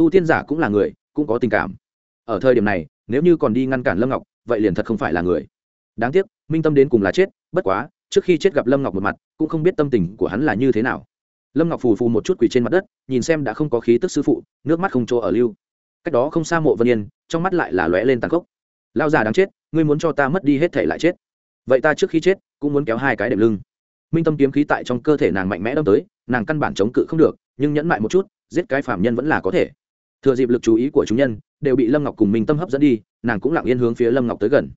tu tiên giả cũng là người, cũng có tình cảm. Ở thời điểm này, nếu như còn đi ngăn cản lâm ngọc, vậy liền thật không phải là người. Đáng tiếc, minh tâm đến cùng là chết, bất quá, trước khi chết gặp lâm ngọc một mặt, cũng không biết tâm tình của hắn là như thế nào. Lâm ngọc phù phù một chút quỳ trên mặt đất, nhìn xem đã không có khí tức sư phụ, nước mắt không chỗ ở lưu. Cách đó không xa mộ vân yên, trong mắt lại là lóe lên tàn khốc. Lao già đáng chết, ngươi muốn cho ta mất đi hết thể lại chết. Vậy ta trước khi chết, cũng muốn kéo hai cái đệm lưng. Minh tâm kiếm khí tại trong cơ thể nàng mạnh mẽ đâm tới, nàng căn bản chống cự không được, nhưng nhẫn mại một chút, giết cái phạm nhân vẫn là có thể thừa dịp lực chú ý của chúng nhân, đều bị lâm ngọc cùng minh tâm hấp dẫn đi, nàng cũng lặng yên hướng phía lâm ngọc tới gần.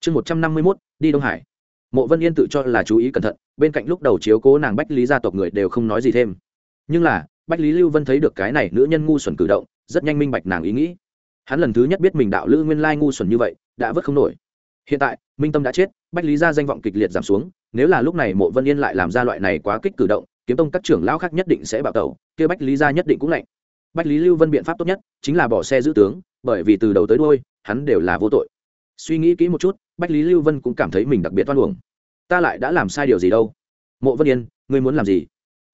Chương một trăm năm mươi mốt, đi đông hải. Mộ vân yên tự cho là chú ý cẩn thận, bên cạnh lúc đầu chiếu cố nàng bách lý gia tộc người đều không nói gì thêm. Nhưng là, bách lý lưu vân thấy được cái này nữ nhân ngu xuẩn cử động, rất nhanh minh bạch nàng ý nghĩ. Hắn lần thứ nhất biết mình đạo lữ nguyên lai ngu xuẩn như vậy, đã vất không nổi. Hiện tại, minh tâm đã chết, bách lý gia danh vọng kịch liệt giảm xuống, nếu là lúc này mộ vân yên lại làm ra loại này quá kích cử động, kiếm tông các trưởng lão khác nhất định sẽ bạo tẩu, kia bách lý gia nhất định cũng lạnh bách lý lưu vân biện pháp tốt nhất chính là bỏ xe giữ tướng, bởi vì từ đầu tới đôi hắn đều là vô tội. Suy nghĩ kỹ một chút, bách lý lưu vân cũng cảm thấy mình đặc biệt toan uổng. Ta lại đã làm sai điều gì đâu? Mộ vân yên, ngươi muốn làm gì?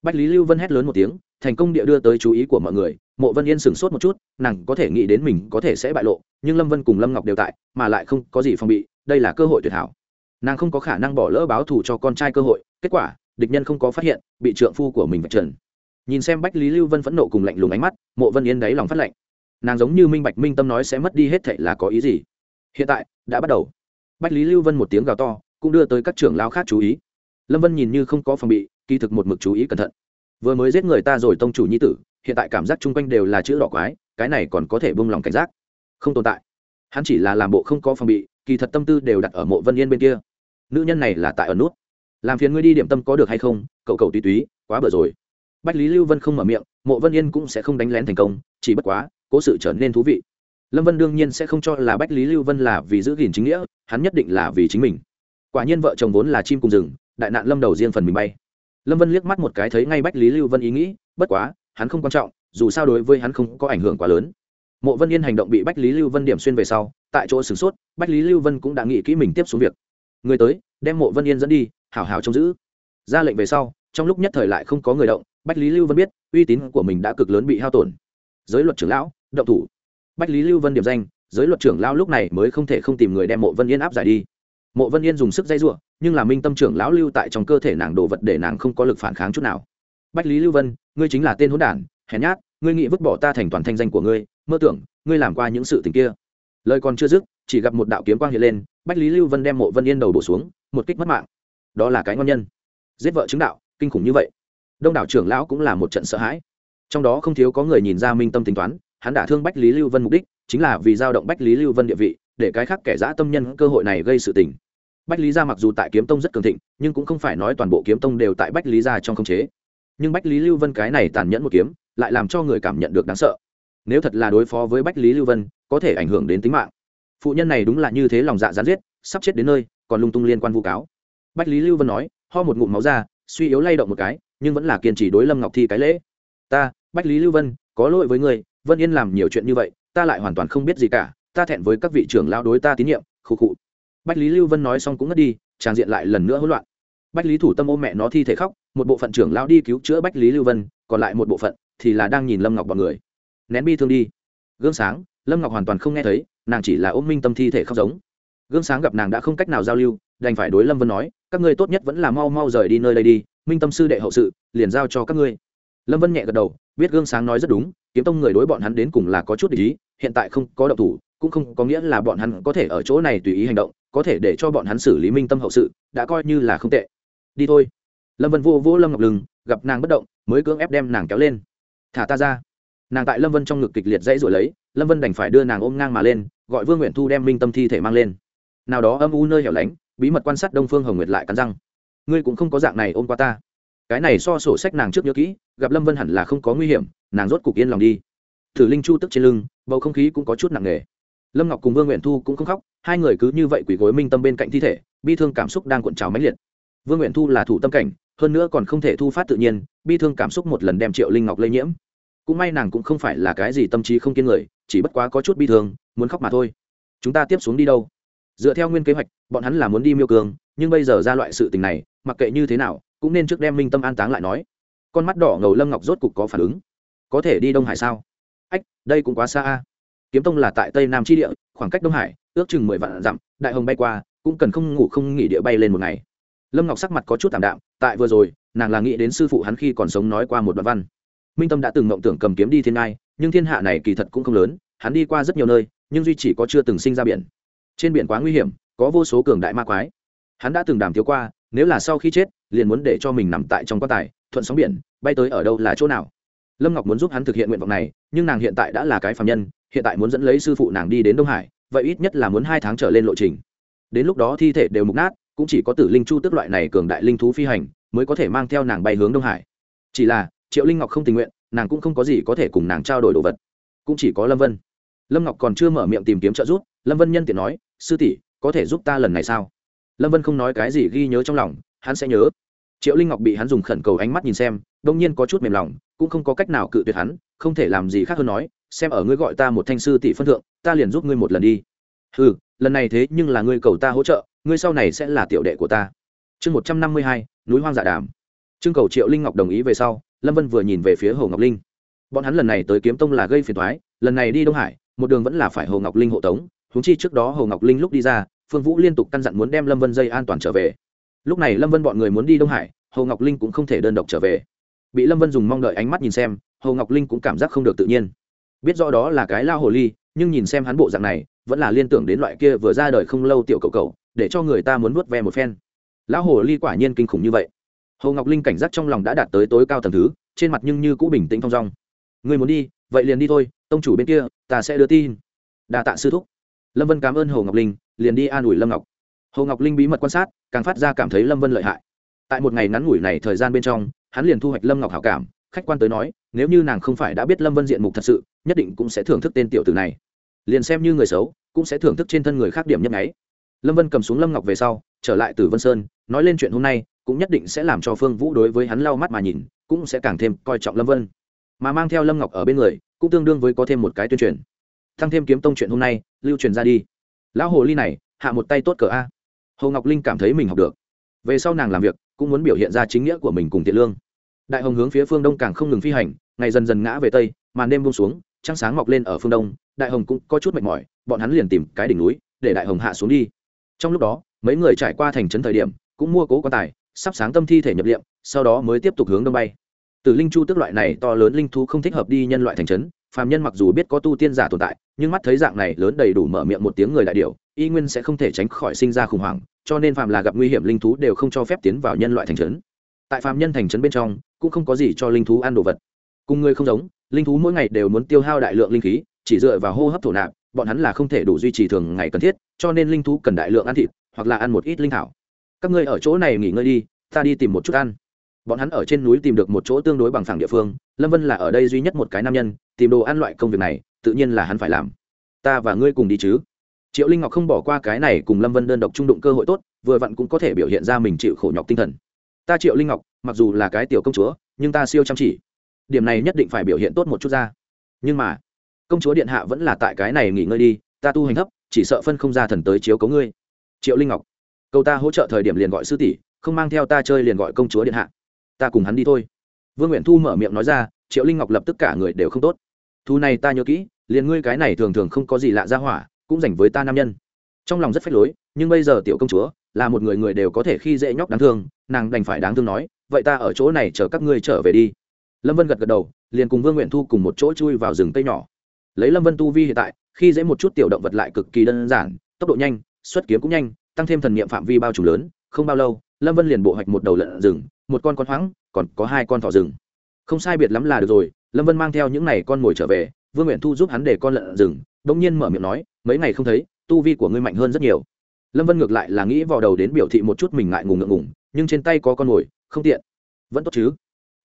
Bách lý lưu vân hét lớn một tiếng, thành công địa đưa tới chú ý của mọi người. Mộ vân yên sửng sốt một chút, nàng có thể nghĩ đến mình có thể sẽ bại lộ, nhưng lâm vân cùng lâm ngọc đều tại, mà lại không có gì phòng bị, đây là cơ hội tuyệt hảo. Nàng không có khả năng bỏ lỡ báo thù cho con trai cơ hội, kết quả, địch nhân không có phát hiện, bị trượng phu của mình vạch trần nhìn xem bách lý lưu vân phẫn nộ cùng lạnh lùng ánh mắt, mộ vân yên đáy lòng phát lạnh. Nàng giống như minh bạch minh tâm nói sẽ mất đi hết thệ là có ý gì? Hiện tại, đã bắt đầu. Bách lý lưu vân một tiếng gào to, cũng đưa tới các trưởng lao khác chú ý. Lâm vân nhìn như không có phòng bị, kỳ thực một mực chú ý cẩn thận. Vừa mới giết người ta rồi tông chủ nhi tử, hiện tại cảm giác chung quanh đều là chữ đỏ quái, cái này còn có thể bông lòng cảnh giác. Không tồn tại. Hắn chỉ là làm bộ không có phòng bị, kỳ thật tâm tư đều đặt ở mộ vân yên bên kia. Nữ nhân này là tại ở nút. Làm phiền ngươi đi điểm tâm có được hay không, cậu cậu tùy túy quá bở rồi bách lý lưu vân không mở miệng, mộ vân yên cũng sẽ không đánh lén thành công, chỉ bất quá, cố sự trở nên thú vị. Lâm vân đương nhiên sẽ không cho là bách lý lưu vân là vì giữ gìn chính nghĩa, hắn nhất định là vì chính mình. Quả nhiên vợ chồng vốn là chim cùng rừng, đại nạn lâm đầu riêng phần mình bay. Lâm vân liếc mắt một cái thấy ngay bách lý lưu vân ý nghĩ, bất quá, hắn không quan trọng, dù sao đối với hắn không có ảnh hưởng quá lớn. Mộ vân yên hành động bị bách lý lưu vân điểm xuyên về sau, tại chỗ sửng sốt, bách lý lưu vân cũng đã nghĩ kỹ mình tiếp xuống việc. Người tới, đem mộ vân yên dẫn đi, hảo hảo trông giữ. Ra lệnh về sau, trong lúc nhất thời lại không có người động bách lý lưu vân biết, uy tín của mình đã cực lớn bị hao tổn. Giới luật trưởng lão, động thủ. Bách lý lưu vân điểm danh, giới luật trưởng lão lúc này mới không thể không tìm người đem mộ vân yên áp giải đi. Mộ vân yên dùng sức dây giụa, nhưng là minh tâm trưởng lão lưu tại trong cơ thể nàng đồ vật để nàng không có lực phản kháng chút nào. Bách lý lưu vân, ngươi chính là tên hỗn đản, hèn nhát, ngươi nghĩ vứt bỏ ta thành toàn thanh danh của ngươi, mơ tưởng, ngươi làm qua những sự tình kia. Lời còn chưa dứt, chỉ gặp một đạo kiếm quang hiện lên, bách lý lưu vân đem mộ vân yên đầu bổ xuống, một kích mất mạng. Đó là cái ngon nhân. Giết vợ chứng đạo, kinh khủng như vậy đông đảo trưởng lão cũng là một trận sợ hãi. Trong đó không thiếu có người nhìn ra minh tâm tính toán, hắn đã thương bách lý lưu vân mục đích, chính là vì giao động bách lý lưu vân địa vị, để cái khác kẻ giã tâm nhân cơ hội này gây sự tình. Bách lý gia mặc dù tại kiếm tông rất cường thịnh, nhưng cũng không phải nói toàn bộ kiếm tông đều tại bách lý gia trong khống chế. Nhưng bách lý lưu vân cái này tàn nhẫn một kiếm, lại làm cho người cảm nhận được đáng sợ. Nếu thật là đối phó với bách lý lưu vân, có thể ảnh hưởng đến tính mạng. Phụ nhân này đúng là như thế lòng dạ gián giết, sắp chết đến nơi, còn lung tung liên quan vu cáo. Bách lý lưu vân nói, ho một ngụm máu ra, suy yếu lay động một cái nhưng vẫn là kiên trì đối lâm ngọc thi cái lễ. Ta, bách lý lưu vân, có lỗi với người vân yên làm nhiều chuyện như vậy, ta lại hoàn toàn không biết gì cả, ta thẹn với các vị trưởng lao đối ta tín nhiệm, khụ khụ. Bách lý lưu vân nói xong cũng ngất đi, tràng diện lại lần nữa hỗn loạn. Bách lý thủ tâm ôm mẹ nó thi thể khóc, một bộ phận trưởng lao đi cứu chữa bách lý lưu vân, còn lại một bộ phận thì là đang nhìn lâm ngọc bọn người. Nén bi thương đi. Gương sáng, lâm ngọc hoàn toàn không nghe thấy, nàng chỉ là ôm minh tâm thi thể khóc giống. Gương sáng gặp nàng đã không cách nào giao lưu, đành phải đối lâm vân nói, các ngươi tốt nhất vẫn là mau mau rời đi nơi đây đi minh tâm sư đệ hậu sự, liền giao cho các ngươi. Lâm vân nhẹ gật đầu, biết gương sáng nói rất đúng, kiếm tông người đối bọn hắn đến cùng là có chút ý, hiện tại không có động thủ, cũng không có nghĩa là bọn hắn có thể ở chỗ này tùy ý hành động, có thể để cho bọn hắn xử lý minh tâm hậu sự, đã coi như là không tệ. Đi thôi. Lâm vân vô vô lâm ngọc lừng, gặp nàng bất động, mới cưỡng ép đem nàng kéo lên. Thả ta ra. Nàng tại lâm vân trong ngực kịch liệt dãy rồi lấy, lâm vân đành phải đưa nàng ôm ngang mà lên, gọi vương nguyện thu đem minh tâm thi thể mang lên. Nào đó âm u nơi hẻo lánh, bí mật quan sát đông phương hồng nguyệt lại cắn răng ngươi cũng không có dạng này ôm qua ta. Cái này so sổ sách nàng trước nhớ kỹ, gặp lâm vân hẳn là không có nguy hiểm, nàng rốt cục yên lòng đi. Thử linh chu tức trên lưng, bầu không khí cũng có chút nặng nề. Lâm ngọc cùng vương nguyện thu cũng không khóc, hai người cứ như vậy quỳ gối minh tâm bên cạnh thi thể, bi thương cảm xúc đang cuộn trào mãnh liệt. Vương nguyện thu là thủ tâm cảnh, hơn nữa còn không thể thu phát tự nhiên, bi thương cảm xúc một lần đem triệu linh ngọc lây nhiễm. Cũng may nàng cũng không phải là cái gì tâm trí không kiên người, chỉ bất quá có chút bi thương, muốn khóc mà thôi. Chúng ta tiếp xuống đi đâu? Dựa theo nguyên kế hoạch, bọn hắn là muốn đi miêu cường nhưng bây giờ ra loại sự tình này mặc kệ như thế nào, cũng nên trước đem minh tâm an táng lại nói. Con mắt đỏ ngầu lâm ngọc rốt cục có phản ứng. Có thể đi đông hải sao? Ách, đây cũng quá xa a. Kiếm tông là tại tây nam tri địa, khoảng cách đông hải, ước chừng mười vạn dặm, đại hồng bay qua, cũng cần không ngủ không nghỉ địa bay lên một ngày. Lâm ngọc sắc mặt có chút t ạ m đạm, tại vừa rồi, nàng là nghĩ đến sư phụ hắn khi còn sống nói qua một đoạn văn. Minh tâm đã từng mộng tưởng cầm kiếm đi thiên ngai, nhưng thiên hạ này kỳ thật cũng không lớn, hắn đi qua rất nhiều nơi, nhưng duy chỉ có chưa từng sinh ra biển. Trên biển quá nguy hiểm, có vô số cường đại ma quái. Hắn đã từng đàm thiếu qua nếu là sau khi chết, liền muốn để cho mình nằm tại trong quan tài, thuận sóng biển, bay tới ở đâu là chỗ nào. Lâm ngọc muốn giúp hắn thực hiện nguyện vọng này, nhưng nàng hiện tại đã là cái phạm nhân, hiện tại muốn dẫn lấy sư phụ nàng đi đến đông hải, vậy ít nhất là muốn hai tháng trở lên lộ trình. Đến lúc đó thi thể đều mục nát, cũng chỉ có tử linh chu tức loại này cường đại linh thú phi hành, mới có thể mang theo nàng bay hướng đông hải. Chỉ là, triệu linh ngọc không tình nguyện, nàng cũng không có gì có thể cùng nàng trao đổi đồ vật. Cũng chỉ có lâm vân. Lâm ngọc còn chưa mở miệng tìm kiếm trợ giúp, lâm vân nhân tiện nói, sư tỷ, có thể giúp ta lần này sao? Lâm vân không nói cái gì ghi nhớ trong lòng, hắn sẽ nhớ. Triệu linh ngọc bị hắn dùng khẩn cầu ánh mắt nhìn xem, đông nhiên có chút mềm lòng, cũng không có cách nào cự tuyệt hắn, không thể làm gì khác hơn nói, xem ở ngươi gọi ta một thanh sư tỷ phân thượng, ta liền giúp ngươi một lần đi. Ừ lần này thế nhưng là ngươi cầu ta hỗ trợ, ngươi sau này sẽ là tiểu đệ của ta. Chương một trăm năm mươi hai, núi hoang dạ đàm. Trưng cầu triệu linh ngọc đồng ý về sau, lâm vân vừa nhìn về phía hồ ngọc linh. Bọn hắn lần này tới kiếm tông là gây phiền thoái lần này đi đông hải, một đường vẫn là phải hồ ngọc linh hộ tống húng chi trước đó hồ ngọc linh lúc đi ra, phương vũ liên tục căn dặn muốn đem lâm vân dây an toàn trở về. Lúc này lâm vân bọn người muốn đi đông hải, hồ ngọc linh cũng không thể đơn độc trở về. Bị lâm vân dùng mong đợi ánh mắt nhìn xem, hồ ngọc linh cũng cảm giác không được tự nhiên. Biết rõ đó là cái lao hồ ly, nhưng nhìn xem hắn bộ dạng này, vẫn là liên tưởng đến loại kia vừa ra đời không lâu tiểu cầu cầu để cho người ta muốn vuốt ve một phen. Lão hồ ly quả nhiên kinh khủng như vậy. Hồ ngọc linh cảnh giác trong lòng đã đạt tới tối cao t thứ, trên mặt nhưng như cũ bình tĩnh thong dong. Người muốn đi, vậy liền đi thôi, tông chủ bên kia, ta sẽ đưa tin. Đa tạ sư thúc lâm vân cảm ơn hồ ngọc linh, liền đi an ủi lâm ngọc. Hồ ngọc linh bí mật quan sát, càng phát ra cảm thấy lâm vân lợi hại. Tại một ngày ngắn ngủi này thời gian bên trong, hắn liền thu hoạch lâm ngọc hảo cảm, khách quan tới nói, nếu như nàng không phải đã biết lâm vân diện mục thật sự, nhất định cũng sẽ thưởng thức tên tiểu tử này. Liền xem như người xấu, cũng sẽ thưởng thức trên thân người khác điểm nhấp nháy. Lâm vân cầm xuống lâm ngọc về sau, trở lại từ vân sơn, nói lên chuyện hôm nay, cũng nhất định sẽ làm cho phương vũ đối với hắn lau mắt mà nhìn, cũng sẽ càng thêm coi trọng lâm vân. Mà mang theo lâm ngọc ở bên người, cũng tương đương với có thêm một cái tuyên truyền thăng thêm kiếm tông chuyện hôm nay, lưu truyền ra đi. Lão hồ ly này, hạ một tay tốt cờ a. Hồ ngọc linh cảm thấy mình học được. Về sau nàng làm việc, cũng muốn biểu hiện ra chính nghĩa của mình cùng thiện lương. Đại hồng hướng phía phương đông càng không ngừng phi hành, ngày dần dần ngã về tây, màn đêm buông xuống, trăng sáng mọc lên ở phương đông, đại hồng cũng có chút mệt mỏi, bọn hắn liền tìm cái đỉnh núi, để đại hồng hạ xuống đi. Trong lúc đó, mấy người trải qua thành trấn thời điểm, cũng mua cố quan tài, sắp sáng tâm thi thể nhập liệm sau đó mới tiếp tục hướng đông bay. Từ linh chu tức loại này to lớn linh thú không thích hợp đi nhân loại thành trấn phàm nhân mặc dù biết có tu tiên giả tồn tại, nhưng mắt thấy dạng này lớn đầy đủ mở miệng một tiếng người đại điều y nguyên sẽ không thể tránh khỏi sinh ra khủng hoảng, cho nên phàm là gặp nguy hiểm linh thú đều không cho phép tiến vào nhân loại thành trấn. Tại phàm nhân thành trấn bên trong, cũng không có gì cho linh thú ăn đồ vật. Cùng người không giống, linh thú mỗi ngày đều muốn tiêu hao đại lượng linh khí, chỉ dựa vào hô hấp thổ nạp, bọn hắn là không thể đủ duy trì thường ngày cần thiết, cho nên linh thú cần đại lượng ăn thịt, hoặc là ăn một ít linh thảo. Các ngươi ở chỗ này nghỉ ngơi đi, ta đi tìm một chút ăn. Bọn hắn ở trên núi tìm được một chỗ tương đối bằng phẳng địa phương, lâm vân là ở đây duy nhất một cái nam nhân tìm đồ ăn loại công việc này, tự nhiên là hắn phải làm. Ta và ngươi cùng đi chứ. Triệu linh ngọc không bỏ qua cái này cùng lâm vân đơn độc trung đụng cơ hội tốt, vừa vặn cũng có thể biểu hiện ra mình chịu khổ nhọc tinh thần. Ta triệu linh ngọc, mặc dù là cái tiểu công chúa, nhưng ta siêu chăm chỉ. Điểm này nhất định phải biểu hiện tốt một chút ra. Nhưng mà, công chúa điện hạ vẫn là tại cái này nghỉ ngơi đi, ta tu hành thấp, chỉ sợ phân không ra thần tới chiếu cấu ngươi. Triệu linh ngọc câu ta hỗ trợ thời điểm liền gọi sư tỷ, không mang theo ta chơi liền gọi công chúa điện hạ. Ta cùng hắn đi thôi. Vương nguyện thu mở miệng nói ra, triệu linh ngọc lập tức cả người đều không tốt thu này ta nhớ kỹ, liền ngươi cái này thường thường không có gì lạ ra hỏa, cũng dành với ta nam nhân. Trong lòng rất phách lối, nhưng bây giờ tiểu công chúa là một người người đều có thể khi dễ nhóc đáng thương, nàng đành phải đáng thương nói, vậy ta ở chỗ này chờ các ngươi trở về đi. Lâm vân gật gật đầu, liền cùng vương nguyện thu cùng một chỗ chui vào rừng cây nhỏ. Lấy lâm vân tu vi hiện tại, khi dễ một chút tiểu động vật lại cực kỳ đơn giản, tốc độ nhanh, xuất kiếm cũng nhanh, tăng thêm thần niệm phạm vi bao trùm lớn, không bao lâu, lâm vân liền bộ hoạch một đầu lợn rừng, một con con hoáng, còn có hai con thỏ rừng. Không sai biệt lắm là được rồi lâm vân mang theo những n à y con mồi trở về, vương nguyện thu giúp hắn để con lợn rừng đ ỗ n g nhiên mở miệng nói, mấy ngày không thấy, tu vi của ngươi mạnh hơn rất nhiều. Lâm vân ngược lại là nghĩ vào đầu đến biểu thị một chút mình ngại ngùng ngượng ngùng, nhưng trên tay có con mồi không tiện. Vẫn tốt chứ?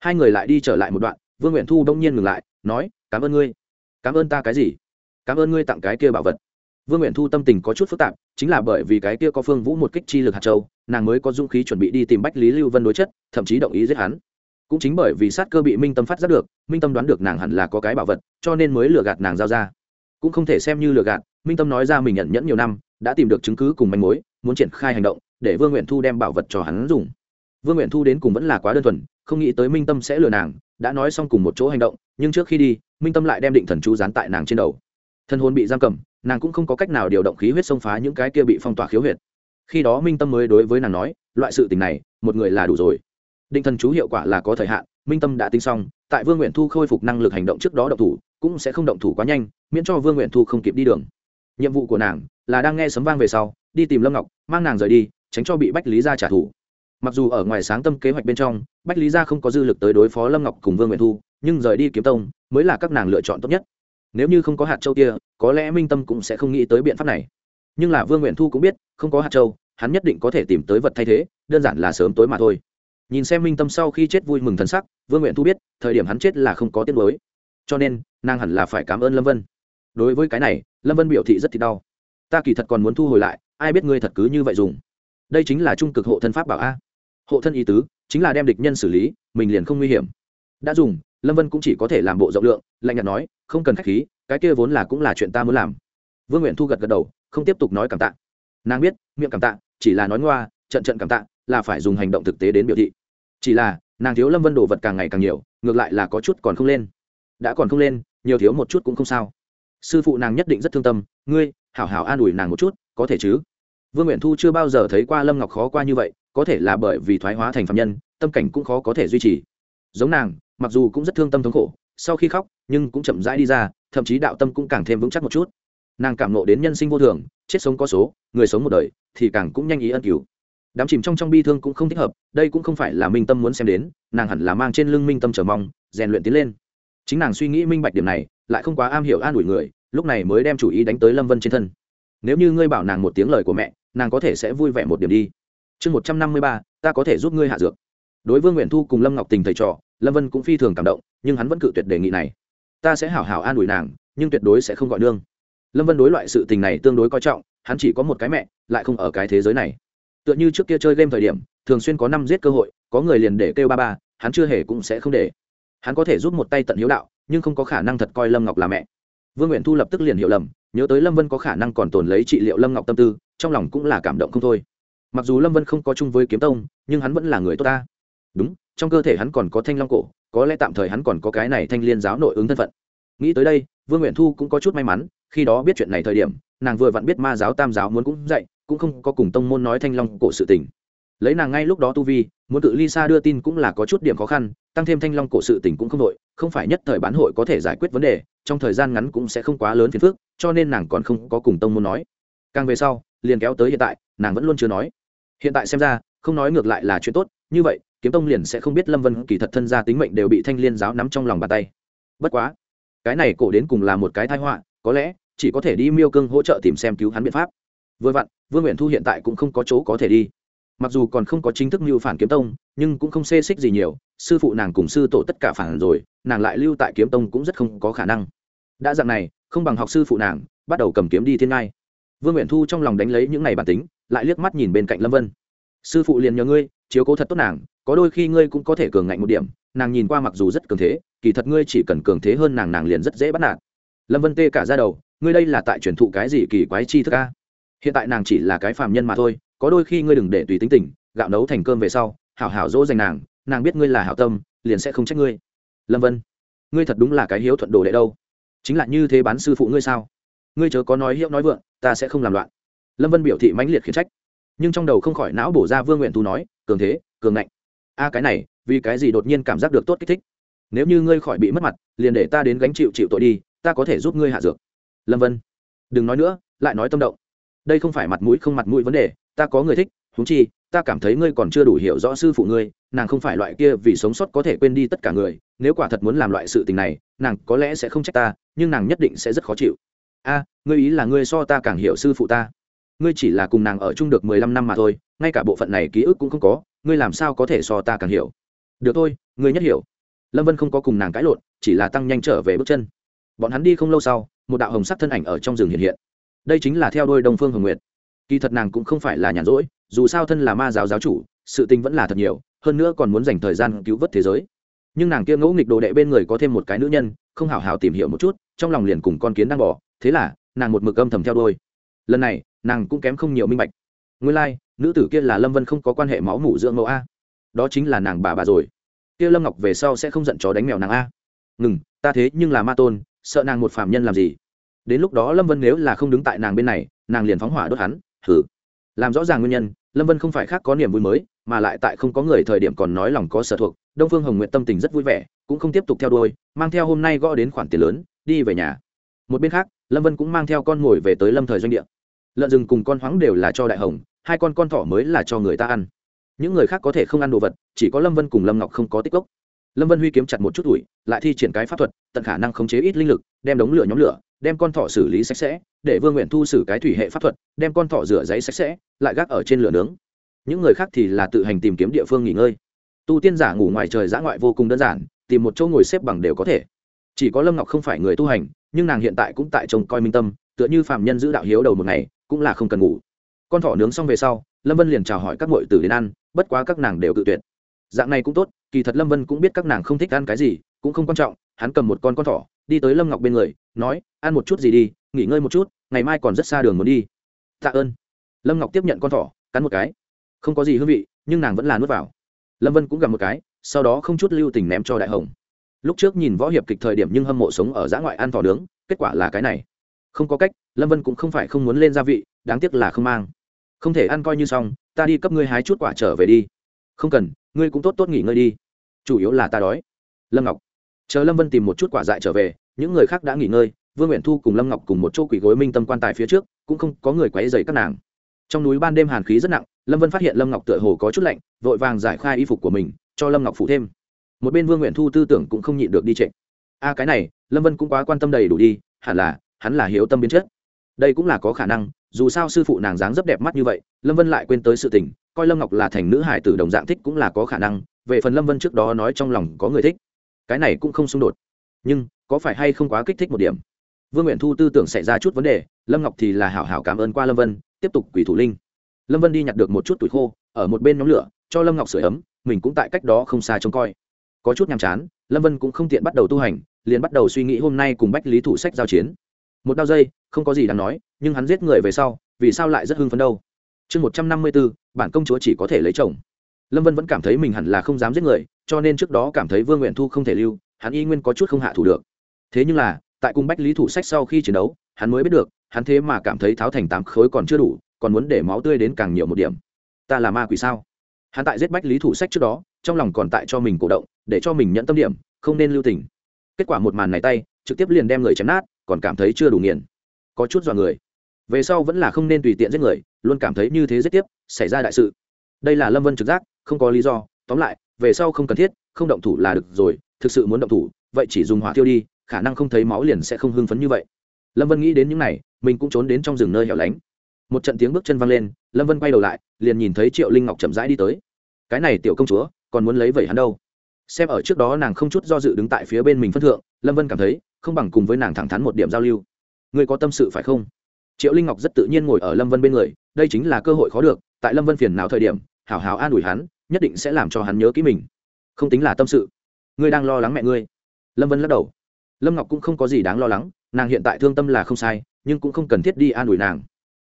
Hai người lại đi trở lại một đoạn, vương nguyện thu đông nhiên ngừng lại, nói, cảm ơn ngươi. Cảm ơn ta cái gì? Cảm ơn ngươi tặng cái kia bảo vật. Vương nguyện thu tâm tình có chút phức tạp, chính là bởi vì cái kia có phương vũ một kích chi lực hạt châu, nàng mới có dũng khí chuẩn bị đi tìm bách lý lưu vân đối chất, thậm chí động ý giết hắn cũng chính bởi vì sát cơ bị minh tâm phát giác được, minh tâm đoán được nàng hẳn là có cái bảo vật, cho nên mới lừa gạt nàng giao ra. Cũng không thể xem như lừa gạt, minh tâm nói ra mình nhận nhẫn nhiều năm, đã tìm được chứng cứ cùng manh mối, muốn triển khai hành động, để vương nguyện thu đem bảo vật cho hắn dùng. Vương nguyện thu đến cùng vẫn là quá đơn thuần, không nghĩ tới minh tâm sẽ lừa nàng, đã nói xong cùng một chỗ hành động, nhưng trước khi đi, minh tâm lại đem định thần chú dán tại nàng trên đầu. Thân hôn bị giam cầm, nàng cũng không có cách nào điều động khí huyết xông phá những cái kia bị phong tỏa khiếu huyệt. Khi đó minh tâm mới đối với nàng nói, loại sự tình này, một người là đủ rồi định thần chú hiệu quả là có thời hạn, minh tâm đã tính xong, tại vương nguyện thu khôi phục năng lực hành động trước đó động thủ, cũng sẽ không động thủ quá nhanh, miễn cho vương nguyện thu không kịp đi đường. Nhiệm vụ của nàng là đang nghe sấm vang về sau, đi tìm lâm ngọc, mang nàng rời đi, tránh cho bị bách lý gia trả thù. Mặc dù ở ngoài sáng tâm kế hoạch bên trong, bách lý gia không có dư lực tới đối phó lâm ngọc cùng vương nguyện thu, nhưng rời đi kiếm tông mới là các nàng lựa chọn tốt nhất. Nếu như không có hạt châu kia, có lẽ minh tâm cũng sẽ không nghĩ tới biện pháp này. Nhưng là vương nguyện thu cũng biết, không có hạt châu, hắn nhất định có thể tìm tới vật thay thế, đơn giản là sớm tối mà thôi nhìn xem minh tâm sau khi chết vui mừng thân sắc, vương nguyện thu biết, thời điểm hắn chết là không có tiết mới cho nên, nàng hẳn là phải cảm ơn lâm vân. Đối với cái này, lâm vân biểu thị rất thì đau. Ta kỳ thật còn muốn thu hồi lại, ai biết ngươi thật cứ như vậy dùng. Đây chính là trung cực hộ thân pháp bảo a. Hộ thân ý tứ, chính là đem địch nhân xử lý, mình liền không nguy hiểm. Đã dùng, lâm vân cũng chỉ có thể làm bộ rộng lượng, lạnh nhạt nói, không cần k h á c h khí, cái kia vốn là cũng là chuyện ta muốn làm. Vương nguyện thu gật gật đầu, không tiếp tục nói cảm tạ. Nàng biết, miệng cảm tạ, chỉ là nói ngoa, trận trận cảm tạ, là phải dùng hành động thực tế đến biểu thị chỉ là, nàng thiếu lâm vân đồ vật càng ngày càng nhiều, ngược lại là có chút còn không lên. Đã còn không lên, nhiều thiếu một chút cũng không sao. Sư phụ nàng nhất định rất thương tâm, ngươi, hảo hảo an ủi nàng một chút, có thể chứ? Vương nguyện thu chưa bao giờ thấy qua lâm ngọc khó qua như vậy, có thể là bởi vì thoái hóa thành phạm nhân, tâm cảnh cũng khó có thể duy trì. Giống nàng, mặc dù cũng rất thương tâm thống khổ, sau khi khóc, nhưng cũng chậm rãi đi ra, thậm chí đạo tâm cũng càng thêm vững chắc một chút. Nàng cảm nộ đến nhân sinh vô thường, chết sống có số, người sống một đời, thì càng cũng nhanh ý ân cứu đám chìm trong trong bi thương cũng không thích hợp, đây cũng không phải là minh tâm muốn xem đến, nàng hẳn là mang trên lưng minh tâm chờ mong, rèn luyện tiến lên. Chính nàng suy nghĩ minh bạch điểm này, lại không quá am hiểu an ủi người, lúc này mới đem chủ ý đánh tới lâm vân trên thân. Nếu như ngươi bảo nàng một tiếng lời của mẹ, nàng có thể sẽ vui vẻ một điểm đi. Chương một trăm năm mươi ba, ta có thể giúp ngươi hạ dược. Đối vương nguyện thu cùng lâm ngọc tình thầy trò, lâm vân cũng phi thường cảm động, nhưng hắn vẫn cự tuyệt đề nghị này. Ta sẽ hảo hảo an ủi nàng, nhưng tuyệt đối sẽ không gọi nương. Lâm vân đối loại sự tình này tương đối coi trọng, hắn chỉ có một cái mẹ, lại không ở cái thế giới này tựa như trước kia chơi game thời điểm, thường xuyên có năm giết cơ hội, có người liền để kêu ba ba, hắn chưa hề cũng sẽ không để. Hắn có thể giúp một tay tận hiếu đạo, nhưng không có khả năng thật coi lâm ngọc là mẹ. Vương nguyện thu lập tức liền hiểu lầm, nhớ tới lâm vân có khả năng còn tồn lấy trị liệu lâm ngọc tâm tư, trong lòng cũng là cảm động không thôi. Mặc dù lâm vân không có chung với kiếm tông, nhưng hắn vẫn là người tốt ta. Đúng, trong cơ thể hắn còn có thanh long cổ, có lẽ tạm thời hắn còn có cái này thanh liên giáo nội ứng thân phận. Nghĩ tới đây, vương nguyện thu cũng có chút may mắn, khi đó biết chuyện này thời điểm, nàng vừa vặn biết ma giáo tam giáo muốn cũng dạy cũng không có cùng tông môn nói thanh long cổ sự tình. Lấy nàng ngay lúc đó tu vi, muốn tự ly xa đưa tin cũng là có chút điểm khó khăn, tăng thêm thanh long cổ sự tình cũng không đội không phải nhất thời bán hội có thể giải quyết vấn đề, trong thời gian ngắn cũng sẽ không quá lớn phiền phức, cho nên nàng còn không có cùng tông môn nói. Càng về sau, liền kéo tới hiện tại, nàng vẫn luôn chưa nói. Hiện tại xem ra, không nói ngược lại là chuyện tốt, như vậy, kiếm tông liền sẽ không biết lâm vân kỳ thật thân gia tính mệnh đều bị thanh liên giáo nắm trong lòng bàn tay. Bất quá, cái này cổ đến cùng là một cái thai họa, có lẽ chỉ có thể đi miêu cương hỗ trợ tìm xem cứu hắn biện pháp vừa vặn, vương nguyện thu hiện tại cũng không có chỗ có thể đi. Mặc dù còn không có chính thức mưu phản kiếm tông, nhưng cũng không xê xích gì nhiều, sư phụ nàng cùng sư tổ tất cả phản rồi, nàng lại lưu tại kiếm tông cũng rất không có khả năng. Đã dạng này, không bằng học sư phụ nàng, bắt đầu cầm kiếm đi thiên ngai. Vương nguyện thu trong lòng đánh lấy những ngày bản tính, lại liếc mắt nhìn bên cạnh lâm vân. Sư phụ liền nhờ ngươi, chiếu cố thật tốt nàng, có đôi khi ngươi cũng có thể cường ngạnh một điểm, nàng nhìn qua mặc dù rất cường thế, kỳ thật ngươi chỉ cần cường thế hơn nàng nàng liền rất dễ bắt nạt. Lâm vân tê cả ra đầu, ngươi đây là tại truyền thụ cái gì kỳ quái chi thức a? Hiện tại nàng chỉ là cái phàm nhân mà thôi, có đôi khi ngươi đừng để tùy tính tình, gạo nấu thành cơm về sau, hảo hảo dỗ dành nàng nàng biết ngươi là hảo tâm, liền sẽ không trách ngươi. Lâm vân, ngươi thật đúng là cái hiếu thuận đồ đệ đâu. Chính là như thế bán sư phụ ngươi sao? Ngươi chớ có nói hiệu nói vượng, ta sẽ không làm loạn. Lâm vân biểu thị mãnh liệt khiển trách. Nhưng trong đầu không khỏi não bổ ra vương nguyện thu nói, cường thế, cường ngạnh. A, cái này, vì cái gì đột nhiên cảm giác được tốt kích thích? Nếu như ngươi khỏi bị mất mặt, liền để ta đến gánh chịu chịu tội đi, ta có thể giúp ngươi hạ dược. Lâm vân, đừng nói nữa, lại nói tâm động đây không phải mặt mũi không mặt mũi vấn đề, ta có người thích húng chi, ta cảm thấy ngươi còn chưa đủ hiểu rõ sư phụ ngươi, nàng không phải loại kia vì sống sót có thể quên đi tất cả người, nếu quả thật muốn làm loại sự tình này, nàng có lẽ sẽ không trách ta, nhưng nàng nhất định sẽ rất khó chịu. A, ngươi ý là ngươi so ta càng hiểu sư phụ ta. Ngươi chỉ là cùng nàng ở chung được mười lăm năm mà thôi, ngay cả bộ phận này ký ức cũng không có, ngươi làm sao có thể so ta càng hiểu? Được thôi, ngươi nhất hiểu. Lâm vân không có cùng nàng cãi lộn, chỉ là tăng nhanh trở về bước chân. Bọn hắn đi không lâu sau, một đạo hồng sắc thân ảnh ở trong rừng hiện hiện đây chính là theo đôi đông phương hồng nguyệt. Kỳ thật nàng cũng không phải là nhàn rỗi dù sao thân là ma giáo giáo chủ sự tình vẫn là thật nhiều hơn nữa còn muốn dành thời gian cứu vớt thế giới. Nhưng nàng kia ngẫu nghịch đồ đệ bên người có thêm một cái nữ nhân không hào hào tìm hiểu một chút trong lòng liền cùng con kiến đang bỏ thế là nàng một mực âm thầm theo đôi lần này nàng cũng kém không nhiều minh bạch. Nguyên lai、like, nữ tử kia là lâm vân không có quan hệ máu mủ dưỡng mẫu a. Đó chính là nàng bà bà rồi. Kia lâm ngọc về sau sẽ không giận chó đánh mèo nàng a. Ngừng ta thế nhưng là ma tôn sợ nàng một phạm nhân làm gì? Đến lúc đó lâm vân nếu là không đứng tại nàng bên này, nàng liền phóng hỏa đốt hắn. Thử làm rõ ràng nguyên nhân, lâm vân không phải khác có niềm vui mới, mà lại tại không có người thời điểm còn nói lòng có sở thuộc. Đông phương hồng nguyện tâm tình rất vui vẻ, cũng không tiếp tục theo đuôi, mang theo hôm nay gõ đến khoản tiền lớn, đi về nhà. Một bên khác, lâm vân cũng mang theo con ngồi về tới lâm thời doanh địa. Lợn rừng cùng con hoáng đều là cho đại hồng, hai con con thỏ mới là cho người ta ăn. Những người khác có thể không ăn đồ vật, chỉ có lâm vân cùng lâm ngọc không có tích cốc lâm vân huy kiếm chặt một chút ủi, lại thi triển cái pháp thuật, tận khả năng khống chế ít linh lực, đem đống lửa nhóm lửa, đem con thỏ xử lý sạch sẽ, để vương nguyện thu xử cái thủy hệ pháp thuật, đem con thỏ rửa giấy sạch sẽ, lại gác ở trên lửa nướng. Những người khác thì là tự hành tìm kiếm địa phương nghỉ ngơi. Tu tiên giả ngủ ngoài trời giã ngoại vô cùng đơn giản, tìm một chỗ ngồi xếp bằng đều có thể. Chỉ có lâm ngọc không phải người tu hành, nhưng nàng hiện tại cũng tại trông coi minh tâm, tựa như phạm nhân giữ đạo hiếu đầu một ngày, cũng là không cần ngủ. Con thỏ nướng xong về sau, lâm vân liền chào hỏi các ngội tử đến ăn, bất quá các nàng đều cự tuyệt. Dạng này cũng tốt kỳ thật lâm vân cũng biết các nàng không thích ăn cái gì, cũng không quan trọng, hắn cầm một con con thỏ, đi tới lâm ngọc bên người, nói, ăn một chút gì đi, nghỉ ngơi một chút, ngày mai còn rất xa đường muốn đi. Tạ ơn. Lâm ngọc tiếp nhận con thỏ, cắn một cái. Không có gì hương vị, nhưng nàng vẫn là nuốt vào. Lâm vân cũng gặp một cái, sau đó không chút lưu tình ném cho đại hồng. Lúc trước nhìn võ hiệp kịch thời điểm nhưng hâm mộ sống ở giã ngoại ăn thỏ nướng, kết quả là cái này. Không có cách, lâm vân cũng không phải không muốn lên gia vị, đáng tiếc là không mang. Không thể ăn coi như xong, ta đi cấp ngươi hái chút quả trở về đi. Không cần ngươi cũng tốt tốt nghỉ ngơi đi. Chủ yếu là ta đói. Lâm ngọc. Chờ lâm vân tìm một chút quả dại trở về, những người khác đã nghỉ ngơi, vương nguyện thu cùng lâm ngọc cùng một chỗ quỷ gối minh tâm quan tài phía trước, cũng không có người quấy dày các nàng. Trong núi ban đêm hàn khí rất nặng, lâm vân phát hiện lâm ngọc tựa hồ có chút lạnh, vội vàng giải khai y phục của mình, cho lâm ngọc phủ thêm. Một bên vương nguyện thu tư tưởng cũng không nhịn được đi trệ. A cái này, lâm vân cũng quá quan tâm đầy đủ đi, hẳn là, hắn là hiếu tâm biến chất. Đây cũng là có khả năng dù sao sư phụ nàng dáng rất đẹp mắt như vậy, lâm vân lại quên tới sự tình, coi lâm ngọc là thành nữ hải tử đồng dạng thích cũng là có khả năng, về phần lâm vân trước đó nói trong lòng có người thích, cái này cũng không xung đột. Nhưng, có phải hay không quá kích thích một điểm? Vương nguyện thu tư tưởng xảy ra chút vấn đề, lâm ngọc thì là hảo hảo cảm ơn qua lâm vân, tiếp tục quỷ thủ linh. Lâm vân đi nhặt được một chút tuổi khô, ở một bên nhóm lửa, cho lâm ngọc sửa ấm, mình cũng tại cách đó không xa trông coi. Có chút nhàm chán, lâm vân cũng không tiện bắt đầu tu hành, liền bắt đầu suy nghĩ hôm nay cùng bách lý thủ sách giao chiến. Một đao dây, không có gì đáng nói nhưng hắn giết người về sau, vì sao lại rất hưng phấn đâu? Chương một trăm năm mươi bốn bản công chúa chỉ có thể lấy chồng. Lâm vân vẫn cảm thấy mình hẳn là không dám giết người, cho nên trước đó cảm thấy vương nguyện thu không thể lưu, hắn y nguyên có chút không hạ thủ được. Thế nhưng là, tại cung bách lý thủ sách sau khi chiến đấu, hắn mới biết được, hắn thế mà cảm thấy tháo thành tám khối còn chưa đủ, còn muốn để máu tươi đến càng nhiều một điểm. Ta là ma quỷ sao? Hắn tại giết bách lý thủ sách trước đó, trong lòng còn tại cho mình cổ động, để cho mình nhận tâm điểm, không nên lưu tình. Kết quả một màn này tay, trực tiếp liền đem người chém nát, còn cảm thấy chưa đủ nghiền. Có chút dọa người về sau vẫn là không nên tùy tiện giết người, luôn cảm thấy như thế giết tiếp, xảy ra đại sự. Đây là lâm vân trực giác, không có lý do. Tóm lại, về sau không cần thiết, không động thủ là được rồi, thực sự muốn động thủ, vậy chỉ dùng hỏa tiêu đi, khả năng không thấy máu liền sẽ không hưng phấn như vậy. Lâm vân nghĩ đến những này, mình cũng trốn đến trong rừng nơi hẻo lánh. Một trận tiếng bước chân văng lên, lâm vân quay đầu lại, liền nhìn thấy triệu linh ngọc chậm rãi đi tới. Cái này tiểu công chúa, còn muốn lấy vẩy hắn đâu? Xem ở trước đó nàng không chút do dự đứng tại phía bên mình phân thượng, lâm vân cảm thấy, không bằng cùng với nàng thẳng thắn một điểm giao lưu. Người có tâm sự phải không? Triệu linh ngọc rất tự nhiên ngồi ở lâm vân bên người, đây chính là cơ hội khó được, tại lâm vân phiền nào thời điểm, hảo hảo an ủi hắn, nhất định sẽ làm cho hắn nhớ kỹ mình. Không tính là tâm sự. Ngươi đang lo lắng mẹ ngươi. Lâm vân lắc đầu. Lâm ngọc cũng không có gì đáng lo lắng, nàng hiện tại thương tâm là không sai, nhưng cũng không cần thiết đi an ủi nàng.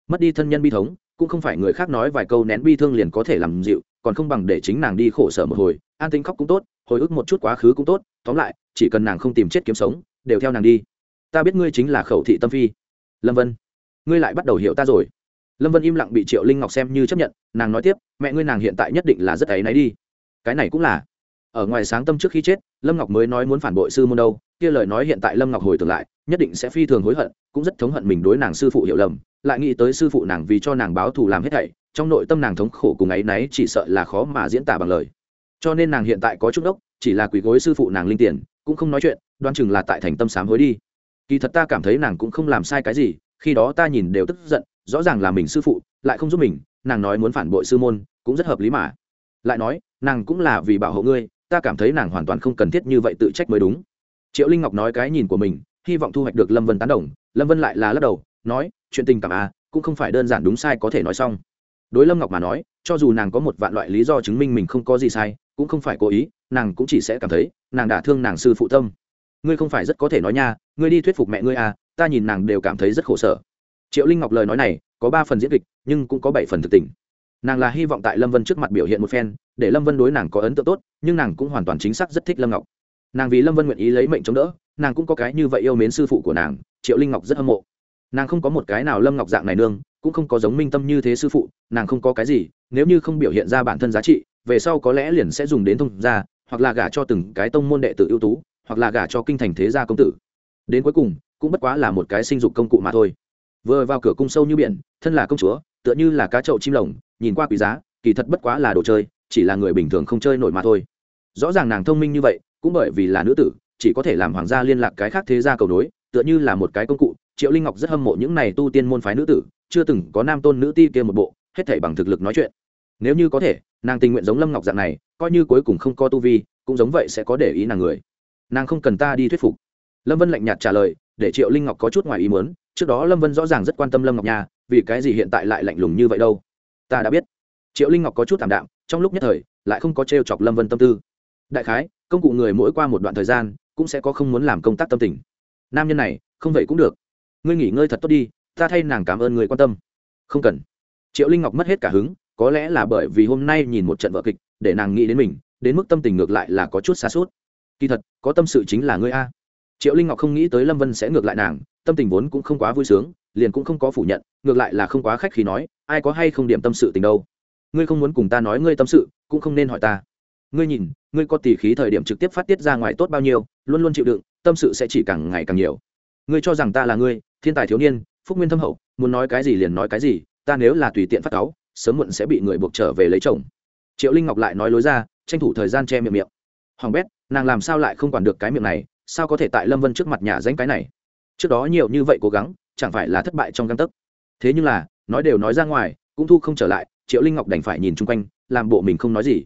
Mất đi thân nhân bi thống, cũng không phải người khác nói vài câu nén bi thương liền có thể làm dịu, còn không bằng để chính nàng đi khổ sở một hồi, an tính khóc cũng tốt, hồi ức một chút quá khứ cũng tốt, tóm lại, chỉ cần nàng không tìm chết kiếm sống, đều theo nàng đi. Ta biết ngươi chính là khẩu thị tâm phi. Lâm vân ngươi lại bắt đầu hiểu ta rồi. Lâm vân im lặng bị triệu linh ngọc xem như chấp nhận, nàng nói tiếp, mẹ ngươi nàng hiện tại nhất định là rất ấy náy đi. Cái này cũng là, ở ngoài sáng tâm trước khi chết, lâm ngọc mới nói muốn phản bội sư môn đâu, kia lời nói hiện tại lâm ngọc hồi tưởng lại, nhất định sẽ phi thường hối hận, cũng rất thống hận mình đối nàng sư phụ hiểu lầm, lại nghĩ tới sư phụ nàng vì cho nàng báo thù làm hết thảy, trong nội tâm nàng thống khổ cùng ấy náy chỉ sợ là khó mà diễn tả bằng lời. Cho nên nàng hiện tại có chút đốc, chỉ là quỳ gối sư phụ nàng linh tiền, cũng không nói chuyện đoan chừng là tại thành tâm sám hối đi. Kỳ thật ta cảm thấy nàng cũng không làm sai cái gì khi đó ta nhìn đều tức giận, rõ ràng là mình sư phụ, lại không giúp mình, nàng nói muốn phản bội sư môn, cũng rất hợp lý mà. Lại nói, nàng cũng là vì bảo hộ ngươi, ta cảm thấy nàng hoàn toàn không cần thiết như vậy tự trách mới đúng. Triệu linh ngọc nói cái nhìn của mình, hy vọng thu hoạch được lâm vân tán đồng. Lâm vân lại là lắc đầu, nói, chuyện tình cảm à cũng không phải đơn giản đúng sai có thể nói xong. Đối lâm ngọc mà nói, cho dù nàng có một vạn loại lý do chứng minh mình không có gì sai, cũng không phải cố ý, nàng cũng chỉ sẽ cảm thấy, nàng đả thương nàng sư phụ tâm. Ngươi không phải rất có thể nói nha, ngươi đi thuyết phục mẹ ngươi à ta nhìn nàng đều cảm thấy rất khổ sở. Triệu linh ngọc lời nói này có ba phần diễn kịch, nhưng cũng có bảy phần thực tình. Nàng là hy vọng tại lâm vân trước mặt biểu hiện một phen, để lâm vân đối nàng có ấn tượng tốt, nhưng nàng cũng hoàn toàn chính xác rất thích lâm ngọc. Nàng vì lâm vân nguyện ý lấy mệnh chống đỡ, nàng cũng có cái như vậy yêu mến sư phụ của nàng, triệu linh ngọc rất hâm mộ. Nàng không có một cái nào lâm ngọc dạng này nương, cũng không có giống minh tâm như thế sư phụ, nàng không có cái gì, nếu như không biểu hiện ra bản thân giá trị, về sau có lẽ liền sẽ dùng đến thông gia, hoặc là gả cho từng cái tông môn đệ tử ưu tú, hoặc là gả cho kinh thành thế gia công tử. Đến cuối cùng cũng bất quá là một cái sinh dục công cụ mà thôi. Vừa vào cửa cung sâu như biển, thân là công chúa, tựa như là cá chậu chim lồng, nhìn qua quý giá, kỳ thật bất quá là đồ chơi, chỉ là người bình thường không chơi nổi mà thôi. Rõ ràng nàng thông minh như vậy, cũng bởi vì là nữ tử, chỉ có thể làm hoàng gia liên lạc cái khác thế gia cầu nối, tựa như là một cái công cụ. Triệu linh ngọc rất hâm mộ những này tu tiên môn phái nữ tử, chưa từng có nam tôn nữ ti kia một bộ, hết thảy bằng thực lực nói chuyện. Nếu như có thể, nàng tình nguyện giống lâm ngọc dạng này, coi như cuối cùng không có tu vi, cũng giống vậy sẽ có để ý nàng người. Nàng không cần ta đi thuyết phục. Lâm vân lạnh nhạt trả lời để triệu linh ngọc có chút ngoài ý muốn, trước đó lâm vân rõ ràng rất quan tâm lâm ngọc nha, vì cái gì hiện tại lại lạnh lùng như vậy đâu? Ta đã biết. Triệu linh ngọc có chút thảm đạm, trong lúc nhất thời, lại không có t r e o chọc lâm vân tâm tư. Đại khái, công cụ người mỗi qua một đoạn thời gian, cũng sẽ có không muốn làm công tác tâm tình. Nam nhân này, không vậy cũng được. Ngươi nghỉ ngơi thật tốt đi, ta thay nàng cảm ơn người quan tâm. Không cần. Triệu linh ngọc mất hết cả hứng, có lẽ là bởi vì hôm nay nhìn một trận vợ kịch, để nàng nghĩ đến mình, đến mức tâm tình ngược lại là có chút xa suốt. Kỳ thật, có tâm sự chính là ngươi a triệu linh ngọc không nghĩ tới lâm vân sẽ ngược lại nàng, tâm tình vốn cũng không quá vui sướng, liền cũng không có phủ nhận, ngược lại là không quá khách khi nói, ai có hay không điểm tâm sự tình đâu? Ngươi không muốn cùng ta nói ngươi tâm sự, cũng không nên hỏi ta. Ngươi nhìn, ngươi có tỷ khí thời điểm trực tiếp phát tiết ra ngoài tốt bao nhiêu, luôn luôn chịu đựng, tâm sự sẽ chỉ càng ngày càng nhiều. Ngươi cho rằng ta là ngươi, thiên tài thiếu niên, phúc nguyên thâm hậu, muốn nói cái gì liền nói cái gì, ta nếu là tùy tiện phát cáu, sớm muộn sẽ bị người buộc trở về lấy chồng. Triệu linh ngọc lại nói lối ra, tranh thủ thời gian che miệng miệng. Hoàng bét, nàng làm sao lại không quản được cái miệng này sao có thể tại lâm vân trước mặt nhà danh cái này? Trước đó nhiều như vậy cố gắng, chẳng phải là thất bại trong găng tấc? Thế nhưng là, nói đều nói ra ngoài, cũng thu không trở lại, triệu linh ngọc đành phải nhìn chung quanh, làm bộ mình không nói gì.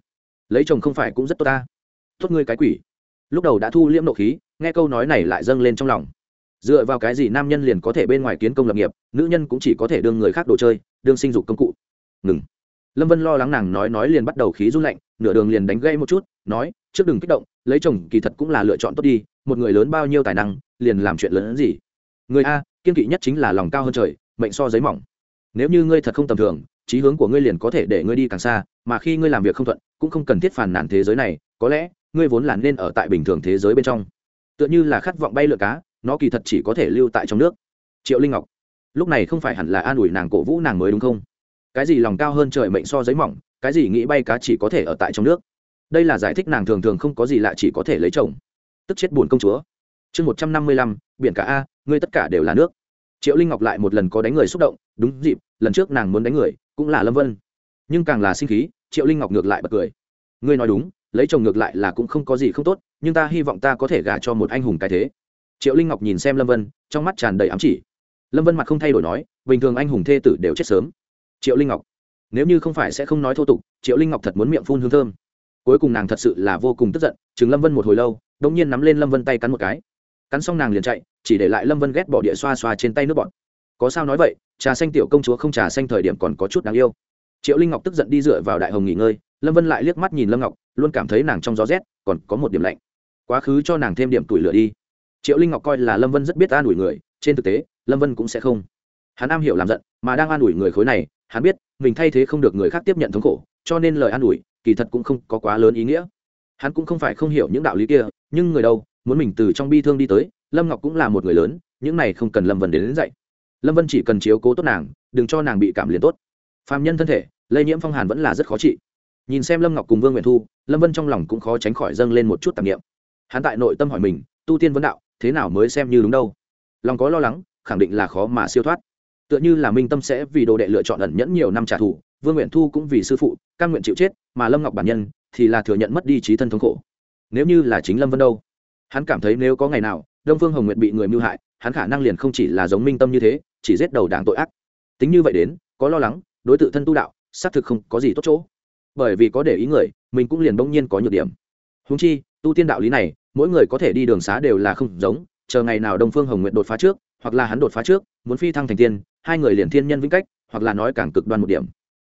Lấy chồng không phải cũng rất tốt ta. Tốt ngươi cái quỷ. Lúc đầu đã thu liễm nộ khí, nghe câu nói này lại dâng lên trong lòng. Dựa vào cái gì nam nhân liền có thể bên ngoài kiến công lập nghiệp, nữ nhân cũng chỉ có thể đương người khác đồ chơi, đương sinh dục công cụ. Ngừng. Lâm vân lo lắng nàng nói nói liền bắt đầu khí run lạnh, nửa đường liền đánh gây một chút, nói, trước đừng kích động, lấy chồng kỳ thật cũng là lựa chọn tốt đi một người lớn bao nhiêu tài năng, liền làm chuyện lớn hơn gì. Người a, kiên kỵ nhất chính là lòng cao hơn trời, mệnh so giấy mỏng. Nếu như ngươi thật không tầm thường trí hướng của ngươi liền có thể để ngươi đi càng xa, mà khi ngươi làm việc không thuận, cũng không cần thiết phản nản thế giới này, có lẽ, ngươi vốn là nên ở tại bình thường thế giới bên trong. Tựa như là khát vọng bay lượn cá, nó kỳ thật chỉ có thể lưu tại trong nước. Triệu linh ngọc, lúc này không phải hẳn là an ủi nàng cổ vũ nàng mới đúng không? Cái gì lòng cao hơn trời mệnh so giấy mỏng, cái gì nghĩ bay cá chỉ có thể ở tại trong nước? Đây là giải thích nàng thường thường không có gì lạ chỉ có thể lấy chồng tức chết buồn công chúa. Chương một trăm năm mươi lăm, biển cả a, ngươi tất cả đều là nước. Triệu linh ngọc lại một lần có đánh người xúc động, đúng dịp, lần trước nàng muốn đánh người, cũng là lâm vân. Nhưng càng là sinh khí, triệu linh ngọc ngược lại bật cười. Ngươi nói đúng, lấy chồng ngược lại là cũng không có gì không tốt, nhưng ta hy vọng ta có thể gả cho một anh hùng cái thế. Triệu linh ngọc nhìn xem lâm vân, trong mắt tràn đầy ám chỉ. Lâm vân mặt không thay đổi nói, bình thường anh hùng thê tử đều chết sớm. Triệu linh ngọc, nếu như không phải sẽ không nói thô tục, triệu linh ngọc thật muốn miệng phun hương thơm. Cuối cùng nàng thật sự là vô cùng tức giận, chừng lâm vân một hồi lâu đ ỗ n g nhiên nắm lên lâm vân tay cắn một cái. Cắn xong nàng liền chạy, chỉ để lại lâm vân ghét bỏ địa xoa xoa trên tay nước bọn. có sao nói vậy, trà xanh tiểu công chúa không trà xanh thời điểm còn có chút đáng yêu. Triệu linh ngọc tức giận đi dựa vào đại hồng nghỉ ngơi, lâm vân lại liếc mắt nhìn lâm ngọc, luôn cảm thấy nàng trong gió rét, còn có một điểm lạnh. Quá khứ cho nàng thêm điểm tuổi lửa đi. Triệu linh ngọc coi là lâm vân rất biết an ủi người, trên thực tế, lâm vân cũng sẽ không. Hắn am hiểu làm giận, mà đang an ủi người khối này, hắn biết, mình thay thế không được người khác tiếp nhận thống khổ, cho nên lời an ủi, kỳ thật cũng không có quá lớn ý nghĩa hắn cũng không phải không hiểu những đạo lý kia nhưng người đâu muốn mình từ trong bi thương đi tới lâm ngọc cũng là một người lớn những này không cần lâm vân đến, đến dạy. Lâm vân chỉ cần chiếu cố tốt nàng đừng cho nàng bị cảm liền tốt. Phạm nhân thân thể lây nhiễm phong hàn vẫn là rất khó trị. Nhìn xem lâm ngọc cùng vương nguyện thu lâm vân trong lòng cũng khó tránh khỏi dâng lên một chút tạp nghiệm hắn tại nội tâm hỏi mình tu tiên vấn đạo thế nào mới xem như đúng đâu? Lòng có lo lắng khẳng định là khó mà siêu thoát. Tựa như là minh tâm sẽ vì đồ đệ lựa chọn ẩn nhẫn nhiều năm trả thù vương nguyện thu cũng vì sư phụ căn nguyện chịu chết mà lâm ngọc bản nhân thì là thừa nhận mất đi trí thân thống khổ. Nếu như là chính lâm vân đâu? Hắn cảm thấy nếu có ngày nào, đông phương hồng nguyện bị người mưu hại, hắn khả năng liền không chỉ là giống minh tâm như thế, chỉ giết đầu đảng tội ác. Tính như vậy đến, có lo lắng, đối tượng thân tu đạo, xác thực không có gì tốt chỗ. Bởi vì có để ý người, mình cũng liền bỗng nhiên có nhược điểm. Húng chi, tu tiên đạo lý này, mỗi người có thể đi đường xá đều là không giống, chờ ngày nào đông phương hồng nguyện đột phá trước, hoặc là hắn đột phá trước, muốn phi thăng thành tiên, hai người liền thiên nhân vĩnh cách, hoặc là nói càng cực đoan một điểm.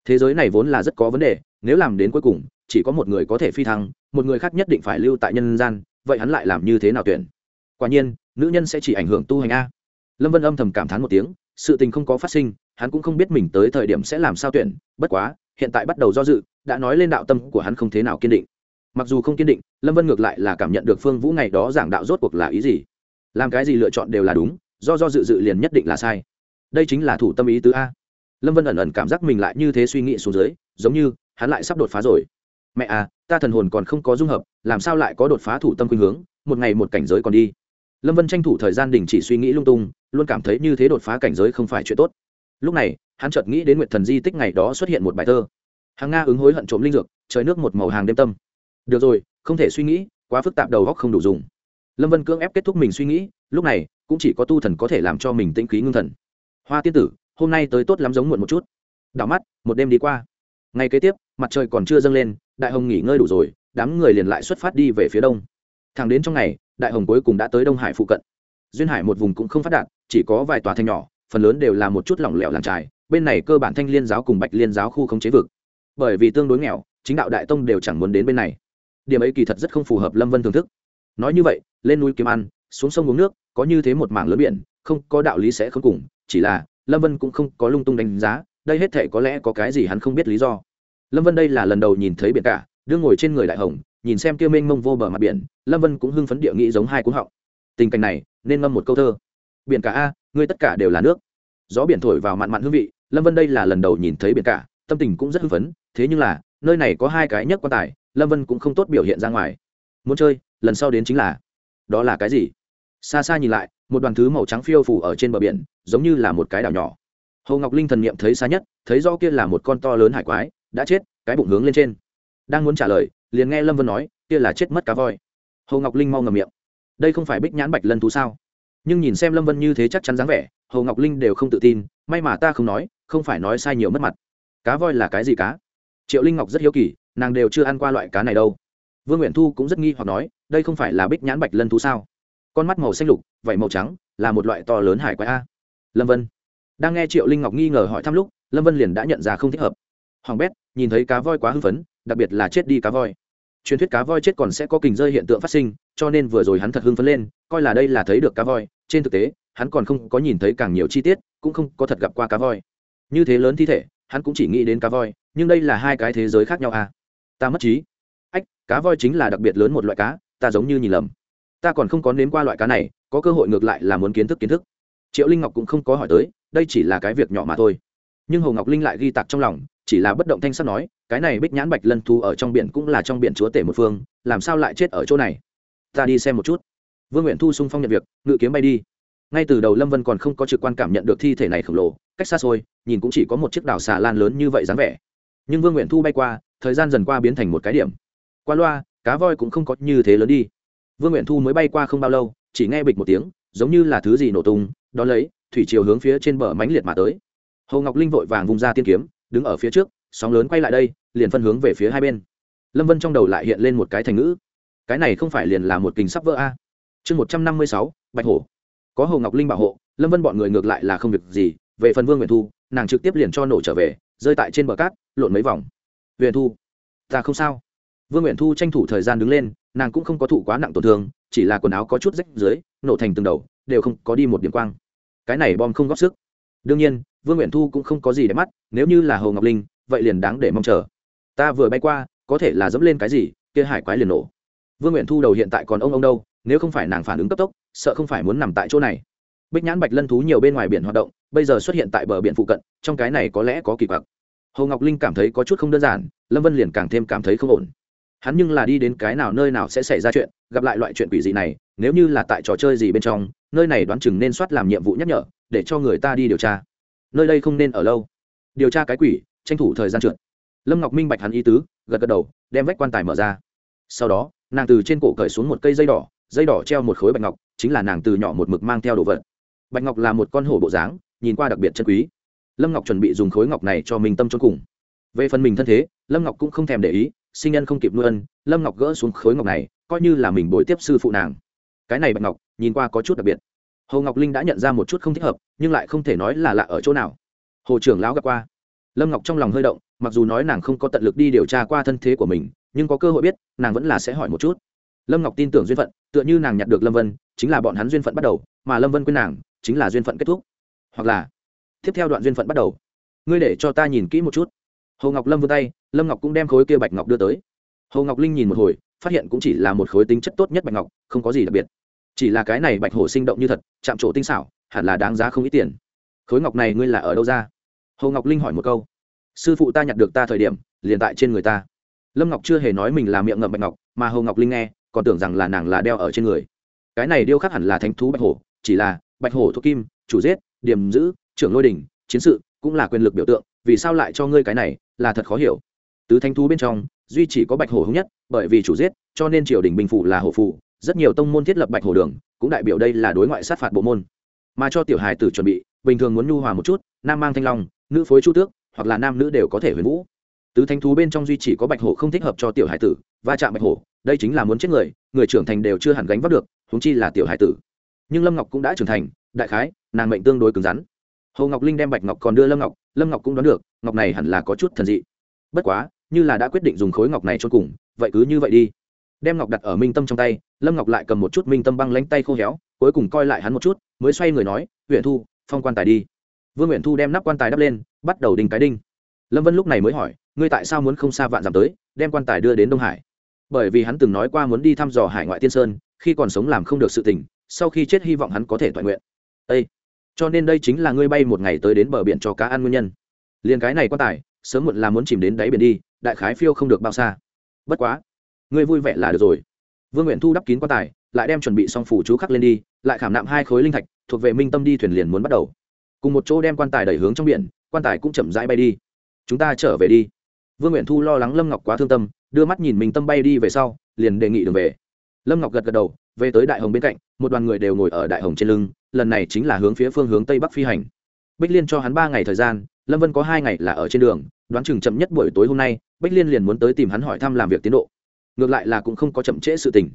Thế giới này vốn là rất có vấn đề nếu làm đến cuối cùng, chỉ có một người có thể phi thăng, một người khác nhất định phải lưu tại nhân gian, vậy hắn lại làm như thế nào tuyển? Quả nhiên, nữ nhân sẽ chỉ ảnh hưởng tu hành a. Lâm vân âm thầm cảm thán một tiếng, sự tình không có phát sinh, hắn cũng không biết mình tới thời điểm sẽ làm sao tuyển, bất quá, hiện tại bắt đầu do dự, đã nói lên đạo tâm của hắn không thế nào kiên định. Mặc dù không kiên định, lâm vân ngược lại là cảm nhận được phương vũ ngày đó giảng đạo rốt cuộc là ý gì. Làm cái gì lựa chọn đều là đúng, do do dự dự liền nhất định là sai. Đây chính là thủ tâm ý tứ a. Lâm vân ẩn ẩn cảm giác mình lại như thế suy nghĩ xuống dưới, giống như hắn lại sắp đột phá rồi. Mẹ à ta thần hồn còn không có dung hợp, làm sao lại có đột phá thủ tâm khuynh hướng, một ngày một cảnh giới còn đi. Lâm vân tranh thủ thời gian đình chỉ suy nghĩ lung tung, luôn cảm thấy như thế đột phá cảnh giới không phải chuyện tốt. Lúc này, hắn chợt nghĩ đến nguyện thần di tích ngày đó xuất hiện một bài thơ. Hàng nga ứng hối hận trộm linh dược, trời nước một màu hàng đêm tâm. Được rồi, không thể suy nghĩ, quá phức tạp đầu góc không đủ dùng. Lâm vân cưỡng ép kết thúc mình suy nghĩ, lúc này, cũng chỉ có tu thần có thể làm cho mình tĩnh khí ngưng thần. Hoa tiên tử, hôm nay tới tốt lắm giống muộn một chút. Đảo mắt, một đêm đi qua ngày kế tiếp, mặt trời còn chưa dâng lên, đại hồng nghỉ ngơi đủ rồi, đám người liền lại xuất phát đi về phía đông. Thẳng đến trong ngày, đại hồng cuối cùng đã tới đông hải phụ cận. Duyên hải một vùng cũng không phát đạt, chỉ có vài tòa thanh nhỏ, phần lớn đều là một chút lỏng lẻo làng trài, bên này cơ bản thanh liên giáo cùng bạch liên giáo khu không chế vực. Bởi vì tương đối nghèo, chính đạo đại tông đều chẳng muốn đến bên này. Điểm ấy kỳ thật rất không phù hợp lâm vân thưởng thức. Nói như vậy, lên núi kiếm ăn, xuống sông uống nước, có như thế một mảng lớn biển, không có đạo lý sẽ không cùng, chỉ là lâm vân cũng không có lung tung đánh giá đây hết thể có lẽ có cái gì hắn không biết lý do. Lâm vân đây là lần đầu nhìn thấy biển cả đương ngồi trên người đại hồng, nhìn xem kia mênh mông vô bờ mặt biển, lâm vân cũng hưng phấn địa nghĩ giống hai cúng họng. Tình cảnh này, nên ngâm một câu thơ. Biển cả a, ngươi tất cả đều là nước. Gió biển thổi vào mặn mặn hương vị, lâm vân đây là lần đầu nhìn thấy biển cả, tâm tình cũng rất hưng phấn, thế nhưng là, nơi này có hai cái nhất quan tài, lâm vân cũng không tốt biểu hiện ra ngoài. Muốn chơi, lần sau đến chính là. Đó là cái gì? Xa xa nhìn lại, một đoàn thứ màu trắng phiêu phủ ở trên bờ biển, giống như là một cái đảo nhỏ hồ ngọc linh thần n i ệ m thấy xa nhất, thấy do kia là một con to lớn hải quái, đã chết, cái bụng hướng lên trên. Đang muốn trả lời, liền nghe lâm vân nói, kia là chết mất cá voi. Hồ ngọc linh mau ngầm miệng. Đây không phải bích nhãn bạch lân thú sao? Nhưng nhìn xem lâm vân như thế chắc chắn dáng vẻ, hồ ngọc linh đều không tự tin, may mà ta không nói, không phải nói sai nhiều mất mặt. Cá voi là cái gì cá? Triệu linh ngọc rất hiếu kỳ, nàng đều chưa ăn qua loại cá này đâu. Vương nguyện thu cũng rất nghi hoặc nói, đây không phải là bích nhãn bạch lân thú sao? Con mắt màu xanh lục, vảy màu trắng, là một loại to lớn hải quái a. Lâm vân đang nghe triệu linh ngọc nghi ngờ hỏi thăm lúc, lâm vân liền đã nhận ra không thích hợp. Hoàng bét, nhìn thấy cá voi quá hưng phấn, đặc biệt là chết đi cá voi. Truyền thuyết cá voi chết còn sẽ có kình rơi hiện tượng phát sinh, cho nên vừa rồi hắn thật hưng phấn lên, coi là đây là thấy được cá voi. Trên thực tế, hắn còn không có nhìn thấy càng nhiều chi tiết, cũng không có thật gặp qua cá voi. Như thế lớn thi thể, hắn cũng chỉ nghĩ đến cá voi, nhưng đây là hai cái thế giới khác nhau à? Ta mất trí. Ách, cá voi chính là đặc biệt lớn một loại cá, ta giống như nhìn lầm. Ta còn không có nếm qua loại cá này, có cơ hội ngược lại là muốn kiến thức kiến thức. Triệu linh ngọc cũng không có hỏi tới đây chỉ là cái việc nhỏ mà thôi. Nhưng hồ ngọc linh lại ghi tạc trong lòng, chỉ là bất động thanh sắt nói, cái này bích nhãn bạch lân thu ở trong biển cũng là trong biển chúa tể một phương, làm sao lại chết ở chỗ này? Ta đi xem một chút. Vương nguyện thu xung phong nhận việc, ngự kiếm bay đi. Ngay từ đầu lâm vân còn không có trực quan cảm nhận được thi thể này khổng lồ, cách xa xôi, nhìn cũng chỉ có một chiếc đảo xà lan lớn như vậy dáng vẻ. Nhưng vương nguyện thu bay qua, thời gian dần qua biến thành một cái điểm. Qua loa, cá voi cũng không có như thế lớn đi. Vương nguyện thu mới bay qua không bao lâu, chỉ nghe bịch một tiếng, giống như là thứ gì nổ tung, đón lấy thủy chiều hướng phía trên bờ mánh liệt mà tới. Hồ ngọc linh vội vàng vung ra tiên kiếm, đứng ở phía trước, sóng lớn quay lại đây, liền phân hướng về phía hai bên. Lâm vân trong đầu lại hiện lên một cái thành ngữ. Cái này không phải liền là một kình sắp vỡ a? Chương một trăm năm mươi sáu, bạch hổ. Có hồ ngọc linh bảo hộ, lâm vân bọn người ngược lại là không việc gì, về phần vương nguyện thu, nàng trực tiếp liền cho nổ trở về, rơi tại trên bờ cát, lộn mấy vòng. Nguyện thu, ta không sao. Vương nguyện thu tranh thủ thời gian đứng lên, nàng cũng không có thụ quá nặng tổn thương, chỉ là quần áo có chút rách dưới, nổ thành từng đầu, đều không có đi một điểm quang cái này bom không góp sức. Đương nhiên, vương nguyện thu cũng không có gì để mắt, nếu như là hồ ngọc linh, vậy liền đáng để mong chờ. Ta vừa bay qua, có thể là dẫm lên cái gì, kia hải quái liền nổ. Vương nguyện thu đầu hiện tại còn ông ông đâu, nếu không phải nàng phản ứng cấp tốc, sợ không phải muốn nằm tại chỗ này. Bích nhãn bạch lân thú nhiều bên ngoài biển hoạt động, bây giờ xuất hiện tại bờ biển phụ cận, trong cái này có lẽ có kỳ quặc. Hồ ngọc linh cảm thấy có chút không đơn giản, lâm vân liền càng thêm cảm thấy không ổn. Hắn nhưng là đi đến cái nào nơi nào sẽ xảy ra chuyện, gặp lại loại chuyện quỷ dị này nếu như là tại trò chơi gì bên trong, nơi này đoán chừng nên soát làm nhiệm vụ nhắc nhở, để cho người ta đi điều tra. Nơi đây không nên ở lâu. Điều tra cái quỷ, tranh thủ thời gian trượt. Lâm ngọc minh bạch hắn ý tứ, gật gật đầu, đem vách quan tài mở ra. Sau đó, nàng từ trên cổ cởi xuống một cây dây đỏ dây đỏ treo một khối bạch ngọc, chính là nàng từ nhỏ một mực mang theo đồ vật. Bạch ngọc là một con hổ bộ dáng, nhìn qua đặc biệt chân quý. Lâm ngọc chuẩn bị dùng khối ngọc này cho mình tâm trốn cùng. Về phần mình thân thế, lâm ngọc cũng không thèm để ý, sinh nhân không kịp nuôi ân, lâm ngọc gỡ xuống khối ngọc này, coi như là mình bồi tiếp sư phụ nàng cái này bạch ngọc, nhìn qua có chút đặc biệt. Hồ ngọc linh đã nhận ra một chút không thích hợp, nhưng lại không thể nói là lạ ở chỗ nào. Hồ trưởng lão gặp qua. Lâm ngọc trong lòng hơi động, mặc dù nói nàng không có tận lực đi điều tra qua thân thế của mình, nhưng có cơ hội biết, nàng vẫn là sẽ hỏi một chút. Lâm ngọc tin tưởng duyên phận, tựa như nàng nhặt được lâm vân, chính là bọn hắn duyên phận bắt đầu, mà lâm vân quên nàng, chính là duyên phận kết thúc. Hoặc là, tiếp theo đoạn duyên phận bắt đầu. Ngươi để cho ta nhìn kỹ một chút. Hồ ngọc lâm vươn tay, lâm ngọc cũng đem khối kia bạch ngọc đưa tới. Hồ ngọc linh nhìn một hồi, phát hiện cũng chỉ là một khối tính chất tốt nhất bạch ngọc, không có gì đặc biệt chỉ là cái này bạch hổ sinh động như thật, chạm trổ tinh xảo, hẳn là đáng giá không ít tiền. Khối ngọc này ngươi là ở đâu ra? Hồ ngọc linh hỏi một câu. Sư phụ ta nhặt được ta thời điểm, liền tại trên người ta. Lâm ngọc chưa hề nói mình là miệng ngậm bạch ngọc, mà hồ ngọc linh nghe, còn tưởng rằng là nàng là đeo ở trên người. Cái này điêu khắc hẳn là thánh thú bạch hổ, chỉ là bạch hổ thuộc kim, chủ giết, điểm giữ, trưởng lôi đình chiến sự, cũng là quyền lực biểu tượng, vì sao lại cho ngươi cái này, là thật khó hiểu. Tứ thánh thú bên trong, duy chỉ có bạch hổ hung nhất, bởi vì chủ giết, cho nên triều đình bình phụ là hổ phụ rất nhiều tông môn thiết lập bạch hổ đường, cũng đại biểu đây là đối ngoại sát phạt bộ môn. Mà cho tiểu hài tử chuẩn bị, bình thường muốn nhu hòa một chút, nam mang thanh long, nữ phối chu tước, hoặc là nam nữ đều có thể huyền vũ. Tứ thanh thú bên trong duy chỉ có bạch hổ không thích hợp cho tiểu hải tử, va chạm bạch hổ, đây chính là muốn chết người người trưởng thành đều chưa hẳn gánh vác được húng chi là tiểu hải tử. Nhưng lâm ngọc cũng đã trưởng thành, đại khái, nàng mệnh tương đối cứng rắn. Hồ ngọc linh đem bạch ngọc còn đưa lâm ngọc lâm ngọc cũng đoán được, ngọc này hẳn là có chút thần dị. Bất quá, như là đã quyết định dùng khối ngọc này cho cùng, vậy cứ như vậy đi đem ngọc đặt ở minh tâm trong tay, lâm ngọc lại cầm một chút minh tâm băng lánh tay khô héo, cuối cùng coi lại hắn một chút, mới xoay người nói huyện thu, phong quan tài đi. Vương nguyện thu đem nắp quan tài đắp lên, bắt đầu đinh cái đinh. Lâm vân lúc này mới hỏi, ngươi tại sao muốn không xa vạn dặm tới, đem quan tài đưa đến đông hải? Bởi vì hắn từng nói qua muốn đi thăm dò hải ngoại tiên sơn, khi còn sống làm không được sự tình, sau khi chết hy vọng hắn có thể toàn nguyện. Ê! cho nên đây chính là ngươi bay một ngày tới đến bờ biển cho cá ăn nguyên nhân. Liền cái này quan tài, sớm muộn là muốn chìm đến đáy biển đi, đại khái phiêu không được bao xa. Bất quá ngươi vui vẻ là được rồi. Vương nguyện thu đắp kín quan tài, lại đem chuẩn bị xong phủ chú khắc lên đi, lại khảm nạm hai khối linh thạch, thuộc về minh tâm đi thuyền liền muốn bắt đầu. Cùng một chỗ đem quan tài đẩy hướng trong biển, quan tài cũng chậm rãi bay đi. Chúng ta trở về đi. Vương nguyện thu lo lắng lâm ngọc quá thương tâm, đưa mắt nhìn mình tâm bay đi về sau, liền đề nghị đường về. Lâm ngọc gật gật đầu, về tới đại hồng bên cạnh, một đoàn người đều ngồi ở đại hồng trên lưng, lần này chính là hướng phía phương hướng tây bắc phi hành. Bích liên cho hắn ba ngày thời gian, lâm vân có hai ngày là ở trên đường, đoán chừng chậm nhất buổi tối hôm nay, bích liên liền muốn tới tìm hắn hỏi thăm làm việc tiến độ ngược lại là cũng không có chậm trễ sự tình.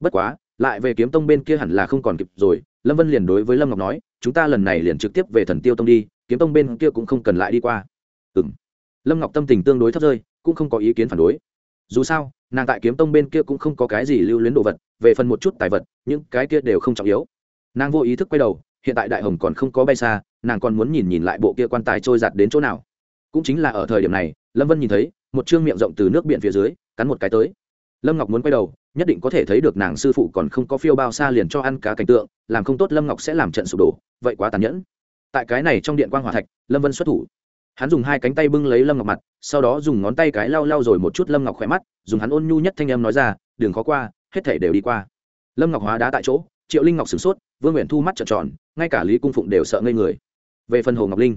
Bất quá, lại về kiếm tông bên kia hẳn là không còn kịp rồi, lâm vân liền đối với lâm ngọc nói, chúng ta lần này liền trực tiếp về thần tiêu tông đi, kiếm tông bên kia cũng không cần lại đi qua. Ừ m lâm ngọc tâm tình tương đối thấp rơi, cũng không có ý kiến phản đối. Dù sao, nàng tại kiếm tông bên kia cũng không có cái gì lưu luyến đồ vật, về phần một chút tài vật, những cái kia đều không trọng yếu. Nàng vô ý thức quay đầu, hiện tại đại hồng còn không có bay xa, nàng còn muốn nhìn nhìn lại bộ kia quan tài trôi giặt đến chỗ nào. Cũng chính là ở thời điểm này, lâm vân nhìn thấy, một chương miệng rộng từ nước biển phía dưới, cắn một cái tới lâm ngọc muốn quay đầu, nhất định có thể thấy được nàng sư phụ còn không có phiêu bao xa liền cho ăn cá cảnh tượng, làm không tốt lâm ngọc sẽ làm trận sụp đổ, vậy quá tàn nhẫn. Tại cái này trong điện quan g hòa thạch, lâm vân xuất thủ. Hắn dùng hai cánh tay bưng lấy lâm ngọc mặt, sau đó dùng ngón tay cái lau lau rồi một chút lâm ngọc khỏe mắt, dùng hắn ôn nhu nhất thanh em nói ra đường khó qua, hết thể đều đi qua. Lâm ngọc hóa đá tại chỗ, triệu linh ngọc sửng sốt, vương nguyện thu mắt trợn tròn, ngay cả lý cung phụng đều sợ ngây người. Về phần hồ ngọc linh,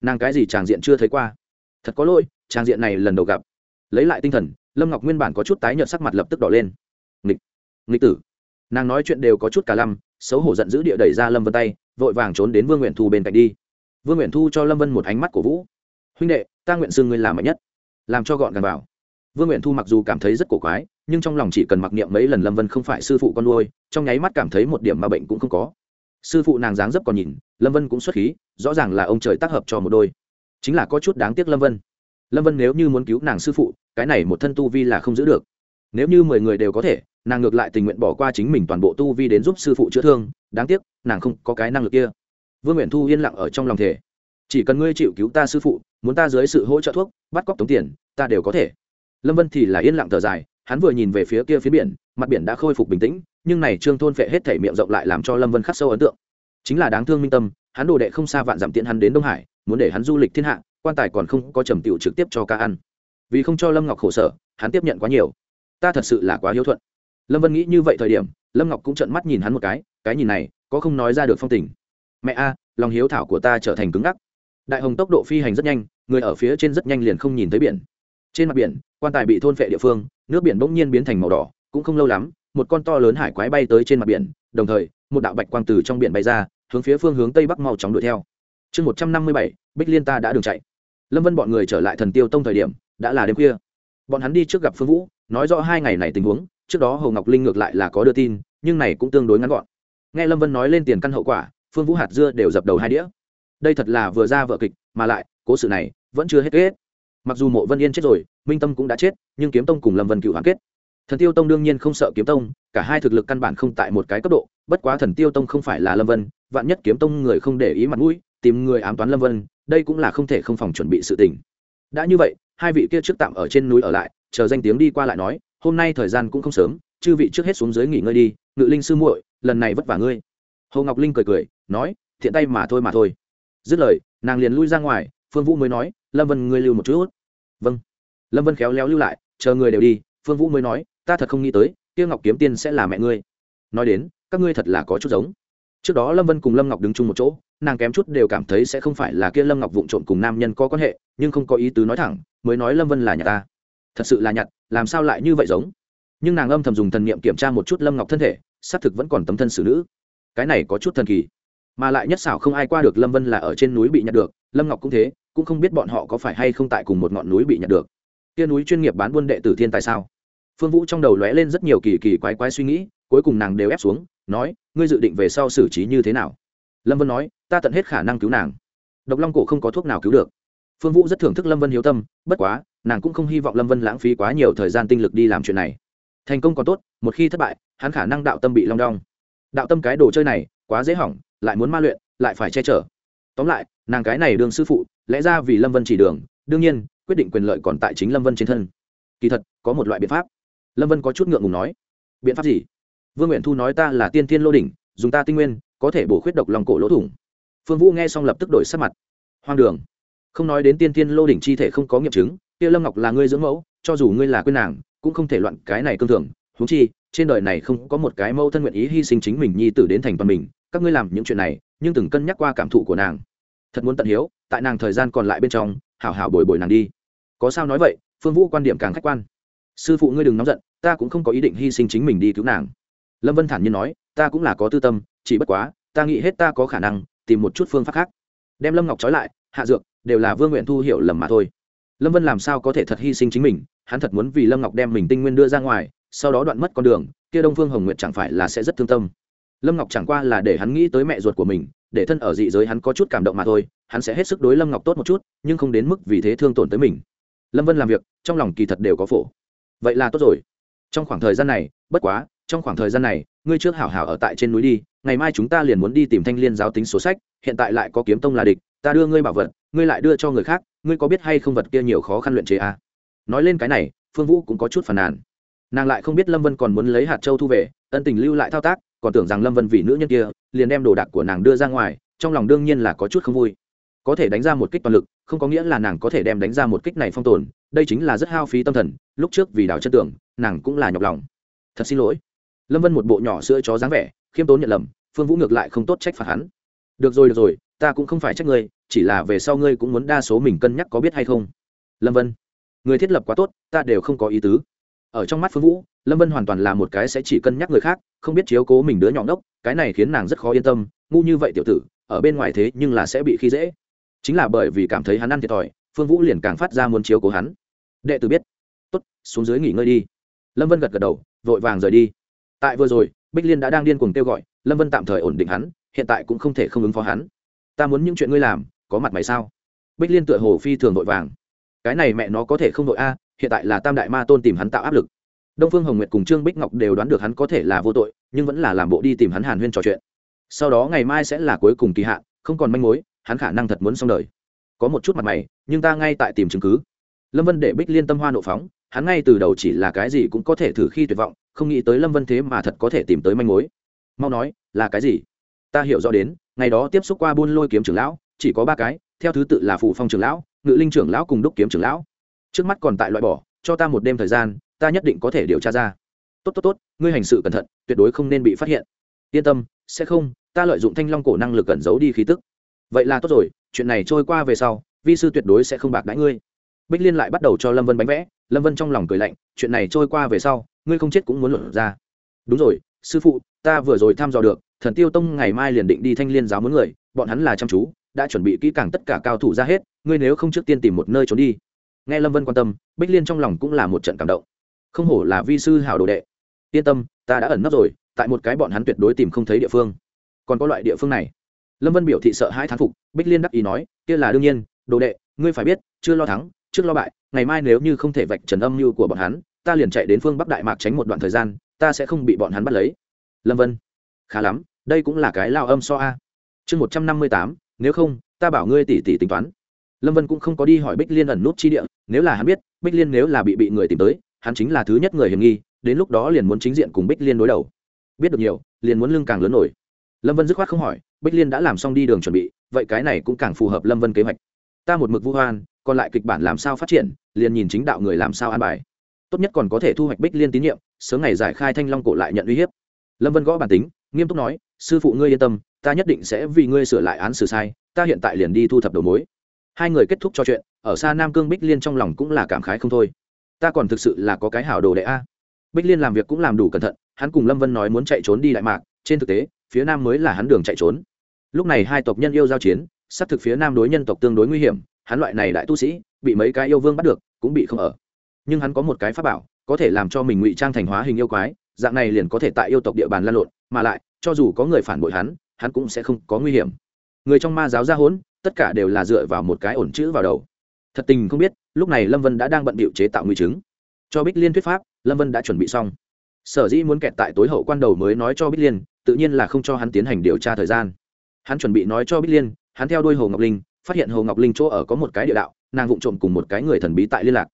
nàng cái gì tràng diện chưa thấy qua? Thật có lỗi tràng diện này lần đầu gặp. Lấy lại tinh thần lâm ngọc nguyên bản có chút tái nhợt sắc mặt lập tức đỏ lên. Nghịch nghịch tử. Nàng nói chuyện đều có chút cả lăm, xấu hổ giận dữ địa đẩy ra lâm vân tay, vội vàng trốn đến vương nguyện thu bên cạnh đi. Vương nguyện thu cho lâm vân một ánh mắt cổ vũ. Huynh đệ, ta nguyện xưng ngươi làm mạnh nhất, làm cho gọn gàng vào. Vương nguyện thu mặc dù cảm thấy rất cổ quái, nhưng trong lòng chỉ cần mặc niệm mấy lần lâm vân không phải sư phụ con nuôi, trong nháy mắt cảm thấy một điểm mà bệnh cũng không có. Sư phụ nàng dáng dấp còn nhìn, lâm vân cũng xuất khí, rõ ràng là ông trời tác hợp cho một đôi. Chính là có chút đáng tiếc lâm vân lâm vân nếu như muốn cứu nàng sư phụ, cái này một thân tu vi là không giữ được. Nếu như mười người đều có thể, nàng ngược lại tình nguyện bỏ qua chính mình toàn bộ tu vi đến giúp sư phụ chữa thương, đáng tiếc, nàng không có cái năng lực kia. Vương nguyện thu yên lặng ở trong lòng thể chỉ cần ngươi chịu cứu ta sư phụ, muốn ta dưới sự hỗ trợ thuốc, bắt cóc tống tiền, ta đều có thể. Lâm vân thì là yên lặng thở dài, hắn vừa nhìn về phía kia phía biển, mặt biển đã khôi phục bình tĩnh, nhưng này trương thôn phệ hết thể miệng rộng lại làm cho lâm vân khắc sâu ấn tượng. Chính là đáng thương minh tâm, hắn đồ đệ không xa vạn giảm tiện hắn đến đông hải, muốn để hắn du lịch thiên hạ quan tài còn không có trầm tiểu trực tiếp cho ca ăn. Vì không cho lâm ngọc khổ sở, hắn tiếp nhận quá nhiều. Ta thật sự là quá hiếu thuận. Lâm vân nghĩ như vậy thời điểm, lâm ngọc cũng trợn mắt nhìn hắn một cái cái nhìn này, có không nói ra được phong tình. Mẹ a, lòng hiếu thảo của ta trở thành cứng ngắc. Đại hồng tốc độ phi hành rất nhanh, người ở phía trên rất nhanh liền không nhìn thấy biển. Trên mặt biển, quan tài bị thôn phệ địa phương, nước biển bỗng nhiên biến thành màu đỏ, cũng không lâu lắm, một con to lớn hải quái bay tới trên mặt biển, đồng thời, một đạo bạch quang từ trong biển bay ra, hướng phía phương hướng tây bắc mau chóng đuổi theo. Chương một trăm năm mươi bảy, bích liên ta đã đường chạy lâm vân bọn người trở lại thần tiêu tông thời điểm, đã là đêm khuya. Bọn hắn đi trước gặp phương vũ, nói rõ hai ngày này tình huống, trước đó hồ ngọc linh ngược lại là có đưa tin, nhưng này cũng tương đối ngắn gọn. Nghe lâm vân nói lên tiền căn hậu quả, phương vũ hạt dưa đều dập đầu hai đĩa. Đây thật là vừa ra vợ kịch, mà lại, cố sự này, vẫn chưa hết kết mặc dù mộ vân yên chết rồi, minh tâm cũng đã chết, nhưng kiếm tông cùng lâm vân cựu hoàn kết. Thần tiêu tông đương nhiên không sợ kiếm tông, cả hai thực lực căn bản không tại một cái cấp độ, bất quá thần tiêu tông không phải là lâm vân, vạn nhất kiếm tông người không để ý mặt mũi, tìm người ám toán lâm vân đây cũng là không thể không phòng chuẩn bị sự tình. Đã như vậy, hai vị kia trước tạm ở trên núi ở lại, chờ danh tiếng đi qua lại nói, hôm nay thời gian cũng không sớm, chư vị trước hết xuống dưới nghỉ ngơi đi, ngự linh sư muội, lần này vất vả ngươi. Hồ ngọc linh cười cười, nói, thiện tay mà thôi mà thôi. Dứt lời, nàng liền lui ra ngoài, phương vũ mới nói, lâm vân ngươi lưu một chút. Vâng. Lâm vân khéo léo lưu lại, chờ người đều đi. Phương vũ mới nói, ta thật không nghĩ tới, kia ngọc kiếm tiên sẽ là mẹ ngươi. Nói đến, các ngươi thật là có chút giống. Trước đó lâm vân cùng lâm ngọc đứng chung một chỗ nàng kém chút đều cảm thấy sẽ không phải là kia lâm ngọc vụng trộm cùng nam nhân có quan hệ, nhưng không có ý tứ nói thẳng, mới nói lâm vân là nhà ta. Thật sự là nhặt, làm sao lại như vậy giống? Nhưng nàng âm thầm dùng thần niệm kiểm tra một chút lâm ngọc thân thể, xác thực vẫn còn tấm thân xử nữ. Cái này có chút thần kỳ. Mà lại nhất xảo không ai qua được lâm vân là ở trên núi bị nhặt được, lâm ngọc cũng thế, cũng không biết bọn họ có phải hay không tại cùng một ngọn núi bị nhặt được. Kia núi chuyên nghiệp bán buôn đệ tử thiên tại sao? Phương vũ trong đầu lóe lên rất nhiều kỳ kỳ quái quái suy nghĩ, cuối cùng nàng đều ép xuống, nói, ngươi dự định về sau xử trí như thế nào? Lâm vân nói ta tận hết khả năng cứu nàng độc long cổ không có thuốc nào cứu được phương vũ rất thưởng thức lâm vân hiếu tâm bất quá nàng cũng không hy vọng lâm vân lãng phí quá nhiều thời gian tinh lực đi làm chuyện này thành công còn tốt một khi thất bại hắn khả năng đạo tâm bị long đong đạo tâm cái đồ chơi này quá dễ hỏng lại muốn ma luyện lại phải che chở tóm lại nàng cái này đương sư phụ lẽ ra vì lâm vân chỉ đường đương nhiên quyết định quyền lợi còn tại chính lâm vân trên thân kỳ thật có một loại biện pháp lâm vân có chút ngượng ngùng nói biện pháp gì vương nguyện thu nói ta là tiên Thiên lô đỉnh dùng ta tinh nguyên có thể bổ khuyết độc lòng cổ lỗ thủng. Phương vũ nghe xong lập tức đổi sắc mặt. Hoang đường. Không nói đến tiên tiên lô đỉnh chi thể không có nghiệm chứng, kia lâm ngọc là ngươi dưỡng mẫu, cho dù ngươi là quên nàng, cũng không thể loạn cái này cương thường. Huống chi, trên đời này không có một cái mẫu thân nguyện ý hy sinh chính mình nhi tử đến thành toàn mình, các ngươi làm những chuyện này, nhưng từng cân nhắc qua cảm thụ của nàng. Thật muốn tận hiếu, tại nàng thời gian còn lại bên trong, hảo hảo bồi bồi nàng đi. Có sao nói vậy? Phương vũ quan điểm càng khách quan. Sư phụ ngươi đừng nóng giận, ta cũng không có ý định hy sinh chính mình đi cứu nàng. Lâm vân thản nhiên nói, ta cũng là có tư tâm chỉ bất quá, ta nghĩ hết ta có khả năng tìm một chút phương pháp khác. Đem lâm ngọc trói lại, hạ dược đều là vương nguyện thu hiểu lầm mà thôi. Lâm vân làm sao có thể thật hy sinh chính mình, hắn thật muốn vì lâm ngọc đem mình tinh nguyên đưa ra ngoài, sau đó đoạn mất con đường, kia đông phương hồng nguyện chẳng phải là sẽ rất thương tâm. Lâm ngọc chẳng qua là để hắn nghĩ tới mẹ ruột của mình, để thân ở dị giới hắn có chút cảm động mà thôi, hắn sẽ hết sức đối lâm ngọc tốt một chút, nhưng không đến mức vì thế thương tổn tới mình. Lâm vân làm việc, trong lòng kỳ thật đều có phổ. Vậy là tốt rồi. Trong khoảng thời gian này, bất quá, trong khoảng thời gian này, ngươi trước hảo hảo ở tại trên núi đi ngày mai chúng ta liền muốn đi tìm thanh liên giáo tính số sách, hiện tại lại có kiếm tông là địch, ta đưa ngươi bảo vật, ngươi lại đưa cho người khác, ngươi có biết hay không vật kia nhiều khó khăn luyện chế à? nói lên cái này, phương vũ cũng có chút phàn nàn. Nàng lại không biết lâm vân còn muốn lấy hạt châu thu về, ân tình lưu lại thao tác, còn tưởng rằng lâm vân vì nữ nhân kia, liền đem đồ đạc của nàng đưa ra ngoài, trong lòng đương nhiên là có chút không vui. Có thể đánh ra một kích toàn lực, không có nghĩa là nàng có thể đem đánh ra một kích này phong tồn, đây chính là rất hao phí tâm thần, lúc trước vì đào chân tưởng nàng cũng là nhọc lòng. Thật xin lỗi. Lâm vân một bộ nhỏ sữa chó dáng vẻ, khiêm tốn nhận lầm phương vũ ngược lại không tốt trách phạt hắn. Được rồi được rồi, ta cũng không phải trách ngươi, chỉ là về sau ngươi cũng muốn đa số mình cân nhắc có biết hay không. Lâm vân, người thiết lập quá tốt, ta đều không có ý tứ. Ở trong mắt phương vũ, lâm vân hoàn toàn là một cái sẽ chỉ cân nhắc người khác, không biết chiếu cố mình đứa nhỏ ngốc, cái này khiến nàng rất khó yên tâm, ngu như vậy tiểu tử, ở bên ngoài thế nhưng là sẽ bị khi dễ. Chính là bởi vì cảm thấy hắn ăn thiệt thòi, phương vũ liền càng phát ra muốn chiếu cố hắn. Đệ tử biết. Tốt, xuống dưới nghỉ ngơi đi. Lâm vân gật gật đầu, vội vàng rời đi. Tại vừa rồi bích liên đã đang điên cuồng kêu gọi, lâm vân tạm thời ổn định hắn, hiện tại cũng không thể không ứng phó hắn. Ta muốn những chuyện ngươi làm, có mặt mày sao? Bích liên tựa hồ phi thường vội vàng. Cái này mẹ nó có thể không đội a, hiện tại là tam đại ma tôn tìm hắn tạo áp lực. Đông phương hồng nguyệt cùng trương bích ngọc đều đoán được hắn có thể là vô tội, nhưng vẫn là làm bộ đi tìm hắn hàn huyên trò chuyện. Sau đó ngày mai sẽ là cuối cùng kỳ hạn, không còn manh mối, hắn khả năng thật muốn xong đời. Có một chút mặt mày, nhưng ta ngay tại tìm chứng cứ lâm vân để bích liên tâm hoa nộ phóng, hắn ngay từ đầu chỉ là cái gì cũng có thể thử khi tuyệt vọng, không nghĩ tới lâm vân thế mà thật có thể tìm tới manh mối. Mau nói, là cái gì? Ta hiểu rõ đến, ngày đó tiếp xúc qua buôn lôi kiếm trưởng lão, chỉ có ba cái, theo thứ tự là phụ phong trưởng lão, ngự linh trưởng lão cùng đúc kiếm trưởng lão. Trước mắt còn tại loại bỏ, cho ta một đêm thời gian, ta nhất định có thể điều tra ra. Tốt tốt tốt, ngươi hành sự cẩn thận, tuyệt đối không nên bị phát hiện. Yên tâm, sẽ không, ta lợi dụng thanh long cổ năng lực cẩn giấu đi khí tức. Vậy là tốt rồi, chuyện này trôi qua về sau, vi sư tuyệt đối sẽ không bạc đãi ngươi bích liên lại bắt đầu cho lâm vân bánh vẽ. Lâm vân trong lòng cười lạnh, chuyện này trôi qua về sau, ngươi không chết cũng muốn luận ra. Đúng rồi, sư phụ, ta vừa rồi thăm dò được, thần tiêu tông ngày mai liền định đi thanh liên giáo muốn người, bọn hắn là chăm chú, đã chuẩn bị kỹ càng tất cả cao thủ ra hết, ngươi nếu không trước tiên tìm một nơi trốn đi. Nghe lâm vân quan tâm, bích liên trong lòng cũng là một trận cảm động. Không hổ là vi sư hảo đồ đệ. Yên tâm, ta đã ẩn nấp rồi, tại một cái bọn hắn tuyệt đối tìm không thấy địa phương. Còn có loại địa phương này. Lâm vân biểu thị sợ hãi thán phục, bích liên đắc ý nói, kia là đương nhiên, đồ đệ, ngươi phải biết, chưa lo thắng trước lo bại, ngày mai nếu như không thể vạch trần âm mưu của bọn hắn, ta liền chạy đến phương bắc đại mạc tránh một đoạn thời gian, ta sẽ không bị bọn hắn bắt lấy. Lâm vân. Khá lắm, đây cũng là cái lao âm so a. Chương một trăm năm mươi tám, nếu không, ta bảo ngươi tỉ tỉ tính toán. Lâm vân cũng không có đi hỏi bích liên ẩn nút chi địa, nếu là hắn biết, bích liên nếu là bị bị người tìm tới, hắn chính là thứ nhất người hiểm nghi, đến lúc đó liền muốn chính diện cùng bích liên đối đầu. Biết được nhiều, liền muốn lưng càng lớn nổi. Lâm vân dứt khoát không hỏi, bích liên đã làm xong đi đường chuẩn bị, vậy cái này cũng càng phù hợp lâm vân kế hoạch. Ta một mực vu hoan còn lại kịch bản làm sao phát triển, liền nhìn chính đạo người làm sao an bài. Tốt nhất còn có thể thu hoạch bích liên tín nhiệm, sớm ngày giải khai thanh long cổ lại nhận uy hiếp. Lâm vân gõ bản tính, nghiêm túc nói, sư phụ ngươi yên tâm, ta nhất định sẽ vì ngươi sửa lại án xử sai, ta hiện tại liền đi thu thập đầu mối. Hai người kết thúc trò chuyện, ở xa nam cương bích liên trong lòng cũng là cảm khái không thôi. Ta còn thực sự là có cái hảo đồ đệ a. Bích liên làm việc cũng làm đủ cẩn thận, hắn cùng lâm vân nói muốn chạy trốn đi đại mạc, trên thực tế, phía nam mới là hắn đường chạy trốn. Lúc này hai tộc nhân yêu giao chiến, xác thực phía nam đối nhân tộc tương đối nguy hiểm hắn loại này đại tu sĩ, bị mấy cái yêu vương bắt được, cũng bị không ở. Nhưng hắn có một cái pháp bảo, có thể làm cho mình ngụy trang thành hóa hình yêu quái, dạng này liền có thể tại yêu tộc địa bàn lan lộn, mà lại, cho dù có người phản bội hắn hắn cũng sẽ không có nguy hiểm. Người trong ma giáo gia hỗn tất cả đều là dựa vào một cái ổn chữ vào đầu. Thật tình không biết, lúc này lâm vân đã đang bận bịu chế tạo nguy chứng. Cho bích liên thuyết pháp, lâm vân đã chuẩn bị xong. Sở dĩ muốn kẹt tại tối hậu quan đầu mới nói cho bích liên, tự nhiên là không cho hắn tiến hành điều tra thời gian. Hắn chuẩn bị nói cho bích liên, hắn theo đôi hồ ngọc linh phát hiện hồ ngọc linh chỗ ở có một cái địa đạo, nàng vụng trộm cùng một cái người thần bí tại liên lạc.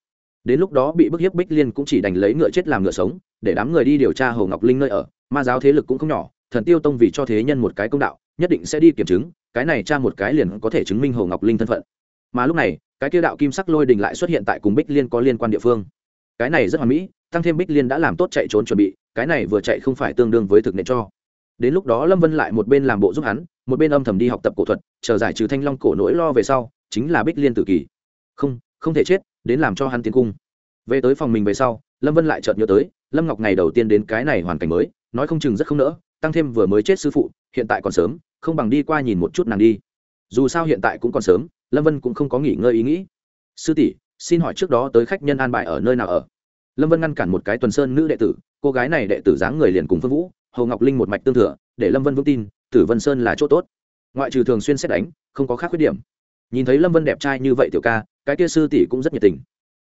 Đến lúc đó bị bức hiếp bích liên cũng chỉ đành lấy ngựa chết làm ngựa sống, để đám người đi điều tra hồ ngọc linh nơi ở. Ma giáo thế lực cũng không nhỏ, thần tiêu tông vì cho thế nhân một cái công đạo, nhất định sẽ đi kiểm chứng, cái này tra một cái liền có thể chứng minh hồ ngọc linh thân phận. Mà lúc này, cái kia đạo kim sắc lôi đình lại xuất hiện tại cùng bích liên có liên quan địa phương. Cái này rất hoàn mỹ, tăng thêm bích liên đã làm tốt chạy trốn chuẩn bị, cái này vừa chạy không phải tương đương với thực nện cho. Đến lúc đó lâm vân lại một bên làm bộ giúp hắn một bên âm thầm đi học tập cổ thuật, chờ giải trừ thanh long cổ nỗi lo về sau, chính là bích liên tử kỳ. Không không thể chết, đến làm cho hắn tiến cung. Về tới phòng mình về sau, lâm vân lại chợt nhớ tới, lâm ngọc ngày đầu tiên đến cái này hoàn cảnh mới, nói không chừng rất không nỡ, tăng thêm vừa mới chết sư phụ, hiện tại còn sớm, không bằng đi qua nhìn một chút nàng đi. Dù sao hiện tại cũng còn sớm, lâm vân cũng không có nghỉ ngơi ý nghĩ. Sư tỷ, xin hỏi trước đó tới khách nhân an bài ở nơi nào ở? Lâm vân ngăn cản một cái tuần sơn nữ đệ tử, cô gái này đệ tử dáng người liền cùng phương vũ hầu ngọc linh một mạch tương thừa, để lâm vân vững tin tử vân sơn là chỗ tốt. Ngoại trừ thường xuyên xét đánh, không có khác khuyết điểm. Nhìn thấy lâm vân đẹp trai như vậy tiểu ca, cái kia sư tỷ cũng rất nhiệt tình.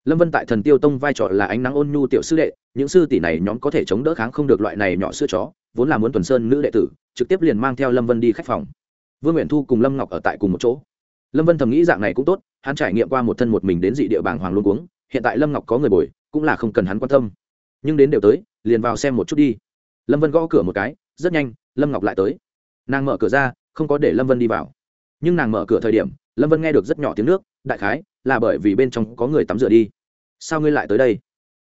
Lâm vân tại thần tiêu tông vai trò là ánh nắng ôn nhu tiểu sư đệ, những sư tỷ này nhóm có thể chống đỡ kháng không được loại này nhỏ sữa chó, vốn là muốn tuần sơn nữ đệ tử, trực tiếp liền mang theo lâm vân đi khách phòng. Vương nguyện thu cùng lâm ngọc ở tại cùng một chỗ. Lâm vân thầm nghĩ dạng này cũng tốt, hắn trải nghiệm qua một thân một mình đến dị địa bàng hoàng luôn cuống, hiện tại lâm ngọc có người bồi, cũng là không cần hắn quan tâm. Nhưng đến đều tới, liền vào xem một chút đi. Lâm vân gõ cửa một cái, rất nhanh, lâm ngọc lại tới nàng mở cửa ra, không có để lâm vân đi vào. Nhưng nàng mở cửa thời điểm, lâm vân nghe được rất nhỏ tiếng nước, đại khái là bởi vì bên trong có người tắm rửa đi. Sao ngươi lại tới đây?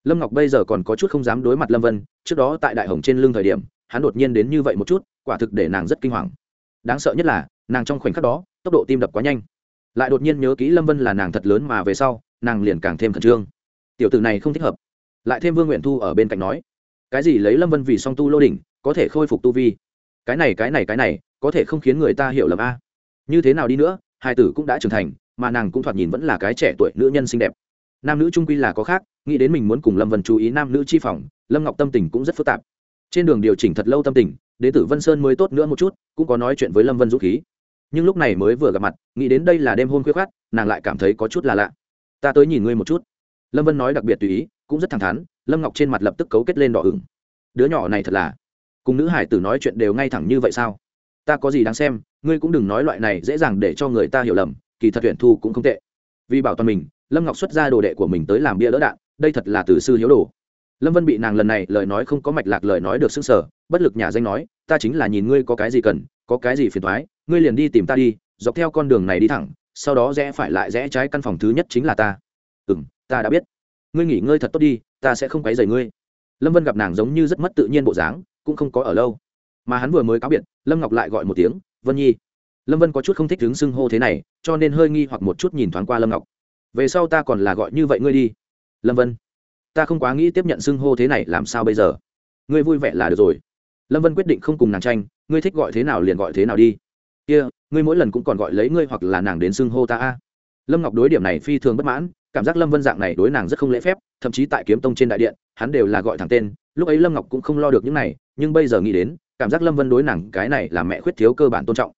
Lâm ngọc bây giờ còn có chút không dám đối mặt lâm vân, trước đó tại đại hồng trên lưng thời điểm, hắn đột nhiên đến như vậy một chút, quả thực để nàng rất kinh hoàng. Đáng sợ nhất là, nàng trong khoảnh khắc đó, tốc độ tim đập quá nhanh. Lại đột nhiên nhớ kỹ lâm vân là nàng thật lớn mà về sau, nàng liền càng thêm khẩn trương. Tiểu tử này không thích hợp. Lại thêm vương nguyện thu ở bên cạnh nói, cái gì lấy lâm vân vì song tu lô đỉnh, có thể khôi phục tu vi? Cái này cái này cái này, có thể không khiến người ta hiểu lầm a. Như thế nào đi nữa, hai tử cũng đã trưởng thành, mà nàng cũng thoạt nhìn vẫn là cái trẻ tuổi nữ nhân xinh đẹp. Nam nữ trung quy là có khác, nghĩ đến mình muốn cùng lâm vân chú ý nam nữ chi phòng, lâm ngọc tâm tình cũng rất phức tạp. Trên đường điều chỉnh thật lâu tâm tình, đế tử vân sơn mới tốt nữa một chút, cũng có nói chuyện với lâm vân dũ khí. Nhưng lúc này mới vừa gặp mặt, nghĩ đến đây là đêm hôn khuya khát nàng lại cảm thấy có chút là lạ. Ta tới nhìn ngươi một chút. Lâm vân nói đặc biệt tùy ý, cũng rất thẳng thắn, lâm ngọc trên mặt lập tức cấu kết lên đỏ ửng. Đứa nhỏ này thật là cùng nữ hải tử nói chuyện đều ngay thẳng như vậy sao? Ta có gì đáng xem, ngươi cũng đừng nói loại này dễ dàng để cho người ta hiểu lầm, kỳ thật tuyển thu cũng không tệ. Vì bảo toàn mình, lâm ngọc xuất ra đồ đệ của mình tới làm bia đỡ đạn, đây thật là từ sư hiếu đồ. Lâm vân bị nàng lần này lời nói không có mạch lạc lời nói được xưng sở bất lực nhà danh nói, ta chính là nhìn ngươi có cái gì cần, có cái gì phiền thoái ngươi liền đi tìm ta đi, dọc theo con đường này đi thẳng, sau đó rẽ phải lại rẽ trái căn phòng thứ nhất chính là ta. Ừ m ta đã biết. Ngươi nghỉ ngơi thật tốt đi, ta sẽ không quấy dày ngươi. Lâm vân gặp nàng giống như rất mất tự nhiên bộ dáng cũng không có ở lâu. Mà hắn vừa mới cáo biệt lâm ngọc lại gọi một tiếng vân nhi. Lâm vân có chút không thích đứng xưng hô thế này cho nên hơi nghi hoặc một chút nhìn thoáng qua lâm ngọc. Về sau ta còn là gọi như vậy ngươi đi. Lâm vân ta không quá nghĩ tiếp nhận xưng hô thế này làm sao bây giờ? Ngươi vui vẻ là được rồi. Lâm vân quyết định không cùng nàng tranh ngươi thích gọi thế nào liền gọi thế nào đi. Kia、yeah, ngươi mỗi lần cũng còn gọi lấy ngươi hoặc là nàng đến xưng hô ta a. Lâm ngọc đối điểm này phi thường bất mãn cảm giác lâm vân dạng này đối nàng rất không lễ phép thậm chí tại kiếm tông trên đại điện hắn đều là gọi thẳng tên lúc ấy lâm ngọc cũng không lo được những này, nhưng bây giờ nghĩ đến, cảm giác lâm vân đối nàng cái này là mẹ khuyết thiếu cơ bản tôn trọng.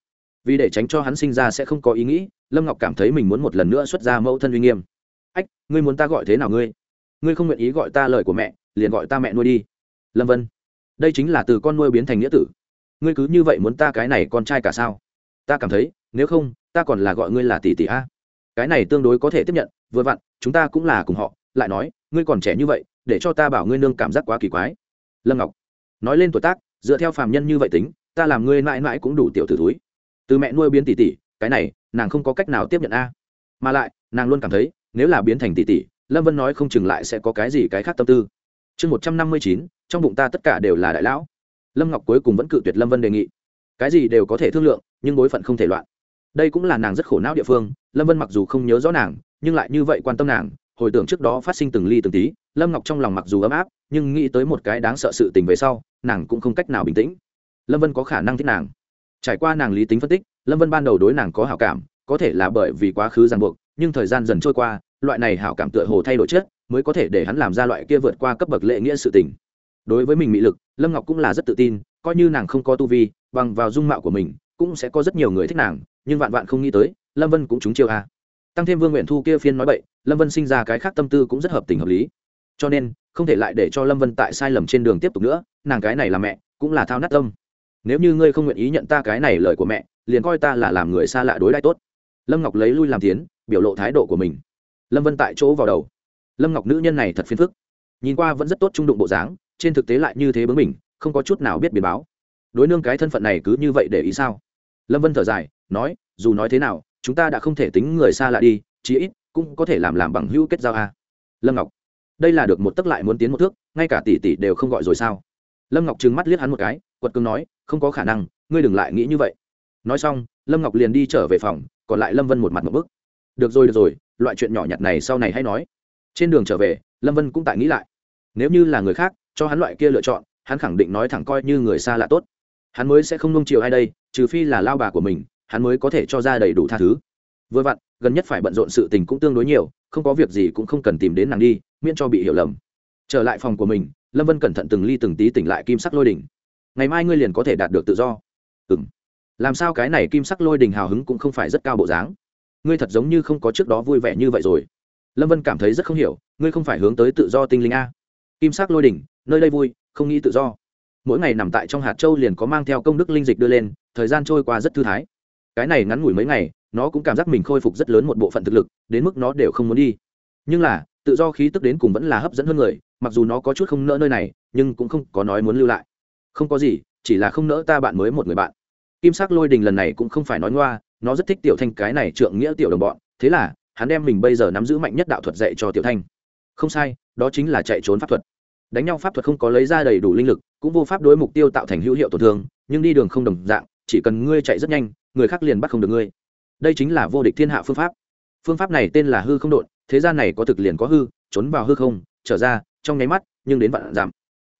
Vì để tránh cho hắn sinh ra sẽ không có ý nghĩ, lâm ngọc cảm thấy mình muốn một lần nữa xuất ra mẫu thân uy nghiêm. Ách, ngươi muốn ta gọi thế nào ngươi? Ngươi không nguyện ý gọi ta lời của mẹ, liền gọi ta mẹ nuôi đi. Lâm vân. Đây chính là từ con nuôi biến thành nghĩa tử. Ngươi cứ như vậy muốn ta cái này con trai cả sao? Ta cảm thấy, nếu không, ta còn là gọi ngươi là tỷ tỷ a. Cái này tương đối có thể tiếp nhận, vừa vặn, chúng ta cũng là cùng họ, lại nói, ngươi còn trẻ như vậy để cho ta bảo ngươi nương cảm giác quá kỳ quái. Lâm ngọc, nói lên tuổi tác, dựa theo phàm nhân như vậy tính, ta làm ngươi mãi mãi cũng đủ tiểu tử túi từ mẹ nuôi biến tỷ tỷ, cái này, nàng không có cách nào tiếp nhận a. Mà lại, nàng luôn cảm thấy, nếu là biến thành tỷ tỷ, lâm vân nói không chừng lại sẽ có cái gì cái khác tâm tư. Chương một trăm năm mươi chín, trong bụng ta tất cả đều là đại lão. Lâm ngọc cuối cùng vẫn cự tuyệt lâm vân đề nghị. Cái gì đều có thể thương lượng, nhưng bối phận không thể loạn. Đây cũng là nàng rất khổ não địa phương, lâm vân mặc dù không nhớ rõ nàng, nhưng lại như vậy quan tâm nàng, hồi tưởng trước đó phát sinh từng ly từng tí lâm ngọc trong lòng mặc dù ấm áp, nhưng nghĩ tới một cái đáng sợ sự tình về sau, nàng cũng không cách nào bình tĩnh. Lâm vân có khả năng thích nàng. Trải qua nàng lý tính phân tích, lâm vân ban đầu đối nàng có hảo cảm, có thể là bởi vì quá khứ ràng buộc, nhưng thời gian dần trôi qua, loại này hảo cảm tựa hồ thay đổi chất, mới có thể để hắn làm ra loại kia vượt qua cấp bậc lệ nghĩa sự tình. Đối với mình mỹ lực, lâm ngọc cũng là rất tự tin, coi như nàng không có tu vi, bằng vào dung mạo của mình, cũng sẽ có rất nhiều người thích nàng, nhưng vạn vạn không nghĩ tới, lâm vân cũng trúng chiêu a. Tăng thêm vương nguyện thu kia phiên nói bậy, lâm vân sinh ra cái khác tâm tư cũng rất hợp tình hợp lý cho nên, không thể lại để cho lâm vân tại sai lầm trên đường tiếp tục nữa, nàng cái này là mẹ, cũng là thao nát tâm. Nếu như ngươi không nguyện ý nhận ta cái này lời của mẹ, liền coi ta là làm người xa lạ đối đãi tốt. Lâm ngọc lấy lui làm tiến, biểu lộ thái độ của mình. Lâm vân tại chỗ vào đầu. Lâm ngọc nữ nhân này thật phiền phức. Nhìn qua vẫn rất tốt trung đụng bộ dáng, trên thực tế lại như thế bướng mình không có chút nào biết biến báo. Đối nương cái thân phận này cứ như vậy để ý sao? Lâm vân thở dài, nói, dù nói thế nào, chúng ta đã không thể tính người xa lạ đi, chí ít cũng có thể làm làm bằng hữu kết giao a. Lâm ngọc đây là được một tấc lại muốn tiến một thước, ngay cả tỷ tỷ đều không gọi rồi sao? Lâm ngọc trừng mắt liếc hắn một cái, quật cường nói, không có khả năng, ngươi đừng lại nghĩ như vậy. Nói xong, lâm ngọc liền đi trở về phòng, còn lại lâm vân một mặt một bức. Được rồi được rồi, loại chuyện nhỏ nhặt này sau này hay nói. Trên đường trở về, lâm vân cũng tại nghĩ lại. Nếu như là người khác, cho hắn loại kia lựa chọn, hắn khẳng định nói thẳng coi như người xa lạ tốt. Hắn mới sẽ không nung chiều ai đây, trừ phi là lao bà của mình, hắn mới có thể cho ra đầy đủ tha thứ vừa vặn, gần nhất phải bận rộn sự tình cũng tương đối nhiều, không có việc gì cũng không cần tìm đến nàng đi, miễn cho bị hiểu lầm. Trở lại phòng của mình, lâm vân cẩn thận từng ly từng tí tỉnh lại kim sắc lôi đỉnh. Ngày mai ngươi liền có thể đạt được tự do. Ừ m làm sao cái này kim sắc lôi đình hào hứng cũng không phải rất cao bộ dáng? Ngươi thật giống như không có trước đó vui vẻ như vậy rồi. Lâm vân cảm thấy rất không hiểu, ngươi không phải hướng tới tự do tinh linh a. Kim sắc lôi đỉnh, nơi đây vui, không nghĩ tự do. Mỗi ngày nằm tại trong hạt châu liền có mang theo công đức linh dịch đưa lên, thời gian trôi qua rất thư thái. Cái này ngắn ngủi mấy ngày nó cũng cảm giác mình khôi phục rất lớn một bộ phận thực lực, đến mức nó đều không muốn đi. Nhưng là, tự do khí tức đến cùng vẫn là hấp dẫn hơn người, mặc dù nó có chút không nỡ nơi này, nhưng cũng không có nói muốn lưu lại. Không có gì, chỉ là không nỡ ta bạn mới một người bạn. Kim sắc lôi đình lần này cũng không phải nói ngoa, nó rất thích tiểu thanh cái này trượng nghĩa tiểu đồng bọn, thế là, hắn đem mình bây giờ nắm giữ mạnh nhất đạo thuật dạy cho tiểu thanh. Không sai, đó chính là chạy trốn pháp thuật. Đánh nhau pháp thuật không có lấy ra đầy đủ linh lực, cũng vô pháp đối mục tiêu tạo thành hữu hiệu tổn thương, nhưng đi đường không đồng dạng, chỉ cần ngươi chạy rất nhanh, người khác liền bắt không được ngươi đây chính là vô địch thiên hạ phương pháp. Phương pháp này tên là hư không đột thế gian này có thực liền có hư, trốn vào hư không, trở ra, trong nháy mắt, nhưng đến vạn giảm.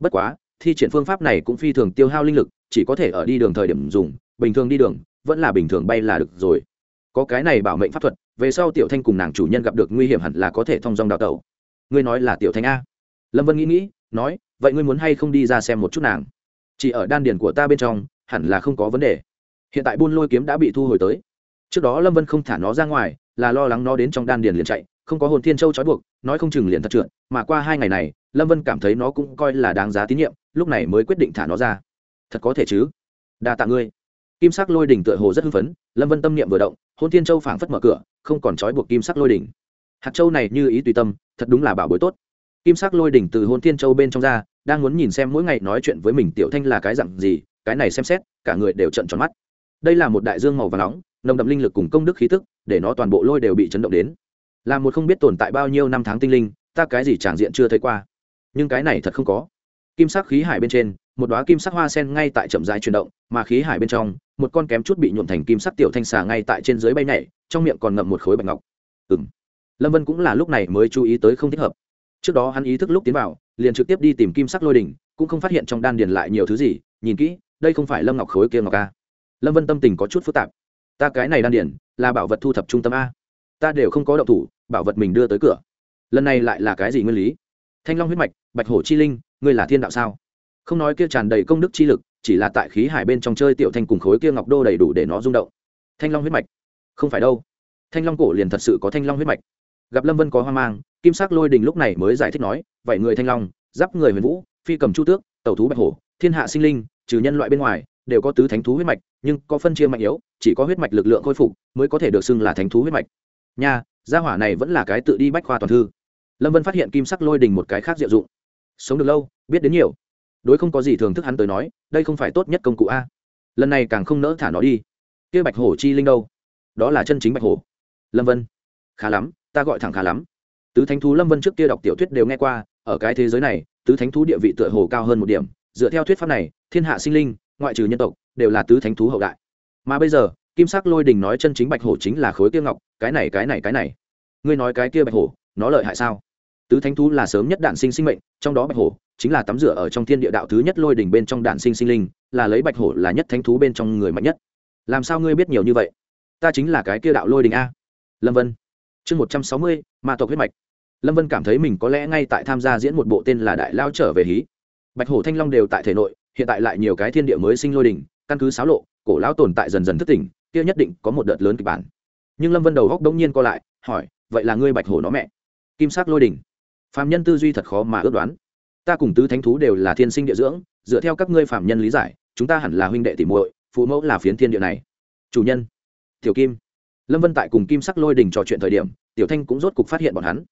Bất quá, thi triển phương pháp này cũng phi thường tiêu hao linh lực, chỉ có thể ở đi đường thời điểm dùng, bình thường đi đường, vẫn là bình thường bay là được rồi. Có cái này bảo mệnh pháp thuật, về sau tiểu thanh cùng nàng chủ nhân gặp được nguy hiểm hẳn là có thể thông dong đào tẩu. Ngươi nói là tiểu thanh a. Lâm vân nghĩ nghĩ, nói, vậy ngươi muốn hay không đi ra xem một chút nàng? Chỉ ở đan điền của ta bên trong, hẳn là không có vấn đề. Hiện tại buôn lôi kiếm đã bị thu hồi tới trước đó lâm vân không thả nó ra ngoài, là lo lắng nó đến trong đan điền liền chạy, không có hồn thiên châu trói buộc, nói không chừng liền thật trượt, mà qua hai ngày này, lâm vân cảm thấy nó cũng coi là đáng giá tín nhiệm, lúc này mới quyết định thả nó ra. Thật có thể chứ? Đa tạ ngươi. Kim sắc lôi đỉnh tựa hồ rất hưng phấn, lâm vân tâm niệm vừa động hôn thiên châu phảng phất mở cửa, không còn trói buộc kim sắc lôi đỉnh. Hạt châu này như ý tùy tâm, thật đúng là bảo bối tốt. Kim sắc lôi đỉnh từ hôn thiên châu bên trong ra, đang muốn nhìn xem mỗi ngày nói chuyện với mình tiểu thanh là cái dặn gì, cái này xem xét, cả người đều trận tròn mắt. Đây là một đại dương màu và nóng nồng đậm linh lực cùng công đức khí tức, để nó toàn bộ lôi đều bị chấn động đến. Là một không biết tồn tại bao nhiêu năm tháng tinh linh, ta cái gì tràng diện chưa thấy qua. Nhưng cái này thật không có. Kim sắc khí hải bên trên, một đóa kim sắc hoa sen ngay tại chậm rãi chuyển động, mà khí hải bên trong, một con kém chút bị nhuộm thành kim sắc tiểu thanh xà ngay tại trên dưới bay nhảy, trong miệng còn ngậm một khối bạch ngọc. Ừ m lâm vân cũng là lúc này mới chú ý tới không thích hợp. Trước đó hắn ý thức lúc tiến vào, liền trực tiếp đi tìm kim sắc lôi đỉnh, cũng không phát hiện trong đan điền lại nhiều thứ gì, nhìn kỹ, đây không phải lâm ngọc khối kia ngọc a lâm vân tâm tình có chút phức tạp ta cái này đan điền là bảo vật thu thập trung tâm a. Ta đều không có động thủ, bảo vật mình đưa tới cửa. Lần này lại là cái gì nguyên lý? Thanh long huyết mạch, bạch hổ chi linh, ngươi là thiên đạo sao? Không nói kia tràn đầy công đức chi lực, chỉ là tại khí hải bên trong chơi tiểu thanh cùng khối kia ngọc đô đầy đủ để nó rung động. Thanh long huyết mạch? Không phải đâu. Thanh long cổ liền thật sự có thanh long huyết mạch. Gặp lâm vân có hoang mang, kim sắc lôi đình lúc này mới giải thích nói, vậy người thanh long, giáp người huyền vũ, phi cầm chu tước, tẩu thú bạch hổ, thiên hạ sinh linh, trừ nhân loại bên ngoài, đều có tứ thánh thú huyết mạch, nhưng có phân chia mạnh yếu chỉ có huyết mạch lực lượng khôi phục mới có thể được xưng là thánh thú huyết mạch. Nha, gia hỏa này vẫn là cái tự đi bách khoa toàn thư. Lâm vân phát hiện kim sắc lôi đình một cái khác diệu dụng. Sống được lâu, biết đến nhiều. Đối không có gì thường thức hắn tới nói, đây không phải tốt nhất công cụ a. Lần này càng không nỡ thả nó đi. Kia bạch hổ chi linh đâu? Đó là chân chính bạch hổ. Lâm vân, khá lắm, ta gọi thẳng khá lắm. Tứ thánh thú lâm vân trước kia đọc tiểu thuyết đều nghe qua, ở cái thế giới này, tứ thánh thú địa vị tựa hồ cao hơn một điểm. Dựa theo thuyết pháp này, thiên hạ sinh linh, ngoại trừ nhân tộc, đều là tứ thánh thú hậu đại mà bây giờ, kim sắc lôi đình nói chân chính bạch hổ chính là khối kia ngọc, cái này cái này cái này. Ngươi nói cái kia bạch hổ, nó lợi hại sao? Tứ thánh thú là sớm nhất đạn sinh sinh mệnh, trong đó bạch hổ chính là tắm rửa ở trong thiên địa đạo thứ nhất lôi đỉnh bên trong đạn sinh sinh linh, là lấy bạch hổ là nhất thánh thú bên trong người mạnh nhất. Làm sao ngươi biết nhiều như vậy? Ta chính là cái kia đạo lôi đình a. Lâm vân. Chương một trăm sáu mươi, ma tộc huyết mạch. Lâm vân cảm thấy mình có lẽ ngay tại tham gia diễn một bộ tên là đại lao trở về hí. Bạch hổ thanh long đều tại thể nội, hiện tại lại nhiều cái thiên địa mới sinh lôi đình căn cứ xáo lộ, cổ lão tồn tại dần dần thức tỉnh, kia nhất định có một đợt lớn kịch bản. Nhưng lâm vân đầu góc đông nhiên co lại, hỏi, vậy là ngươi bạch hổ nó mẹ? Kim sắc lôi đình phạm nhân tư duy thật khó mà ước đoán. Ta cùng tứ thánh thú đều là thiên sinh địa dưỡng, dựa theo các ngươi phạm nhân lý giải, chúng ta hẳn là huynh đệ tỷ muội, phụ mẫu là phiến thiên địa này. Chủ nhân. Tiểu kim. Lâm vân tại cùng kim sắc lôi đình trò chuyện thời điểm, tiểu thanh cũng rốt cục phát hiện bọn hắn.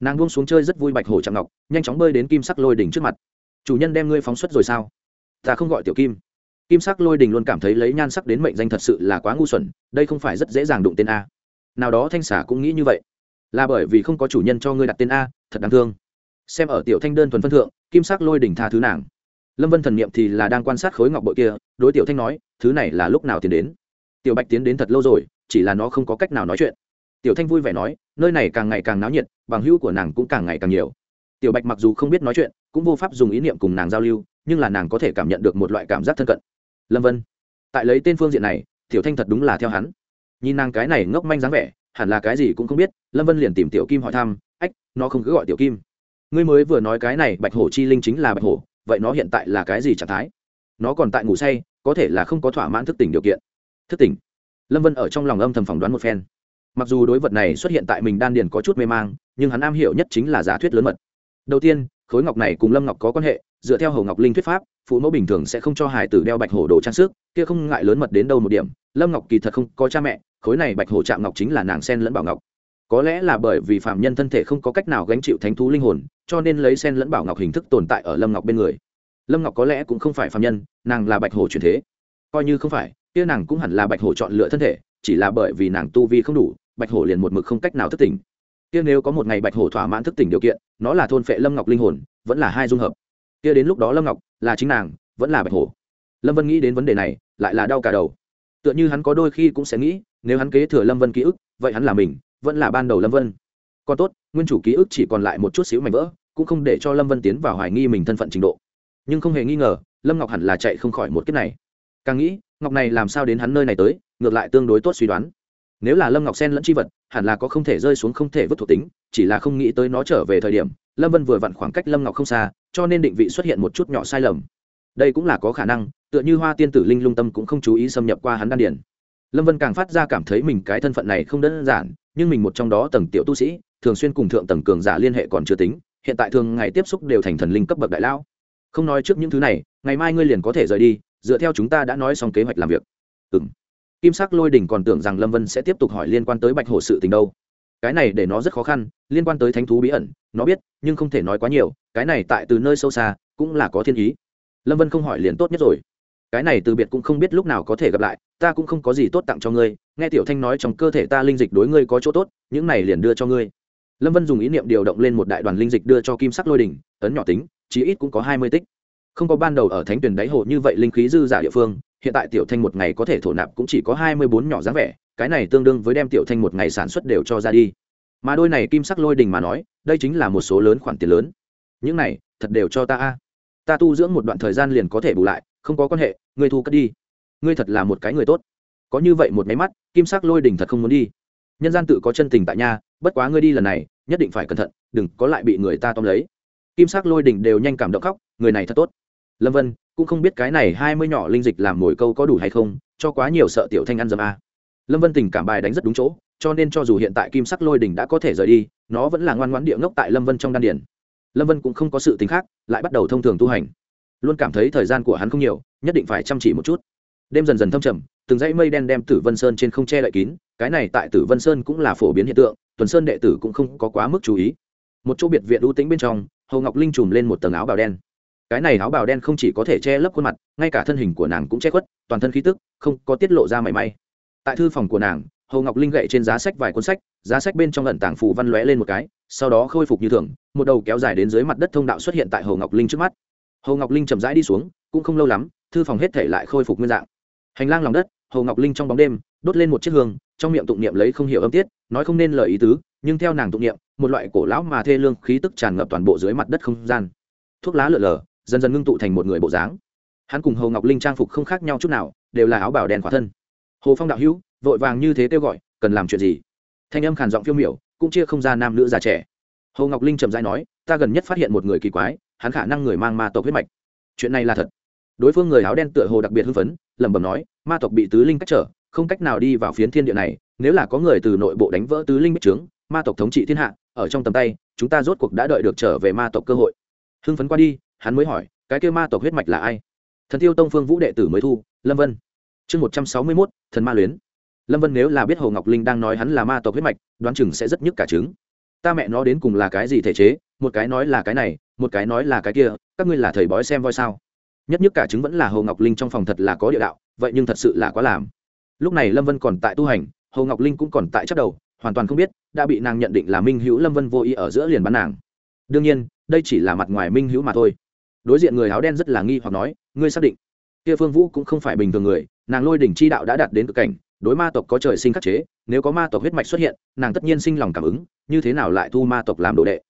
Nàng buông xuống chơi rất vui bạch hổ chạm ngọc, nhanh chóng bơi đến kim sắc lôi đình trước mặt. Chủ nhân đem ngươi phóng xuất rồi sao? Ta không gọi tiểu kim kim sắc lôi đình luôn cảm thấy lấy nhan sắc đến mệnh danh thật sự là quá ngu xuẩn, đây không phải rất dễ dàng đụng tên a. Nào đó thanh xả cũng nghĩ như vậy. Là bởi vì không có chủ nhân cho ngươi đặt tên a, thật đáng thương. Xem ở tiểu thanh đơn thuần phân thượng, kim sắc lôi đỉnh tha thứ nàng. Lâm vân thần niệm thì là đang quan sát khối ngọc bội kia, đối tiểu thanh nói, thứ này là lúc nào tiến đến? Tiểu bạch tiến đến thật lâu rồi, chỉ là nó không có cách nào nói chuyện. Tiểu thanh vui vẻ nói, nơi này càng ngày càng náo nhiệt, bằng hữu của nàng cũng càng ngày càng nhiều. Tiểu bạch mặc dù không biết nói chuyện, cũng vô pháp dùng ý niệm cùng nàng giao lưu, nhưng là nàng có thể cảm nhận được một loại cảm giác thân cận lâm vân. Tại lấy tên phương diện này, tiểu thanh thật đúng là theo hắn. Nhìn nàng cái này ngốc manh dáng vẻ, hẳn là cái gì cũng không biết, lâm vân liền tìm tiểu kim hỏi thăm, ách, nó không cứ gọi tiểu kim. Ngươi mới vừa nói cái này bạch hổ chi linh chính là bạch hổ, vậy nó hiện tại là cái gì trạng thái? Nó còn tại ngủ say, có thể là không có thỏa mãn thức tỉnh điều kiện. Thức tỉnh? Lâm vân ở trong lòng âm thầm phỏng đoán một phen. Mặc dù đối vật này xuất hiện tại mình đan điền có chút mê mang, nhưng hắn am hiểu nhất chính là giả thuyết lớn mật. Đầu tiên, khối ngọc này cùng lâm ngọc có quan hệ dựa theo hồ ngọc linh thuyết pháp, phụ mẫu bình thường sẽ không cho hải tử đeo bạch hổ đồ trang sức, kia không ngại lớn mật đến đâu một điểm. Lâm ngọc kỳ thật không có cha mẹ, khối này bạch hổ chạm ngọc chính là nàng sen lẫn bảo ngọc. Có lẽ là bởi vì phạm nhân thân thể không có cách nào gánh chịu thánh thú linh hồn, cho nên lấy sen lẫn bảo ngọc hình thức tồn tại ở lâm ngọc bên người. Lâm ngọc có lẽ cũng không phải phạm nhân, nàng là bạch hổ truyền thế. Coi như không phải, kia nàng cũng hẳn là bạch hổ chọn lựa thân thể, chỉ là bởi vì nàng tu vi không đủ, bạch hổ liền một mực không cách nào thức tỉnh. Kia nếu có một ngày bạch hổ thỏa mãn thức tỉnh điều kiện, nó là thôn phệ lâm ngọc linh hồn, vẫn là hai dung hợp kia đến lúc đó lâm ngọc là chính nàng, vẫn là bạch hổ. Lâm vân nghĩ đến vấn đề này, lại là đau cả đầu. Tựa như hắn có đôi khi cũng sẽ nghĩ, nếu hắn kế thừa lâm vân ký ức, vậy hắn là mình, vẫn là ban đầu lâm vân. Còn tốt, nguyên chủ ký ức chỉ còn lại một chút xíu mảnh vỡ, cũng không để cho lâm vân tiến vào hoài nghi mình thân phận trình độ. Nhưng không hề nghi ngờ, lâm ngọc hẳn là chạy không khỏi một kiếp này. Càng nghĩ, ngọc này làm sao đến hắn nơi này tới, ngược lại tương đối tốt suy đoán. Nếu là lâm ngọc sen lẫn c h i vật, hẳn là có không thể rơi xuống không thể vứt thuộc tính, chỉ là không nghĩ tới nó trở về thời điểm, lâm vân vừa vặn khoảng cách lâm ngọc không xa cho nên định vị xuất hiện một chút nhỏ sai lầm. Đây cũng là có khả năng, tựa như hoa tiên tử linh lung tâm cũng không chú ý xâm nhập qua hắn đan điển lâm vân càng phát ra cảm thấy mình cái thân phận này không đơn giản, nhưng mình một trong đó tầng tiểu tu sĩ, thường xuyên cùng thượng tầng cường giả liên hệ còn chưa tính, hiện tại thường ngày tiếp xúc đều thành thần linh cấp bậc đại lão. Không nói trước những thứ này, ngày mai ngươi liền có thể rời đi, dựa theo chúng ta đã nói xong kế hoạch làm việc. Ừ m kim sắc lôi đình còn tưởng rằng lâm vân sẽ tiếp tục hỏi liên quan tới bạch hổ sự tình đâu cái này để nó rất khó khăn, liên quan tới thánh thú bí ẩn, nó biết, nhưng không thể nói quá nhiều, cái này tại từ nơi sâu xa, cũng là có thiên ý. Lâm vân không hỏi liền tốt nhất rồi. Cái này từ biệt cũng không biết lúc nào có thể gặp lại, ta cũng không có gì tốt tặng cho ngươi, nghe tiểu thanh nói trong cơ thể ta linh dịch đối ngươi có chỗ tốt, những này liền đưa cho ngươi. Lâm vân dùng ý niệm điều động lên một đại đoàn linh dịch đưa cho kim sắc lôi đình ấn nhỏ tính, chí ít cũng có hai mươi tích. Không có ban đầu ở thánh tuyển đáy hồ như vậy linh khí dư giả địa phương hiện tại tiểu thanh một ngày có thể thổ nạp cũng chỉ có hai mươi bốn nhỏ dáng vẻ, cái này tương đương với đem tiểu thanh một ngày sản xuất đều cho ra đi. Mà đôi này kim sắc lôi đình mà nói, đây chính là một số lớn khoản tiền lớn. Những này, thật đều cho ta a. Ta tu dưỡng một đoạn thời gian liền có thể bù lại, không có quan hệ, ngươi thu cất đi. Ngươi thật là một cái người tốt. Có như vậy một máy mắt, kim sắc lôi đình thật không muốn đi. Nhân gian tự có chân tình tại nha bất quá ngươi đi lần này, nhất định phải cẩn thận, đừng có lại bị người ta tóm lấy. Kim sắc lôi đình đều nhanh cảm động khóc, người này thật tốt lâm vân, cũng không biết cái này hai mươi nhỏ linh dịch làm mồi câu có đủ hay không, cho quá nhiều sợ tiểu thanh ăn dâm a. Lâm vân tình cảm bài đánh rất đúng chỗ, cho nên cho dù hiện tại kim sắc lôi đình đã có thể rời đi, nó vẫn là ngoan ngoãn địa ngốc tại lâm vân trong đan điển lâm vân cũng không có sự tính khác, lại bắt đầu thông thường tu hành. Luôn cảm thấy thời gian của hắn không nhiều, nhất định phải chăm chỉ một chút. Đêm dần dần thâm trầm, từng dãy mây đen đem tử vân sơn trên không che lại kín, cái này tại tử vân sơn cũng là phổ biến hiện tượng, tuần sơn đệ tử cũng không có quá mức chú ý. Một chỗ biệt viện ưu tĩnh bên trong hầu ngọc linh trùm lên một tầng áo bào đen cái này áo bào đen không chỉ có thể che lấp khuôn mặt, ngay cả thân hình của nàng cũng che khuất, toàn thân khí tức không có tiết lộ ra mảy may. Tại thư phòng của nàng, hồ ngọc linh gậy trên giá sách vài cuốn sách, giá sách bên trong lận tảng phù văn lóe lên một cái, sau đó khôi phục như thường, một đầu kéo dài đến dưới mặt đất thông đạo xuất hiện tại hồ ngọc linh trước mắt. Hồ ngọc linh chậm rãi đi xuống, cũng không lâu lắm, thư phòng hết thể lại khôi phục nguyên dạng. Hành lang lòng đất, hồ ngọc linh trong bóng đêm, đốt lên một chiếc hương, trong miệng tụng niệm lấy không hiểu âm tiết, nói không nên lời ý tứ, nhưng theo nàng tụng niệm, một loại cổ lão mà thê lương khí tức tràn ngập toàn bộ dưới mặt đất không gian. Thuốc lá lượn lờ dần dần ngưng tụ thành một người bộ dáng. Hắn cùng hồ ngọc linh trang phục không khác nhau chút nào, đều là áo bảo đen khỏa thân. Hồ phong đạo hữu, vội vàng như thế kêu gọi, cần làm chuyện gì? Thanh âm khàn giọng phiêu miểu, cũng chia không ra nam nữ già trẻ. Hồ ngọc linh trầm dai nói, ta gần nhất phát hiện một người kỳ quái, hắn khả năng người mang ma tộc huyết mạch. Chuyện này là thật. Đối phương người áo đen tựa hồ đặc biệt hưng phấn, lẩm bẩm nói, ma tộc bị tứ linh cách trở, không cách nào đi vào phiến thiên địa này, nếu là có người từ nội bộ đánh vỡ tứ linh bích trướng, ma tộc thống trị thiên hạ, ở trong tầm tay, chúng ta rốt cuộc đã đợi được trở về ma tộc cơ hội. Hưng phấn qua đi hắn mới hỏi, cái kêu ma tộc huyết mạch là ai? Thần tiêu tông phương vũ đệ tử mới thu, lâm vân. Chương một trăm sáu mươi mốt, thần ma luyến. Lâm vân nếu là biết hồ ngọc linh đang nói hắn là ma tộc huyết mạch, đoán chừng sẽ rất nhức cả trứng. Ta mẹ nó đến cùng là cái gì thể chế? Một cái nói là cái này, một cái nói là cái kia, các ngươi là thầy bói xem voi sao? Nhất nhất cả chứng vẫn là hồ ngọc linh trong phòng thật là có địa đạo, vậy nhưng thật sự là quá làm. Lúc này lâm vân còn tại tu hành, hồ ngọc linh cũng còn tại chắc đầu, hoàn toàn không biết đã bị nàng nhận định là minh hữu lâm vân vô ý ở giữa liền bắn nàng. Đương nhiên, đây chỉ là mặt ngoài minh hữu mà thôi đối diện người áo đen rất là nghi hoặc nói, ngươi xác định kia phương vũ cũng không phải bình thường người, nàng lôi đỉnh chi đạo đã đạt đến cực cảnh, đối ma tộc có trời sinh khắc chế, nếu có ma tộc huyết mạch xuất hiện, nàng tất nhiên sinh lòng cảm ứng, như thế nào lại thu ma tộc làm đồ đệ?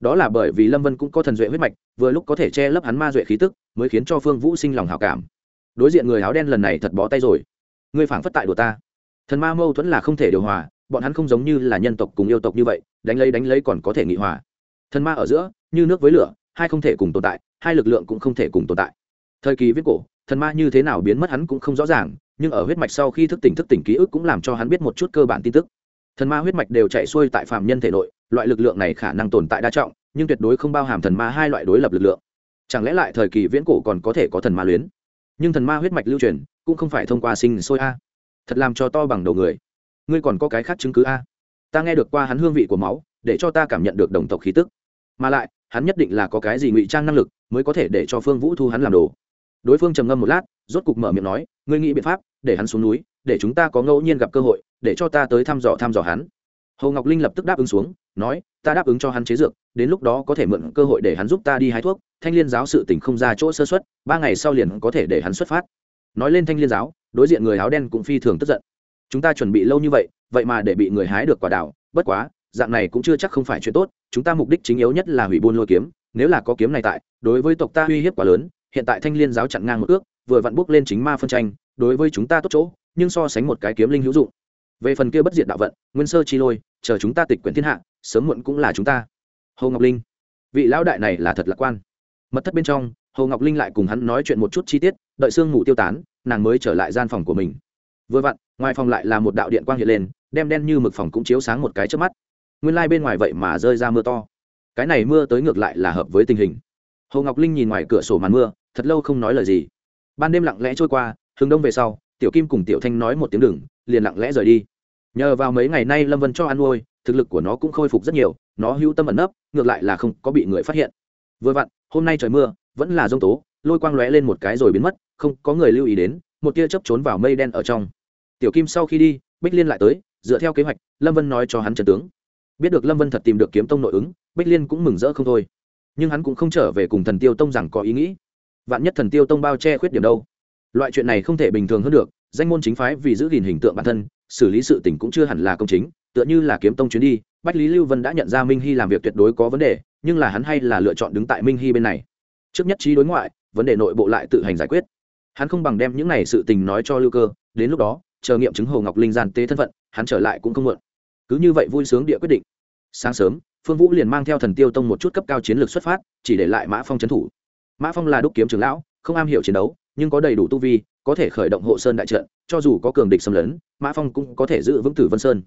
Đó là bởi vì lâm vân cũng có thần duệ huyết mạch, vừa lúc có thể che lấp hắn ma duệ khí tức, mới khiến cho phương vũ sinh lòng hảo cảm. Đối diện người áo đen lần này thật bó tay rồi. Ngươi phảng phất tại đùa ta. Thần ma mâu thuẫn là không thể điều hòa, bọn hắn không giống như là nhân tộc cùng yêu tộc như vậy, đánh lấy đánh lấy còn có thể nghị hòa. Thần ma ở giữa, như nước với lửa, hai không thể cùng tồn tại hai lực lượng cũng không thể cùng tồn tại. Thời kỳ viết cổ, thần ma như thế nào biến mất hắn cũng không rõ ràng, nhưng ở huyết mạch sau khi thức tỉnh thức tỉnh ký ức cũng làm cho hắn biết một chút cơ bản tin tức. Thần ma huyết mạch đều chạy xuôi tại phạm nhân thể nội, loại lực lượng này khả năng tồn tại đa trọng, nhưng tuyệt đối không bao hàm thần ma hai loại đối lập lực lượng. Chẳng lẽ lại thời kỳ viễn cổ còn có thể có thần ma luyến? Nhưng thần ma huyết mạch lưu truyền, cũng không phải thông qua sinh sôi a. Thật làm cho to bằng đầu người. Ngươi còn có cái khác chứng cứ a. Ta nghe được qua hắn hương vị của máu, để cho ta cảm nhận được đồng tộc khí tức. Mà lại hắn nhất định là có cái gì ngụy trang năng lực mới có thể để cho phương vũ thu hắn làm đồ đối phương trầm ngâm một lát rốt cục mở miệng nói ngươi nghĩ biện pháp để hắn xuống núi để chúng ta có ngẫu nhiên gặp cơ hội để cho ta tới thăm dò thăm dò hắn hồ ngọc linh lập tức đáp ứng xuống nói ta đáp ứng cho hắn chế dược đến lúc đó có thể mượn cơ hội để hắn giúp ta đi hái thuốc thanh liên giáo sự tỉnh không ra chỗ sơ xuất ba ngày sau liền có thể để hắn xuất phát nói lên thanh liên giáo đối diện người áo đen cũng phi thường tức giận chúng ta chuẩn bị lâu như vậy vậy mà để bị người hái được quả đào bất quá dạng này cũng chưa chắc không phải chuyện tốt, chúng ta mục đích chính yếu nhất là hủy buôn lôi kiếm, nếu là có kiếm này tại, đối với tộc ta uy hiếp quá lớn, hiện tại thanh liên giáo chặn ngang một ước, vừa vặn bước lên chính ma phân tranh, đối với chúng ta tốt chỗ, nhưng so sánh một cái kiếm linh hữu dụng. Về phần kia bất diệt đạo vận, nguyên sơ chi lôi, chờ chúng ta tịch quyển thiên hạ, sớm muộn cũng là chúng ta. Hồ ngọc linh, vị lão đại này là thật lạc quan. Mật thất bên trong, hồ ngọc linh lại cùng hắn nói chuyện một chút chi tiết, đợi sương mù tiêu tán, nàng mới trở lại gian phòng của mình. Vừa vặn, ngoài phòng lại là một đạo điện quang hiện lên, đem đen như mực phòng cũng chiếu sáng một cái trước mắt nguyên lai bên ngoài vậy mà rơi ra mưa to. Cái này mưa tới ngược lại là hợp với tình hình. Hồ ngọc linh nhìn ngoài cửa sổ màn mưa, thật lâu không nói lời gì. Ban đêm lặng lẽ trôi qua, hướng đông về sau, tiểu kim cùng tiểu thanh nói một tiếng đừng, liền lặng lẽ rời đi. Nhờ vào mấy ngày nay lâm vân cho ăn nuôi thực lực của nó cũng khôi phục rất nhiều, nó hưu tâm ẩn nấp, ngược lại là không có bị người phát hiện. Vừa vặn, hôm nay trời mưa, vẫn là giông tố, lôi quang lóe lên một cái rồi biến mất, không có người lưu ý đến, một tia chớp trốn vào mây đen ở trong. Tiểu kim sau khi đi, bích liên lại tới, dựa theo kế hoạch, lâm vân nói cho hắn trần tướng biết được lâm vân thật tìm được kiếm tông nội ứng, bích liên cũng mừng rỡ không thôi. Nhưng hắn cũng không trở về cùng thần tiêu tông rằng có ý nghĩ. Vạn nhất thần tiêu tông bao che khuyết điểm đâu? Loại chuyện này không thể bình thường hơn được, danh môn chính phái vì giữ gìn hình tượng bản thân, xử lý sự tình cũng chưa hẳn là công chính, tựa như là kiếm tông chuyến đi, bách lý lưu vân đã nhận ra minh hy làm việc tuyệt đối có vấn đề, nhưng là hắn hay là lựa chọn đứng tại minh hy bên này. Trước nhất trí đối ngoại, vấn đề nội bộ lại tự hành giải quyết. Hắn không bằng đem những này sự tình nói cho lưu cơ, đến lúc đó, chờ nghiệm chứng hồ ngọc linh gian tế thân phận, hắn trở lại cũng không muộn cứ như vậy vui sướng địa quyết định. Sáng sớm, phương vũ liền mang theo thần tiêu tông một chút cấp cao chiến lược xuất phát, chỉ để lại mã phong trấn thủ. Mã phong là đúc kiếm trường lão, không am hiểu chiến đấu, nhưng có đầy đủ tu vi, có thể khởi động hộ sơn đại trận, cho dù có cường địch xâm lấn, mã phong cũng có thể giữ vững tử vân sơn.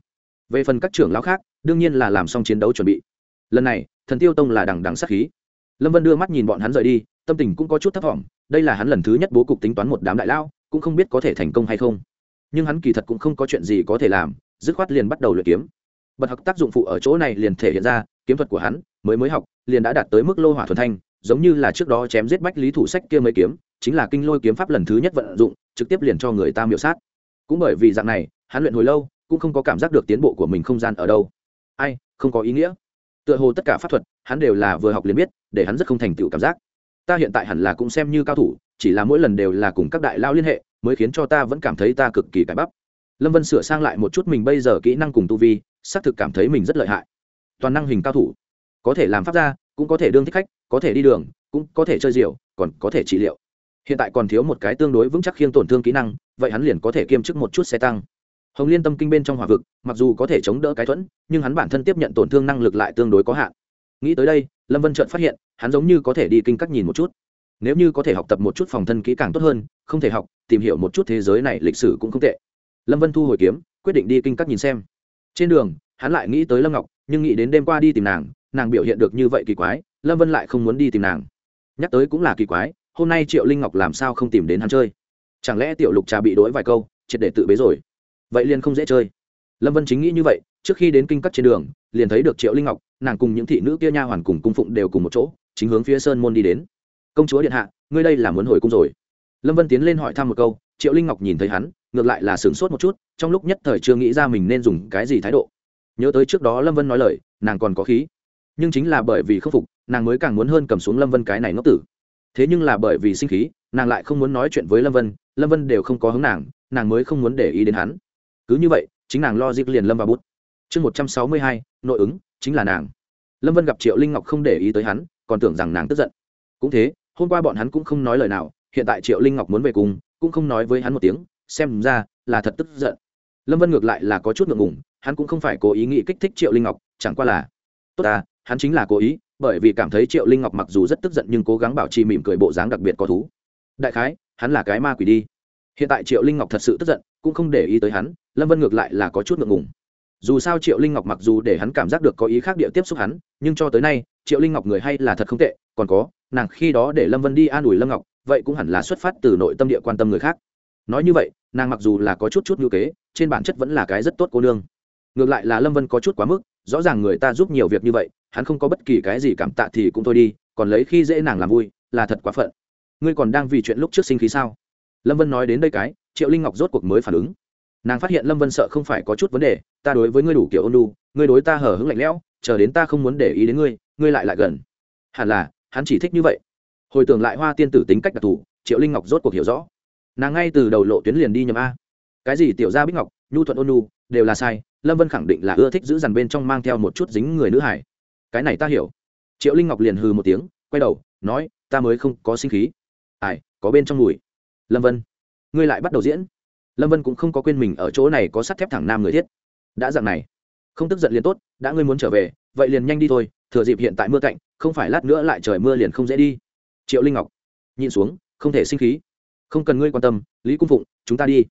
Về phần các trưởng lão khác, đương nhiên là làm xong chiến đấu chuẩn bị. Lần này, thần tiêu tông là đằng đằng sát khí. Lâm vân đưa mắt nhìn bọn hắn rời đi, tâm tình cũng có chút thấp t đây là hắn lần thứ nhất bố cục tính toán một đám đại lao cũng không biết có thể thành công hay không. Nhưng hắn kỳ thật cũng không có chuyện gì có thể làm dứt khoát liền bắt đầu luyện kiếm. Bật học tác dụng phụ ở chỗ này liền thể hiện ra, kiếm thuật của hắn, mới mới học, liền đã đạt tới mức lô hỏa thuần thanh, giống như là trước đó chém giết bách lý thủ sách kia mấy kiếm, chính là kinh lôi kiếm pháp lần thứ nhất vận dụng, trực tiếp liền cho người ta miểu sát. Cũng bởi vì dạng này, hắn luyện hồi lâu, cũng không có cảm giác được tiến bộ của mình không gian ở đâu. Ai, không có ý nghĩa. Tựa hồ tất cả pháp thuật, hắn đều là vừa học liền biết, để hắn rất không thành tựu cảm giác. Ta hiện tại hẳn là cũng xem như cao thủ, chỉ là mỗi lần đều là cùng các đại lao liên hệ, mới khiến cho ta vẫn cảm thấy ta cực kỳ cải bắp lâm vân sửa sang lại một chút mình bây giờ kỹ năng cùng tu vi, xác thực cảm thấy mình rất lợi hại. Toàn năng hình cao thủ. Có thể làm pháp gia, cũng có thể đương thích khách, có thể đi đường, cũng có thể chơi rượu, còn có thể trị liệu. Hiện tại còn thiếu một cái tương đối vững chắc khiêng tổn thương kỹ năng, vậy hắn liền có thể kiêm chức một chút xe tăng. Hồng liên tâm kinh bên trong hỏa vực, mặc dù có thể chống đỡ cái thuẫn, nhưng hắn bản thân tiếp nhận tổn thương năng lực lại tương đối có hạn. Nghĩ tới đây, lâm vân trợn phát hiện, hắn giống như có thể đi kinh các nhìn một chút. Nếu như có thể học tập một chút phòng thân kỹ càng tốt hơn, không thể học, tìm hiểu một chút thế giới này lịch sử cũng không tệ lâm vân thu hồi kiếm, quyết định đi kinh các nhìn xem. Trên đường, hắn lại nghĩ tới lâm ngọc, nhưng nghĩ đến đêm qua đi tìm nàng nàng biểu hiện được như vậy kỳ quái, lâm vân lại không muốn đi tìm nàng. Nhắc tới cũng là kỳ quái, hôm nay triệu linh ngọc làm sao không tìm đến hắn chơi? Chẳng lẽ tiểu lục trà bị đ vài câu, triệt để tự bế rồi? Vậy liền không dễ chơi. Lâm vân chính nghĩ như vậy, trước khi đến kinh cắt trên đường, liền thấy được triệu linh ngọc, nàng cùng những thị nữ kia nha hoàn cùng cung phụng đều cùng một chỗ, chính hướng phía sơn môn đi đến. Công chúa điện hạ, ngươi đây là muốn hồi cung rồi. Lâm vân tiến lên hỏi thăm một câu, triệu linh ngọc nhìn thấy hắn ngược lại là sửng sốt một chút, trong lúc nhất thời chưa nghĩ ra mình nên dùng cái gì thái độ. Nhớ tới trước đó lâm vân nói lời, nàng còn có khí. Nhưng chính là bởi vì khâm phục, nàng mới càng muốn hơn cầm xuống lâm vân cái này ngốc tử. Thế nhưng là bởi vì sinh khí, nàng lại không muốn nói chuyện với lâm vân lâm vân đều không có hứng nàng nàng mới không muốn để ý đến hắn. Cứ như vậy, chính nàng lo dịp liền lâm vào bút. Chương một trăm sáu mươi hai, nội ứng, chính là nàng. Lâm vân gặp triệu linh ngọc không để ý tới hắn, còn tưởng rằng nàng tức giận. Cũng thế, hôm qua bọn hắn cũng không nói lời nào, hiện tại triệu linh ngọc muốn về cùng, cũng không nói với hắn một tiếng xem ra là thật tức giận. Lâm vân ngược lại là có chút ngượng ngùng, hắn cũng không phải cố ý nghĩ kích thích triệu linh ngọc, chẳng qua là, tốt à hắn chính là cố ý, bởi vì cảm thấy triệu linh ngọc mặc dù rất tức giận nhưng cố gắng bảo trì mỉm cười bộ dáng đặc biệt có thú. Đại khái, hắn là cái ma quỷ đi. Hiện tại triệu linh ngọc thật sự tức giận, cũng không để ý tới hắn, lâm vân ngược lại là có chút ngượng ngùng. Dù sao triệu linh ngọc mặc dù để hắn cảm giác được có ý khác địa tiếp xúc hắn, nhưng cho tới nay, triệu linh ngọc người hay là thật không tệ, còn có, nàng khi đó để lâm vân đi an ủi lâm ngọc, vậy cũng hẳn là xuất phát từ nội tâm địa quan tâm người khác nói như vậy, nàng mặc dù là có chút chút ngữ kế, trên bản chất vẫn là cái rất tốt cô nương. Ngược lại là lâm vân có chút quá mức, rõ ràng người ta giúp nhiều việc như vậy, hắn không có bất kỳ cái gì cảm tạ thì cũng thôi đi, còn lấy khi dễ nàng làm vui, là thật quá phận. Ngươi còn đang vì chuyện lúc trước sinh khí sao? Lâm vân nói đến đây cái, triệu linh ngọc rốt cuộc mới phản ứng. Nàng phát hiện lâm vân sợ không phải có chút vấn đề, ta đối với ngươi đủ kiểu ôn lu ngươi đối ta hở hứng lạnh lẽo, chờ đến ta không muốn để ý đến ngươi ngươi lại lại gần. Hẳn là, hắn chỉ thích như vậy. Hồi tưởng lại hoa tiên tử tính cách đặc thù, triệu linh ngọc rốt cuộc hiểu rõ nàng ngay từ đầu lộ tuyến liền đi nhầm a. Cái gì tiểu gia bích ngọc, nhu thuận ôn nhu, đều là sai, lâm vân khẳng định là ưa thích giữ dằn bên trong mang theo một chút dính người nữ hải. Cái này ta hiểu. Triệu linh ngọc liền hừ một tiếng, quay đầu, nói, ta mới không có sinh khí. Ai, có bên trong mùi. Lâm vân, ngươi lại bắt đầu diễn. Lâm vân cũng không có quên mình ở chỗ này có sắt thép thẳng nam người thiết. Đã dặn này, không tức giận liền tốt, đã ngươi muốn trở về, vậy liền nhanh đi thôi, thừa dịp hiện tại mưa cạnh, không phải lát nữa lại trời mưa liền không dễ đi. Triệu linh ngọc nhìn xuống, không thể sinh khí không cần ngươi quan tâm, lý cung phụng, chúng ta đi.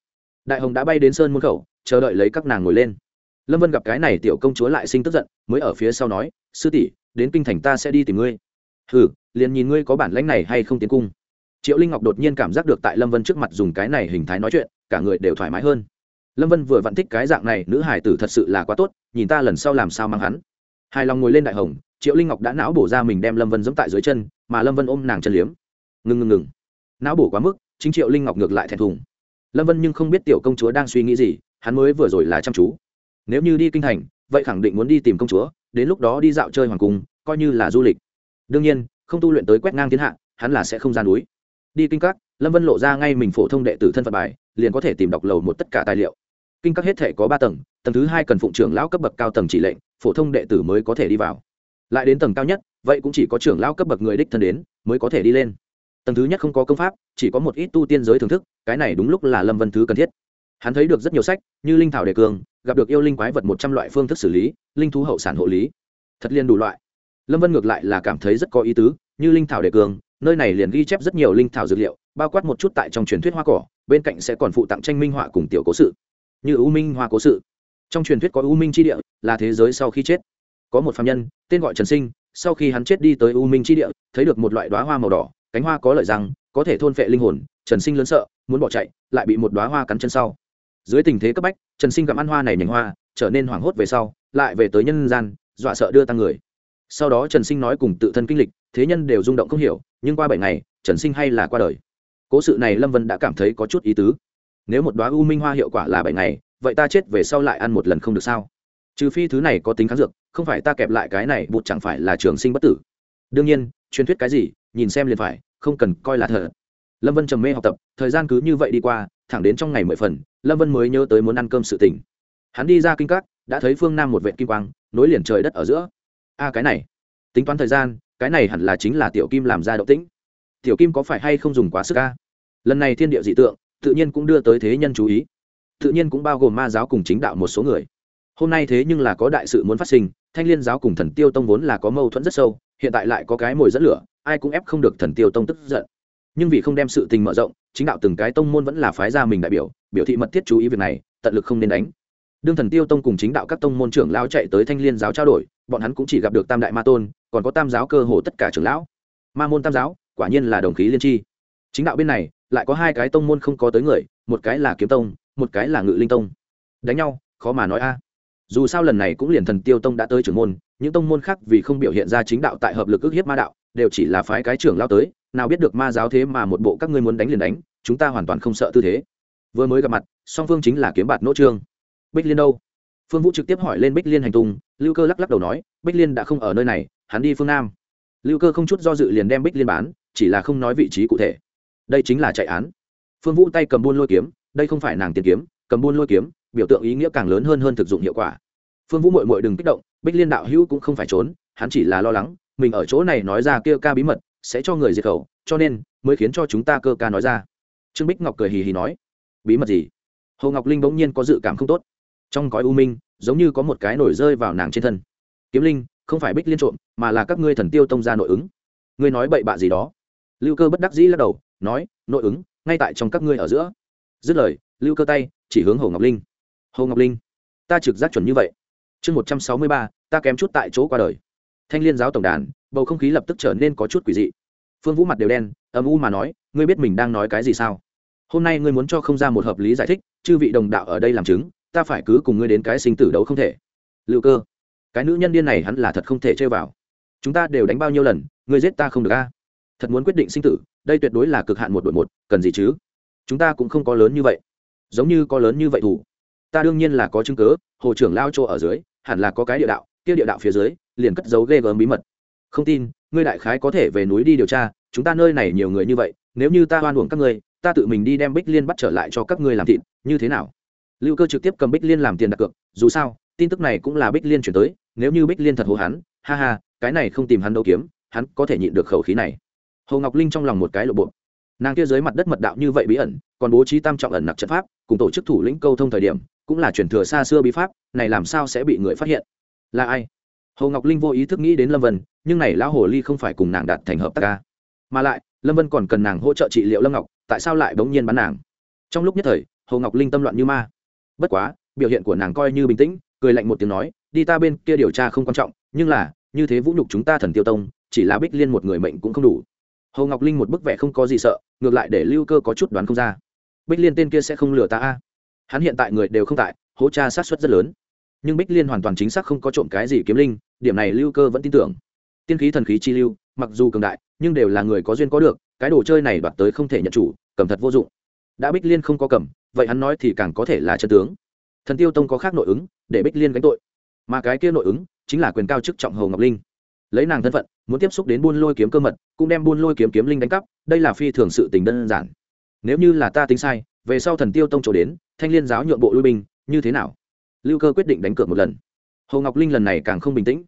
Đại hồng đã bay đến sơn môn khẩu, chờ đợi lấy các nàng ngồi lên. Lâm vân gặp cái này tiểu công chúa lại sinh tức giận, mới ở phía sau nói, sư tỷ, đến kinh thành ta sẽ đi tìm ngươi. Hừ, liền nhìn ngươi có bản lãnh này hay không tiến cung. Triệu linh ngọc đột nhiên cảm giác được tại lâm vân trước mặt dùng cái này hình thái nói chuyện, cả người đều thoải mái hơn. Lâm vân vừa vặn thích cái dạng này, nữ hải tử thật sự là quá tốt, nhìn ta lần sau làm sao mang hắn. Hài lòng ngồi lên đại hồng, triệu linh ngọc đã não bổ ra mình đem lâm vân giẫm tại dưới chân, mà lâm vân ôm nàng chân liếm. Ngừng ngừng ngừng não bổ quá mức chính triệu linh ngọc ngược lại thẹn thùng. Lâm vân nhưng không biết tiểu công chúa đang suy nghĩ gì, hắn mới vừa rồi là chăm chú. Nếu như đi kinh thành, vậy khẳng định muốn đi tìm công chúa, đến lúc đó đi dạo chơi hoàng cung, coi như là du lịch. Đương nhiên, không tu luyện tới quét ngang thiên hạ, hắn là sẽ không ra núi. Đi kinh các, lâm vân lộ ra ngay mình phổ thông đệ tử thân phận bài, liền có thể tìm đọc lầu một tất cả tài liệu. Kinh các hết thể có ba tầng tầng thứ hai cần phụng trưởng lão cấp bậc cao tầng chỉ lệnh, phổ thông đệ tử mới có thể đi vào. Lại đến tầng cao nhất, vậy cũng chỉ có trưởng lão cấp bậc người đích thân đến, mới có thể đi lên tầng thứ nhất không có công pháp, chỉ có một ít tu tiên giới thưởng thức, cái này đúng lúc là lâm vân thứ cần thiết. Hắn thấy được rất nhiều sách, như linh thảo đề cường, gặp được yêu linh quái vật một trăm loại phương thức xử lý, linh thú hậu sản hộ lý. Thật liên đủ loại. Lâm vân ngược lại là cảm thấy rất có ý tứ, như linh thảo đề cường, nơi này liền ghi chép rất nhiều linh thảo dược liệu, bao quát một chút tại trong truyền thuyết hoa cỏ, bên cạnh sẽ còn phụ tặng tranh minh họa cùng tiểu cố sự. Như u minh hoa cố sự. Trong truyền thuyết có u minh tri địa, là thế giới sau khi chết. Có một phạm nhân, tên gọi trần sinh, sau khi hắn chết đi tới u minh tri địa, thấy được một loại đoá hoa màu đỏ cánh hoa có lợi rằng có thể thôn phệ linh hồn, trần sinh lớn sợ, muốn bỏ chạy, lại bị một đoá hoa cắn chân sau. Dưới tình thế cấp bách, trần sinh gặm ăn hoa này nhành hoa, trở nên hoảng hốt về sau, lại về tới nhân gian, dọa sợ đưa tăng người. Sau đó trần sinh nói cùng tự thân kinh lịch, thế nhân đều rung động không hiểu, nhưng qua bảy ngày, trần sinh hay là qua đời. Cố sự này lâm vân đã cảm thấy có chút ý tứ. Nếu một đoá u minh hoa hiệu quả là bảy ngày, vậy ta chết về sau lại ăn một lần không được sao? Trừ phi thứ này có tính kháng dược, không phải ta kẹp lại cái này bụt chẳng phải là trường sinh bất tử. Đương nhiên truyền thuyết cái gì, nhìn xem liền phải, không cần coi là thật. Lâm vân trầm mê học tập, thời gian cứ như vậy đi qua, thẳng đến trong ngày mười phần, lâm vân mới nhớ tới muốn ăn cơm sự tỉnh hắn đi ra kinh các, đã thấy phương nam một vệ kim quang, nối liền trời đất ở giữa. A, cái này, tính toán thời gian, cái này hẳn là chính là tiểu kim làm ra động tĩnh. Tiểu kim có phải hay không dùng quá sức a? Lần này thiên địa dị tượng, tự nhiên cũng đưa tới thế nhân chú ý. Tự nhiên cũng bao gồm ma giáo cùng chính đạo một số người hôm nay thế nhưng là có đại sự muốn phát sinh, thanh liên giáo cùng thần tiêu tông vốn là có mâu thuẫn rất sâu, hiện tại lại có cái mồi dẫn lửa, ai cũng ép không được thần tiêu tông tức giận. Nhưng vì không đem sự tình mở rộng, chính đạo từng cái tông môn vẫn là phái ra mình đại biểu biểu thị mật thiết chú ý việc này, tận lực không nên đánh. Đương thần tiêu tông cùng chính đạo các tông môn trưởng lao chạy tới thanh liên giáo trao đổi, bọn hắn cũng chỉ gặp được tam đại ma tôn, còn có tam giáo cơ hồ tất cả trưởng lão. Ma môn tam giáo, quả nhiên là đồng khí liên tri. Chính đạo bên này, lại có hai cái tông môn không có tới người, một cái là kiếm tông, một cái là ngự linh tông. Đánh nhau, khó mà nói a dù sao lần này cũng liền thần tiêu tông đã tới trưởng môn, những tông môn khác vì không biểu hiện ra chính đạo tại hợp lực ức hiếp ma đạo, đều chỉ là phái cái trưởng lao tới, nào biết được ma giáo thế mà một bộ các ngươi muốn đánh liền đánh, chúng ta hoàn toàn không sợ tư thế. Vừa mới gặp mặt, song phương chính là kiếm bạt nỗ trương. Bích liên đâu? Phương vũ trực tiếp hỏi lên bích liên hành tung, lưu cơ lắc lắc đầu nói, bích liên đã không ở nơi này, hắn đi phương nam. Lưu cơ không chút do dự liền đem bích liên bán, chỉ là không nói vị trí cụ thể. Đây chính là chạy án. Phương vũ tay cầm buôn lôi kiếm, đây không phải nàng tiền kiếm, cầm buôn lôi kiếm biểu tượng ý nghĩa càng lớn hơn hơn thực dụng hiệu quả. Phương vũ mội mội đừng kích động, bích liên đạo hữu cũng không phải trốn, hắn chỉ là lo lắng, mình ở chỗ này nói ra kia ca bí mật, sẽ cho người diệt khẩu, cho nên mới khiến cho chúng ta cơ ca nói ra. Trương bích ngọc cười hì hì nói, bí mật gì? Hồ ngọc linh bỗng nhiên có dự cảm không tốt. Trong gói u minh, giống như có một cái nổi rơi vào nàng trên thân. Kiếm linh, không phải bích liên trộm, mà là các ngươi thần tiêu tông ra nội ứng. Ngươi nói bậy bạ gì đó? Lưu cơ bất đắc dĩ lắc đầu, nói, nội ứng, ngay tại trong các ngươi ở giữa. Dứt lời, lưu cơ tay chỉ hướng hồ ngọc linh hồ ngọc linh, ta trực giác chuẩn như vậy. Chương một trăm sáu mươi ba, ta kém chút tại chỗ qua đời. Thanh liên giáo tổng đàn, bầu không khí lập tức trở nên có chút quỷ dị. Phương vũ mặt đều đen, âm u mà nói, ngươi biết mình đang nói cái gì sao? Hôm nay ngươi muốn cho không ra một hợp lý giải thích, chư vị đồng đạo ở đây làm chứng, ta phải cứ cùng ngươi đến cái sinh tử đấu không thể. Lưu cơ, cái nữ nhân điên này hắn là thật không thể chơi vào. Chúng ta đều đánh bao nhiêu lần, ngươi giết ta không được a? Thật muốn quyết định sinh tử, đây tuyệt đối là cực hạn một đội một, cần gì chứ? Chúng ta cũng không có lớn như vậy. Giống như có lớn như vậy thủ ta đương nhiên là có chứng cứ, hồ trưởng lao chỗ ở dưới hẳn là có cái địa đạo kia địa đạo phía dưới liền cất giấu ghê gớm bí mật. Không tin ngươi đại khái có thể về núi đi điều tra chúng ta nơi này nhiều người như vậy nếu như ta hoan uổng các ngươi ta tự mình đi đem bích liên bắt trở lại cho các ngươi làm thịt như thế nào? Lưu cơ trực tiếp cầm bích liên làm tiền đặt cược dù sao tin tức này cũng là bích liên chuyển tới nếu như bích liên thật hồ hắn ha ha cái này không tìm hắn đâu kiếm hắn có thể nhịn được khẩu khí này. Hồ ngọc linh trong lòng một cái lộ bộ. Nàng kia dưới mặt đất mật đạo như vậy bí ẩn còn bố trí tam trọng ẩn nặc trận pháp cùng tổ chức thủ lĩnh câu thông thời điểm cũng là truyền thừa xa xưa bí pháp, này làm sao sẽ bị người phát hiện? Là ai? Hồ ngọc linh vô ý thức nghĩ đến lâm vân, nhưng này lão hồ ly không phải cùng nàng đạt thành hợp tác ca mà lại, lâm vân còn cần nàng hỗ trợ trị liệu lâm ngọc, tại sao lại bỗng nhiên bắn nàng? Trong lúc nhất thời, hồ ngọc linh tâm loạn như ma. Bất quá, biểu hiện của nàng coi như bình tĩnh, cười lạnh một tiếng nói, đi ta bên kia điều tra không quan trọng, nhưng là, như thế vũ nhục chúng ta thần tiêu tông, chỉ là bích liên một người mệnh cũng không đủ. Hồ ngọc linh một bức vẻ không có gì sợ, ngược lại để lưu cơ có chút đoán không ra. Bích liên tên kia sẽ không lừa ta a hắn hiện tại người đều không tại hỗ tra sát xuất rất lớn. Nhưng bích liên hoàn toàn chính xác không có trộm cái gì kiếm linh, điểm này lưu cơ vẫn tin tưởng. Tiên khí thần khí chi lưu, mặc dù cường đại, nhưng đều là người có duyên có được, cái đồ chơi này đoạt tới không thể nhận chủ, cầm thật vô dụng. Đã bích liên không có cầm, vậy hắn nói thì càng có thể là chân tướng. Thần tiêu tông có khác nội ứng, để bích liên gánh tội. Mà cái kia nội ứng, chính là quyền cao chức trọng hầu ngọc linh. Lấy nàng thân phận, muốn tiếp xúc đến buôn lôi kiếm cơ mật, cũng đem buôn lôi kiếm kiếm linh đánh cắp, đây là phi thường sự tình đơn giản. Nếu như là ta tính sai, về sau thần tiêu tông trổ đến thanh liên giáo nhượng bộ lui binh, như thế nào? Lưu cơ quyết định đánh cược một lần. Hồ ngọc linh lần này càng không bình tĩnh.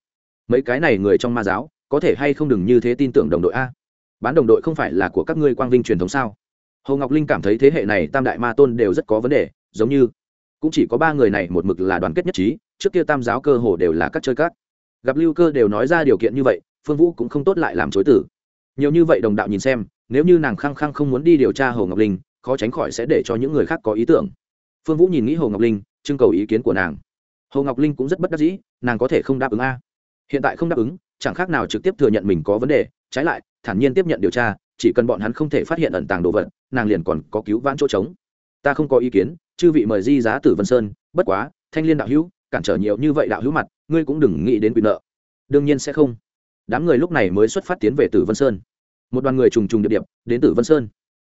Mấy cái này người trong ma giáo, có thể hay không đừng như thế tin tưởng đồng đội a? Bán đồng đội không phải là của các ngươi quang vinh truyền thống sao? Hồ ngọc linh cảm thấy thế hệ này tam đại ma tôn đều rất có vấn đề, giống như cũng chỉ có ba người này một mực là đoàn kết nhất trí, trước kia tam giáo cơ hồ đều là các chơi các. Gặp lưu cơ đều nói ra điều kiện như vậy, phương vũ cũng không tốt lại làm chối tử. Nhiều như vậy đồng đạo nhìn xem, nếu như nàng khăng khăng không muốn đi điều tra hồ ngọc linh, khó tránh khỏi sẽ để cho những người khác có ý tưởng phương vũ nhìn nghĩ hồ ngọc linh, trưng cầu ý kiến của nàng. Hồ ngọc linh cũng rất bất đắc dĩ, nàng có thể không đáp ứng a. Hiện tại không đáp ứng, chẳng khác nào trực tiếp thừa nhận mình có vấn đề, trái lại, thản nhiên tiếp nhận điều tra, chỉ cần bọn hắn không thể phát hiện ẩn tàng đồ vật, nàng liền còn có cứu vãn chỗ trống. Ta không có ý kiến, chư vị mời di giá tử vân sơn, bất quá, thanh liên đạo hữu, cản trở nhiều như vậy đạo hữu mặt, ngươi cũng đừng nghĩ đến quyền nợ. Đương nhiên sẽ không. Đám người lúc này mới xuất phát tiến về tử vân sơn. Một đoàn người trùng trùng điệp điệp, đến tử vân sơn.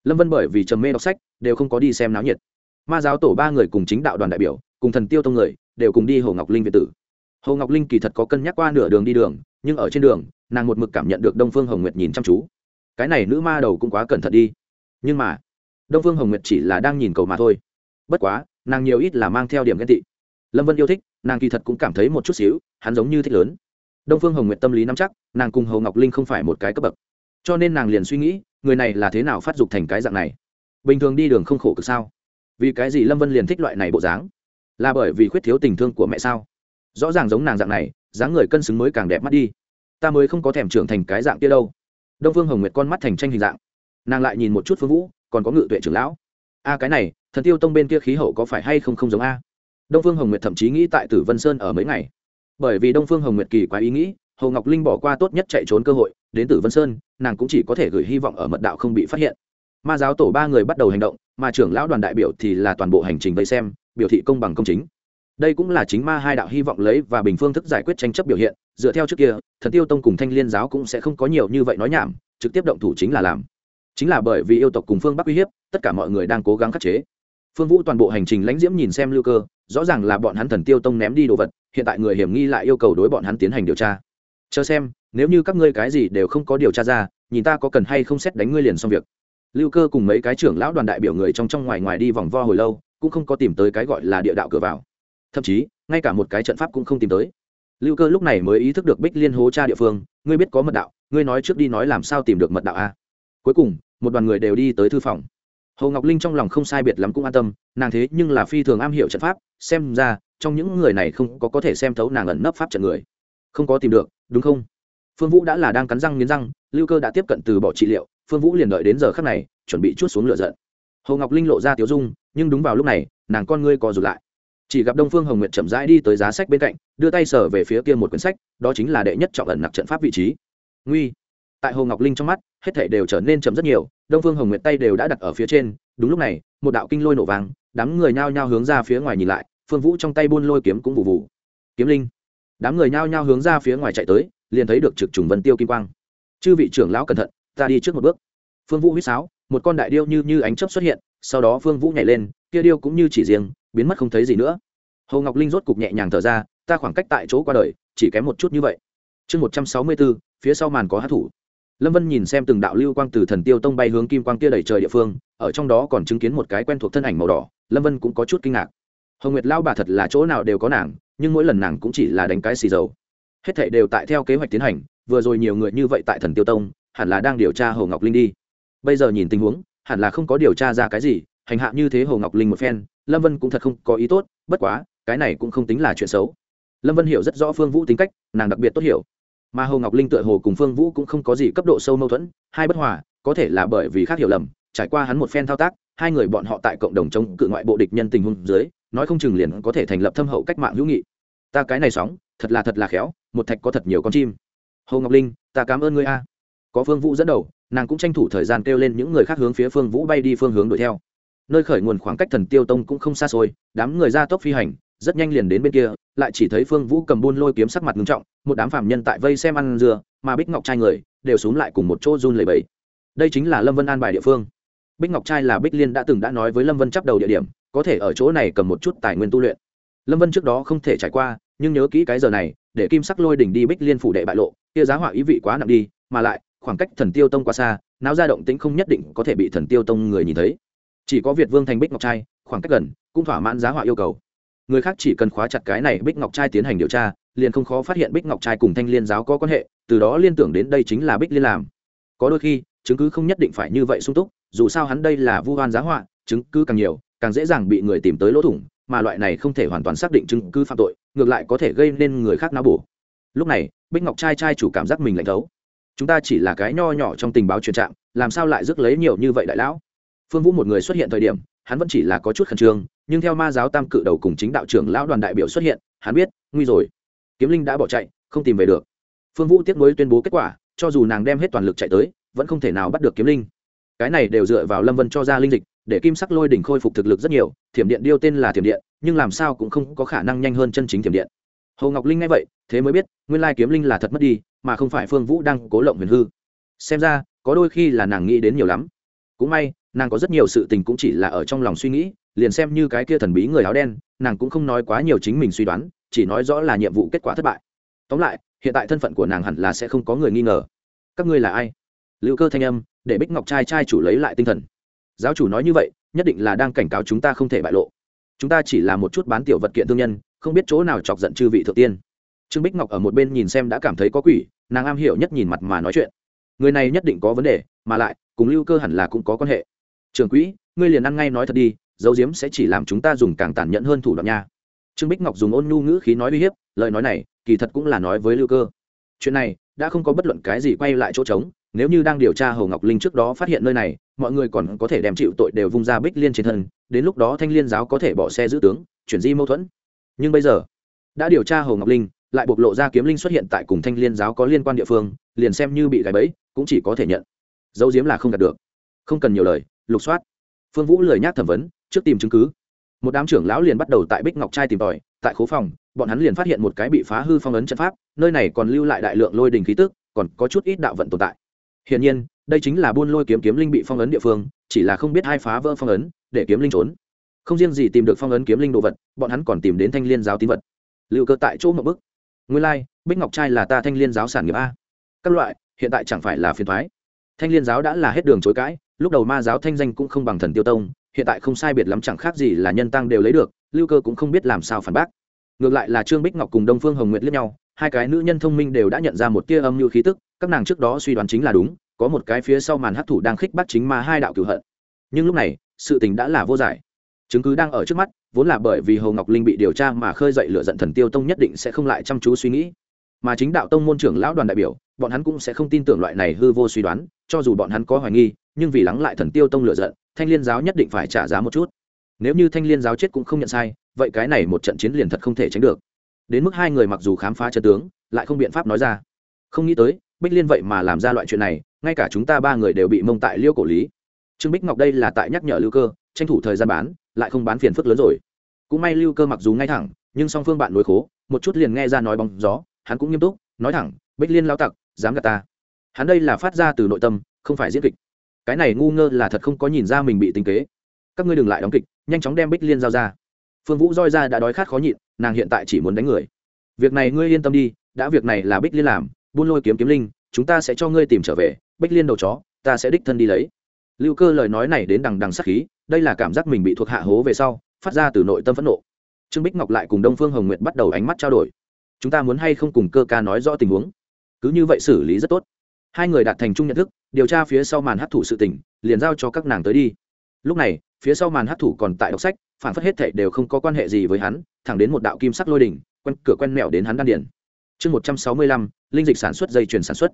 Lâm vân bởi vì trầm mê đọc sách, đều không có đi xem náo nhiệt ma giáo tổ ba người cùng chính đạo đoàn đại biểu, cùng thần tiêu tông người, đều cùng đi hồ ngọc linh việt tử. Hồ ngọc linh kỳ thật có cân nhắc qua nửa đường đi đường, nhưng ở trên đường, nàng một mực cảm nhận được đông phương hồng nguyệt nhìn chăm chú. Cái này nữ ma đầu cũng quá cẩn thận đi. Nhưng mà, đông phương hồng nguyệt chỉ là đang nhìn cầu mà thôi. Bất quá, nàng nhiều ít là mang theo điểm ghen tị. Lâm vân yêu thích, nàng kỳ thật cũng cảm thấy một chút xíu, hắn giống như thích lớn. Đông phương hồng nguyệt tâm lý nắm chắc, nàng cùng hồ ngọc linh không phải một cái cấp bậc. Cho nên nàng liền suy nghĩ, người này là thế nào phát dục thành cái dạng này? Bình thường đi đường không khổ cực sao? Vì cái gì lâm vân liền thích loại này bộ dáng là bởi vì khuyết thiếu tình thương của mẹ sao rõ ràng giống nàng dạng này dáng người cân xứng mới càng đẹp mắt đi ta mới không có thèm trưởng thành cái dạng kia đâu đông phương hồng nguyệt con mắt thành tranh hình dạng nàng lại nhìn một chút phương vũ còn có ngự tuệ trưởng lão a à, cái này thần tiêu tông bên kia khí hậu có phải hay không không giống a đông phương hồng nguyệt thậm chí nghĩ tại tử vân sơn ở mấy ngày bởi vì đông phương hồng nguyệt kỳ quá ý nghĩ hồ ngọc linh bỏ qua tốt nhất chạy trốn cơ hội đến tử vân sơn nàng cũng chỉ có thể gửi hy vọng ở mật đạo không bị phát hiện ma giáo tổ ba người bắt đầu hành động mà trưởng lão đoàn đại biểu thì là toàn bộ hành trình vây xem, biểu thị công bằng công chính. Đây cũng là chính ma hai đạo hy vọng lấy và bình phương thức giải quyết tranh chấp biểu hiện, dựa theo trước kia, thần tiêu tông cùng thanh liên giáo cũng sẽ không có nhiều như vậy nói nhảm, trực tiếp động thủ chính là làm. Chính là bởi vì yêu tộc cùng phương bắc uy hiếp, tất cả mọi người đang cố gắng khắc chế. Phương vũ toàn bộ hành trình lãnh diễm nhìn xem lưu cơ, rõ ràng là bọn hắn thần tiêu tông ném đi đồ vật, hiện tại người hiểm nghi lại yêu cầu đối bọn hắn tiến hành điều tra. Chờ xem, nếu như các ngươi cái gì đều không có điều tra ra, nhìn ta có cần hay không xét đánh ngươi liền xong việc lưu cơ cùng mấy cái trưởng lão đoàn đại biểu người trong trong ngoài ngoài đi vòng vo hồi lâu, cũng không có tìm tới cái gọi là địa đạo cửa vào. Thậm chí, ngay cả một cái trận pháp cũng không tìm tới. Lưu cơ lúc này mới ý thức được bích liên hố cha địa phương, ngươi biết có mật đạo, ngươi nói trước đi nói làm sao tìm được mật đạo a? Cuối cùng, một đoàn người đều đi tới thư phòng. Hồ ngọc linh trong lòng không sai biệt lắm cũng an tâm, nàng thế nhưng là phi thường am hiểu trận pháp, xem ra, trong những người này không có có thể xem thấu nàng ẩn nấp pháp trận người. Không có tìm được, đúng không? Phương vũ đã là đang cắn răng nghiến răng, lưu cơ đã tiếp cận từ bỏ trị liệu phương vũ liền đợi đến giờ khắc này, chuẩn bị chút xuống lửa giận. Hồ ngọc linh lộ ra tiếu dung, nhưng đúng vào lúc này, nàng con ngươi co rụt lại. Chỉ gặp đông phương hồng nguyệt chậm rãi đi tới giá sách bên cạnh, đưa tay sở về phía kia một quyển sách, đó chính là đệ nhất trọng ẩn nặc trận pháp vị trí. Nguy. Tại hồ ngọc linh trong mắt, hết thể đều trở nên chậm rất nhiều, đông phương hồng nguyệt tay đều đã đặt ở phía trên, đúng lúc này, một đạo kinh lôi nổ vàng đám người nhao nhao hướng ra phía ngoài nhìn lại, phương vũ trong tay buôn lôi kiếm cũng vụ vụ. Kiếm linh. Đám người nhao nhao hướng ra phía ngoài chạy tới, liền thấy được trực trùng vân tiêu kim quang. Chư vị trưởng lão cẩn thận ta đi trước một bước. Phương vũ huýt sáo, một con đại điêu như như ánh chớp xuất hiện, sau đó phương vũ nhảy lên, kia điêu cũng như chỉ riêng, biến mất không thấy gì nữa. Hồ ngọc linh rốt cục nhẹ nhàng thở ra, ta khoảng cách tại chỗ qua đời, chỉ kém một chút như vậy. Chương một trăm sáu mươi bốn, phía sau màn có hát thủ. Lâm vân nhìn xem từng đạo lưu quang từ thần tiêu tông bay hướng kim quang kia đầy trời địa phương, ở trong đó còn chứng kiến một cái quen thuộc thân ảnh màu đỏ, lâm vân cũng có chút kinh ngạc. Hồng nguyệt lao bà thật là chỗ nào đều có nàng, nhưng mỗi lần nàng cũng chỉ là đánh cái xì dầu. Hết thệ đều tại theo kế hoạch tiến hành, vừa rồi nhiều người như vậy tại thần tiêu tông hẳn là đang điều tra hồ ngọc linh đi. Bây giờ nhìn tình huống, hẳn là không có điều tra ra cái gì, hành hạ như thế hồ ngọc linh một phen, lâm vân cũng thật không có ý tốt, bất quá, cái này cũng không tính là chuyện xấu. Lâm vân hiểu rất rõ phương vũ tính cách, nàng đặc biệt tốt hiểu. Mà hồ ngọc linh tựa hồ cùng phương vũ cũng không có gì cấp độ sâu mâu thuẫn, hai bất hòa, có thể là bởi vì khác hiểu lầm, trải qua hắn một phen thao tác, hai người bọn họ tại cộng đồng chống cự ngoại bộ địch nhân tình huống dưới, nói không chừng liền có thể thành lập thâm hậu cách mạng hữu nghị. Ta cái này sóng, thật là thật là khéo, một thạch có thật nhiều con chim. Hồ ngọc linh, ta cảm ơn ngươi a có phương vũ dẫn đầu, nàng cũng tranh thủ thời gian kêu lên những người khác hướng phía phương vũ bay đi phương hướng đuổi theo. Nơi khởi nguồn khoảng cách thần tiêu tông cũng không xa xôi, đám người ra tốc phi hành, rất nhanh liền đến bên kia, lại chỉ thấy phương vũ cầm buôn lôi kiếm sắc mặt ngưng trọng, một đám phạm nhân tại vây xem ăn dừa mà bích ngọc trai người đều xuống lại cùng một chỗ run lầy bẫy đây chính là lâm vân an bài địa phương. Bích ngọc trai là bích liên đã từng đã nói với lâm vân chấp đầu địa điểm, có thể ở chỗ này cầm một chút tài nguyên tu luyện. Lâm vân trước đó không thể trải qua, nhưng nhớ kỹ cái giờ này, để kim sắc lôi đỉnh đi bích liên phủ đệ bại lộ, kia giá họa ý vị quá nặng đi, mà lại khoảng cách thần tiêu tông quá xa náo ra động tĩnh không nhất định có thể bị thần tiêu tông người nhìn thấy. Chỉ có việt vương thành bích ngọc trai, khoảng cách gần, cũng thỏa mãn giá họa yêu cầu. Người khác chỉ cần khóa chặt cái này bích ngọc trai tiến hành điều tra, liền không khó phát hiện bích ngọc trai cùng thanh liên giáo có quan hệ, từ đó liên tưởng đến đây chính là bích liên làm. Có đôi khi, chứng cứ không nhất định phải như vậy sung túc, dù sao hắn đây là vu hoan giá họa, chứng cứ càng nhiều, càng dễ dàng bị người tìm tới lỗ thủng, mà loại này không thể hoàn toàn xác định chứng cứ phạm tội, ngược lại có thể gây nên người khác não bổ. Lúc này, bích ngọc trai trai chủ cảm giác mình lạnh thấu chúng ta chỉ là cái nho nhỏ trong tình báo truyền trạng, làm sao lại rước lấy nhiều như vậy đại lão? Phương vũ một người xuất hiện thời điểm, hắn vẫn chỉ là có chút khẩn trương, nhưng theo ma giáo tam cự đầu cùng chính đạo trưởng lão đoàn đại biểu xuất hiện, hắn biết, nguy rồi. Kiếm linh đã bỏ chạy, không tìm về được. Phương vũ tiếp nối tuyên bố kết quả, cho dù nàng đem hết toàn lực chạy tới, vẫn không thể nào bắt được kiếm linh. Cái này đều dựa vào lâm vân cho ra linh dịch, để kim sắc lôi đỉnh khôi phục thực lực rất nhiều, thiểm điện điêu tên là thiểm điện, nhưng làm sao cũng không có khả năng nhanh hơn chân chính thiểm điện. Hồ ngọc linh nghe vậy, thế mới biết, nguyên lai kiếm linh là thật mất đi mà không phải phương vũ đang cố lộng huyền hư. Xem ra, có đôi khi là nàng nghĩ đến nhiều lắm. Cũng may, nàng có rất nhiều sự tình cũng chỉ là ở trong lòng suy nghĩ, liền xem như cái kia thần bí người áo đen, nàng cũng không nói quá nhiều chính mình suy đoán, chỉ nói rõ là nhiệm vụ kết quả thất bại. Tóm lại, hiện tại thân phận của nàng hẳn là sẽ không có người nghi ngờ. Các ngươi là ai? Lưu cơ thanh âm, để bích ngọc trai trai chủ lấy lại tinh thần. Giáo chủ nói như vậy, nhất định là đang cảnh cáo chúng ta không thể bại lộ. Chúng ta chỉ là một chút bán tiểu vật kiện thương nhân, không biết chỗ nào chọc giận chư vị thượng tiên trương bích ngọc ở một bên nhìn xem đã cảm thấy có quỷ, nàng am hiểu nhất nhìn mặt mà nói chuyện. Người này nhất định có vấn đề, mà lại, cùng lưu cơ hẳn là cũng có quan hệ. Trường quỹ, ngươi liền ăn ngay nói thật đi, dấu diếm sẽ chỉ làm chúng ta dùng càng tàn nhẫn hơn thủ đoạn nha. Trương bích ngọc dùng ôn nhu ngữ khí nói uy hiếp, lời nói này, kỳ thật cũng là nói với lưu cơ. Chuyện này, đã không có bất luận cái gì quay lại chỗ trống, nếu như đang điều tra Hồ ngọc linh trước đó phát hiện nơi này, mọi người còn có thể đem chịu tội đều vung ra bích liên trên thân, đến lúc đó thanh liên giáo có thể bỏ xe giữ tướng, chuyển di mâu thuẫn. Nhưng bây giờ, đã điều tra Hồ ngọc linh lại bộc lộ ra kiếm linh xuất hiện tại cùng thanh liên giáo có liên quan địa phương, liền xem như bị gãy bẫy, cũng chỉ có thể nhận. Dấu diếm là không đạt được. Không cần nhiều lời, lục soát. Phương vũ lười nhác thẩm vấn, trước tìm chứng cứ. Một đám trưởng lão liền bắt đầu tại bích ngọc trai tìm tòi, tại khố phòng, bọn hắn liền phát hiện một cái bị phá hư phong ấn trận pháp, nơi này còn lưu lại đại lượng lôi đình khí tức, còn có chút ít đạo vận tồn tại. Hiển nhiên, đây chính là buôn lôi kiếm kiếm linh bị phong ấn địa phương, chỉ là không biết hai phá vỡ phong ấn, để kiếm linh trốn. Không riêng gì tìm được phong ấn kiếm linh đồ vật, bọn hắn còn tìm đến thanh liên giáo tín vật. Lưu cơ tại chỗ một bức nguyên lai、like, bích ngọc trai là ta thanh liên giáo sản nghiệp a. Các loại hiện tại chẳng phải là phiền thoái. Thanh liên giáo đã là hết đường chối cãi lúc đầu ma giáo thanh danh cũng không bằng thần tiêu tông hiện tại không sai biệt lắm chẳng khác gì là nhân tăng đều lấy được lưu cơ cũng không biết làm sao phản bác. Ngược lại là trương bích ngọc cùng đông phương hồng nguyệt liếc nhau hai cái nữ nhân thông minh đều đã nhận ra một tia âm như khí tức các nàng trước đó suy đoán chính là đúng có một cái phía sau màn hấp thủ đang khích bắt chính ma hai đạo cửu hận. Nhưng lúc này sự tình đã là vô giải. Chứng cứ đang ở trước mắt vốn là bởi vì hồ ngọc linh bị điều tra mà khơi dậy lửa giận thần tiêu tông nhất định sẽ không lại chăm chú suy nghĩ. Mà chính đạo tông môn trưởng lão đoàn đại biểu, bọn hắn cũng sẽ không tin tưởng loại này hư vô suy đoán, cho dù bọn hắn có hoài nghi, nhưng vì lắng lại thần tiêu tông lửa giận, thanh liên giáo nhất định phải trả giá một chút. Nếu như thanh liên giáo chết cũng không nhận sai, vậy cái này một trận chiến liền thật không thể tránh được. Đến mức hai người mặc dù khám phá trận tướng, lại không biện pháp nói ra. Không nghĩ tới, bích liên vậy mà làm ra loại chuyện này, ngay cả chúng ta ba người đều bị mông tại liêu cổ lý. Trương bích ngọc đây là tại nhắc nhở lưu cơ, tranh thủ thời gian bán lại không bán phiền phức lớn rồi. Cũng may lưu cơ mặc dù ngay thẳng, nhưng song phương bạn nối khố, một chút liền nghe ra nói bóng gió, hắn cũng nghiêm túc, nói thẳng, bích liên lao tặc, dám gạt ta. Hắn đây là phát ra từ nội tâm, không phải diễn kịch. Cái này ngu ngơ là thật không có nhìn ra mình bị tính kế. Các ngươi đừng lại đóng kịch, nhanh chóng đem bích liên giao ra. Phương vũ roi ra đã đói khát khó nhịn, nàng hiện tại chỉ muốn đánh người. Việc này ngươi yên tâm đi, đã việc này là bích liên làm, buôn lôi kiếm kiếm linh, chúng ta sẽ cho ngươi tìm trở về, bích liên đầu chó, ta sẽ đích thân đi lấy. Lưu cơ lời nói này đến đằng đằng sắc khí đây là cảm giác mình bị thuộc hạ hố về sau, phát ra từ nội tâm phẫn nộ. Trương bích ngọc lại cùng đông phương hồng nguyệt bắt đầu ánh mắt trao đổi. Chúng ta muốn hay không cùng cơ ca nói rõ tình huống? Cứ như vậy xử lý rất tốt. Hai người đạt thành chung nhận thức, điều tra phía sau màn hấp thủ sự tình, liền giao cho các nàng tới đi. Lúc này, phía sau màn hấp thủ còn tại đọc sách, phản phất hết thệ đều không có quan hệ gì với hắn, thẳng đến một đạo kim sắc lôi đỉnh, quen cửa quen mẹo đến hắn đan điển chương một trăm sáu mươi lăm, linh dịch sản xuất dây chuyền sản xuất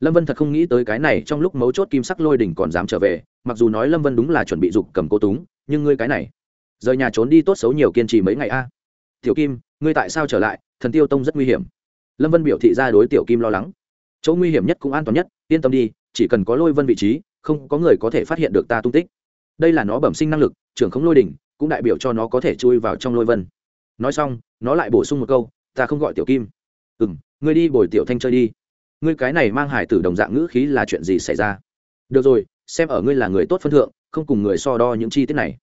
lâm vân thật không nghĩ tới cái này trong lúc mấu chốt kim sắc lôi đỉnh còn dám trở về, mặc dù nói lâm vân đúng là chuẩn bị dục cầm cô túng, nhưng ngươi cái này, rời nhà trốn đi tốt xấu nhiều kiên trì mấy ngày a. Tiểu kim, ngươi tại sao trở lại? Thần tiêu tông rất nguy hiểm. Lâm vân biểu thị ra đối tiểu kim lo lắng. Chỗ nguy hiểm nhất cũng an toàn nhất, yên tâm đi, chỉ cần có lôi vân vị trí, không có người có thể phát hiện được ta tung tích. Đây là nó bẩm sinh năng lực, trưởng không lôi đỉnh, cũng đại biểu cho nó có thể chui vào trong lôi vân. Nói xong, nó lại bổ sung một câu, ta không gọi tiểu kim. Ừ m ngươi đi bồi tiểu thanh chơi đi ngươi cái này mang hải tử đồng dạng ngữ khí là chuyện gì xảy ra? Được rồi, xem ở ngươi là người tốt phân thượng, không cùng người so đo những chi tiết này.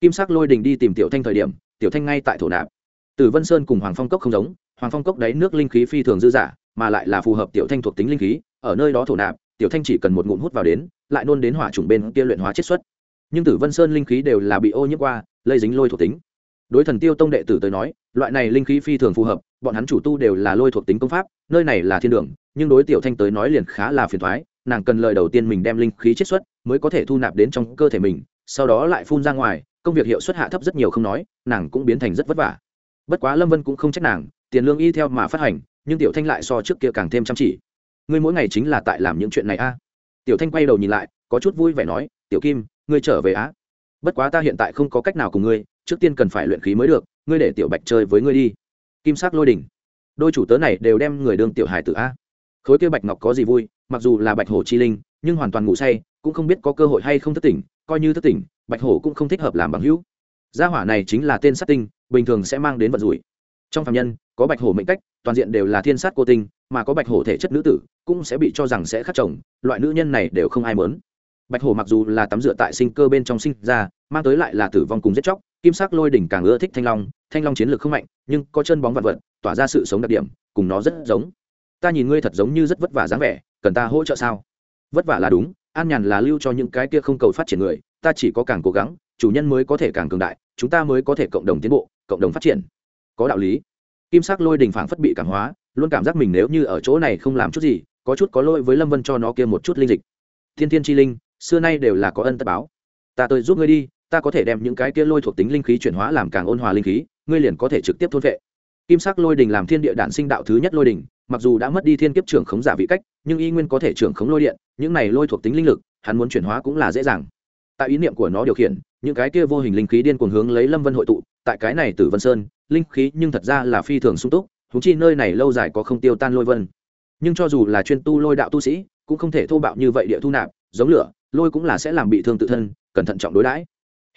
Kim sắc lôi đình đi tìm tiểu thanh thời điểm, tiểu thanh ngay tại thổ nạp. Từ vân sơn cùng hoàng phong cốc không giống, hoàng phong cốc đáy nước linh khí phi thường dư dả, mà lại là phù hợp tiểu thanh thuộc tính linh khí, ở nơi đó thổ nạp, tiểu thanh chỉ cần một ngụm hút vào đến, lại nôn đến hỏa trùng bên kia luyện hóa chiết xuất. Nhưng tử vân sơn linh khí đều là bị ô nhiễm qua, lây dính lôi thuộc tính. Đối thần tiêu tông đệ tử tới nói, loại này linh khí phi thường phù hợp, bọn hắn chủ tu đều là lôi thuộc tính công pháp, nơi này là thiên đường nhưng đối tiểu thanh tới nói liền khá là phiền thoái, nàng cần lời đầu tiên mình đem linh khí chiết xuất mới có thể thu nạp đến trong cơ thể mình, sau đó lại phun ra ngoài, công việc hiệu suất hạ thấp rất nhiều không nói, nàng cũng biến thành rất vất vả. Bất quá lâm vân cũng không trách nàng, tiền lương y theo mà phát hành, nhưng tiểu thanh lại so trước kia càng thêm chăm chỉ. Ngươi mỗi ngày chính là tại làm những chuyện này a. Tiểu thanh quay đầu nhìn lại, có chút vui vẻ nói, tiểu kim, ngươi trở về á. Bất quá ta hiện tại không có cách nào cùng ngươi, trước tiên cần phải luyện khí mới được, ngươi để tiểu bạch chơi với ngươi đi. Kim sắc lôi đỉnh. Đôi chủ tớ này đều đem người đương tiểu hài tử a khối kia bạch ngọc có gì vui, mặc dù là bạch hổ chi linh, nhưng hoàn toàn ngủ say, cũng không biết có cơ hội hay không thất tỉnh, coi như thất tỉnh, bạch hổ cũng không thích hợp làm bằng hữu. Gia hỏa này chính là tên sát tinh, bình thường sẽ mang đến vận rủi. Trong phạm nhân, có bạch hổ mệnh cách, toàn diện đều là thiên sát cô tinh, mà có bạch hổ thể chất nữ tử, cũng sẽ bị cho rằng sẽ khắc chồng, loại nữ nhân này đều không ai mớn bạch hổ mặc dù là tắm rửa tại sinh cơ bên trong sinh ra, mang tới lại là tử vong cùng giết chóc, kim sắc lôi đỉnh càng ưa thích thanh long thanh long chiến lược không mạnh, nhưng có chân bóng vật vật, tỏa ra sự sống đặc điểm, cùng nó rất giống ta nhìn ngươi thật giống như rất vất vả dáng vẻ, cần ta hỗ trợ sao? Vất vả là đúng, an nhàn là lưu cho những cái kia không cầu phát triển người, ta chỉ có càng cố gắng, chủ nhân mới có thể càng cường đại, chúng ta mới có thể cộng đồng tiến bộ, cộng đồng phát triển. Có đạo lý. Kim sắc lôi đình phảng phất bị cảm hóa, luôn cảm giác mình nếu như ở chỗ này không làm chút gì, có chút có lỗi với lâm vân cho nó kia một chút linh dịch. Thiên thiên chi linh, xưa nay đều là có ân tất báo. Ta tôi giúp ngươi đi, ta có thể đem những cái kia lôi thuộc tính linh khí chuyển hóa làm càng ôn hòa linh khí, ngươi liền có thể trực tiếp thôn vệ. Kim sắc lôi đình làm thiên địa đản sinh đạo thứ nhất lôi đình mặc dù đã mất đi thiên kiếp trưởng khống giả vị cách, nhưng y nguyên có thể trưởng khống lôi điện, những này lôi thuộc tính linh lực, hắn muốn chuyển hóa cũng là dễ dàng. Tại ý niệm của nó điều khiển, những cái kia vô hình linh khí điên cuồng hướng lấy lâm vân hội tụ, tại cái này từ vân sơn, linh khí nhưng thật ra là phi thường sung túc húng chi nơi này lâu dài có không tiêu tan lôi vân. Nhưng cho dù là chuyên tu lôi đạo tu sĩ, cũng không thể thô bạo như vậy địa thu nạp, giống lửa, lôi cũng là sẽ làm bị thương tự thân, cẩn thận trọng đối đãi.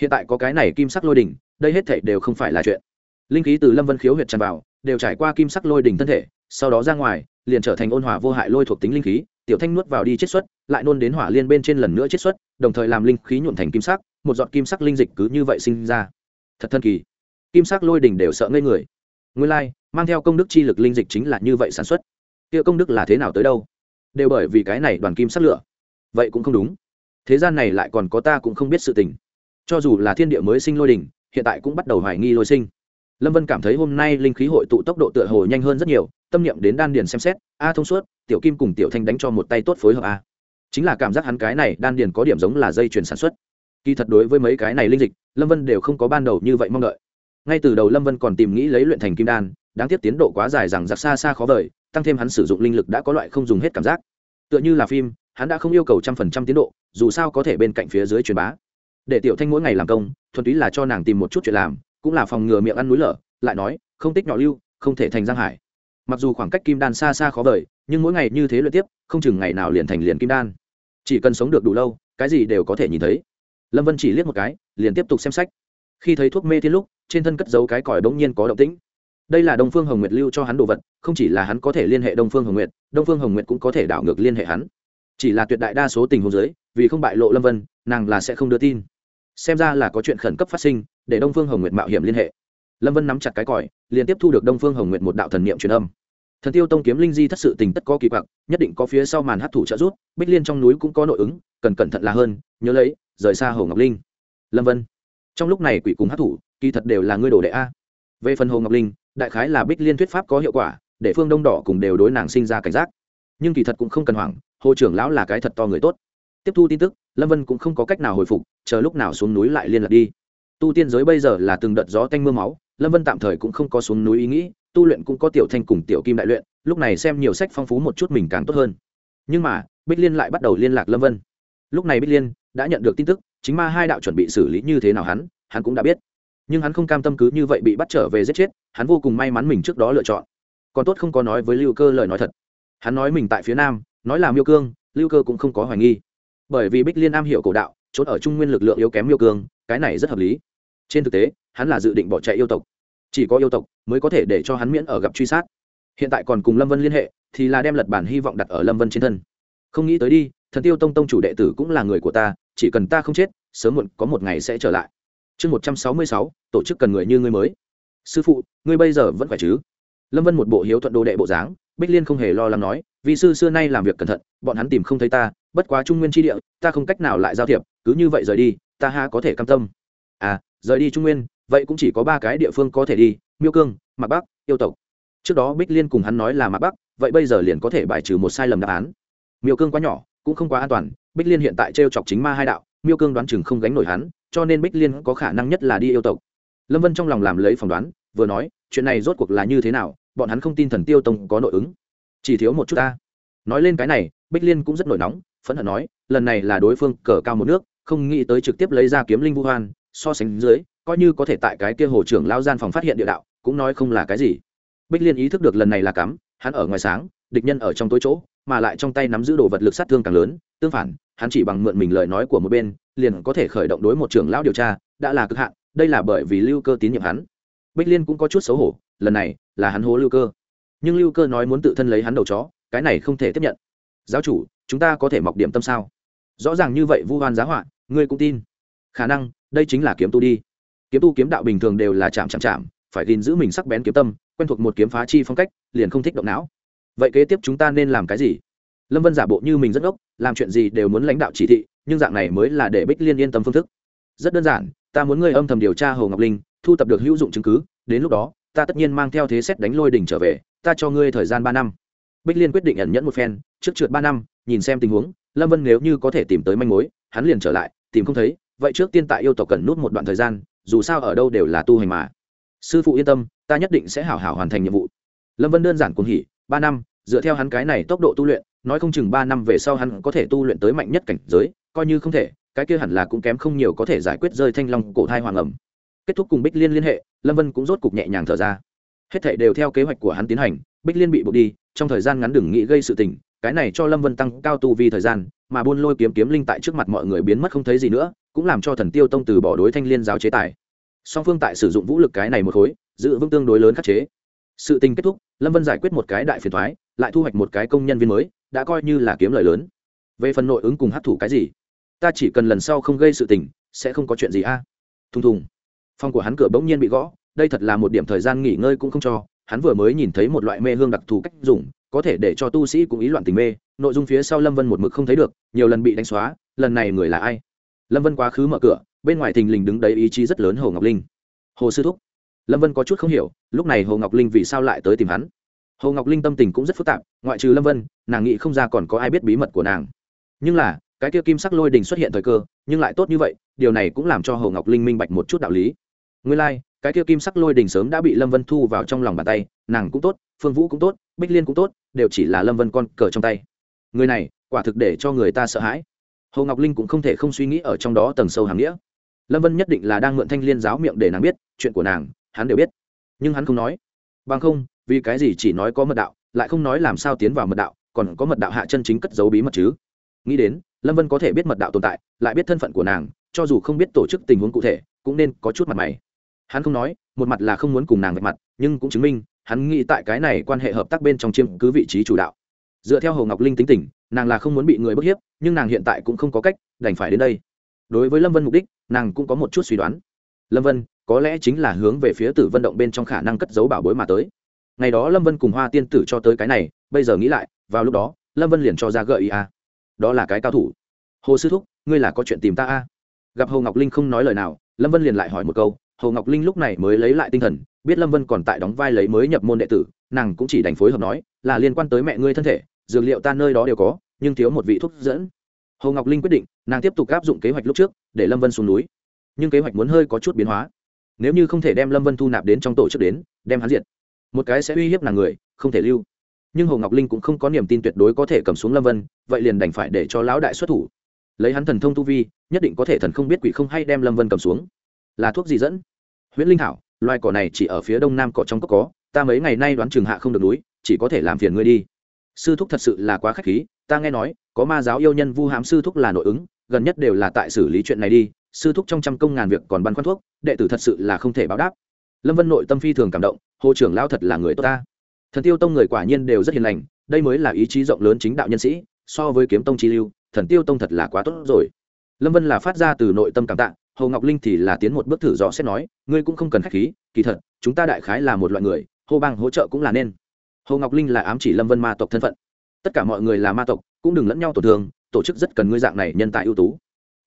Hiện tại có cái này kim sắc lôi đỉnh, đây hết thể đều không phải là chuyện. Linh khí từ lâm vân khiếu huyệt tràn vào, đều trải qua kim sắc lôi đỉnh thân thể sau đó ra ngoài, liền trở thành ôn hòa vô hại lôi thuộc tính linh khí, tiểu thanh nuốt vào đi chiết xuất, lại nôn đến hỏa liên bên trên lần nữa chiết xuất, đồng thời làm linh khí nhuộm thành kim sắc, một giọt kim sắc linh dịch cứ như vậy sinh ra. Thật thần kỳ. Kim sắc lôi đỉnh đều sợ ngây người. Nguyên lai, mang theo công đức chi lực linh dịch chính là như vậy sản xuất. Kia công đức là thế nào tới đâu? Đều bởi vì cái này đoàn kim sắc lửa. Vậy cũng không đúng. Thế gian này lại còn có ta cũng không biết sự tình. Cho dù là thiên địa mới sinh lôi đỉnh, hiện tại cũng bắt đầu hoài nghi lôi sinh. Lâm vân cảm thấy hôm nay linh khí hội tụ tốc độ tựa hồ nhanh hơn rất nhiều tâm niệm đến đan điền xem xét, a thông suốt, tiểu kim cùng tiểu thanh đánh cho một tay tốt phối hợp a. Chính là cảm giác hắn cái này đan điền có điểm giống là dây chuyền sản xuất. Kỳ thật đối với mấy cái này linh dịch, lâm vân đều không có ban đầu như vậy mong đợi. Ngay từ đầu lâm vân còn tìm nghĩ lấy luyện thành kim đan, đáng tiếc tiến độ quá dài rằng giặc xa xa khó vời, tăng thêm hắn sử dụng linh lực đã có loại không dùng hết cảm giác. Tựa như là phim, hắn đã không yêu cầu trăm phần trăm tiến độ, dù sao có thể bên cạnh phía dưới truyền bá. Để tiểu thanh mỗi ngày làm công, thuần túy là cho nàng tìm một chút chuyện làm, cũng là phòng ngừa miệng ăn núi lở, lại nói, không tích nhỏ lưu, không thể thành giang hải mặc dù khoảng cách kim đan xa xa khó vời, nhưng mỗi ngày như thế luyện tiếp, không chừng ngày nào liền thành liền kim đan. Chỉ cần sống được đủ lâu, cái gì đều có thể nhìn thấy. Lâm vân chỉ liếc một cái, liền tiếp tục xem sách. Khi thấy thuốc mê thiên lúc, trên thân cất giấu cái còi bỗng nhiên có động tĩnh. Đây là đông phương hồng nguyệt lưu cho hắn đồ vật, không chỉ là hắn có thể liên hệ đông phương hồng nguyệt, đông phương hồng nguyệt cũng có thể đảo ngược liên hệ hắn. Chỉ là tuyệt đại đa số tình huống giới vì không bại lộ lâm vân, nàng là sẽ không đưa tin. Xem ra là có chuyện khẩn cấp phát sinh, để đông phương hồng nguyệt mạo hiểm liên hệ lâm vân nắm chặt cái còi, liên tiếp thu được đông phương hồng nguyệt một đạo thần niệm truyền âm. Thần tiêu tông kiếm linh di thất sự tình tất có kỳ quặc, nhất định có phía sau màn hát thủ trợ rút bích liên trong núi cũng có nội ứng, cần cẩn thận là hơn, nhớ lấy, rời xa hồ ngọc linh. Lâm vân, trong lúc này quỷ cùng hát thủ kỳ thật đều là ngươi đồ đệ a. Về phần hồ ngọc linh, đại khái là bích liên thuyết pháp có hiệu quả, để phương đông đỏ cùng đều đối nàng sinh ra cảnh giác. Nhưng kỳ thật cũng không cần hoảng, hồ trưởng lão là cái thật to người tốt. Tiếp thu tin tức, lâm vân cũng không có cách nào hồi phục, chờ lúc nào xuống núi lại liên lạc đi. Tu tiên giới bây giờ là từng đợt gió tanh m ư a máu lâm vân tạm thời cũng không có xuống núi ý nghĩ, tu luyện cũng có tiểu thanh cùng tiểu kim đại luyện, lúc này xem nhiều sách phong phú một chút mình càng tốt hơn. Nhưng mà, bích liên lại bắt đầu liên lạc lâm vân. Lúc này bích liên đã nhận được tin tức, chính ma hai đạo chuẩn bị xử lý như thế nào hắn hắn cũng đã biết. Nhưng hắn không cam tâm cứ như vậy bị bắt trở về giết chết, hắn vô cùng may mắn mình trước đó lựa chọn. Còn tốt không có nói với lưu cơ lời nói thật. Hắn nói mình tại phía nam, nói là miêu cương, lưu cơ cũng không có hoài nghi. Bởi vì bích liên am hiểu cổ đạo, trốn ở trung nguyên lực lượng yếu kém miêu cương, cái này rất hợp lý trên thực tế, hắn là dự định bỏ chạy yêu tộc. Chỉ có yêu tộc mới có thể để cho hắn miễn ở gặp truy sát. Hiện tại còn cùng lâm vân liên hệ, thì là đem lật bản hy vọng đặt ở lâm vân trên thân. Không nghĩ tới đi, thần tiêu tông tông chủ đệ tử cũng là người của ta, chỉ cần ta không chết, sớm muộn có một ngày sẽ trở lại. Chương một trăm sáu mươi sáu, tổ chức cần người như ngươi mới. Sư phụ, ngươi bây giờ vẫn khỏe chứ? Lâm vân một bộ hiếu thuận đồ đệ bộ dáng, bích liên không hề lo lắng nói, vì sư xưa nay làm việc cẩn thận, bọn hắn tìm không thấy ta, bất quá trung nguyên tri địa, ta không cách nào lại giao thiệp, cứ như vậy rời đi, ta ha có thể cam tâm à rời đi trung nguyên, vậy cũng chỉ có ba cái địa phương có thể đi, miêu cương, mạc bắc, yêu tộc. Trước đó bích liên cùng hắn nói là mạc bắc, vậy bây giờ liền có thể bài trừ một sai lầm đáp án. Miêu cương quá nhỏ, cũng không quá an toàn, bích liên hiện tại t r e o chọc chính ma hai đạo, miêu cương đoán chừng không gánh nổi hắn, cho nên bích liên có khả năng nhất là đi yêu tộc. Lâm vân trong lòng làm lấy phỏng đoán, vừa nói, chuyện này rốt cuộc là như thế nào, bọn hắn không tin thần tiêu tông có nội ứng. Chỉ thiếu một chút ta. Nói lên cái này, bích liên cũng rất nổi nóng, phẫn hận nói, lần này là đối phương cờ cao một nước, không nghĩ tới trực tiếp lấy ra kiếm linh vũ hoan so sánh dưới, coi như có thể tại cái kia hồ trưởng lao gian phòng phát hiện địa đạo, cũng nói không là cái gì. Bích liên ý thức được lần này là cắm, hắn ở ngoài sáng, địch nhân ở trong tối chỗ, mà lại trong tay nắm giữ đồ vật lực sát thương càng lớn, tương phản, hắn chỉ bằng mượn mình lời nói của một bên, liền có thể khởi động đối một trưởng lão điều tra, đã là cực hạn, đây là bởi vì lưu cơ tín nhiệm hắn. Bích liên cũng có chút xấu hổ, lần này là hắn hố lưu cơ. Nhưng lưu cơ nói muốn tự thân lấy hắn đầu chó, cái này không thể tiếp nhận. Giáo chủ, chúng ta có thể mọc điểm tâm sao? Rõ ràng như vậy vu hoan giá họa, ngươi cũng tin. Khả năng đây chính là kiếm tu đi. Kiếm tu kiếm đạo bình thường đều là chạm chạm chạm, phải gìn giữ mình sắc bén kiếm tâm, quen thuộc một kiếm phá chi phong cách, liền không thích động não. Vậy kế tiếp chúng ta nên làm cái gì? Lâm vân giả bộ như mình rất ốc làm chuyện gì đều muốn lãnh đạo chỉ thị, nhưng dạng này mới là để bích liên yên tâm phương thức. Rất đơn giản, ta muốn ngươi âm thầm điều tra hồ ngọc linh, thu tập được hữu dụng chứng cứ, đến lúc đó, ta tất nhiên mang theo thế xét đánh lôi đỉnh trở về, ta cho ngươi thời gian ba năm. Bích liên quyết định ẩn nhẫn một phen, trước trượt ba năm, nhìn xem tình huống, lâm vân nếu như có thể tìm tới manh mối, hắn liền trở lại, tìm không thấy vậy trước tiên tại yêu tộc cần nút một đoạn thời gian, dù sao ở đâu đều là tu hành mà. Sư phụ yên tâm, ta nhất định sẽ hảo hảo hoàn thành nhiệm vụ. Lâm vân đơn giản cuồng hỉ, ba năm, dựa theo hắn cái này tốc độ tu luyện, nói không chừng ba năm về sau hắn có thể tu luyện tới mạnh nhất cảnh giới, coi như không thể, cái kia hẳn là cũng kém không nhiều có thể giải quyết rơi thanh long cổ thai hoàng ẩm. Kết thúc cùng bích liên liên hệ, lâm vân cũng rốt cục nhẹ nhàng thở ra. Hết thảy đều theo kế hoạch của hắn tiến hành, bích liên bị buộc đi, trong thời gian ngắn đừng nghĩ gây sự tình cái này cho lâm vân tăng cao tu vi thời gian, mà buôn lôi kiếm kiếm linh tại trước mặt mọi người biến mất không thấy gì nữa, cũng làm cho thần tiêu tông từ bỏ đối thanh liên giáo chế tài. Song phương tại sử dụng vũ lực cái này một khối, giữ vững tương đối lớn khắc chế. Sự tình kết thúc, lâm vân giải quyết một cái đại phiền thoái, lại thu hoạch một cái công nhân viên mới, đã coi như là kiếm lời lớn. Về phần nội ứng cùng hấp thụ cái gì, ta chỉ cần lần sau không gây sự tình, sẽ không có chuyện gì a. À? thùng thùng. Phòng của hắn cửa bỗng nhiên bị gõ, đây thật là một điểm thời gian nghỉ ngơi cũng không cho, hắn vừa mới nhìn thấy một loại mê hương đặc thù cách dùng có thể để cho tu sĩ cũng ý loạn tình mê nội dung phía sau lâm vân một mực không thấy được nhiều lần bị đánh xóa lần này người là ai? Lâm vân quá khứ mở cửa bên ngoài thình lình đứng đấy ý chí rất lớn hồ ngọc linh. Hồ sư thúc. Lâm vân có chút không hiểu lúc này hồ ngọc linh vì sao lại tới tìm hắn? Hồ ngọc linh tâm tình cũng rất phức tạp ngoại trừ lâm vân nàng nghĩ không ra còn có ai biết bí mật của nàng. Nhưng là cái kia kim sắc lôi đình xuất hiện thời cơ nhưng lại tốt như vậy điều này cũng làm cho hồ ngọc linh minh bạch một chút đạo lý. Nguyên lai、like, cái kia kim sắc lôi đình sớm đã bị lâm vân thu vào trong lòng bàn tay nàng cũng tốt phương vũ cũng tốt, bích liên cũng tốt, đều chỉ là lâm vân con cờ trong tay. Người này, quả thực để cho người ta sợ hãi. Hồ ngọc linh cũng không thể không suy nghĩ ở trong đó tầng sâu hàng nghĩa. Lâm vân nhất định là đang mượn thanh liên giáo miệng để nàng biết, chuyện của nàng, hắn đều biết. Nhưng hắn không nói. Bằng không, vì cái gì chỉ nói có mật đạo, lại không nói làm sao tiến vào mật đạo, còn có mật đạo hạ chân chính cất giấu bí mật chứ? Nghĩ đến, lâm vân có thể biết mật đạo tồn tại, lại biết thân phận của nàng, cho dù không biết tổ chức tình huống cụ thể, cũng nên có chút mặt mày. Hắn không nói, một mặt là không muốn cùng nàng vạch mặt, nhưng cũng chứng minh hắn nghĩ tại cái này quan hệ hợp tác bên trong chiếm cứ vị trí chủ đạo. Dựa theo hồ ngọc linh tính tình, nàng là không muốn bị người bức hiếp, nhưng nàng hiện tại cũng không có cách, đành phải đến đây. Đối với lâm vân mục đích, nàng cũng có một chút suy đoán. Lâm vân, có lẽ chính là hướng về phía tử vận động bên trong khả năng cất giấu bảo bối mà tới. Ngày đó lâm vân cùng hoa tiên tử cho tới cái này, bây giờ nghĩ lại, vào lúc đó, lâm vân liền cho ra gợi ý a đó là cái cao thủ. Hồ sư thúc, ngươi là có chuyện tìm ta a gặp hồ ngọc linh không nói lời nào, lâm vân liền lại hỏi một câu, hồ ngọc linh lúc này mới lấy lại tinh thần biết lâm vân còn tại đóng vai lấy mới nhập môn đệ tử, nàng cũng chỉ đành phối hợp nói, là liên quan tới mẹ ngươi thân thể, dược liệu ta nơi đó đều có, nhưng thiếu một vị thuốc dẫn. Hồ ngọc linh quyết định, nàng tiếp tục áp dụng kế hoạch lúc trước, để lâm vân xuống núi. Nhưng kế hoạch muốn hơi có chút biến hóa. Nếu như không thể đem lâm vân thu nạp đến trong tổ chức đến, đem hắn diệt, một cái sẽ uy hiếp nàng người, không thể lưu. Nhưng hồ ngọc linh cũng không có niềm tin tuyệt đối có thể cầm xuống lâm vân, vậy liền đành phải để cho lão đại xuất thủ. Lấy hắn thần thông tu vi, nhất định có thể thần không biết quỷ không hay đem lâm vân cầm xuống. Là thuốc gì dẫn? Huyễn linh thảo loài cỏ này chỉ ở phía đông nam cỏ trong cốc có, ta mấy ngày nay đoán trường hạ không được núi, chỉ có thể làm phiền ngươi đi. Sư thúc thật sự là quá k h á c h khí, ta nghe nói, có ma giáo yêu nhân vu hám sư thúc là nội ứng, gần nhất đều là tại xử lý chuyện này đi, sư thúc trong trăm công ngàn việc còn băn khoăn thuốc, đệ tử thật sự là không thể báo đáp. Lâm vân nội tâm phi thường cảm động, hồ trưởng lao thật là người tốt ta. Thần tiêu tông người quả nhiên đều rất hiền lành, đây mới là ý chí rộng lớn chính đạo nhân sĩ, so với kiếm tông chi lưu, thần tiêu tông thật là quá tốt rồi. Lâm vân là phát ra từ nội tâm cảm tạ hồ ngọc linh thì là tiến một bước thử dò xét nói, ngươi cũng không cần k h á c h khí, kỳ thật, chúng ta đại khái là một loại người, hô bang hỗ trợ cũng là nên. Hồ ngọc linh là ám chỉ lâm vân ma tộc thân phận. Tất cả mọi người là ma tộc, cũng đừng lẫn nhau tổn thương, tổ chức rất cần ngươi dạng này nhân tài ưu tú.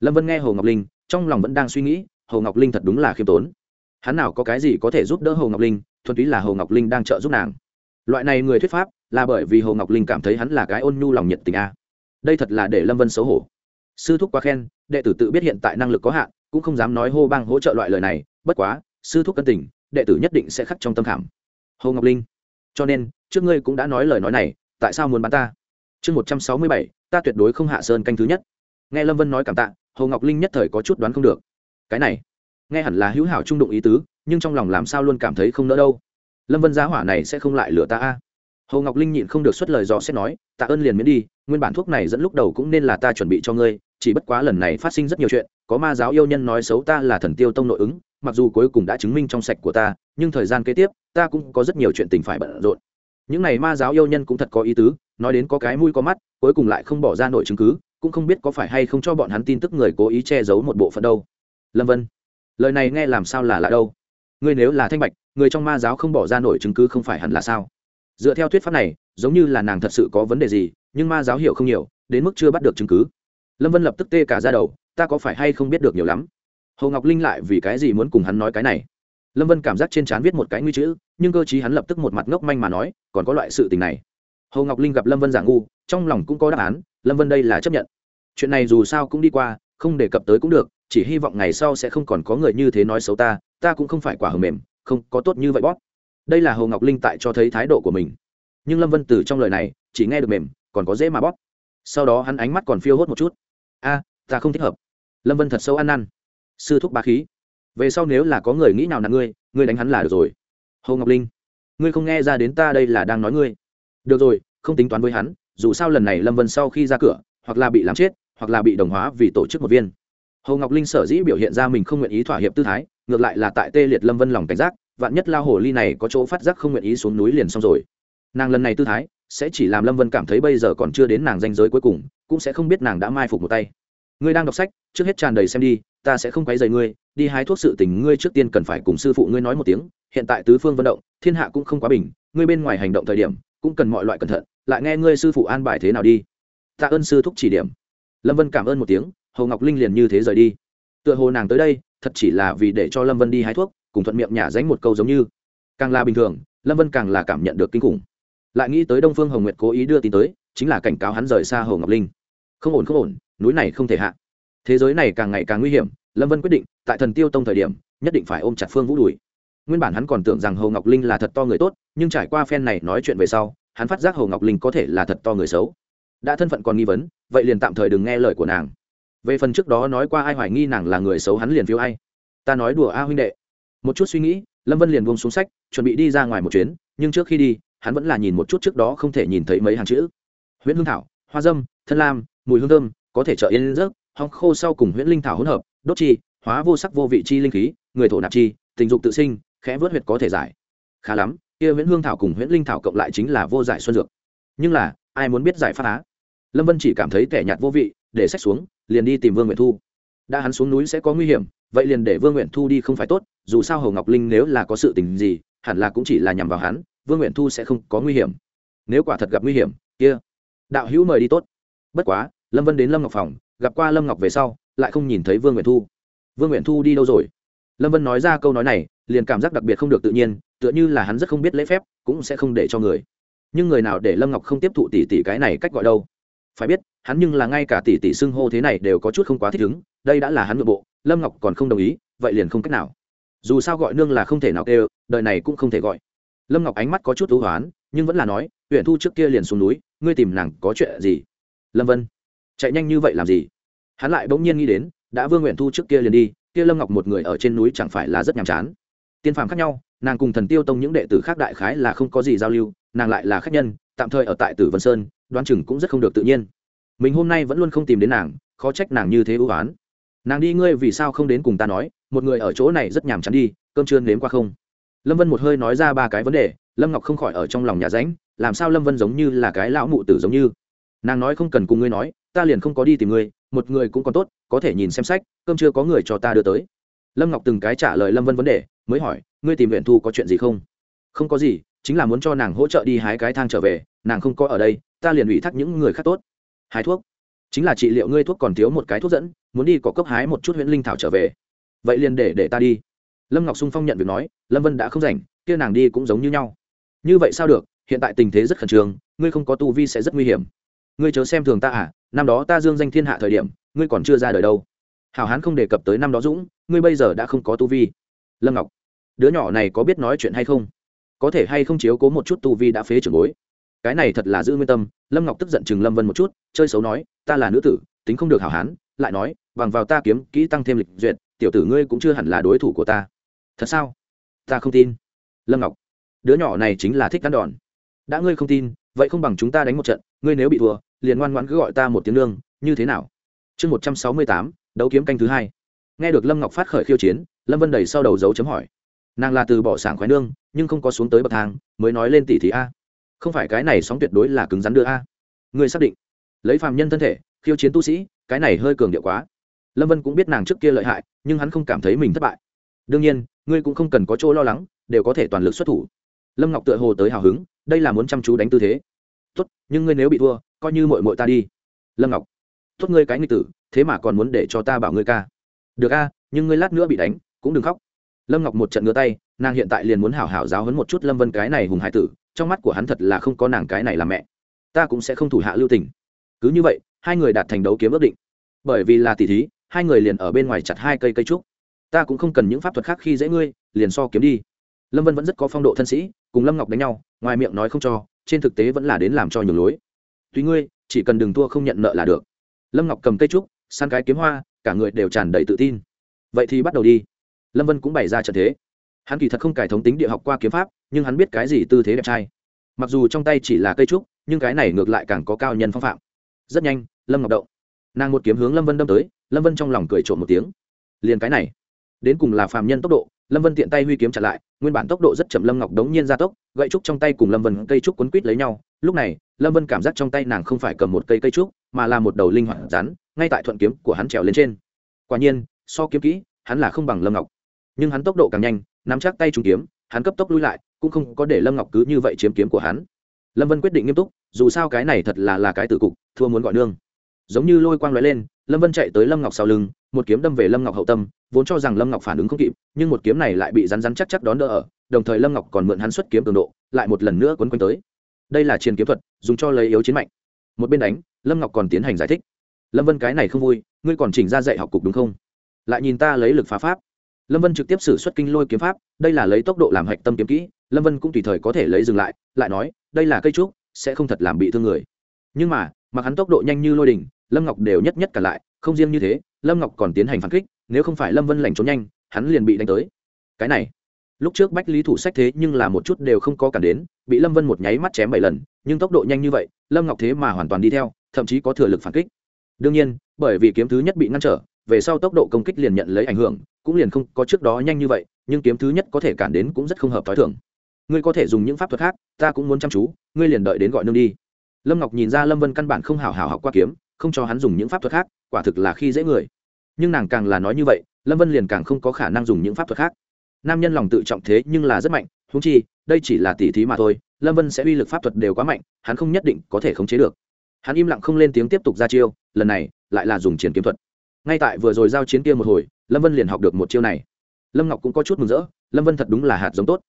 Lâm vân nghe hồ ngọc linh, trong lòng vẫn đang suy nghĩ, hồ ngọc linh thật đúng là khiêm tốn. Hắn nào có cái gì có thể giúp đỡ hồ ngọc linh, thuần túy là hồ ngọc linh đang trợ giúp nàng. Loại này người thuyết pháp, là bởi vì hồ ngọc linh cảm thấy hắn là cái ôn nhu lòng nhiệt tình a. Đây thật là để lâm vân xấu hổ. Sư thúc quá khen, đệ tử tự biết hiện tại năng lực có hạn cũng không dám nói hô bang hỗ trợ loại lời này, bất quá, sư thúc cân tình, đệ tử nhất định sẽ khắc trong tâm khảm. Hồ ngọc linh, cho nên, trước ngươi cũng đã nói lời nói này, tại sao muốn bắn ta? Chương một trăm sáu mươi bảy, ta tuyệt đối không hạ sơn canh thứ nhất. Nghe lâm vân nói cảm tạ, hồ ngọc linh nhất thời có chút đoán không được. Cái này, nghe hẳn là hữu hảo trung đụng ý tứ, nhưng trong lòng làm sao luôn cảm thấy không nỡ đâu. Lâm vân giá hỏa này sẽ không lại lừa ta a. Hồ ngọc linh nhịn không được xuất lời dò xét nói, tạ ơn liền miễn đi, nguyên bản thuốc này dẫn lúc đầu cũng nên là ta chuẩn bị cho ngươi chỉ bất quá lần này phát sinh rất nhiều chuyện, có ma giáo yêu nhân nói xấu ta là thần tiêu tông nội ứng, mặc dù cuối cùng đã chứng minh trong sạch của ta, nhưng thời gian kế tiếp, ta cũng có rất nhiều chuyện tình phải bận rộn. Những này ma giáo yêu nhân cũng thật có ý tứ, nói đến có cái mũi có mắt, cuối cùng lại không bỏ ra nội chứng cứ, cũng không biết có phải hay không cho bọn hắn tin tức người cố ý che giấu một bộ phận đâu. Lâm vân, lời này nghe làm sao là lạ đâu? Ngươi nếu là thanh bạch, người trong ma giáo không bỏ ra nổi chứng cứ không phải hẳn là sao? Dựa theo thuyết pháp này, giống như là nàng thật sự có vấn đề gì, nhưng ma giáo hiểu không nhiều, đến mức chưa bắt được chứng cứ lâm vân lập tức tê cả ra đầu, ta có phải hay không biết được nhiều lắm? Hồ ngọc linh lại vì cái gì muốn cùng hắn nói cái này? Lâm vân cảm giác trên trán viết một cái nguy chữ, nhưng cơ chí hắn lập tức một mặt ngốc manh mà nói, còn có loại sự tình này. Hồ ngọc linh gặp lâm vân giả ngu, trong lòng cũng có đáp án, lâm vân đây là chấp nhận. Chuyện này dù sao cũng đi qua, không đề cập tới cũng được, chỉ hy vọng ngày sau sẽ không còn có người như thế nói xấu ta ta cũng không phải quả hờ mềm, không có tốt như vậy bóp. Đây là hồ ngọc linh tại cho thấy thái độ của mình. Nhưng lâm vân từ trong lời này, chỉ nghe được mềm, còn có dễ mà bóp. Sau đó hắn ánh mắt còn phiêu hốt một chút a, ta không thích hợp. Lâm vân thật sâu ăn năn. Sư thúc ba khí. Về sau nếu là có người nghĩ nào là ngươi ngươi đánh hắn là được rồi. Hồ ngọc linh, ngươi không nghe ra đến ta đây là đang nói ngươi. Được rồi, không tính toán với hắn, dù sao lần này lâm vân sau khi ra cửa, hoặc là bị làm chết, hoặc là bị đồng hóa vì tổ chức một viên. Hồ ngọc linh sở dĩ biểu hiện ra mình không nguyện ý thỏa hiệp tư thái, ngược lại là tại tê liệt lâm vân lòng cảnh giác, vạn nhất lao hồ ly này có chỗ phát giác không nguyện ý xuống núi liền xong rồi. Nàng lần này tư thái sẽ chỉ làm lâm vân cảm thấy bây giờ còn chưa đến nàng danh giới cuối cùng, cũng sẽ không biết nàng đã mai phục một tay. Ngươi đang đọc sách, trước hết tràn đầy xem đi, ta sẽ không quấy rầy ngươi, đi hái thuốc sự tình ngươi trước tiên cần phải cùng sư phụ ngươi nói một tiếng, hiện tại tứ phương vận động, thiên hạ cũng không quá bình, ngươi bên ngoài hành động thời điểm, cũng cần mọi loại cẩn thận, lại nghe ngươi sư phụ an bài thế nào đi. Tạ ơn sư thúc chỉ điểm. Lâm vân cảm ơn một tiếng, hồ ngọc linh liền như thế rời đi. Tựa hồ nàng tới đây, thật chỉ là vì để cho lâm vân đi hái thuốc, cùng thuận miệng nhả dánh một câu giống như. Càng là bình thường, lâm vân càng là cảm nhận được kinh khủng lại nghĩ tới đông phương hồng nguyệt cố ý đưa tin tới, chính là cảnh cáo hắn rời xa hồ ngọc linh. Không ổn không ổn, núi này không thể hạ. Thế giới này càng ngày càng nguy hiểm, lâm vân quyết định, tại thần tiêu tông thời điểm, nhất định phải ôm chặt phương vũ đùi nguyên bản hắn còn tưởng rằng hồ ngọc linh là thật to người tốt, nhưng trải qua phen này nói chuyện về sau, hắn phát giác hồ ngọc linh có thể là thật to người xấu. Đã thân phận còn nghi vấn, vậy liền tạm thời đừng nghe lời của nàng. Về phần trước đó nói qua ai hoài nghi nàng là người xấu hắn liền phiếu ai. Ta nói đùa a huynh đệ. Một chút suy nghĩ, lâm vân liền buông xuống sách, chuẩn bị đi ra ngoài một chuyến, nhưng trước khi đi hắn vẫn là nhìn một chút trước đó không thể nhìn thấy mấy hàng chữ. Huyễn hương thảo, hoa dâm, thân lam, mùi hương thơm, có thể trợ yên rớt hong khô sau cùng huyễn linh thảo hỗn hợp, đốt chi, hóa vô sắc vô vị chi linh khí, người thổ nạp chi, tình dục tự sinh, khẽ vớt huyệt có thể giải. Khá lắm, kia huyễn hương thảo cùng huyễn linh thảo cộng lại chính là vô giải xuân dược. Nhưng là, ai muốn biết giải pháp á? Lâm vân chỉ cảm thấy tẻ nhạt vô vị, để sách xuống, liền đi tìm vương nguyện thu. Đã hắn xuống núi sẽ có nguy hiểm, vậy liền để vương nguyện thu đi không phải tốt, dù sao hầu ngọc linh nếu là có sự tình gì, hẳn là cũng chỉ là nhằm vào hắn vương nguyện thu sẽ không có nguy hiểm. Nếu quả thật gặp nguy hiểm, kia, đạo hữu mời đi tốt. Bất quá, lâm vân đến lâm ngọc phòng, gặp qua lâm ngọc về sau, lại không nhìn thấy vương nguyện thu. Vương nguyện thu đi đâu rồi? Lâm vân nói ra câu nói này, liền cảm giác đặc biệt không được tự nhiên, tựa như là hắn rất không biết lễ phép, cũng sẽ không để cho người. Nhưng người nào để lâm ngọc không tiếp thụ tỷ tỷ cái này cách gọi đâu? Phải biết, hắn nhưng là ngay cả tỷ tỷ xưng hô thế này đều có chút không quá thích ứng, đây đã là hắn nội bộ, lâm ngọc còn không đồng ý, vậy liền không cách nào. Dù sao gọi nương là không thể nào kêu, đời này cũng không thể gọi lâm ngọc ánh mắt có chút thú hoán, nhưng vẫn là nói huyện thu trước kia liền xuống núi, ngươi tìm nàng có chuyện gì? Lâm vân, chạy nhanh như vậy làm gì? Hắn lại bỗng nhiên nghĩ đến, đã vương nguyện thu trước kia liền đi, kia lâm ngọc một người ở trên núi chẳng phải là rất nhàm chán. Tiên phàm khác nhau, nàng cùng thần tiêu tông những đệ tử khác đại khái là không có gì giao lưu, nàng lại là khách nhân, tạm thời ở tại tử vân sơn, đoán chừng cũng rất không được tự nhiên. Mình hôm nay vẫn luôn không tìm đến nàng, khó trách nàng như thế ưu oán nàng đi, ngươi vì sao không đến cùng ta nói, một người ở chỗ này rất nhàm chán đi, cơm trưa nếm qua không? Lâm vân một hơi nói ra ba cái vấn đề, lâm ngọc không khỏi ở trong lòng nhà ránh làm sao lâm vân giống như là cái lão mụ tử giống như. Nàng nói không cần cùng ngươi nói, ta liền không có đi tìm ngươi, một người cũng còn tốt, có thể nhìn xem sách, cơm chưa có người cho ta đưa tới. Lâm ngọc từng cái trả lời lâm vân vấn đề, mới hỏi, ngươi tìm luyện thu có chuyện gì không? Không có gì, chính là muốn cho nàng hỗ trợ đi hái cái thang trở về, nàng không có ở đây, ta liền ủy thác những người khác tốt. Hái thuốc. Chính là trị liệu ngươi thuốc còn thiếu một cái thuốc dẫn, muốn đi có cấp hái một chút huyện linh thảo trở về. Vậy liền để để ta đi lâm ngọc sung phong nhận việc nói, lâm vân đã không rảnh, kia nàng đi cũng giống như nhau. Như vậy sao được, hiện tại tình thế rất khẩn trương, ngươi không có tu vi sẽ rất nguy hiểm. Ngươi chớ xem thường ta à năm đó ta dương danh thiên hạ thời điểm, ngươi còn chưa ra đời đâu. Hảo hán không đề cập tới năm đó dũng, ngươi bây giờ đã không có tu vi. Lâm ngọc, đứa nhỏ này có biết nói chuyện hay không? Có thể hay không chiếu cố một chút tu vi đã phế trưởng bối? Cái này thật là giữ nguyên tâm. Lâm ngọc tức giận chừng lâm vân một chút, chơi xấu nói, ta là nữ tử, tính không được hảo hán, lại nói, bằng vào ta kiếm kỹ tăng thêm lịch duyệt, tiểu tử ngươi cũng chưa hẳn là đối thủ của ta thật sao? Ta không tin. Lâm ngọc, đứa nhỏ này chính là thích cắn đòn. Đã ngươi không tin, vậy không bằng chúng ta đánh một trận, ngươi nếu bị thua, liền ngoan ngoãn cứ gọi ta một tiếng lương như thế nào? Chương một trăm sáu mươi tám, đấu kiếm canh thứ hai. Nghe được lâm ngọc phát khởi khiêu chiến, lâm vân đầy sau đầu dấu chấm hỏi. Nàng là từ bỏ sảng khoái nương, nhưng không có xuống tới bậc thang, mới nói lên tỷ thì a. Không phải cái này sóng tuyệt đối là cứng rắn đưa a. Ngươi xác định. Lấy phàm nhân thân thể, khiêu chiến tu sĩ, cái này hơi cường điệu quá. Lâm vân cũng biết nàng trước kia lợi hại, nhưng hắn không cảm thấy mình thất bại. Đương nhiên ngươi cũng không cần có chỗ lo lắng, đều có thể toàn lực xuất thủ. Lâm ngọc tựa hồ tới hào hứng, đây là muốn chăm chú đánh tư thế. Tốt, nhưng ngươi nếu bị thua, coi như mội mội ta đi. Lâm ngọc, tốt ngươi cái nghịch tử, thế mà còn muốn để cho ta bảo ngươi ca. Được a, nhưng ngươi lát nữa bị đánh, cũng đừng khóc. Lâm ngọc một trận ngứa tay, nàng hiện tại liền muốn hảo hảo giáo hấn một chút lâm vân cái này hùng hải tử, trong mắt của hắn thật là không có nàng cái này là mẹ. Ta cũng sẽ không thủ hạ lưu tình. Cứ như vậy, hai người đạt thành đấu kiếm ước định. Bởi vì là tỷ thí, hai người liền ở bên ngoài chặt hai cây cây trúc ta cũng không cần những pháp thuật khác khi dễ ngươi, liền so kiếm đi. Lâm vân vẫn rất có phong độ thân sĩ, cùng lâm ngọc đánh nhau, ngoài miệng nói không cho, trên thực tế vẫn là đến làm cho nhường lối. Tuy ngươi, chỉ cần đừng thua không nhận nợ là được. Lâm ngọc cầm cây trúc săn cái kiếm hoa, cả người đều tràn đầy tự tin. Vậy thì bắt đầu đi. Lâm vân cũng bày ra trận thế. Hắn kỳ thật không cải thống tính địa học qua kiếm pháp, nhưng hắn biết cái gì tư thế đẹp trai. Mặc dù trong tay chỉ là cây trúc, nhưng cái này ngược lại càng có cao nhân phong phạm. Rất nhanh, lâm ngọc động. Nàng một kiếm hướng lâm vân đâm tới, lâm vân trong lòng cười trộm một tiếng. Liền cái này đến cùng là phàm nhân tốc độ, lâm vân tiện tay huy kiếm chặn lại, nguyên bản tốc độ rất chậm lâm ngọc đống nhiên ra tốc, gậy trúc trong tay cùng lâm vân cây trúc quấn quít lấy nhau. Lúc này, lâm vân cảm giác trong tay nàng không phải cầm một cây cây trúc, mà là một đầu linh hoạt rắn, ngay tại thuận kiếm của hắn trèo lên trên. Quả nhiên, so kiếm kỹ, hắn là không bằng lâm ngọc. Nhưng hắn tốc độ càng nhanh, nắm chắc tay trúng kiếm, hắn cấp tốc lui lại, cũng không có để lâm ngọc cứ như vậy chiếm kiếm của hắn. Lâm vân quyết định nghiêm túc, dù sao cái này thật là là cái tử cục, thua muốn gọi nương. Giống như lôi quang l lên, lâm vân chạy tới lâm ngọc sau lưng một kiếm đâm về lâm ngọc hậu tâm, vốn cho rằng lâm ngọc phản ứng không kịp, nhưng một kiếm này lại bị rắn rắn chắc chắc đón đỡ ở, đồng thời lâm ngọc còn mượn hắn xuất kiếm cường độ, lại một lần nữa quấn quanh tới. Đây là chiến kiếm thuật, dùng cho lấy yếu chiến mạnh. Một bên đánh, lâm ngọc còn tiến hành giải thích. Lâm vân cái này không vui, ngươi còn chỉnh ra dạy học cục đúng không? Lại nhìn ta lấy lực phá pháp. Lâm vân trực tiếp xử xuất kinh lôi kiếm pháp, đây là lấy tốc độ làm hạch tâm kiếm kỹ, lâm vân cũng tùy thời có thể lấy dừng lại lại nói, đây là cây trúc, sẽ không thật làm bị thương người. Nhưng mà, mặc hắn tốc độ nhanh như lôi đình lâm ngọc đều nhất nhất cả lại, không riêng như thế lâm ngọc còn tiến hành phản kích, nếu không phải lâm vân lành trốn nhanh, hắn liền bị đánh tới. Cái này, lúc trước bách lý thủ sách thế nhưng là một chút đều không có cản đến, bị lâm vân một nháy mắt chém bảy lần, nhưng tốc độ nhanh như vậy, lâm ngọc thế mà hoàn toàn đi theo, thậm chí có thừa lực phản kích. Đương nhiên, bởi vì kiếm thứ nhất bị ngăn trở, về sau tốc độ công kích liền nhận lấy ảnh hưởng, cũng liền không có trước đó nhanh như vậy, nhưng kiếm thứ nhất có thể cản đến cũng rất không hợp t h o i thường. Ngươi có thể dùng những pháp thuật khác, ta cũng muốn chăm chú, ngươi liền đợi đến gọi nương đi. Lâm ngọc nhìn ra lâm vân căn bản không hào hào học qua kiếm, không cho hắn dùng những pháp thuật khác, quả thực là khi dễ người nhưng nàng càng là nói như vậy, lâm vân liền càng không có khả năng dùng những pháp thuật khác. Nam nhân lòng tự trọng thế nhưng là rất mạnh húng chi, đây chỉ là tỉ thí mà thôi, lâm vân sẽ uy lực pháp thuật đều quá mạnh, hắn không nhất định có thể khống chế được. Hắn im lặng không lên tiếng tiếp tục ra chiêu, lần này, lại là dùng chiến kiếm thuật. Ngay tại vừa rồi giao chiến kia một hồi, lâm vân liền học được một chiêu này. Lâm ngọc cũng có chút mừng rỡ, lâm vân thật đúng là hạt giống tốt.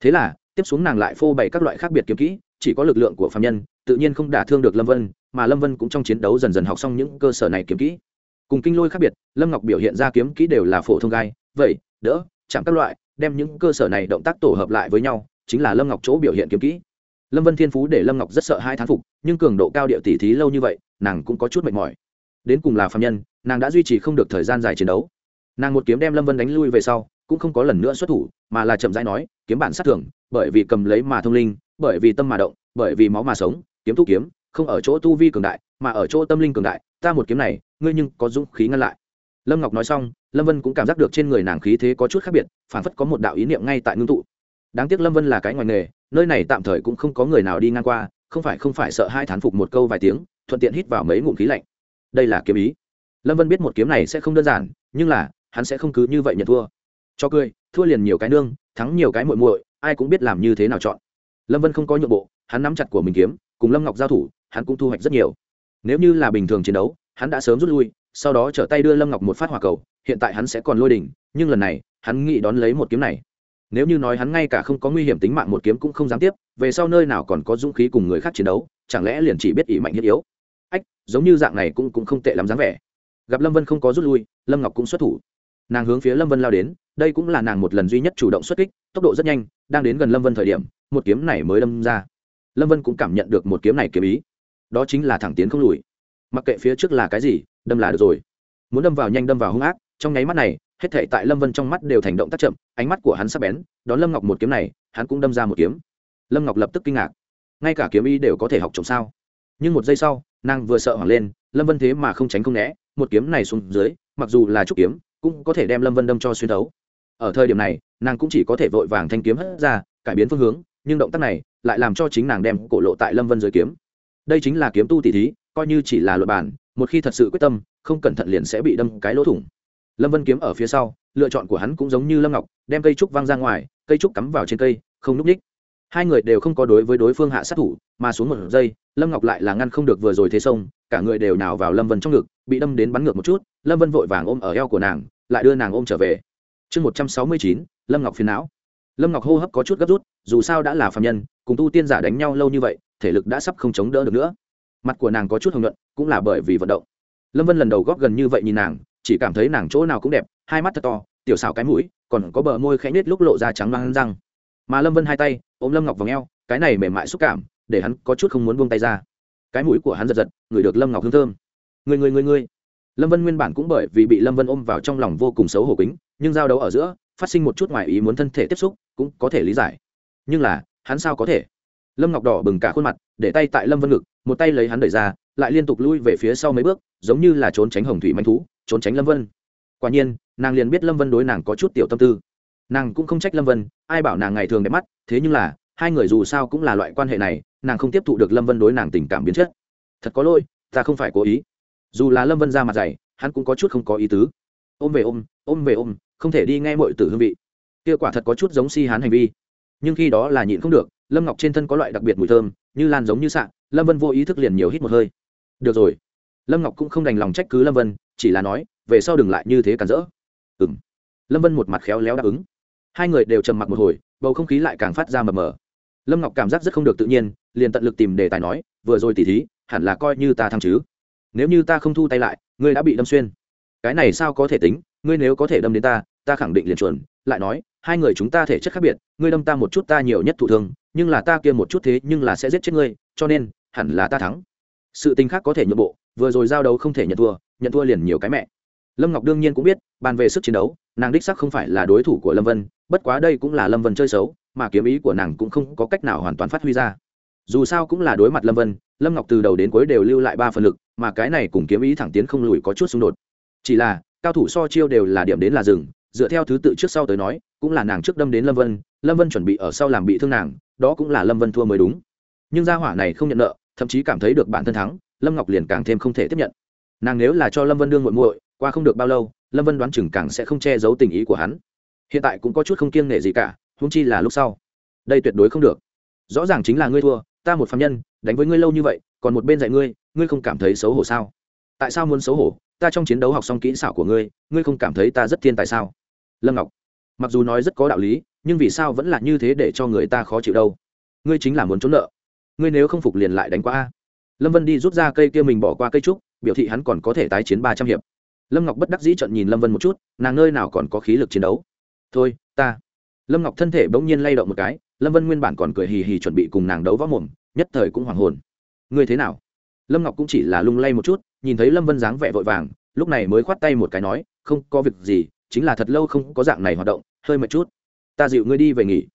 Thế là, tiếp xuống nàng lại phô bày các loại khác biệt kiếm kỹ, chỉ có lực lượng của phạm nhân, tự nhiên không đả thương được lâm vân, mà lâm vân cũng trong chiến đấu dần dần học xong những cơ sở này kiếm kỹ cùng kinh lôi khác biệt, lâm ngọc biểu hiện ra kiếm kỹ đều là phổ thông gai, vậy, đỡ, chạm các loại, đem những cơ sở này động tác tổ hợp lại với nhau, chính là lâm ngọc chỗ biểu hiện kiếm kỹ. Lâm vân thiên phú để lâm ngọc rất sợ hai thán phục, nhưng cường độ cao địa tỷ thí lâu như vậy, nàng cũng có chút mệt mỏi. Đến cùng là phạm nhân, nàng đã duy trì không được thời gian dài chiến đấu. Nàng một kiếm đem lâm vân đánh lui về sau, cũng không có lần nữa xuất thủ, mà là chậm rãi nói, kiếm bản sát thường, bởi vì cầm lấy mà thông linh, bởi vì tâm mà động, bởi vì máu mà sống, kiếm thu kiếm, không ở chỗ tu vi cường đại, mà ở chỗ tâm linh cường đại, ta một kiếm này ngươi nhưng có dũng khí ngăn lại. Lâm ngọc nói xong, lâm vân cũng cảm giác được trên người nàng khí thế có chút khác biệt phản phất có một đạo ý niệm ngay tại ngưng tụ. Đáng tiếc lâm vân là cái ngoài nghề, nơi này tạm thời cũng không có người nào đi ngang qua, không phải không phải sợ hai thán phục một câu vài tiếng, thuận tiện hít vào mấy ngụm khí lạnh. Đây là kiếm ý. Lâm vân biết một kiếm này sẽ không đơn giản, nhưng là, hắn sẽ không cứ như vậy nhận thua. Cho cười, thua liền nhiều cái nương, thắng nhiều cái muội muội, ai cũng biết làm như thế nào chọn. Lâm vân không có nhượng bộ, hắn nắm chặt của mình kiếm, cùng lâm ngọc giao thủ, hắn cũng thu hoạch rất nhiều. Nếu như là bình thường chiến đấu hắn đã sớm rút lui, sau đó trở tay đưa lâm ngọc một phát hỏa cầu, hiện tại hắn sẽ còn lôi đỉnh, nhưng lần này, hắn nghĩ đón lấy một kiếm này. Nếu như nói hắn ngay cả không có nguy hiểm tính mạng một kiếm cũng không dám tiếp, về sau nơi nào còn có dũng khí cùng người khác chiến đấu, chẳng lẽ liền chỉ biết ỷ mạnh thiết yếu? Ách, giống như dạng này cũng cũng không tệ lắm dáng vẻ. Gặp lâm vân không có rút lui, lâm ngọc cũng xuất thủ. Nàng hướng phía lâm vân lao đến, đây cũng là nàng một lần duy nhất chủ động xuất kích, tốc độ rất nhanh, đang đến gần lâm vân thời điểm, một kiếm này mới đâm ra. Lâm vân cũng cảm nhận được một kiếm này kiếm ý. Đó chính là thẳng tiến không lùi mặc kệ phía trước là cái gì, đâm là được rồi. Muốn đâm vào nhanh đâm vào hung ác, trong nháy mắt này, hết thể tại lâm vân trong mắt đều thành động tác chậm, ánh mắt của hắn sắp bén, đón lâm ngọc một kiếm này, hắn cũng đâm ra một kiếm. Lâm ngọc lập tức kinh ngạc. Ngay cả kiếm y đều có thể học trộm sao? Nhưng một giây sau, nàng vừa sợ hoảng lên, lâm vân thế mà không tránh không né, một kiếm này xuống dưới, mặc dù là trúc kiếm, cũng có thể đem lâm vân đâm cho xuyên thấu. Ở thời điểm này, nàng cũng chỉ có thể vội vàng thanh kiếm hất ra, cải biến phương hướng, nhưng động tác này lại làm cho chính nàng đem cổ lộ tại lâm vân dưới kiếm. Đây chính là kiếm tu tỷ thí coi như chỉ là luật bản, một khi thật sự quyết tâm, không cẩn thận liền sẽ bị đâm cái lỗ thủng. Lâm vân kiếm ở phía sau, lựa chọn của hắn cũng giống như lâm ngọc, đem cây trúc văng ra ngoài, cây trúc cắm vào trên cây, không núp ních. Hai người đều không có đối với đối phương hạ sát thủ, mà xuống một giây, lâm ngọc lại là ngăn không được vừa rồi thế sông, cả người đều nào vào lâm vân trong ngực, bị đâm đến bắn ngược một chút, lâm vân vội vàng ôm ở eo của nàng, lại đưa nàng ôm trở về. Chương một trăm sáu mươi chín, lâm ngọc phiền não. Lâm ngọc hô hấp có chút gấp rút, dù sao đã là phạm nhân, cùng tu tiên giả đánh nhau lâu như vậy, thể lực đã sắp không chống đỡ được nữa mặt của nàng có chút hồng nhuận, cũng là bởi vì vận động. Lâm vân lần đầu góp gần như vậy nhìn nàng, chỉ cảm thấy nàng chỗ nào cũng đẹp, hai mắt thật to, tiểu xào cái mũi, còn có bờ môi khẽ nết lúc lộ ra trắng loang răng. Mà lâm vân hai tay, ôm lâm ngọc vào ngheo cái này mềm mại xúc cảm, để hắn có chút không muốn buông tay ra. Cái mũi của hắn giật giật ngửi được lâm ngọc hương thơm. Người người người người. Lâm vân nguyên bản cũng bởi vì bị lâm vân ôm vào trong lòng vô cùng xấu hổ kính, nhưng giao đấu ở giữa, phát sinh một chút ngoài ý muốn thân thể tiếp xúc, cũng có thể lý giải. Nhưng là, hắn sao có thể? Lâm ngọc đỏ bừng cả khuôn mặt để tay tại lâm vân ngực, một tay lấy hắn đẩy ra, lại liên tục lui về phía sau mấy bước, giống như là trốn tránh hồng thủy manh thú, trốn tránh lâm vân. Quả nhiên, nàng liền biết lâm vân đối nàng có chút tiểu tâm tư. Nàng cũng không trách lâm vân, ai bảo nàng ngày thường đẹp mắt, thế nhưng là, hai người dù sao cũng là loại quan hệ này, nàng không tiếp thụ được lâm vân đối nàng tình cảm biến chất. Thật có lỗi, ta không phải cố ý. Dù là lâm vân ra mặt dày, hắn cũng có chút không có ý tứ. Ôm về ôm ôm về ôm, không thể đi nghe mọi tử hương vị. Kia quả thật có chút giống si hắn hành vi. Nhưng khi đó là nhịn không được, lâm ngọc trên thân có loại đặc biệt mùi thơm như lan giống như sạn lâm vân vô ý thức liền nhiều hít một hơi. Được rồi. Lâm ngọc cũng không đành lòng trách cứ lâm vân, chỉ là nói, về sau đừng lại như thế cản rỡ. Ừ m lâm vân một mặt khéo léo đáp ứng. Hai người đều trầm mặc một hồi, bầu không khí lại càng phát ra mờ mờ. Lâm ngọc cảm giác rất không được tự nhiên, liền tận lực tìm đề tài nói, vừa rồi tỉ thí, hẳn là coi như ta thăng chứ. Nếu như ta không thu tay lại, ngươi đã bị đâm xuyên. Cái này sao có thể tính, ngươi nếu có thể đâm đến ta ta khẳng định liền chuẩn. Lại nói, hai người chúng ta thể chất khác biệt, ngươi đâm ta một chút ta nhiều nhất thụ thương nhưng là ta kia một chút thế nhưng là sẽ giết chết ngươi, cho nên, hẳn là ta thắng. Sự tình khác có thể nhượng bộ, vừa rồi giao đấu không thể nhận thua nhận thua liền nhiều cái mẹ. Lâm ngọc đương nhiên cũng biết, bàn về sức chiến đấu, nàng đích sắc không phải là đối thủ của lâm vân, bất quá đây cũng là lâm vân chơi xấu, mà kiếm ý của nàng cũng không có cách nào hoàn toàn phát huy ra. Dù sao cũng là đối mặt lâm vân, lâm ngọc từ đầu đến cuối đều lưu lại ba phần lực, mà cái này cùng kiếm ý thẳng tiến không lùi có chút xung đột. Chỉ là, cao thủ so chiêu đều là điểm đến là rừng dựa theo thứ tự trước sau tới nói, cũng là nàng trước đâm đến lâm vân lâm vân chuẩn bị ở sau làm bị thương nàng đó cũng là lâm vân thua mới đúng. Nhưng gia hỏa này không nhận nợ, thậm chí cảm thấy được bản thân thắng, lâm ngọc liền càng thêm không thể tiếp nhận. Nàng nếu là cho lâm vân đương muội muội, qua không được bao lâu, lâm vân đoán chừng càng sẽ không che giấu tình ý của hắn. Hiện tại cũng có chút không kiêng nể gì cả húng chi là lúc sau. Đây tuyệt đối không được. Rõ ràng chính là ngươi thua, ta một phạm nhân, đánh với ngươi lâu như vậy, còn một bên dạy ngươi ngươi không cảm thấy xấu hổ sao? Tại sao muốn xấu hổ? Ta trong chiến đấu học xong kỹ xảo của ngươi ngươi không cảm thấy ta rất thiên tài sao? Lâm ngọc, mặc dù nói rất có đạo lý nhưng vì sao vẫn là như thế để cho người ta khó chịu đâu? Ngươi chính là muốn trốn nợ. Ngươi nếu không phục liền lại đánh qua a. Lâm vân đi rút ra cây kia mình bỏ qua cây trúc, biểu thị hắn còn có thể tái chiến ba trăm hiệp. Lâm ngọc bất đắc dĩ trận nhìn lâm vân một chút, nàng nơi nào còn có khí lực chiến đấu? Thôi, ta. Lâm ngọc thân thể bỗng nhiên lay động một cái, lâm vân nguyên bản còn cười hì hì chuẩn bị cùng nàng đấu võ mồm, nhất thời cũng hoàng hồn. Ngươi thế nào? Lâm ngọc cũng chỉ là lung lay một chút, nhìn thấy lâm vân dáng vẻ vội vàng, lúc này mới khoát tay một cái nói, không có việc gì, chính là thật lâu không có dạng này hoạt động, hơi mệt chút ta dịu ngươi đi về nghỉ.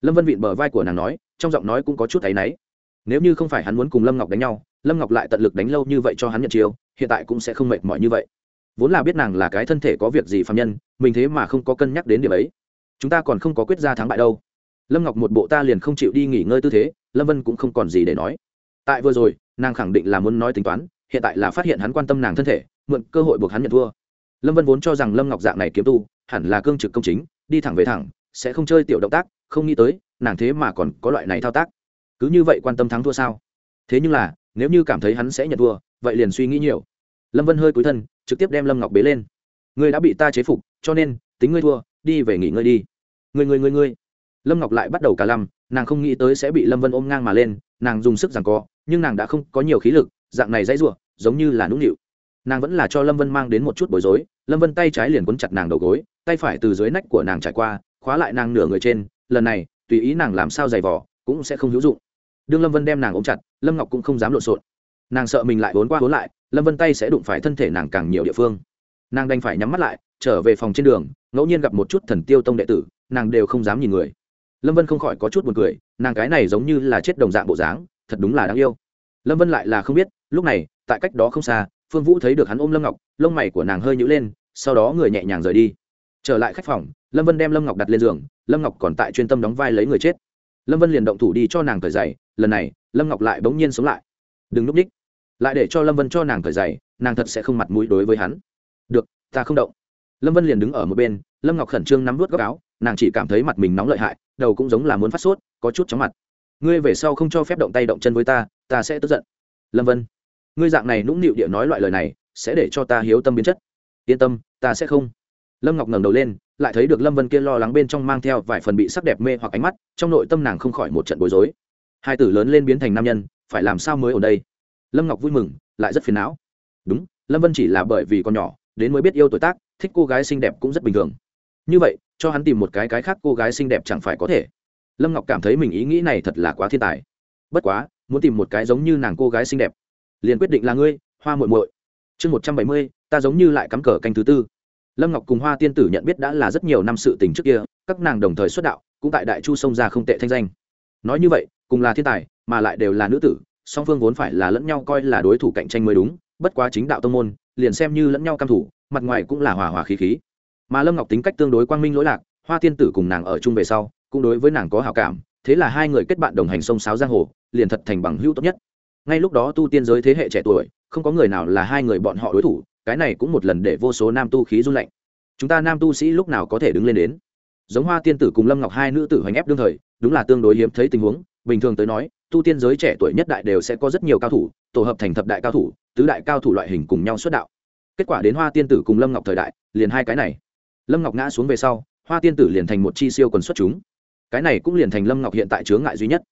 Lâm vân vịn bờ vai của nàng nói, trong giọng nói cũng có chút thấy náy. Nếu như không phải hắn muốn cùng lâm ngọc đánh nhau, lâm ngọc lại tận lực đánh lâu như vậy cho hắn nhận chiêu, hiện tại cũng sẽ không mệt mỏi như vậy. Vốn là biết nàng là cái thân thể có việc gì phạm nhân, mình thế mà không có cân nhắc đến điểm ấy. Chúng ta còn không có quyết ra thắng bại đâu. Lâm ngọc một bộ ta liền không chịu đi nghỉ ngơi tư thế, lâm vân cũng không còn gì để nói. Tại vừa rồi, nàng khẳng định là muốn nói tính toán, hiện tại là phát hiện hắn quan tâm nàng thân thể, mượn cơ hội buộc hắn nhận thua. Lâm vân vốn cho rằng lâm ngọc dạng này kiếm tu, hẳn là cương trực công chính, đi thẳng về thẳng sẽ không chơi tiểu động tác, không nghĩ tới, nàng thế mà còn có loại này thao tác. Cứ như vậy quan tâm thắng thua sao? Thế nhưng là, nếu như cảm thấy hắn sẽ nhận thua, vậy liền suy nghĩ nhiều. Lâm vân hơi cúi thân, trực tiếp đem lâm ngọc bế lên. Ngươi đã bị ta chế phục, cho nên, tính ngươi thua, đi về nghỉ ngơi đi. Người người người người lâm ngọc lại bắt đầu cả lăm, nàng không nghĩ tới sẽ bị lâm vân ôm ngang mà lên, nàng dùng sức rằng co, nhưng nàng đã không có nhiều khí lực, dạng này dãy r u ộ giống như là nũng nịu. Nàng vẫn là cho lâm vân mang đến một chút bối rối, lâm vân tay trái liền quấn chặt nàng đầu gối, tay phải từ dưới nách của nàng trải qua khóa lại nàng nửa người trên, lần này, tùy ý nàng làm sao giày vỏ cũng sẽ không hữu dụng. Đương lâm vân đem nàng ôm chặt, lâm ngọc cũng không dám lộn xộn. Nàng sợ mình lại vốn qua vốn lại, lâm vân tay sẽ đụng phải thân thể nàng càng nhiều địa phương. Nàng đành phải nhắm mắt lại, trở về phòng trên đường, ngẫu nhiên gặp một chút thần tiêu tông đệ tử, nàng đều không dám nhìn người. Lâm vân không khỏi có chút buồn cười, nàng cái này giống như là chết đồng dạng bộ dáng, thật đúng là đáng yêu. Lâm vân lại là không biết, lúc này, tại cách đó không xa, phương vũ thấy được hắn ôm lâm ngọc, lông mày của nàng hơi nhữ lên, sau đó người nhẹ nhàng rời đi. Trở lại khách phòng lâm vân đem lâm ngọc đặt lên giường, lâm ngọc còn tại chuyên tâm đóng vai lấy người chết. Lâm vân liền động thủ đi cho nàng cởi giày, lần này, lâm ngọc lại bỗng nhiên sống lại. Đừng núp ních lại để cho lâm vân cho nàng cởi giày, nàng thật sẽ không mặt mũi đối với hắn. Được, ta không động. Lâm vân liền đứng ở một bên, lâm ngọc khẩn trương nắm vút góc áo, nàng chỉ cảm thấy mặt mình nóng lợi hại, đầu cũng giống là muốn phát sốt, có chút chóng mặt. Ngươi về sau không cho phép động tay động chân với ta ta sẽ tức giận. Lâm vân, ngươi dạng này nũng nịu địa nói loại lời này, sẽ để cho ta hiếu tâm biến chất. Yên tâm, ta sẽ không. Lâm ngọc ngẩng đầu lên lại thấy được lâm vân kia lo lắng bên trong mang theo vài phần bị sắc đẹp mê hoặc ánh mắt, trong nội tâm nàng không khỏi một trận bối rối. Hai tử lớn lên biến thành nam nhân, phải làm sao mới ở đây? Lâm ngọc vui mừng, lại rất phiền não. Đúng, lâm vân chỉ là bởi vì con nhỏ, đến mới biết yêu tuổi tác, thích cô gái xinh đẹp cũng rất bình thường. Như vậy, cho hắn tìm một cái cái khác cô gái xinh đẹp chẳng phải có thể. Lâm ngọc cảm thấy mình ý nghĩ này thật là quá thiên tài. Bất quá, muốn tìm một cái giống như nàng cô gái xinh đẹp, liền quyết định là ngươi, hoa muội muội. Chương một trăm bảy mươi, ta giống như lại cắm cờ canh thứ tư lâm ngọc cùng hoa tiên tử nhận biết đã là rất nhiều năm sự tình trước kia, các nàng đồng thời xuất đạo, cũng tại đại chu sông ra không tệ thanh danh. Nói như vậy, cùng là thiên tài, mà lại đều là nữ tử, song phương vốn phải là lẫn nhau coi là đối thủ cạnh tranh mới đúng, bất quá chính đạo tông môn, liền xem như lẫn nhau cam thủ, mặt ngoài cũng là hòa hòa khí khí. Mà lâm ngọc tính cách tương đối quang minh lỗi lạc, hoa tiên tử cùng nàng ở chung về sau, cũng đối với nàng có hào cảm, thế là hai người kết bạn đồng hành sông sáo giang hồ, liền thật thành bằng hữu tốt nhất. Ngay lúc đó tu tiên giới thế hệ trẻ tuổi, không có người nào là hai người bọn họ đối thủ cái này cũng một lần để vô số nam tu khí run lạnh. Chúng ta nam tu sĩ lúc nào có thể đứng lên đến? Giống hoa tiên tử cùng lâm ngọc hai nữ tử hoành ép đương thời, đúng là tương đối hiếm thấy tình huống. Bình thường tới nói, tu tiên giới trẻ tuổi nhất đại đều sẽ có rất nhiều cao thủ, tổ hợp thành thập đại cao thủ, tứ đại cao thủ loại hình cùng nhau xuất đạo. Kết quả đến hoa tiên tử cùng lâm ngọc thời đại, liền hai cái này. Lâm ngọc ngã xuống về sau, hoa tiên tử liền thành một chi siêu quần xuất chúng. Cái này cũng liền thành lâm ngọc hiện tại chướng ngại duy nhất.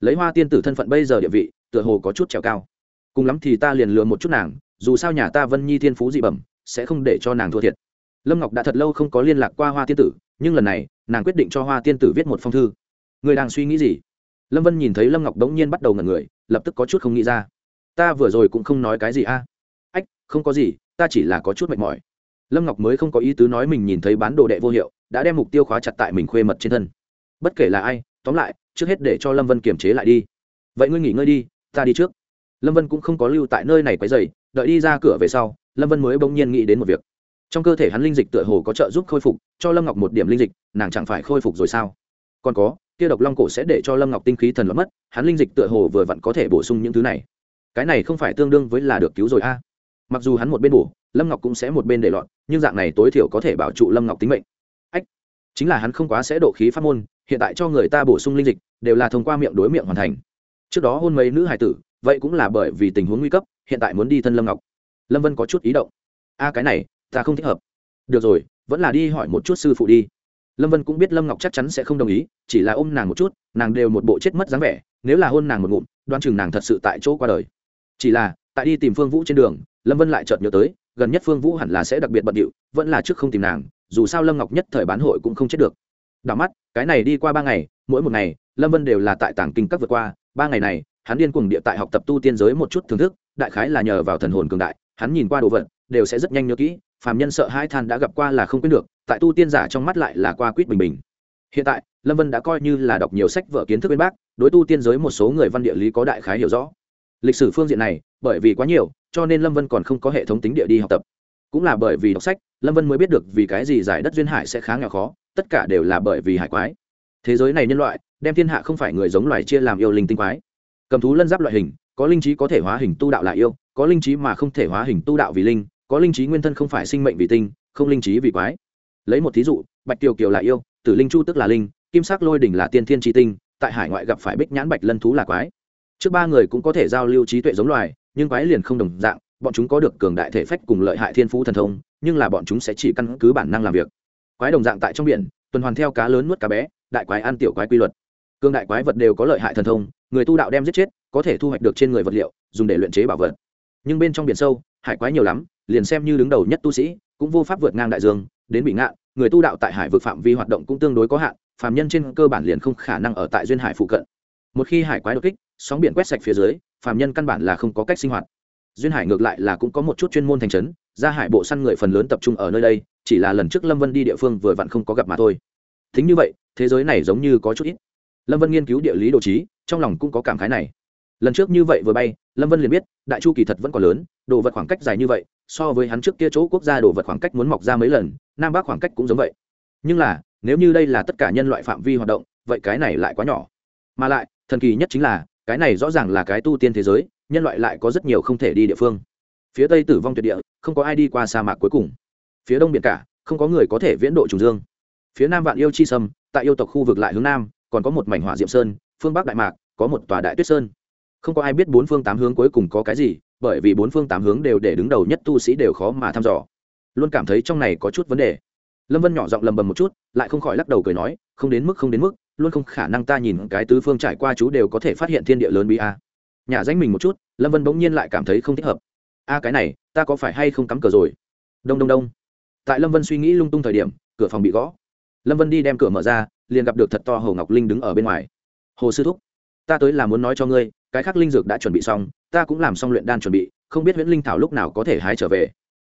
Lấy hoa tiên tử thân phận bây giờ địa vị, tựa hồ có chút trèo cao. Cùng lắm thì ta liền lừa một chút nàng dù sao nhà ta vân nhi thiên phú dị bẩm, sẽ không để cho nàng thua thiệt. Lâm ngọc đã thật lâu không có liên lạc qua hoa tiên tử, nhưng lần này, nàng quyết định cho hoa tiên tử viết một phong thư. Người đang suy nghĩ gì? Lâm vân nhìn thấy lâm ngọc đống nhiên bắt đầu ngẩn người, lập tức có chút không nghĩ ra. Ta vừa rồi cũng không nói cái gì a. Ách, không có gì, ta chỉ là có chút mệt mỏi. Lâm ngọc mới không có ý tứ nói mình nhìn thấy bán đồ đệ vô hiệu, đã đem mục tiêu khóa chặt tại mình khuê mật trên thân. Bất kể là ai, tóm lại, trước hết để cho lâm vân kiềm chế lại đi. Vậy ngươi nghỉ ngơi đi, ta đi trước. Lâm vân cũng không có lưu tại nơi này quấy dày đợi đi ra cửa về sau, lâm vân mới bỗng nhiên nghĩ đến một việc. Trong cơ thể hắn linh dịch tựa hồ có trợ giúp khôi phục, cho lâm ngọc một điểm linh dịch, nàng chẳng phải khôi phục rồi sao? Còn có, kia độc long cổ sẽ để cho lâm ngọc tinh khí thần lẫn mất, hắn linh dịch tựa hồ vừa vặn có thể bổ sung những thứ này. Cái này không phải tương đương với là được cứu rồi a. Mặc dù hắn một bên bổ, lâm ngọc cũng sẽ một bên để lọt nhưng dạng này tối thiểu có thể bảo trụ lâm ngọc tính mệnh. Ách, chính là hắn không quá sẽ độ khí pháp môn, hiện tại cho người ta bổ sung linh dịch, đều là thông qua miệng đối miệng hoàn thành. Trước đó hôn mấy nữ hải tử vậy cũng là bởi vì tình huống nguy cấp, hiện tại muốn đi thân lâm ngọc. Lâm vân có chút ý động. A, cái này, ta không thích hợp. Được rồi, vẫn là đi hỏi một chút sư phụ đi. Lâm vân cũng biết lâm ngọc chắc chắn sẽ không đồng ý, chỉ là ôm nàng một chút, nàng đều một bộ chết mất dáng vẻ, nếu là hôn nàng một ngụm đoan chừng nàng thật sự tại chỗ qua đời. Chỉ là, tại đi tìm phương vũ trên đường, lâm vân lại chợt nhớ tới, gần nhất phương vũ hẳn là sẽ đặc biệt bận điệu, vẫn là trước không tìm nàng, dù sao lâm ngọc nhất thời bán hội cũng không chết được. Đảo mắt, cái này đi qua ba ngày, mỗi một ngày, lâm vân đều là tại tảng kinh các vượt qua, ba ngày này hắn điên cuồng địa tại học tập tu tiên giới một chút thưởng thức, đại khái là nhờ vào thần hồn cường đại, hắn nhìn qua đồ vật, đều sẽ rất nhanh nhớ kỹ, phàm nhân sợ hai than đã gặp qua là không quên được, tại tu tiên giả trong mắt lại là qua quýt bình bình. Hiện tại, lâm vân đã coi như là đọc nhiều sách vở kiến thức bên bác, đối tu tiên giới một số người văn địa lý có đại khái hiểu rõ. Lịch sử phương diện này, bởi vì quá nhiều, cho nên lâm vân còn không có hệ thống tính địa đi học tập. Cũng là bởi vì đọc sách, lâm vân mới biết được vì cái gì giải đất duyên hải sẽ khá nghèo khó, tất cả đều là bởi vì hải quái. Thế giới này nhân loại, đem thiên hạ không phải người giống loài chia làm yêu linh tinh quái cầm thú lân giáp loại hình, có linh trí có thể hóa hình tu đạo là yêu, có linh trí mà không thể hóa hình tu đạo vì linh, có linh trí nguyên thân không phải sinh mệnh vì tinh, không linh trí vì quái. Lấy một thí dụ, bạch tiểu kiều là yêu, tử linh chu tức là linh, kim sắc lôi đỉnh là tiên thiên tri tinh, tại hải ngoại gặp phải bích nhãn bạch lân thú là quái. Trước ba người cũng có thể giao lưu trí tuệ giống loài, nhưng quái liền không đồng dạng, bọn chúng có được cường đại thể phách cùng lợi hại thiên phú thần thông, nhưng là bọn chúng sẽ chỉ căn cứ bản năng làm việc. Quái đồng dạng tại trong biển, tuần hoàn theo cá lớn nuốt cá bé, đại quái ăn tiểu quái quy luật. Cường đại quái vật đều có lợi hại thần thông người tu đạo đem giết chết, có thể thu hoạch được trên người vật liệu, dùng để luyện chế bảo vật. Nhưng bên trong biển sâu, hải quái nhiều lắm, liền xem như đứng đầu nhất tu sĩ, cũng vô pháp vượt ngang đại dương, đến bị ngạn, người tu đạo tại hải vực phạm vi hoạt động cũng tương đối có hạn, phàm nhân trên cơ bản liền không khả năng ở tại duyên hải phụ cận. Một khi hải quái đột kích, sóng biển quét sạch phía dưới, phàm nhân căn bản là không có cách sinh hoạt. Duyên hải ngược lại là cũng có một chút chuyên môn thành trấn, ra hải bộ săn người phần lớn tập trung ở nơi đây, chỉ là lần trước lâm vân đi địa phương vừa vặn không có gặp mà thôi. Thính như vậy, thế giới này giống như có chút ít. Lâm vân nghiên cứu địa lý đồ trí trong lòng cũng có cảm khái này. Lần trước như vậy vừa bay, lâm vân liền biết, đại chu kỳ thật vẫn còn lớn, đồ vật khoảng cách dài như vậy, so với hắn trước kia chỗ quốc gia đồ vật khoảng cách muốn mọc ra mấy lần, nam bắc khoảng cách cũng giống vậy. Nhưng là, nếu như đây là tất cả nhân loại phạm vi hoạt động, vậy cái này lại quá nhỏ. Mà lại, thần kỳ nhất chính là, cái này rõ ràng là cái tu tiên thế giới, nhân loại lại có rất nhiều không thể đi địa phương. Phía tây tử vong tuyệt địa, không có ai đi qua sa mạc cuối cùng. Phía đông biển cả, không có người có thể viễn độ trùng dương. Phía nam vạn yêu chi sâm, tại yêu tộc khu vực lại hướng nam, còn có một mảnh hỏa diệm sơn phương bắc đại mạc, có một tòa đại tuyết sơn. Không có ai biết bốn phương tám hướng cuối cùng có cái gì, bởi vì bốn phương tám hướng đều để đứng đầu nhất tu sĩ đều khó mà thăm dò. Luôn cảm thấy trong này có chút vấn đề. Lâm vân nhỏ giọng lầm bầm một chút, lại không khỏi lắc đầu cười nói, không đến mức, không đến mức, luôn không khả năng ta nhìn cái tứ phương trải qua chú đều có thể phát hiện thiên địa lớn bí a. Nhà danh mình một chút, lâm vân bỗng nhiên lại cảm thấy không thích hợp. A, cái này, ta có phải hay không cắm cờ rồi? Đông đông đông. Tại lâm vân suy nghĩ lung tung thời điểm, cửa phòng bị gõ. Lâm vân đi đem cửa mở ra, liền gặp được thật to hồ ngọc linh đứng ở bên ngoài hồ sư thúc, ta tới là muốn nói cho ngươi, cái khác linh dược đã chuẩn bị xong, ta cũng làm xong luyện đan chuẩn bị, không biết nguyễn linh thảo lúc nào có thể hái trở về.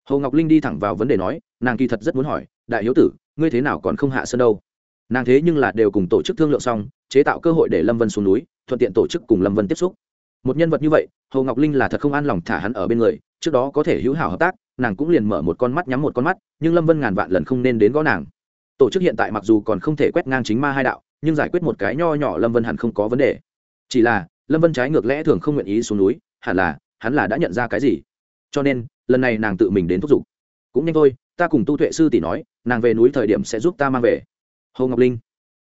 Hồ ngọc linh đi thẳng vào vấn đề nói, nàng kỳ thật rất muốn hỏi, đại hiếu tử, ngươi thế nào còn không hạ sân đâu? Nàng thế nhưng là đều cùng tổ chức thương lượng xong, chế tạo cơ hội để lâm vân xuống núi, thuận tiện tổ chức cùng lâm vân tiếp xúc. Một nhân vật như vậy, hồ ngọc linh là thật không an lòng thả hắn ở bên người, trước đó có thể hữu hảo hợp tác, nàng cũng liền mở một con mắt nhắm một con mắt, nhưng lâm vân ngàn vạn lần không nên đến gõ nàng. Tổ chức hiện tại mặc dù còn không thể quét ngang chính ma hai đạo nhưng giải quyết một cái nho nhỏ lâm vân hẳn không có vấn đề. Chỉ là, lâm vân trái ngược lẽ thường không nguyện ý xuống núi, hẳn là, hắn là đã nhận ra cái gì. Cho nên, lần này nàng tự mình đến thúc giục. Cũng nhanh thôi, ta cùng tu tuệ sư tỷ nói, nàng về núi thời điểm sẽ giúp ta mang về. Hồ ngọc linh,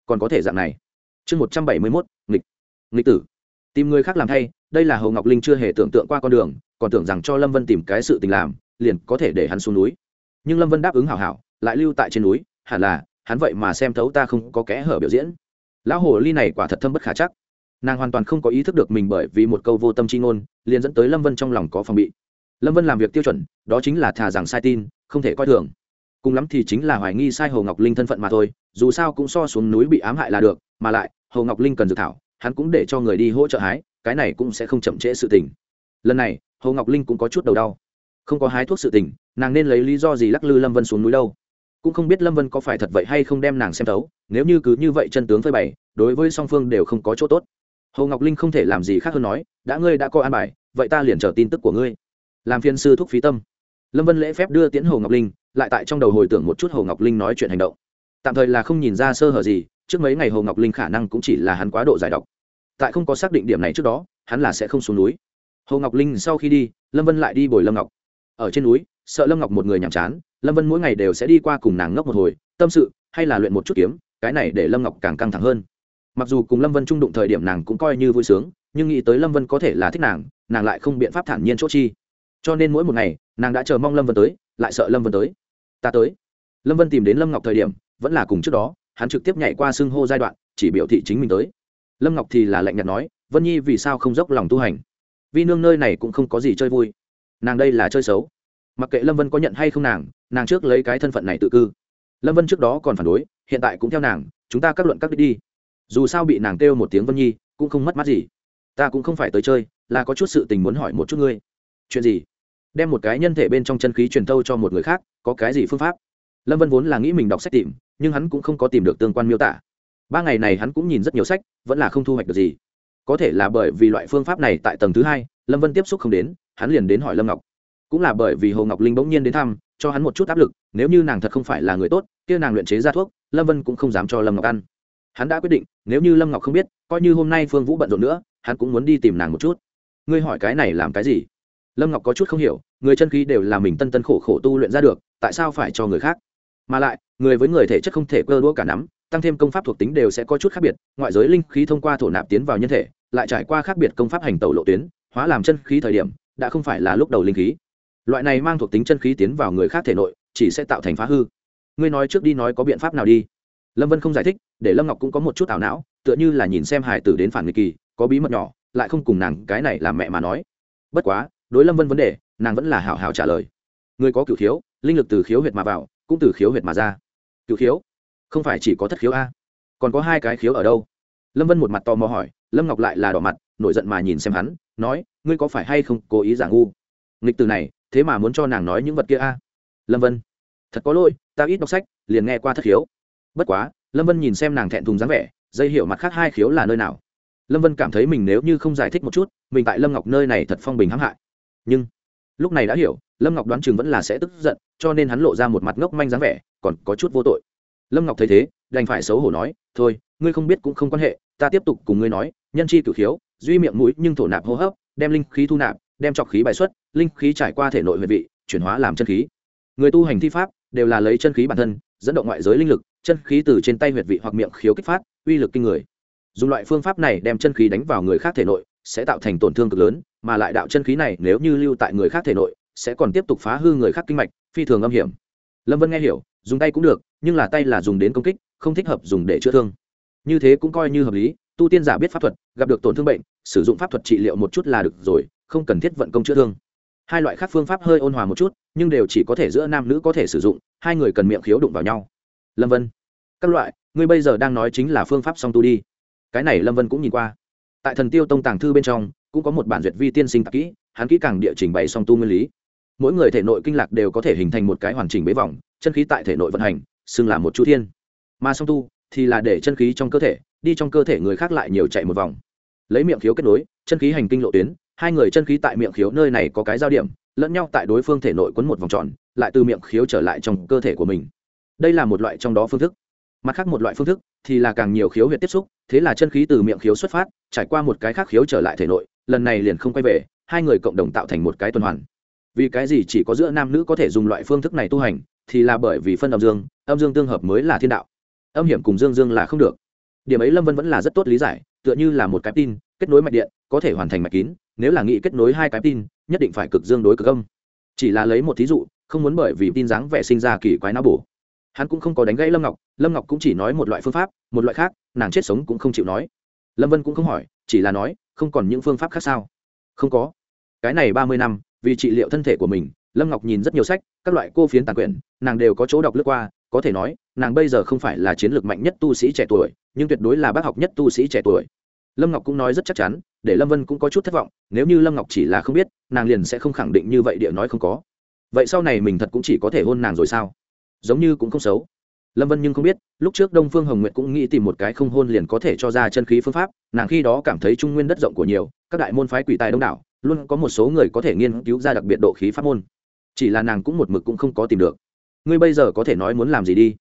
còn có thể dạng này. Chương một trăm bảy mươi mốt, nghịch. Nghịch tử. Tìm người khác làm thay, đây là hồ ngọc linh chưa hề tưởng tượng qua con đường, còn tưởng rằng cho lâm vân tìm cái sự tình làm, liền có thể để hắn xuống núi. Nhưng lâm vân đáp ứng hảo hảo, lại lưu tại trên núi, hẳn là, hắn vậy mà xem thấu ta không có kẽ hở biểu diễn lão hồ ly này quả thật thâm bất khả chắc. Nàng hoàn toàn không có ý thức được mình bởi vì một câu vô tâm c h i ngôn, liền dẫn tới lâm vân trong lòng có phòng bị. Lâm vân làm việc tiêu chuẩn, đó chính là thà rằng sai tin, không thể coi thường. Cùng lắm thì chính là hoài nghi sai hồ ngọc linh thân phận mà thôi, dù sao cũng so xuống núi bị ám hại là được, mà lại, hồ ngọc linh cần dự thảo, hắn cũng để cho người đi hỗ trợ hái, cái này cũng sẽ không chậm trễ sự tình. Lần này, hồ ngọc linh cũng có chút đầu đau. Không có hái thuốc sự tình, nàng nên lấy lý do gì lắc lư lâm vân xuống núi đâu? Cũng không biết lâm vân có phải thật vậy hay không đem nàng xem thấu, nếu như cứ như vậy chân tướng phơi bày, đối với song phương đều không có chỗ tốt. Hồ ngọc linh không thể làm gì khác hơn nói, đã ngươi đã có an bài, vậy ta liền chờ tin tức của ngươi. Làm phiên sư thúc phí tâm. Lâm vân lễ phép đưa tiễn hồ ngọc linh, lại tại trong đầu hồi tưởng một chút hồ ngọc linh nói chuyện hành động. Tạm thời là không nhìn ra sơ hở gì, trước mấy ngày hồ ngọc linh khả năng cũng chỉ là hắn quá độ giải độc. Tại không có xác định điểm này trước đó, hắn là sẽ không xuống núi. Hồ ngọc linh sau khi đi, lâm vân lại đi bồi lâm ngọc. Ở trên núi, sợ lâm ngọc một người nhàm chán lâm vân mỗi ngày đều sẽ đi qua cùng nàng ngốc một hồi, tâm sự, hay là luyện một chút kiếm, cái này để lâm ngọc càng căng thẳng hơn. Mặc dù cùng lâm vân trung đụng thời điểm nàng cũng coi như vui sướng, nhưng nghĩ tới lâm vân có thể là thích nàng nàng lại không biện pháp thản nhiên chốt chi. Cho nên mỗi một ngày, nàng đã chờ mong lâm vân tới, lại sợ lâm vân tới. Ta tới. Lâm vân tìm đến lâm ngọc thời điểm, vẫn là cùng trước đó, hắn trực tiếp nhảy qua xưng hô giai đoạn, chỉ biểu thị chính mình tới. Lâm ngọc thì là lạnh nhạt nói, vân nhi vì sao không dốc lòng tu hành? Vì nương nơi này cũng không có gì chơi vui. Nàng đây là chơi xấu mặc kệ lâm vân có nhận hay không nàng nàng trước lấy cái thân phận này tự cư. Lâm vân trước đó còn phản đối, hiện tại cũng theo nàng, chúng ta các luận các đi đi. Dù sao bị nàng kêu một tiếng vân nhi, cũng không mất mát gì. Ta cũng không phải tới chơi, là có chút sự tình muốn hỏi một chút ngươi. Chuyện gì? Đem một cái nhân thể bên trong chân khí truyền thâu cho một người khác, có cái gì phương pháp? Lâm vân vốn là nghĩ mình đọc sách tìm, nhưng hắn cũng không có tìm được tương quan miêu tả. Ba ngày này hắn cũng nhìn rất nhiều sách, vẫn là không thu hoạch được gì. Có thể là bởi vì loại phương pháp này tại tầng thứ hai, lâm vân tiếp xúc không đến, hắn liền đến hỏi lâm ngọc cũng là bởi vì hồ ngọc linh bỗng nhiên đến thăm, cho hắn một chút áp lực, nếu như nàng thật không phải là người tốt, kia nàng luyện chế ra thuốc, lâm vân cũng không dám cho lâm ngọc ăn. Hắn đã quyết định, nếu như lâm ngọc không biết, coi như hôm nay phương vũ bận rộn nữa, hắn cũng muốn đi tìm nàng một chút. Ngươi hỏi cái này làm cái gì? Lâm ngọc có chút không hiểu, người chân khí đều là mình tân tân khổ khổ tu luyện ra được, tại sao phải cho người khác? Mà lại, người với người thể chất không thể cơ đũa cả nắm, tăng thêm công pháp thuộc tính đều sẽ có chút khác biệt, ngoại giới linh khí thông qua thổ nạp tiến vào nhân thể, lại trải qua khác biệt công pháp hành tẩu lộ tuyến, hóa làm chân khí thời điểm, đã không phải là lúc đầu linh khí loại này mang thuộc tính chân khí tiến vào người khác thể nội, chỉ sẽ tạo thành phá hư. Ngươi nói trước đi nói có biện pháp nào đi. Lâm vân không giải thích, để lâm ngọc cũng có một chút ảo não, tựa như là nhìn xem hải tử đến phản nghịch kỳ, có bí mật nhỏ, lại không cùng nàng cái này làm mẹ mà nói. Bất quá, đối lâm vân vấn đề, nàng vẫn là hào hào trả lời. Người có cửu khiếu, linh lực từ khiếu huyệt mà vào, cũng từ khiếu huyệt mà ra. Cửu khiếu? Không phải chỉ có thất khiếu a. Còn có hai cái khiếu ở đâu? Lâm vân một mặt tò mò hỏi, lâm ngọc lại là đỏ mặt, nổi giận mà nhìn xem hắn, nói, ngươi có phải hay không cố ý giả ngu? Nghịch từ này thế mà muốn cho nàng nói những vật kia a? Lâm vân, thật có lỗi, ta ít đọc sách, liền nghe qua thất khiếu. Bất quá, lâm vân nhìn xem nàng thẹn thùng dáng vẻ, dây hiểu mặt khác hai khiếu là nơi nào? Lâm vân cảm thấy mình nếu như không giải thích một chút, mình tại lâm ngọc nơi này thật phong bình hãm hại. Nhưng, lúc này đã hiểu, lâm ngọc đoán chừng vẫn là sẽ tức giận, cho nên hắn lộ ra một mặt ngốc manh dáng vẻ, còn có chút vô tội. Lâm ngọc thấy thế, đành phải xấu hổ nói, thôi, ngươi không biết cũng không quan hệ, ta tiếp tục cùng ngươi nói, nhân chi cử khiếu, duy miệng mũi nhưng thổ nạp hô hấp, đem linh khí thu nạp, đem trọc khí bài xuất linh khí trải qua thể nội huyệt vị, chuyển hóa làm chân khí. Người tu hành thi pháp đều là lấy chân khí bản thân, dẫn động ngoại giới linh lực, chân khí từ trên tay huyệt vị hoặc miệng khiếu kích phát, uy lực kinh người. Dùng loại phương pháp này đem chân khí đánh vào người khác thể nội, sẽ tạo thành tổn thương cực lớn, mà lại đạo chân khí này nếu như lưu tại người khác thể nội, sẽ còn tiếp tục phá hư người khác kinh mạch, phi thường âm hiểm. Lâm vân nghe hiểu, dùng tay cũng được, nhưng là tay là dùng đến công kích, không thích hợp dùng để chữa thương. Như thế cũng coi như hợp lý, tu tiên giả biết pháp thuật, gặp được tổn thương bệnh, sử dụng pháp thuật trị liệu một chút là được rồi, không cần thiết vận công chữa thương hai loại khác phương pháp hơi ôn hòa một chút, nhưng đều chỉ có thể giữa nam nữ có thể sử dụng, hai người cần miệng khiếu đụng vào nhau. Lâm vân, các loại, ngươi bây giờ đang nói chính là phương pháp song tu đi. Cái này lâm vân cũng nhìn qua. Tại thần tiêu tông tàng thư bên trong, cũng có một bản duyệt vi tiên sinh tạp kỹ, hắn kỹ càng địa trình bày song tu nguyên lý. Mỗi người thể nội kinh lạc đều có thể hình thành một cái hoàn chỉnh bế vòng, chân khí tại thể nội vận hành, xưng là một chu thiên. Mà song tu thì là để chân khí trong cơ thể, đi trong cơ thể người khác lại nhiều chạy một vòng. Lấy miệng khiếu kết nối, chân khí hành kinh lộ tuyến hai người chân khí tại miệng khiếu nơi này có cái giao điểm, lẫn nhau tại đối phương thể nội quấn một vòng tròn, lại từ miệng khiếu trở lại trong cơ thể của mình. Đây là một loại trong đó phương thức. Mặt khác một loại phương thức thì là càng nhiều khiếu huyệt tiếp xúc, thế là chân khí từ miệng khiếu xuất phát, trải qua một cái khác khiếu trở lại thể nội, lần này liền không quay về, hai người cộng đồng tạo thành một cái tuần hoàn. Vì cái gì chỉ có giữa nam nữ có thể dùng loại phương thức này tu hành, thì là bởi vì phân âm dương âm dương tương hợp mới là thiên đạo. Âm hiểm cùng dương dương là không được. Điểm ấy lâm vân vẫn là rất tốt lý giải, tựa như là một cái tin, kết nối mạch điện, có thể hoàn thành mạch kín nếu là nghĩ kết nối hai cái tin nhất định phải cực dương đối cực âm. Chỉ là lấy một thí dụ, không muốn bởi vì tin dáng vẻ sinh ra kỳ quái não bổ. Hắn cũng không có đánh gãy lâm ngọc lâm ngọc cũng chỉ nói một loại phương pháp, một loại khác, nàng chết sống cũng không chịu nói. Lâm vân cũng không hỏi, chỉ là nói, không còn những phương pháp khác sao? Không có. Cái này ba mươi năm, vì trị liệu thân thể của mình, lâm ngọc nhìn rất nhiều sách, các loại cô phiến tàn quyển, nàng đều có chỗ đọc lướt qua, có thể nói, nàng bây giờ không phải là chiến lược mạnh nhất tu sĩ trẻ tuổi, nhưng tuyệt đối là bác học nhất tu sĩ trẻ tuổi lâm ngọc cũng nói rất chắc chắn, để lâm vân cũng có chút thất vọng, nếu như lâm ngọc chỉ là không biết, nàng liền sẽ không khẳng định như vậy địa nói không có. Vậy sau này mình thật cũng chỉ có thể hôn nàng rồi sao? Giống như cũng không xấu. Lâm vân nhưng không biết, lúc trước đông phương hồng nguyệt cũng nghĩ tìm một cái không hôn liền có thể cho ra chân khí phương pháp, nàng khi đó cảm thấy trung nguyên đất rộng của nhiều, các đại môn phái quỷ tài đông đảo, luôn có một số người có thể nghiên cứu ra đặc biệt độ khí pháp môn. Chỉ là nàng cũng một mực cũng không có tìm được. Ngươi bây giờ có thể nói muốn làm gì đi?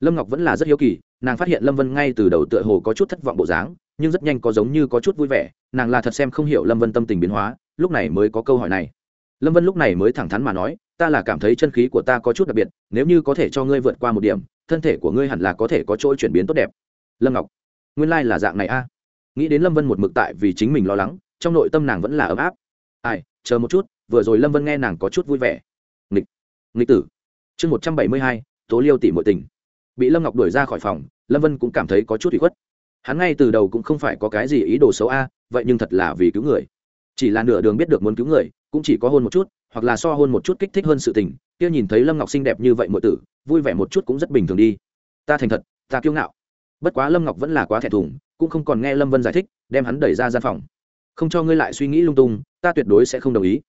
Lâm ngọc vẫn là rất hiếu kỳ, nàng phát hiện lâm vân ngay từ đầu tựa hồ có chút thất vọng bộ dáng nhưng rất nhanh có giống như có chút vui vẻ, nàng là thật xem không hiểu lâm vân tâm tình biến hóa, lúc này mới có câu hỏi này. Lâm vân lúc này mới thẳng thắn mà nói, ta là cảm thấy chân khí của ta có chút đặc biệt, nếu như có thể cho ngươi vượt qua một điểm, thân thể của ngươi hẳn là có thể có chỗ chuyển biến tốt đẹp. Lâm ngọc, nguyên lai、like、là dạng này a. Nghĩ đến lâm vân một mực tại vì chính mình lo lắng, trong nội tâm nàng vẫn là ấm áp. Ai, chờ một chút, vừa rồi lâm vân nghe nàng có chút vui vẻ. Nghịch nghịch tử. Chương một trăm bảy mươi hai, tố liêu tỷ mọi tình. Bị lâm ngọc đuổi ra khỏi phòng, lâm vân cũng cảm thấy có chút bị khuất hắn ngay từ đầu cũng không phải có cái gì ý đồ xấu a, vậy nhưng thật là vì cứu người. Chỉ là nửa đường biết được muốn cứu người, cũng chỉ có hôn một chút, hoặc là so hôn một chút kích thích hơn sự tình. Kia nhìn thấy lâm ngọc xinh đẹp như vậy mọi tử, vui vẻ một chút cũng rất bình thường đi. Ta thành thật, ta kiêu ngạo. Bất quá lâm ngọc vẫn là quá thẹn thùng, cũng không còn nghe lâm vân giải thích, đem hắn đẩy ra gian phòng. Không cho ngươi lại suy nghĩ lung tung, ta tuyệt đối sẽ không đồng ý.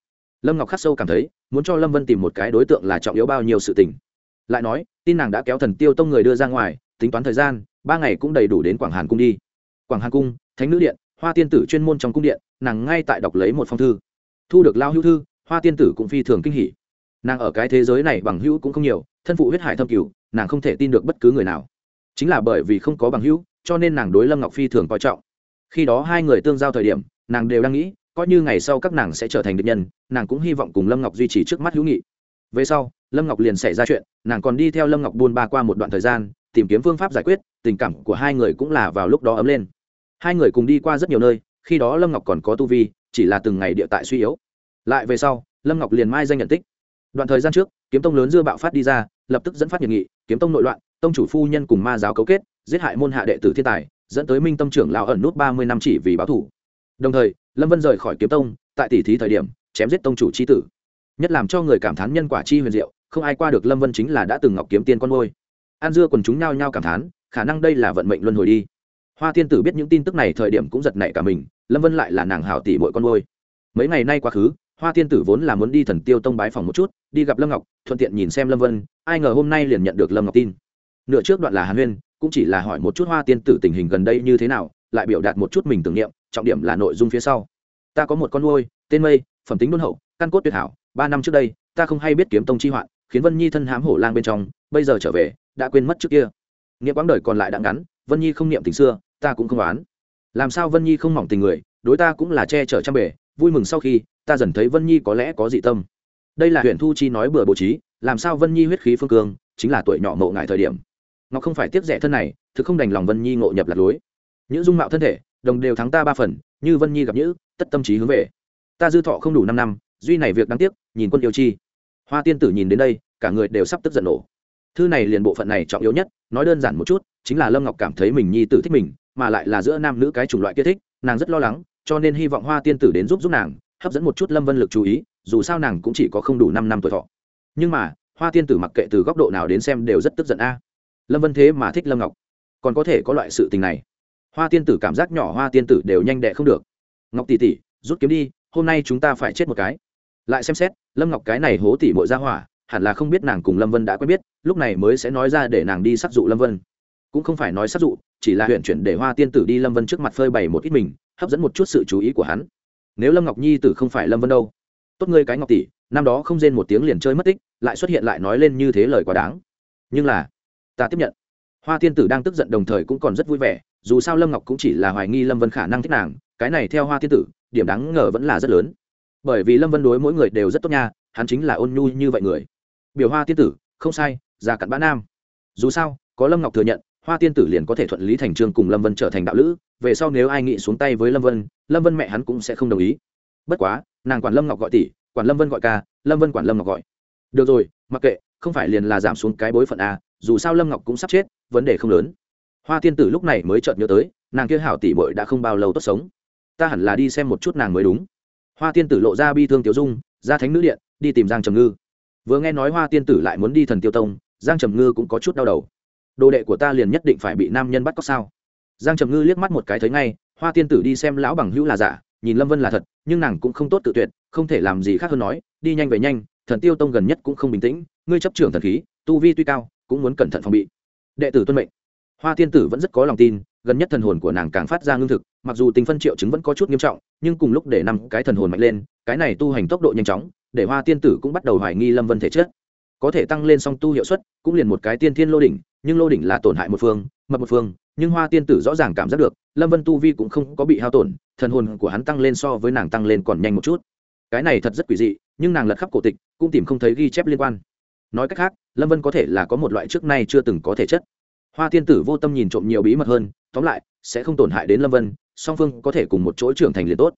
Lâm ngọc khắc sâu cảm thấy, muốn cho lâm vân tìm một cái đối tượng là trọng yếu bao nhiêu sự tình. Lại nói, tin nàng đã kéo thần tiêu tông người đưa ra ngoài, tính toán thời gian ba ngày cũng đầy đủ đến quảng hàn cung đi. Quảng hàn cung, thánh nữ điện, hoa tiên tử chuyên môn trong cung điện, nàng ngay tại đọc lấy một phong thư. Thu được lao hữu thư, hoa tiên tử cũng phi thường kinh hỉ. Nàng ở cái thế giới này bằng hữu cũng không nhiều, thân phụ huyết hải thâm cửu, nàng không thể tin được bất cứ người nào. Chính là bởi vì không có bằng hữu, cho nên nàng đối lâm ngọc phi thường coi trọng. Khi đó hai người tương giao thời điểm, nàng đều đang nghĩ, coi như ngày sau các nàng sẽ trở thành địch nhân, nàng cũng hy vọng cùng lâm ngọc duy trì trước mắt hữu nghị. Về sau, lâm ngọc liền xảy ra chuyện, nàng còn đi theo lâm ngọc buôn ba qua một đoạn thời gian, tìm kiếm phương pháp giải quyết tình cảm của hai người cũng là vào lúc đó ấm lên. Hai người cùng đi qua rất nhiều nơi, khi đó lâm ngọc còn có tu vi, chỉ là từng ngày địa tại suy yếu. Lại về sau, lâm ngọc liền mai danh nhận tích. Đoạn thời gian trước, kiếm tông lớn dưa bạo phát đi ra, lập tức dẫn phát nhiệt nghị, kiếm tông nội loạn, tông chủ phu nhân cùng ma giáo cấu kết, giết hại môn hạ đệ tử thiên tài, dẫn tới minh tâm trưởng lão ẩn nút ba mươi năm chỉ vì báo thủ. Đồng thời, lâm vân rời khỏi kiếm tông, tại tỷ thí thời điểm, chém giết tông chủ c h i tử. Nhất làm cho người cảm thán nhân quả chi huyền diệu, không ai qua được lâm vân chính là đã từng ngọc kiếm tiên con ngôi an dưa còn chúng nhao nhao cảm thán khả năng đây là vận mệnh luân hồi đi. Hoa tiên tử biết những tin tức này thời điểm cũng giật nảy cả mình, lâm vân lại là nàng hảo tỷ bội con ngôi mấy ngày nay quá khứ, hoa tiên tử vốn là muốn đi thần tiêu tông bái phòng một chút, đi gặp lâm ngọc, thuận tiện nhìn xem lâm vân, ai ngờ hôm nay liền nhận được lâm ngọc tin. Nửa trước đoạn là hàn huyên, cũng chỉ là hỏi một chút hoa tiên tử tình hình gần đây như thế nào, lại biểu đạt một chút mình tưởng niệm, trọng điểm là nội dung phía sau. Ta có một con nuôi, tên mây, phẩm tính đôn hậu, căn cốt tuyệt hảo, ba năm trước đây, ta không hay biết kiếm tông chi hoạn, khiến vân nhi thân hám hổ lang bên trong, bây giờ trở về, đã quên mất trước kia nghĩa quãng đời còn lại đã ngắn, vân nhi không niệm tình xưa, ta cũng không oán. Làm sao vân nhi không mỏng tình người, đối ta cũng là che chở trăm bể, vui mừng sau khi, ta dần thấy vân nhi có lẽ có dị tâm. Đây là huyện thu chi nói bừa bố trí, làm sao vân nhi huyết khí phương cương, chính là tuổi nhỏ mộ ngại thời điểm. Ngọc không phải tiếc rẻ thân này, thực không đành lòng vân nhi ngộ nhập lạc lối. Những dung mạo thân thể, đồng đều thắng ta ba phần, như vân nhi gặp nhữ, tất tâm trí hướng về. Ta dư thọ không đủ năm năm, duy này việc đáng tiếc, nhìn quân yêu chi. Hoa tiên tử nhìn đến đây, cả người đều sắp tức giận nổ thư này liền bộ phận này trọng yếu nhất, nói đơn giản một chút, chính là lâm ngọc cảm thấy mình nhi tử thích mình, mà lại là giữa nam nữ cái chủng loại kia thích, nàng rất lo lắng, cho nên hy vọng hoa tiên tử đến giúp giúp nàng, hấp dẫn một chút lâm vân lực chú ý, dù sao nàng cũng chỉ có không đủ năm năm tuổi thọ. Nhưng mà, hoa tiên tử mặc kệ từ góc độ nào đến xem đều rất tức giận a. Lâm vân thế mà thích lâm ngọc. Còn có thể có loại sự tình này. Hoa tiên tử cảm giác nhỏ hoa tiên tử đều nhanh đệ không được. Ngọc tỷ tỷ, rút kiếm đi, hôm nay chúng ta phải chết một cái. Lại xem xét, lâm ngọc cái này hố tỷ mội ra hỏa, hẳn là không biết nàng cùng lâm vân đã quen biết lúc này mới sẽ nói ra để nàng đi sát dụ lâm vân. Cũng không phải nói sát dụ, chỉ là huyện chuyển để hoa tiên tử đi lâm vân trước mặt phơi bày một ít mình, hấp dẫn một chút sự chú ý của hắn. Nếu lâm ngọc nhi tử không phải lâm vân đâu. Tốt ngươi cái ngọc tỷ, năm đó không rên một tiếng liền chơi mất tích, lại xuất hiện lại nói lên như thế lời quá đáng. Nhưng là, ta tiếp nhận. Hoa tiên tử đang tức giận đồng thời cũng còn rất vui vẻ, dù sao lâm ngọc cũng chỉ là hoài nghi lâm vân khả năng thích nàng, cái này theo hoa tiên tử, điểm đáng ngờ vẫn là rất lớn. Bởi vì lâm vân đối mỗi người đều rất tốt nha, hắn chính là ôn nhu như vậy người. Biểu hoa tiên tử, không sai ra cặn bã nam. Dù sao, có lâm ngọc thừa nhận, hoa tiên tử liền có thể thuận lý thành trương cùng lâm vân trở thành đạo lữ, về sau nếu ai nghĩ xuống tay với lâm vân lâm vân mẹ hắn cũng sẽ không đồng ý. Bất quá, nàng quản lâm ngọc gọi tỷ, quản lâm vân gọi ca, lâm vân quản lâm ngọc gọi. Được rồi, mặc kệ, không phải liền là giảm xuống cái bối phận a dù sao lâm ngọc cũng sắp chết, vấn đề không lớn. Hoa tiên tử lúc này mới chợt nhớ tới, nàng kia hảo tỷ bội đã không bao lâu tốt sống. Ta hẳn là đi xem một chút nàng mới đúng. Hoa tiên tử lộ ra bi thương tiểu dung, ra thánh nữ điện, đi tìm giang trầm ngư. Vừa nghe nói hoa tiên tử lại muốn đi thần tiêu tông giang trầm ngư cũng có chút đau đầu. Đồ đệ của ta liền nhất định phải bị nam nhân bắt cóc sao? Giang trầm ngư liếc mắt một cái thấy ngay, hoa tiên tử đi xem lão bằng hữu là giả, nhìn lâm vân là thật, nhưng nàng cũng không tốt tự tuyệt, không thể làm gì khác hơn nói, đi nhanh về nhanh, thần tiêu tông gần nhất cũng không bình tĩnh, ngươi chấp trưởng thần khí, tu vi tuy cao, cũng muốn cẩn thận phòng bị. Đệ tử tuân mệnh. Hoa tiên tử vẫn rất có lòng tin, gần nhất thần hồn của nàng càng phát ra ngưng thực, mặc dù tình phân triệu chứng vẫn có chút nghiêm trọng, nhưng cùng lúc để năm cái thần hồn mạnh lên, cái này tu hành tốc độ nhanh chóng, để hoa tiên tử cũng bắt đầu hoài nghi lâm vân thể chất có thể tăng lên song tu hiệu suất, cũng liền một cái tiên thiên lô đỉnh, nhưng lô đỉnh là tổn hại một phương, mập một phương, nhưng hoa tiên tử rõ ràng cảm giác được, lâm vân tu vi cũng không có bị hao tổn, thần hồn của hắn tăng lên so với nàng tăng lên còn nhanh một chút. Cái này thật rất quỷ dị, nhưng nàng lật khắp cổ tịch, cũng tìm không thấy ghi chép liên quan. Nói cách khác, lâm vân có thể là có một loại trước nay chưa từng có thể chất. Hoa tiên tử vô tâm nhìn trộm nhiều bí mật hơn, tóm lại, sẽ không tổn hại đến lâm vân, song phương có thể cùng một chỗ trưởng thành liền tốt.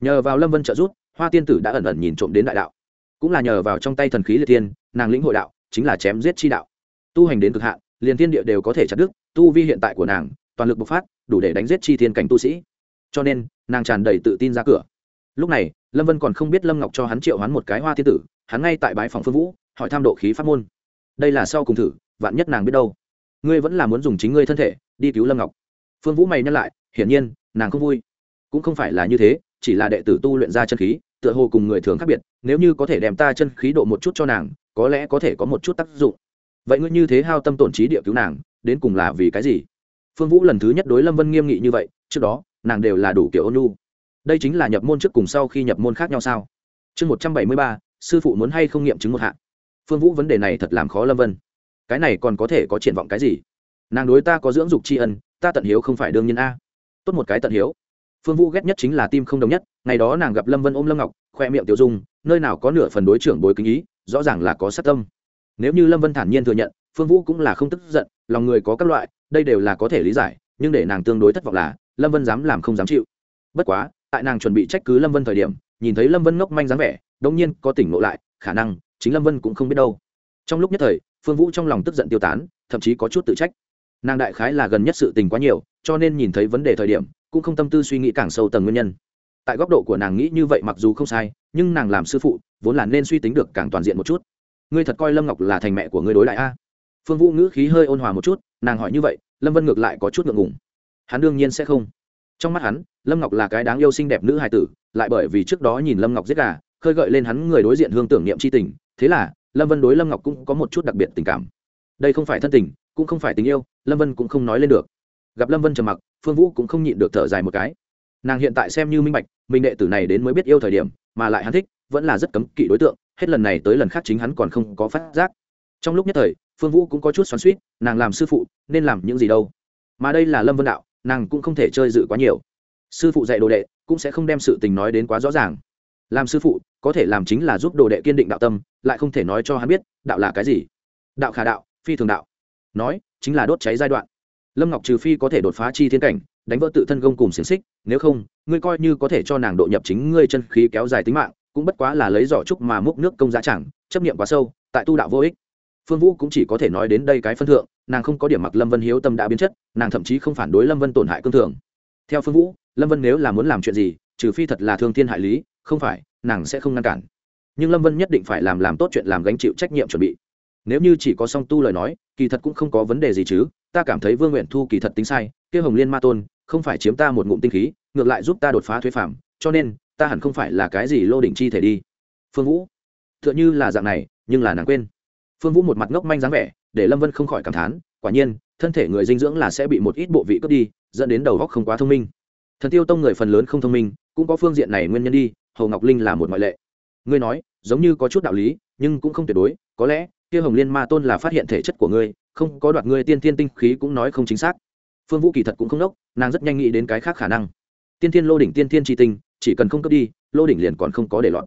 Nhờ vào lâm vân trợ giúp, hoa tiên tử đã ẩn ẩn nhìn trộm đến đại đạo cũng là nhờ vào trong tay thần khí liệt thiên, nàng lĩnh hội đạo, chính là chém giết chi đạo. Tu hành đến cực hạn, liền thiên địa đều có thể chặt đứt, tu vi hiện tại của nàng, toàn lực bộc phát, đủ để đánh giết chi thiên cảnh tu sĩ. Cho nên, nàng tràn đầy tự tin ra cửa. Lúc này, lâm vân còn không biết lâm ngọc cho hắn triệu hắn một cái hoa thiên tử, hắn ngay tại bãi phòng phương vũ, hỏi tham độ khí pháp môn. Đây là sau cùng thử, vạn nhất nàng biết đâu. Ngươi vẫn là muốn dùng chính ngươi thân thể, đi cứu lâm ngọc. Phương vũ mày nhắc lại, hiển nhiên, nàng không vui. Cũng không phải là như thế chỉ là đệ tử tu luyện ra chân khí, tựa hồ cùng người thường khác biệt, nếu như có thể đem ta chân khí độ một chút cho nàng, có lẽ có thể có một chút tác dụng. Vậy ngươi như thế hao tâm tổn trí địa cứu nàng, đến cùng là vì cái gì? Phương vũ lần thứ nhất đối lâm vân nghiêm nghị như vậy, trước đó, nàng đều là đủ kiểu ôn lu đây chính là nhập môn trước cùng sau khi nhập môn khác nhau sao? Chương một trăm bảy mươi ba, sư phụ muốn hay không nghiệm chứng một hạng phương vũ vấn đề này thật làm khó lâm vân. Cái này còn có thể có triển vọng cái gì? Nàng đối ta có dưỡng dục tri ân, ta tận hiếu không phải đương nhiên a. Tốt một cái tận hiếu phương vũ ghét nhất chính là tim không đồng nhất, ngày đó nàng gặp lâm vân ôm lâm ngọc, khoe miệng tiểu dung, nơi nào có nửa phần đối trưởng bối kính ý, rõ ràng là có sát tâm. Nếu như lâm vân thản nhiên thừa nhận, phương vũ cũng là không tức giận, lòng người có các loại, đây đều là có thể lý giải, nhưng để nàng tương đối thất vọng là, lâm vân dám làm không dám chịu. Bất quá, tại nàng chuẩn bị trách cứ lâm vân thời điểm, nhìn thấy lâm vân ngốc manh dáng vẻ đông nhiên có tỉnh ngộ lại, khả năng, chính lâm vân cũng không biết đâu. Trong lúc nhất thời, phương vũ trong lòng tức giận tiêu tán, thậm chí có chút tự trách. Nàng đại khái là gần nhất sự tình quá nhiều, cho nên nhìn thấy vấn đề thời điểm cũng không tâm tư suy nghĩ càng sâu tầng nguyên nhân. Tại góc độ của nàng nghĩ như vậy mặc dù không sai, nhưng nàng làm sư phụ, vốn là nên suy tính được càng toàn diện một chút. Ngươi thật coi lâm ngọc là thành mẹ của ngươi đối lại a? Phương vũ ngữ khí hơi ôn hòa một chút, nàng hỏi như vậy, lâm vân ngược lại có chút ngượng ngùng. Hắn đương nhiên sẽ không. Trong mắt hắn, lâm ngọc là cái đáng yêu xinh đẹp nữ hài tử, lại bởi vì trước đó nhìn lâm ngọc giết gà, khơi gợi lên hắn người đối diện hương tưởng niệm c h i tình. Thế là, lâm vân đối lâm ngọc cũng có một chút đặc biệt tình cảm. Đây không phải thân tình, cũng không phải tình yêu, lâm vân cũng không nói lên được. Gặp lâm vân trầm mặc phương vũ cũng không nhịn được thở dài một cái. Nàng hiện tại xem như minh bạch minh đệ tử này đến mới biết yêu thời điểm, mà lại hắn thích, vẫn là rất cấm kỵ đối tượng, hết lần này tới lần khác chính hắn còn không có phát giác. Trong lúc nhất thời, phương vũ cũng có chút xoắn suýt nàng làm sư phụ, nên làm những gì đâu? Mà đây là lâm vân đạo, nàng cũng không thể chơi dự quá nhiều. Sư phụ dạy đồ đệ, cũng sẽ không đem sự tình nói đến quá rõ ràng. Làm sư phụ, có thể làm chính là giúp đồ đệ kiên định đạo tâm, lại không thể nói cho hắn biết, đạo là cái gì. Đạo khả đạo, phi thường đạo. Nói, chính là đốt cháy giai đoạn lâm ngọc trừ phi có thể đột phá chi thiên cảnh, đánh vỡ tự thân gông cùng xiềng xích, nếu không, ngươi coi như có thể cho nàng độ nhập chính ngươi chân khí kéo dài tính mạng, cũng bất quá là lấy giỏ trúc mà múc nước công giá chẳng, chấp nghiệm quá sâu, tại tu đạo vô ích. Phương vũ cũng chỉ có thể nói đến đây cái phân thượng, nàng không có điểm mặc lâm vân hiếu tâm đã biến chất, nàng thậm chí không phản đối lâm vân tổn hại cương thường theo phương vũ, lâm vân nếu là muốn làm chuyện gì, trừ phi thật là thương thiên hại lý, không phải, nàng sẽ không ngăn cản. Nhưng lâm vân nhất định phải làm làm tốt chuyện làm gánh chịu trách nhiệm chuẩn bị. Nếu như chỉ có song tu lời nói, kỳ thật cũng không có vấn đề gì chứ ta cảm thấy vương nguyện thu kỳ thật tính sai, kia hồng liên ma tôn, không phải chiếm ta một ngụm tinh khí, ngược lại giúp ta đột phá thuế phạm, cho nên, ta hẳn không phải là cái gì lô đỉnh chi thể đi. Phương vũ t h ư ợ n h ư là dạng này, nhưng là nàng quên. Phương vũ một mặt ngốc manh dáng vẻ, để lâm vân không khỏi cảm thán, quả nhiên, thân thể người dinh dưỡng là sẽ bị một ít bộ vị cướp đi, dẫn đến đầu góc không quá thông minh. Thần tiêu tông người phần lớn không thông minh, cũng có phương diện này nguyên nhân đi hầu ngọc linh là một ngoại lệ. Ngươi nói, giống như có chút đạo lý, nhưng cũng không tuyệt đối, có lẽ, kia hồng liên ma tôn là phát hiện thể chất của ngươi không có đoạt ngươi tiên tiên tinh khí cũng nói không chính xác. Phương vũ kỳ thật cũng không đốc, nàng rất nhanh nghĩ đến cái khác khả năng. Tiên thiên lô đỉnh, tiên thiên tri tinh, chỉ cần không cấp đi, lô đỉnh liền còn không có để lọt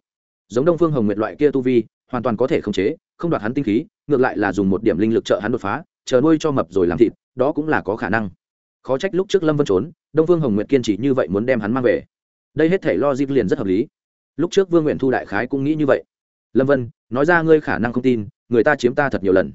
giống đông phương hồng nguyệt loại kia tu vi, hoàn toàn có thể khống chế, không đoạt hắn tinh khí, ngược lại là dùng một điểm linh lực trợ hắn đột phá, chờ nuôi cho mập rồi làm thịt, đó cũng là có khả năng. Khó trách lúc trước lâm vân trốn, đông phương hồng nguyệt kiên trì như vậy muốn đem hắn mang về. Đây hết thể lo dịp liền rất hợp lý. Lúc trước vương nguyện thu đại khái cũng nghĩ như vậy. Lâm vân, nói ra ngươi khả năng không tin, người ta chiếm ta thật nhiều lần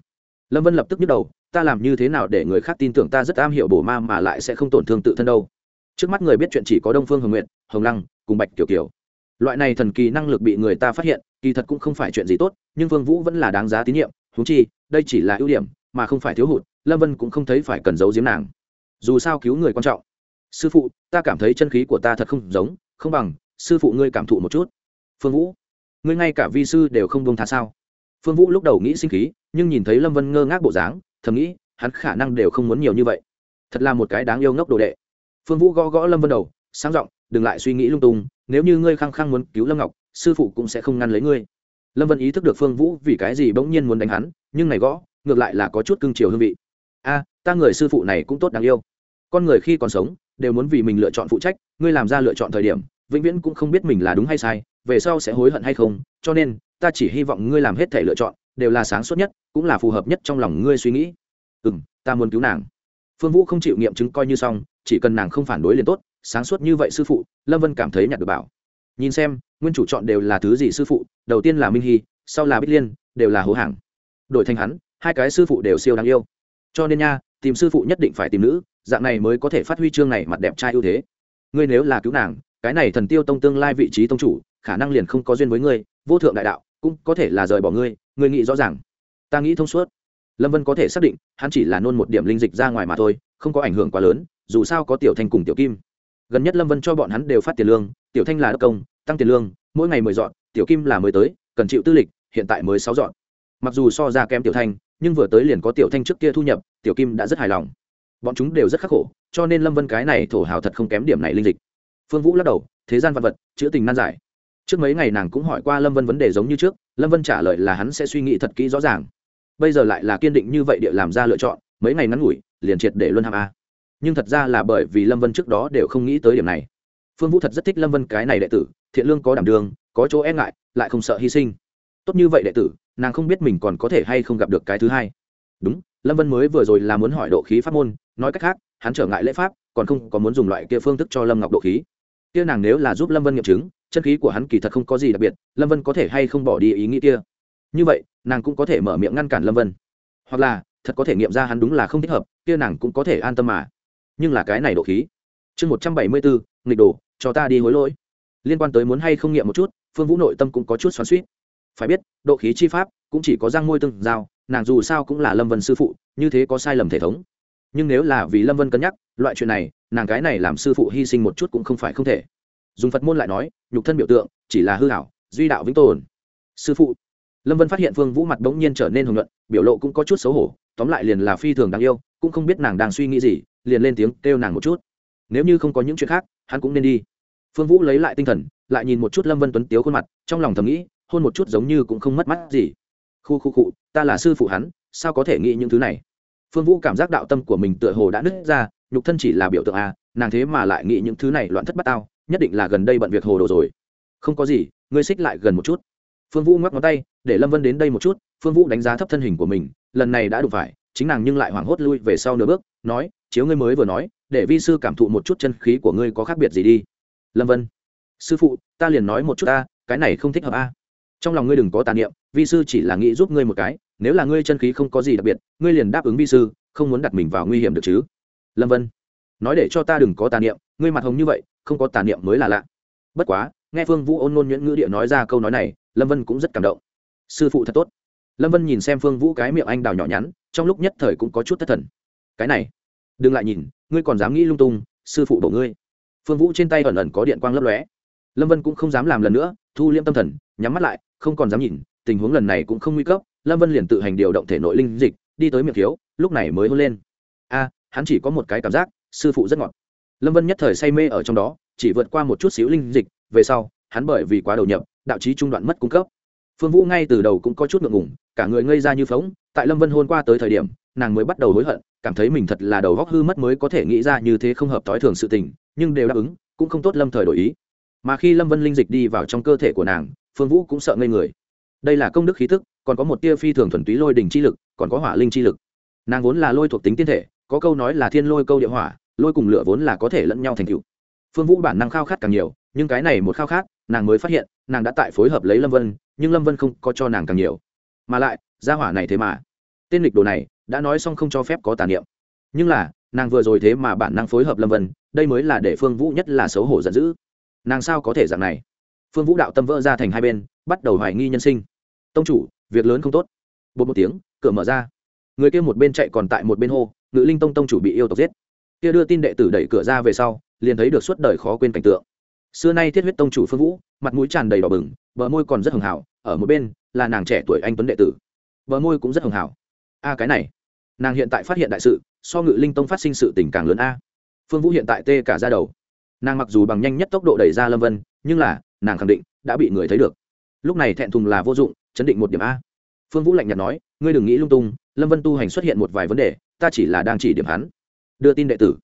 lâm vân lập tức nhức đầu, ta làm như thế nào để người khác tin tưởng ta rất am hiểu bổ ma mà lại sẽ không tổn thương tự thân đâu. Trước mắt người biết chuyện chỉ có đông phương hồng nguyện hồng lăng, cùng bạch kiểu kiểu loại này thần kỳ năng lực bị người ta phát hiện, kỳ thật cũng không phải chuyện gì tốt, nhưng vương vũ vẫn là đáng giá tín nhiệm thú chi, đây chỉ là ưu điểm, mà không phải thiếu hụt, lâm vân cũng không thấy phải cần giấu giếm nàng. Dù sao cứu người quan trọng. Sư phụ, ta cảm thấy chân khí của ta thật không giống, không bằng, sư phụ ngươi cảm thụ một chút. Phương vũ, ngươi ngay cả vi sư đều không buông tha sao? Phương vũ lúc đầu nghĩ sinh khí, nhưng nhìn thấy lâm vân ngơ ngác bộ dáng, thầm nghĩ, hắn khả năng đều không muốn nhiều như vậy. Thật là một cái đáng yêu ngốc đồ đệ. Phương vũ gõ gõ lâm vân đầu, sáng giọng, đừng lại suy nghĩ lung tung, nếu như ngươi khăng khăng muốn cứu lâm ngọc, sư phụ cũng sẽ không ngăn lấy ngươi. Lâm vân ý thức được phương vũ vì cái gì bỗng nhiên muốn đánh hắn, nhưng này gõ, ngược lại là có chút cưng chiều hương vị. A, ta người sư phụ này cũng tốt đáng yêu. Con người khi còn sống, đều muốn vì mình lựa chọn phụ trách, ngươi làm ra lựa chọn thời điểm, vĩnh viễn cũng không biết mình là đúng hay sai, về sau sẽ hối hận hay không, cho nên ta chỉ hy vọng ngươi làm hết thể lựa chọn, đều là sáng suốt nhất, cũng là phù hợp nhất trong lòng ngươi suy nghĩ. Ừ m ta muốn cứu nàng. Phương vũ không chịu nghiệm chứng coi như xong, chỉ cần nàng không phản đối liền tốt, sáng suốt như vậy sư phụ, lâm vân cảm thấy nhặt được bảo. Nhìn xem, nguyên chủ chọn đều là thứ gì sư phụ, đầu tiên là minh hy, sau là bích liên, đều là hố hàng. Đổi thành hắn, hai cái sư phụ đều siêu đáng yêu. Cho nên nha, tìm sư phụ nhất định phải tìm nữ, dạng này mới có thể phát huy chương này mặt đẹp trai ưu thế. Ngươi nếu là cứu nàng, cái này thần tiêu tông tương lai vị trí tông chủ, khả năng liền không có duyên với ngươi, vô thượng đại đạo cũng có thể là rời bỏ ngươi ngươi nghĩ rõ ràng. Ta nghĩ thông suốt. Lâm vân có thể xác định, hắn chỉ là nôn một điểm linh dịch ra ngoài mà thôi, không có ảnh hưởng quá lớn, dù sao có tiểu thanh cùng tiểu kim. Gần nhất lâm vân cho bọn hắn đều phát tiền lương, tiểu thanh là đất công, tăng tiền lương, mỗi ngày mười dọn, tiểu kim là mới tới, cần chịu tư lịch, hiện tại mới sáu dọn. Mặc dù so ra kém tiểu thanh, nhưng vừa tới liền có tiểu thanh trước kia thu nhập, tiểu kim đã rất hài lòng. Bọn chúng đều rất khắc khổ, cho nên lâm vân cái này thổ hào thật không kém điểm này linh dịch. Phương vũ lắc đầu, thế gian vật vật, chữ tình nan giải trước mấy ngày nàng cũng hỏi qua lâm vân vấn đề giống như trước, lâm vân trả lời là hắn sẽ suy nghĩ thật kỹ rõ ràng. Bây giờ lại là kiên định như vậy địa làm ra lựa chọn, mấy ngày ngắn ngủi, liền triệt để luân hàm a. Nhưng thật ra là bởi vì lâm vân trước đó đều không nghĩ tới điểm này. Phương vũ thật rất thích lâm vân cái này đệ tử, thiện lương có đảm đường, có chỗ e ngại, lại không sợ hy sinh. Tốt như vậy đệ tử, nàng không biết mình còn có thể hay không gặp được cái thứ hai. Đúng, lâm vân mới vừa rồi là muốn hỏi độ khí pháp môn, nói cách khác, hắn trở ngại lễ pháp, còn không có muốn dùng loại kia phương thức cho lâm ngọc độ khí. Kia nàng nếu là giúp lâm vân nghiệm chứng chân khí của hắn kỳ thật không có gì đặc biệt, lâm vân có thể hay không bỏ đi ý nghĩ kia? Như vậy, nàng cũng có thể mở miệng ngăn cản lâm vân. Hoặc là, thật có thể nghiệm ra hắn đúng là không thích hợp, kia nàng cũng có thể an tâm mà. Nhưng là cái này độ khí. Chương một trăm bảy mươi bốn nghịch đồ, cho ta đi hối lỗi. Liên quan tới muốn hay không nghiệm một chút, phương vũ nội tâm cũng có chút xoắn suýt phải biết, độ khí chi pháp cũng chỉ có răng môi tương giao, nàng dù sao cũng là lâm vân sư phụ, như thế có sai lầm thể thống. Nhưng nếu là vì lâm vân cân nhắc, loại chuyện này, nàng cái này làm sư phụ hy sinh một chút cũng không phải không thể dùng phật môn lại nói, nhục thân biểu tượng, chỉ là hư hảo duy đạo vĩnh tồn. Sư phụ, lâm vân phát hiện phương vũ mặt bỗng nhiên trở nên hồng luận biểu lộ cũng có chút xấu hổ, tóm lại liền là phi thường đáng yêu, cũng không biết nàng đang suy nghĩ gì, liền lên tiếng kêu nàng một chút. Nếu như không có những chuyện khác, hắn cũng nên đi. Phương vũ lấy lại tinh thần, lại nhìn một chút lâm vân tuấn tiếu khuôn mặt, trong lòng thầm nghĩ, hôn một chút giống như cũng không mất mắt gì. Khu khu cụ ta là sư phụ hắn, sao có thể nghĩ những thứ này? Phương vũ cảm giác đạo tâm của mình tựa hồ đã nứt ra, nhục thân chỉ là biểu tượng à? nàng thế mà lại nghĩ những thứ này loạn thất bát tao nhất định là gần đây bận việc hồ đồ rồi. Không có gì, ngươi xích lại gần một chút. Phương vũ ngoắc ngón tay, để lâm vân đến đây một chút, phương vũ đánh giá thấp thân hình của mình, lần này đã đụng phải, chính nàng nhưng lại hoảng hốt lui về sau nửa bước, nói, chiếu ngươi mới vừa nói, để vi sư cảm thụ một chút chân khí của ngươi có khác biệt gì đi. Lâm vân, sư phụ, ta liền nói một chút ta, cái này không thích hợp a. Trong lòng ngươi đừng có tà niệm, vi sư chỉ là nghĩ giúp ngươi một cái, nếu là ngươi chân khí không có gì đặc biệt, ngươi liền đáp ứng vi sư, không muốn đặt mình vào nguy hiểm được chứ. Lâm vân, nói để cho ta đừng có tà niệm, ngươi mặt hồng như vậy không có tà niệm mới là lạ. Bất quá, nghe phương vũ ôn nôn nhuyễn ngữ địa nói ra câu nói này, lâm vân cũng rất cảm động. Sư phụ thật tốt. Lâm vân nhìn xem phương vũ cái miệng anh đào nhỏ nhắn, trong lúc nhất thời cũng có chút thất thần. Cái này, đừng lại nhìn, ngươi còn dám nghĩ lung tung, sư phụ đổ ngươi. Phương vũ trên tay ẩn ẩn có điện quang lấp lóe. Lâm vân cũng không dám làm lần nữa, thu liêm tâm thần, nhắm mắt lại, không còn dám nhìn, tình huống lần này cũng không nguy cấp, lâm vân liền tự hành điều động thể nội linh dịch, đi tới miệng thiếu, lúc này mới hôn lên. A, hắn chỉ có một cái cảm giác, sư phụ rất ngọt lâm vân nhất thời say mê ở trong đó, chỉ vượt qua một chút xíu linh dịch, về sau, hắn bởi vì quá đầu nhập, đạo trí trung đoạn mất cung cấp. Phương vũ ngay từ đầu cũng có chút ngượng ngủng cả người ngây ra như phóng tại lâm vân hôn qua tới thời điểm, nàng mới bắt đầu hối hận, cảm thấy mình thật là đầu góc hư mất mới có thể nghĩ ra như thế không hợp thói thường sự tình, nhưng đều đáp ứng, cũng không tốt lâm thời đổi ý. Mà khi lâm vân linh dịch đi vào trong cơ thể của nàng, phương vũ cũng sợ ngây người. Đây là công đức khí thức còn có một tia phi thường thuần túy lôi đình chi lực, còn có hỏa linh chi lực. Nàng vốn là lôi thuộc tính tiên thể, có câu nói là thiên lôi câu địa hỏa lôi cùng lửa vốn là có thể lẫn nhau thành cựu phương vũ bản năng khao khát càng nhiều, nhưng cái này một khao khát, nàng mới phát hiện, nàng đã tại phối hợp lấy lâm vân, nhưng lâm vân không có cho nàng càng nhiều. Mà lại, gia hỏa này thế mà. Tên lịch đồ này, đã nói xong không cho phép có tà niệm. Nhưng là, nàng vừa rồi thế mà bản năng phối hợp lâm vân, đây mới là để phương vũ nhất là xấu hổ giận dữ. Nàng sao có thể dạng này? Phương vũ đạo tâm vỡ ra thành hai bên, bắt đầu hoài nghi nhân sinh. Tông chủ, việc lớn không tốt. Bột một tiếng, cửa mở ra. Người kia một bên chạy còn tại một bên hô, ngự linh tông tông chủ bị yêu tộc giết kia đưa tin đệ tử đẩy cửa ra về sau, liền thấy được suốt đời khó quên cảnh tượng. Xưa nay thiết huyết tông chủ phương vũ, mặt mũi tràn đầy đỏ bừng, bờ môi còn rất hường hảo ở một bên là nàng trẻ tuổi anh tuấn đệ tử. Bờ môi cũng rất hường hảo a, cái này, nàng hiện tại phát hiện đại sự, so ngự linh tông phát sinh sự tình càng lớn a. Phương vũ hiện tại tê cả ra đầu. Nàng mặc dù bằng nhanh nhất tốc độ đẩy ra lâm vân, nhưng là, nàng khẳng định đã bị người thấy được. Lúc này thẹn thùng là vô dụng, chấn định một điểm a. Phương vũ lạnh nhạt nói, ngươi đừng nghĩ lung tung, lâm vân tu hành xuất hiện một vài vấn đề, ta chỉ là đang chỉ điểm hắn đưa tin đệ tử.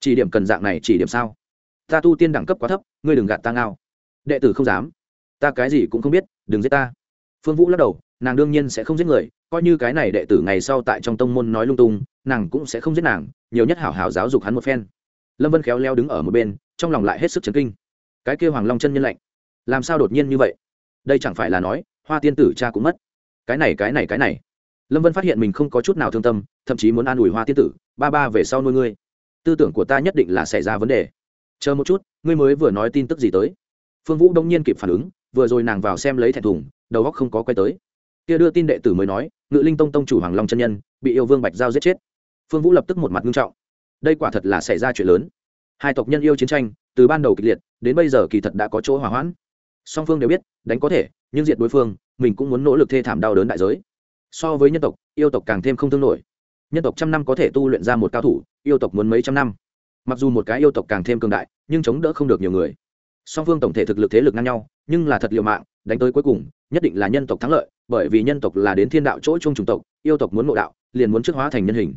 Chỉ điểm cần dạng này chỉ điểm sao? Ta tu tiên đẳng cấp quá thấp, ngươi đừng gạt ta ngao. Đệ tử không dám. Ta cái gì cũng không biết, đừng giết ta. Phương vũ lắc đầu, nàng đương nhiên sẽ không giết người, coi như cái này đệ tử ngày sau tại trong tông môn nói lung tung, nàng cũng sẽ không giết nàng, nhiều nhất hảo hảo giáo dục hắn một phen. Lâm vân khéo leo đứng ở một bên, trong lòng lại hết sức chấn kinh. Cái kêu hoàng long chân nhân lạnh. Làm sao đột nhiên như vậy? Đây chẳng phải là nói, hoa tiên tử cha cũng mất. Cái này cái này cái này lâm vân phát hiện mình không có chút nào thương tâm, thậm chí muốn an ủi hoa tiên tử, ba ba về sau nuôi ngươi. Tư tưởng của ta nhất định là xảy ra vấn đề. Chờ một chút, ngươi mới vừa nói tin tức gì tới. Phương vũ đông nhiên kịp phản ứng, vừa rồi nàng vào xem lấy thẹn thùng, đầu góc không có quay tới. Kia đưa tin đệ tử mới nói, ngự linh tông tông chủ hoàng long chân nhân, bị yêu vương bạch giao giết chết. Phương vũ lập tức một mặt nghiêm trọng. Đây quả thật là xảy ra chuyện lớn. Hai tộc nhân yêu chiến tranh, từ ban đầu kịch liệt, đến bây giờ kỳ thật đã có chỗ hỏa hoãn. Song phương đều biết, đánh có thể, nhưng diệt đối phương, mình cũng muốn nỗ lực thê thảm đau đớn đại giới so với nhân tộc, yêu tộc càng thêm không thương nổi. Nhân tộc trăm năm có thể tu luyện ra một cao thủ, yêu tộc muốn mấy trăm năm. Mặc dù một cái yêu tộc càng thêm cường đại, nhưng chống đỡ không được nhiều người. Song phương tổng thể thực lực thế lực ngang nhau, nhưng là thật liều mạng, đánh tới cuối cùng, nhất định là nhân tộc thắng lợi, bởi vì nhân tộc là đến thiên đạo chỗ chung chủng tộc, yêu tộc muốn ngộ đạo, liền muốn trước hóa thành nhân hình.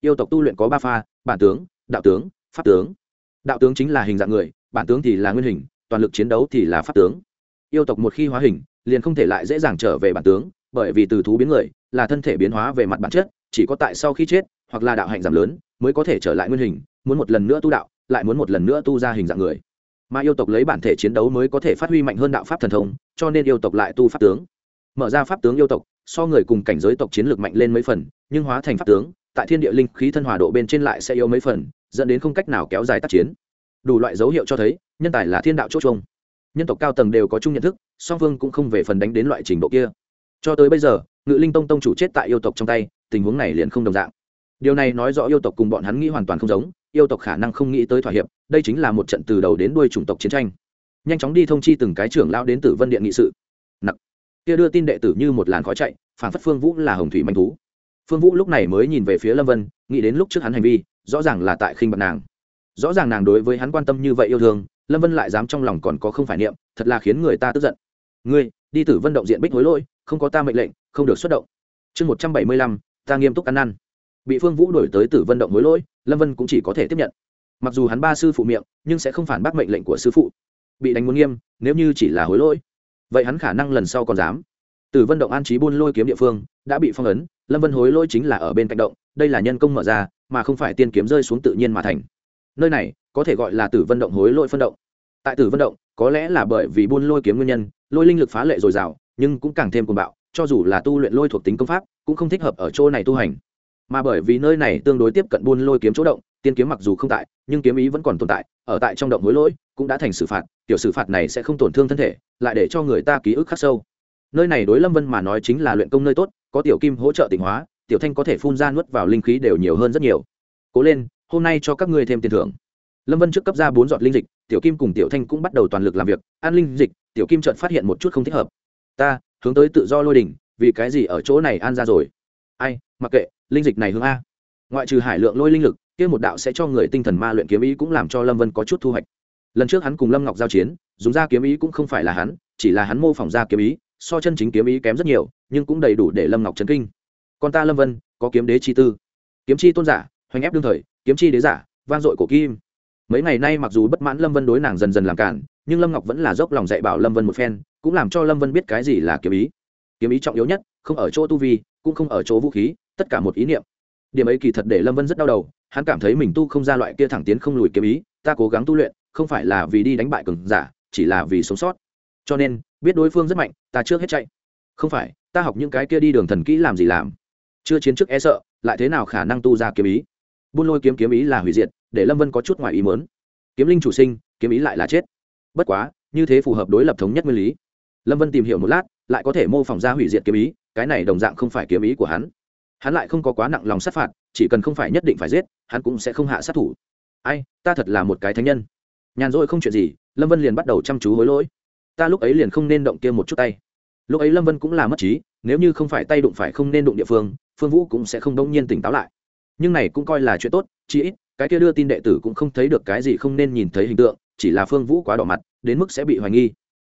Yêu tộc tu luyện có ba pha, bản tướng, đạo tướng, pháp tướng. Đạo tướng chính là hình dạng người, bản tướng thì là nguyên hình, toàn lực chiến đấu thì là pháp tướng. Yêu tộc một khi hóa hình, liền không thể lại dễ dàng trở về bản tướng bởi vì từ thú biến người, là thân thể biến hóa về mặt bản chất, chỉ có tại sau khi chết, hoặc là đạo hạnh giảm lớn, mới có thể trở lại nguyên hình, muốn một lần nữa tu đạo, lại muốn một lần nữa tu ra hình dạng người. Mà yêu tộc lấy bản thể chiến đấu mới có thể phát huy mạnh hơn đạo pháp thần thông, cho nên yêu tộc lại tu pháp tướng. Mở ra pháp tướng yêu tộc, so người cùng cảnh giới tộc chiến lược mạnh lên mấy phần, nhưng hóa thành pháp tướng, tại thiên địa linh khí thân hòa độ bên trên lại sẽ yếu mấy phần, dẫn đến không cách nào kéo dài tác chiến. Đủ loại dấu hiệu cho thấy, nhân tài là thiên đạo chốt chung nhân tộc cao tầng đều có chung nhận thức, song phương cũng không về phần đánh đến loại trình độ kia cho tới bây giờ, ngự linh tông tông chủ chết tại yêu tộc trong tay, tình huống này liền không đồng dạng. Điều này nói rõ yêu tộc cùng bọn hắn nghĩ hoàn toàn không giống, yêu tộc khả năng không nghĩ tới thỏa hiệp, đây chính là một trận từ đầu đến đuôi chủng tộc chiến tranh. Nhanh chóng đi thông chi từng cái trưởng lao đến tử vân điện nghị sự. Nặc. Kia đưa tin đệ tử như một làn khói chạy, phản phất phương vũ là hồng thủy manh thú. Phương vũ lúc này mới nhìn về phía lâm vân, nghĩ đến lúc trước hắn hành vi, rõ ràng là tại khinh bạc nàng. Rõ ràng nàng đối với hắn quan tâm như vậy yêu thương, lâm vân lại dám trong lòng còn có không phải niệm, thật là khiến người ta tức giận ngươi, đi tử vân động diện bích hối lỗi, không có ta mệnh lệnh, không được xuất động. Chương một trăm bảy mươi lăm, ta nghiêm túc ăn năn. Bị phương vũ đổi tới tử vân động hối lỗi, lâm vân cũng chỉ có thể tiếp nhận. Mặc dù hắn ba sư phụ miệng, nhưng sẽ không phản bác mệnh lệnh của sư phụ. Bị đánh muốn nghiêm, nếu như chỉ là hối lỗi, vậy hắn khả năng lần sau còn dám. Tử vân động an trí buôn lôi kiếm địa phương, đã bị phong ấn, lâm vân hối lỗi chính là ở bên cạnh động, đây là nhân công mở ra, mà không phải tiên kiếm rơi xuống tự nhiên mà thành. Nơi này, có thể gọi là tử vân động hối lỗi phân động. Tại tử vân động có lẽ là bởi vì buôn lôi kiếm nguyên nhân, lôi linh lực phá lệ dồi dào, nhưng cũng càng thêm cuồng bạo, cho dù là tu luyện lôi thuộc tính công pháp, cũng không thích hợp ở chỗ này tu hành. Mà bởi vì nơi này tương đối tiếp cận buôn lôi kiếm chỗ động, tiên kiếm mặc dù không tại, nhưng kiếm ý vẫn còn tồn tại, ở tại trong động hối lỗi, cũng đã thành xử phạt, tiểu xử phạt này sẽ không tổn thương thân thể, lại để cho người ta ký ức khắc sâu. Nơi này đối lâm vân mà nói chính là luyện công nơi tốt, có tiểu kim hỗ trợ tỉnh hóa, tiểu thanh có thể phun ra nuốt vào linh khí đều nhiều hơn rất nhiều. Cố lên, hôm nay cho các ngươi thêm tiền thưởng. Lâm vân trước cấp ra bốn giọt linh dịch tiểu kim cùng tiểu thanh cũng bắt đầu toàn lực làm việc, An linh dịch, tiểu kim chợt phát hiện một chút không thích hợp. Ta, hướng tới tự do lôi đỉnh, vì cái gì ở chỗ này an ra rồi? Ai, mặc kệ, linh dịch này hướng a. Ngoại trừ hải lượng lôi linh lực, kia một đạo sẽ cho người tinh thần ma luyện kiếm ý cũng làm cho lâm vân có chút thu hoạch. Lần trước hắn cùng lâm ngọc giao chiến, dùng ra kiếm ý cũng không phải là hắn, chỉ là hắn mô phỏng ra kiếm ý, so chân chính kiếm ý kém rất nhiều, nhưng cũng đầy đủ để lâm ngọc chấn kinh. Còn ta lâm vân, có kiếm đế chi tư. Kiếm chi tôn giả, hoành ép đương thời, kiếm chi đế giả, vang dội cổ kim mấy ngày nay mặc dù bất mãn lâm vân đối nàng dần dần làm cản, nhưng lâm ngọc vẫn là dốc lòng dạy bảo lâm vân một phen, cũng làm cho lâm vân biết cái gì là kiếm ý. Kiếm ý trọng yếu nhất, không ở chỗ tu vi, cũng không ở chỗ vũ khí, tất cả một ý niệm. Điểm ấy kỳ thật để lâm vân rất đau đầu, hắn cảm thấy mình tu không ra loại kia thẳng tiến không lùi kiếm ý, ta cố gắng tu luyện, không phải là vì đi đánh bại cường giả, chỉ là vì sống sót. Cho nên, biết đối phương rất mạnh, ta trước hết chạy. Không phải, ta học những cái kia đi đường thần kỹ làm gì làm. Chưa chiến trước e sợ, lại thế nào khả năng tu ra kiếm ý? Buôn lôi kiếm kiếm ý là hủy diệt để lâm vân có chút ngoài ý mớn kiếm linh chủ sinh, kiếm ý lại là chết. Bất quá, như thế phù hợp đối lập thống nhất nguyên lý. Lâm vân tìm hiểu một lát, lại có thể mô phỏng ra hủy diệt kiếm ý, cái này đồng dạng không phải kiếm ý của hắn. Hắn lại không có quá nặng lòng sát phạt, chỉ cần không phải nhất định phải giết, hắn cũng sẽ không hạ sát thủ. Ai, ta thật là một cái thánh nhân. Nhàn rỗi không chuyện gì, lâm vân liền bắt đầu chăm chú hối lỗi. Ta lúc ấy liền không nên động kia một chút tay. Lúc ấy lâm vân cũng là mất trí, nếu như không phải tay đụng phải không nên đụng địa phương phương vũ cũng sẽ không đông nhiên tỉnh táo lại. Nhưng này cũng coi là chuyện tốt, chí ít cái kia đưa tin đệ tử cũng không thấy được cái gì không nên nhìn thấy hình tượng, chỉ là phương vũ quá đỏ mặt, đến mức sẽ bị hoài nghi.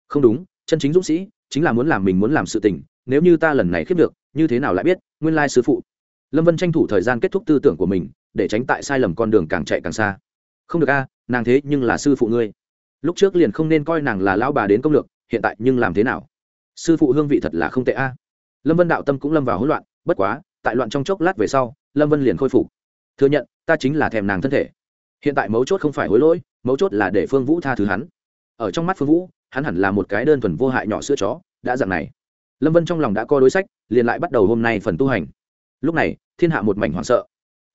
Không đúng, chân chính dũng sĩ chính là muốn làm mình muốn làm sự tình, nếu như ta lần này khiếp được, như thế nào lại biết, nguyên lai sư phụ. Lâm vân tranh thủ thời gian kết thúc tư tưởng của mình, để tránh tại sai lầm con đường càng chạy càng xa. Không được a, nàng thế nhưng là sư phụ ngươi. Lúc trước liền không nên coi nàng là lão bà đến công lược, hiện tại nhưng làm thế nào? Sư phụ hương vị thật là không tệ a. Lâm vân đạo tâm cũng lâm vào hỗn loạn, bất quá, tại loạn trong chốc lát về sau, lâm vân liền khôi phục. Thừa nhận ta chính là thèm nàng thân thể. Hiện tại mấu chốt không phải hối lỗi, mấu chốt là để phương vũ tha thứ hắn. Ở trong mắt phương vũ, hắn hẳn là một cái đơn thuần vô hại nhỏ sữa chó, đã dạng này. Lâm vân trong lòng đã có đối sách, liền lại bắt đầu hôm nay phần tu hành. Lúc này, thiên hạ một mảnh hoảng sợ.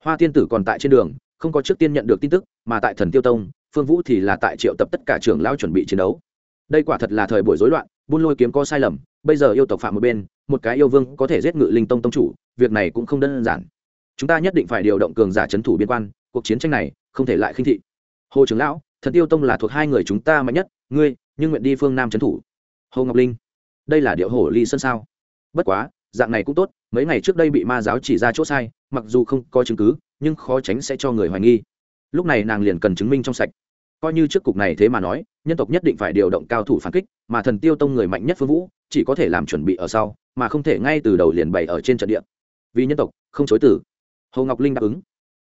Hoa tiên tử còn tại trên đường, không có trước tiên nhận được tin tức, mà tại thần tiêu tông, phương vũ thì là tại triệu tập tất cả trưởng lao chuẩn bị chiến đấu. Đây quả thật là thời buổi rối loạn, buôn lôi kiếm có sai lầm, bây giờ yêu tộc phạm một bên, một cái yêu vương có thể giết ngự linh tông tông chủ, việc này cũng không đơn giản chúng ta nhất định phải điều động cường giả trấn thủ biên quan, cuộc chiến tranh này không thể lại khinh thị. Hồ trưởng lão, thần tiêu tông là thuộc hai người chúng ta mạnh nhất, ngươi, nhưng nguyện đi phương nam trấn thủ. Hồ ngọc linh, đây là điệu hổ ly sân sao? Bất quá, dạng này cũng tốt, mấy ngày trước đây bị ma giáo chỉ ra chỗ sai, mặc dù không có chứng cứ, nhưng khó tránh sẽ cho người hoài nghi. Lúc này nàng liền cần chứng minh trong sạch. Coi như trước cục này thế mà nói, nhân tộc nhất định phải điều động cao thủ phản kích, mà thần tiêu tông người mạnh nhất phương vũ, chỉ có thể làm chuẩn bị ở sau, mà không thể ngay từ đầu liền bày ở trên trận địa. Vì nhân tộc, không chối tử hồ ngọc linh đáp ứng.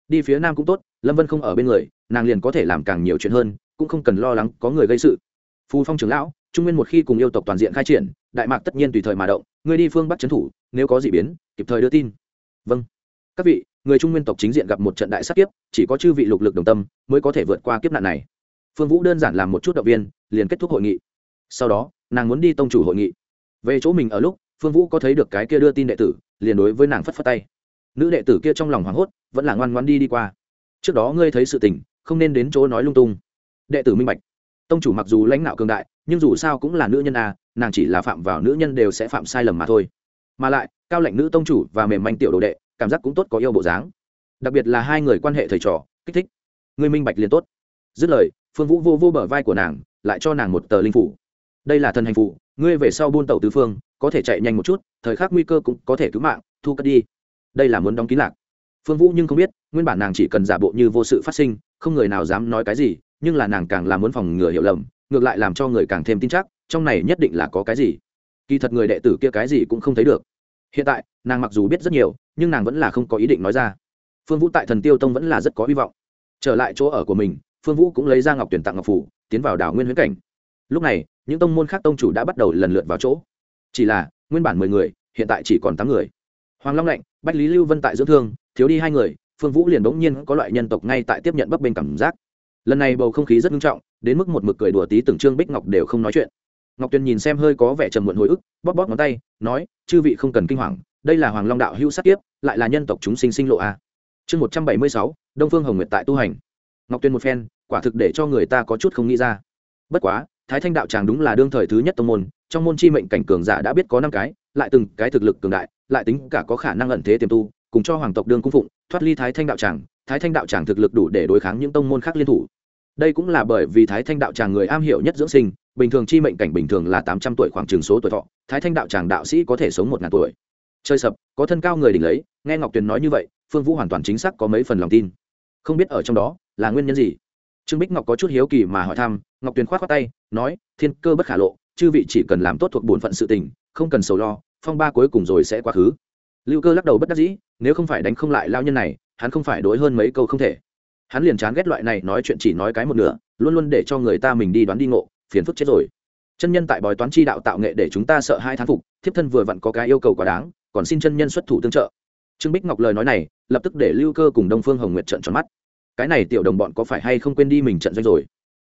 Đi phía nam cũng tốt, lâm vân không ở bên người, nàng liền có thể làm càng nhiều chuyện hơn, cũng không cần lo lắng có người gây sự. Phù phong trưởng lão, trung nguyên một khi cùng yêu tộc toàn diện khai triển, đại mạc tất nhiên tùy thời mà động, người đi phương bắt trấn thủ, nếu có gì biến, kịp thời đưa tin. Vâng. Các vị, người trung nguyên tộc chính diện gặp một trận đại sát kiếp, chỉ có chư vị lục lực đồng tâm mới có thể vượt qua kiếp nạn này. Phương vũ đơn giản làm một chút động viên, liền kết thúc hội nghị. Sau đó, nàng muốn đi tông chủ hội nghị. Về chỗ mình ở lúc, phương vũ có thấy được cái kia đưa tin đệ tử, liền đối với nàng phất phất tay nữ đệ tử kia trong lòng hoảng hốt, vẫn là ngoan ngoan đi đi qua. Trước đó ngươi thấy sự tình, không nên đến chỗ nói lung tung. Đệ tử minh bạch. Tông chủ mặc dù lãnh đạo cường đại, nhưng dù sao cũng là nữ nhân à nàng chỉ là phạm vào nữ nhân đều sẽ phạm sai lầm mà thôi. Mà lại, cao lệnh nữ tông chủ và mềm manh tiểu đồ đệ, cảm giác cũng tốt có yêu bộ dáng. Đặc biệt là hai người quan hệ thầy trò, kích thích. Ngươi minh bạch liền tốt. Dứt lời, phương vũ vô vô bờ vai của nàng, lại cho nàng một tờ linh phủ. Đây là thần hành phủ, ngươi về sau buôn tàu tứ phương, có thể chạy nhanh một chút, thời khắc nguy cơ cũng có thể cứu mạng, thu cất đi đây là muốn đóng kín lạc. Phương vũ nhưng không biết, nguyên bản nàng chỉ cần giả bộ như vô sự phát sinh, không người nào dám nói cái gì, nhưng là nàng càng là muốn phòng ngừa hiểu lầm, ngược lại làm cho người càng thêm tin chắc, trong này nhất định là có cái gì. Kỳ thật người đệ tử kia cái gì cũng không thấy được. Hiện tại, nàng mặc dù biết rất nhiều, nhưng nàng vẫn là không có ý định nói ra. Phương vũ tại thần tiêu tông vẫn là rất có hy vọng. Trở lại chỗ ở của mình, phương vũ cũng lấy ra ngọc tuyển tặng ngọc phủ, tiến vào đảo nguyên huyễn cảnh. Lúc này, những tông môn khác tông chủ đã bắt đầu lần lượt vào chỗ. Chỉ là, nguyên bản mười người, hiện tại chỉ còn tám người hoàng long lạnh, bách lý lưu vân tại dưỡng thương, thiếu đi hai người, phương vũ liền bỗng nhiên có loại nhân tộc ngay tại tiếp nhận bấp bênh cảm giác. Lần này bầu không khí rất nghiêm trọng, đến mức một mực cười đùa tí từng trương bích ngọc đều không nói chuyện. Ngọc tuyền nhìn xem hơi có vẻ trầm muộn hồi ức, bóp bóp ngón tay, nói, chư vị không cần kinh hoàng, đây là hoàng long đạo hữu sát kiếp, lại là nhân tộc chúng sinh sinh lộ a. Chương một trăm bảy mươi sáu, đông phương hồng nguyệt tại tu hành. Ngọc tuyền một phen, quả thực để cho người ta có chút không nghĩ ra. Bất quá, thái thanh đạo tràng đúng là đương thời thứ nhất tông môn, trong môn chi mệnh cảnh cường giả đã biết có năm cái, lại từng cái thực lực cường đại lại tính cả có khả năng ẩn thế tiềm tu, cùng cho hoàng tộc đương cung phụng, thoát ly thái thanh đạo tràng. Thái thanh đạo tràng thực lực đủ để đối kháng những tông môn khác liên thủ. Đây cũng là bởi vì thái thanh đạo tràng người am hiểu nhất dưỡng sinh, bình thường chi mệnh cảnh bình thường là tám trăm tuổi khoảng trường số tuổi thọ, thái thanh đạo tràng đạo sĩ có thể sống một ngàn tuổi. Chơi sập, có thân cao người đỉnh lấy, nghe ngọc tuyền nói như vậy, phương vũ hoàn toàn chính xác có mấy phần lòng tin. Không biết ở trong đó, là nguyên nhân gì? Trương bích ngọc có chút hiếu kỳ mà hỏi thăm, ngọc tuyền k h o á t khoác tay, nói, thiên cơ bất khả lộ, chư vị chỉ cần làm tốt thuộc bổn phận sự tình, không cần sầu lo phong ba cuối cùng rồi sẽ quá khứ. Lưu cơ lắc đầu bất đắc dĩ, nếu không phải đánh không lại lao nhân này, hắn không phải đối hơn mấy câu không thể. Hắn liền chán ghét loại này nói chuyện chỉ nói cái một nửa, luôn luôn để cho người ta mình đi đoán đi ngộ, phiền phức chết rồi. Chân nhân tại bói toán chi đạo tạo nghệ để chúng ta sợ hai thán phục, thiếp thân vừa vặn có cái yêu cầu quá đáng, còn xin chân nhân xuất thủ tương trợ. Trương bích ngọc lời nói này, lập tức để lưu cơ cùng đông phương hồng nguyệt trận tròn mắt. Cái này tiểu đồng bọn có phải hay không quên đi mình trận doanh rồi?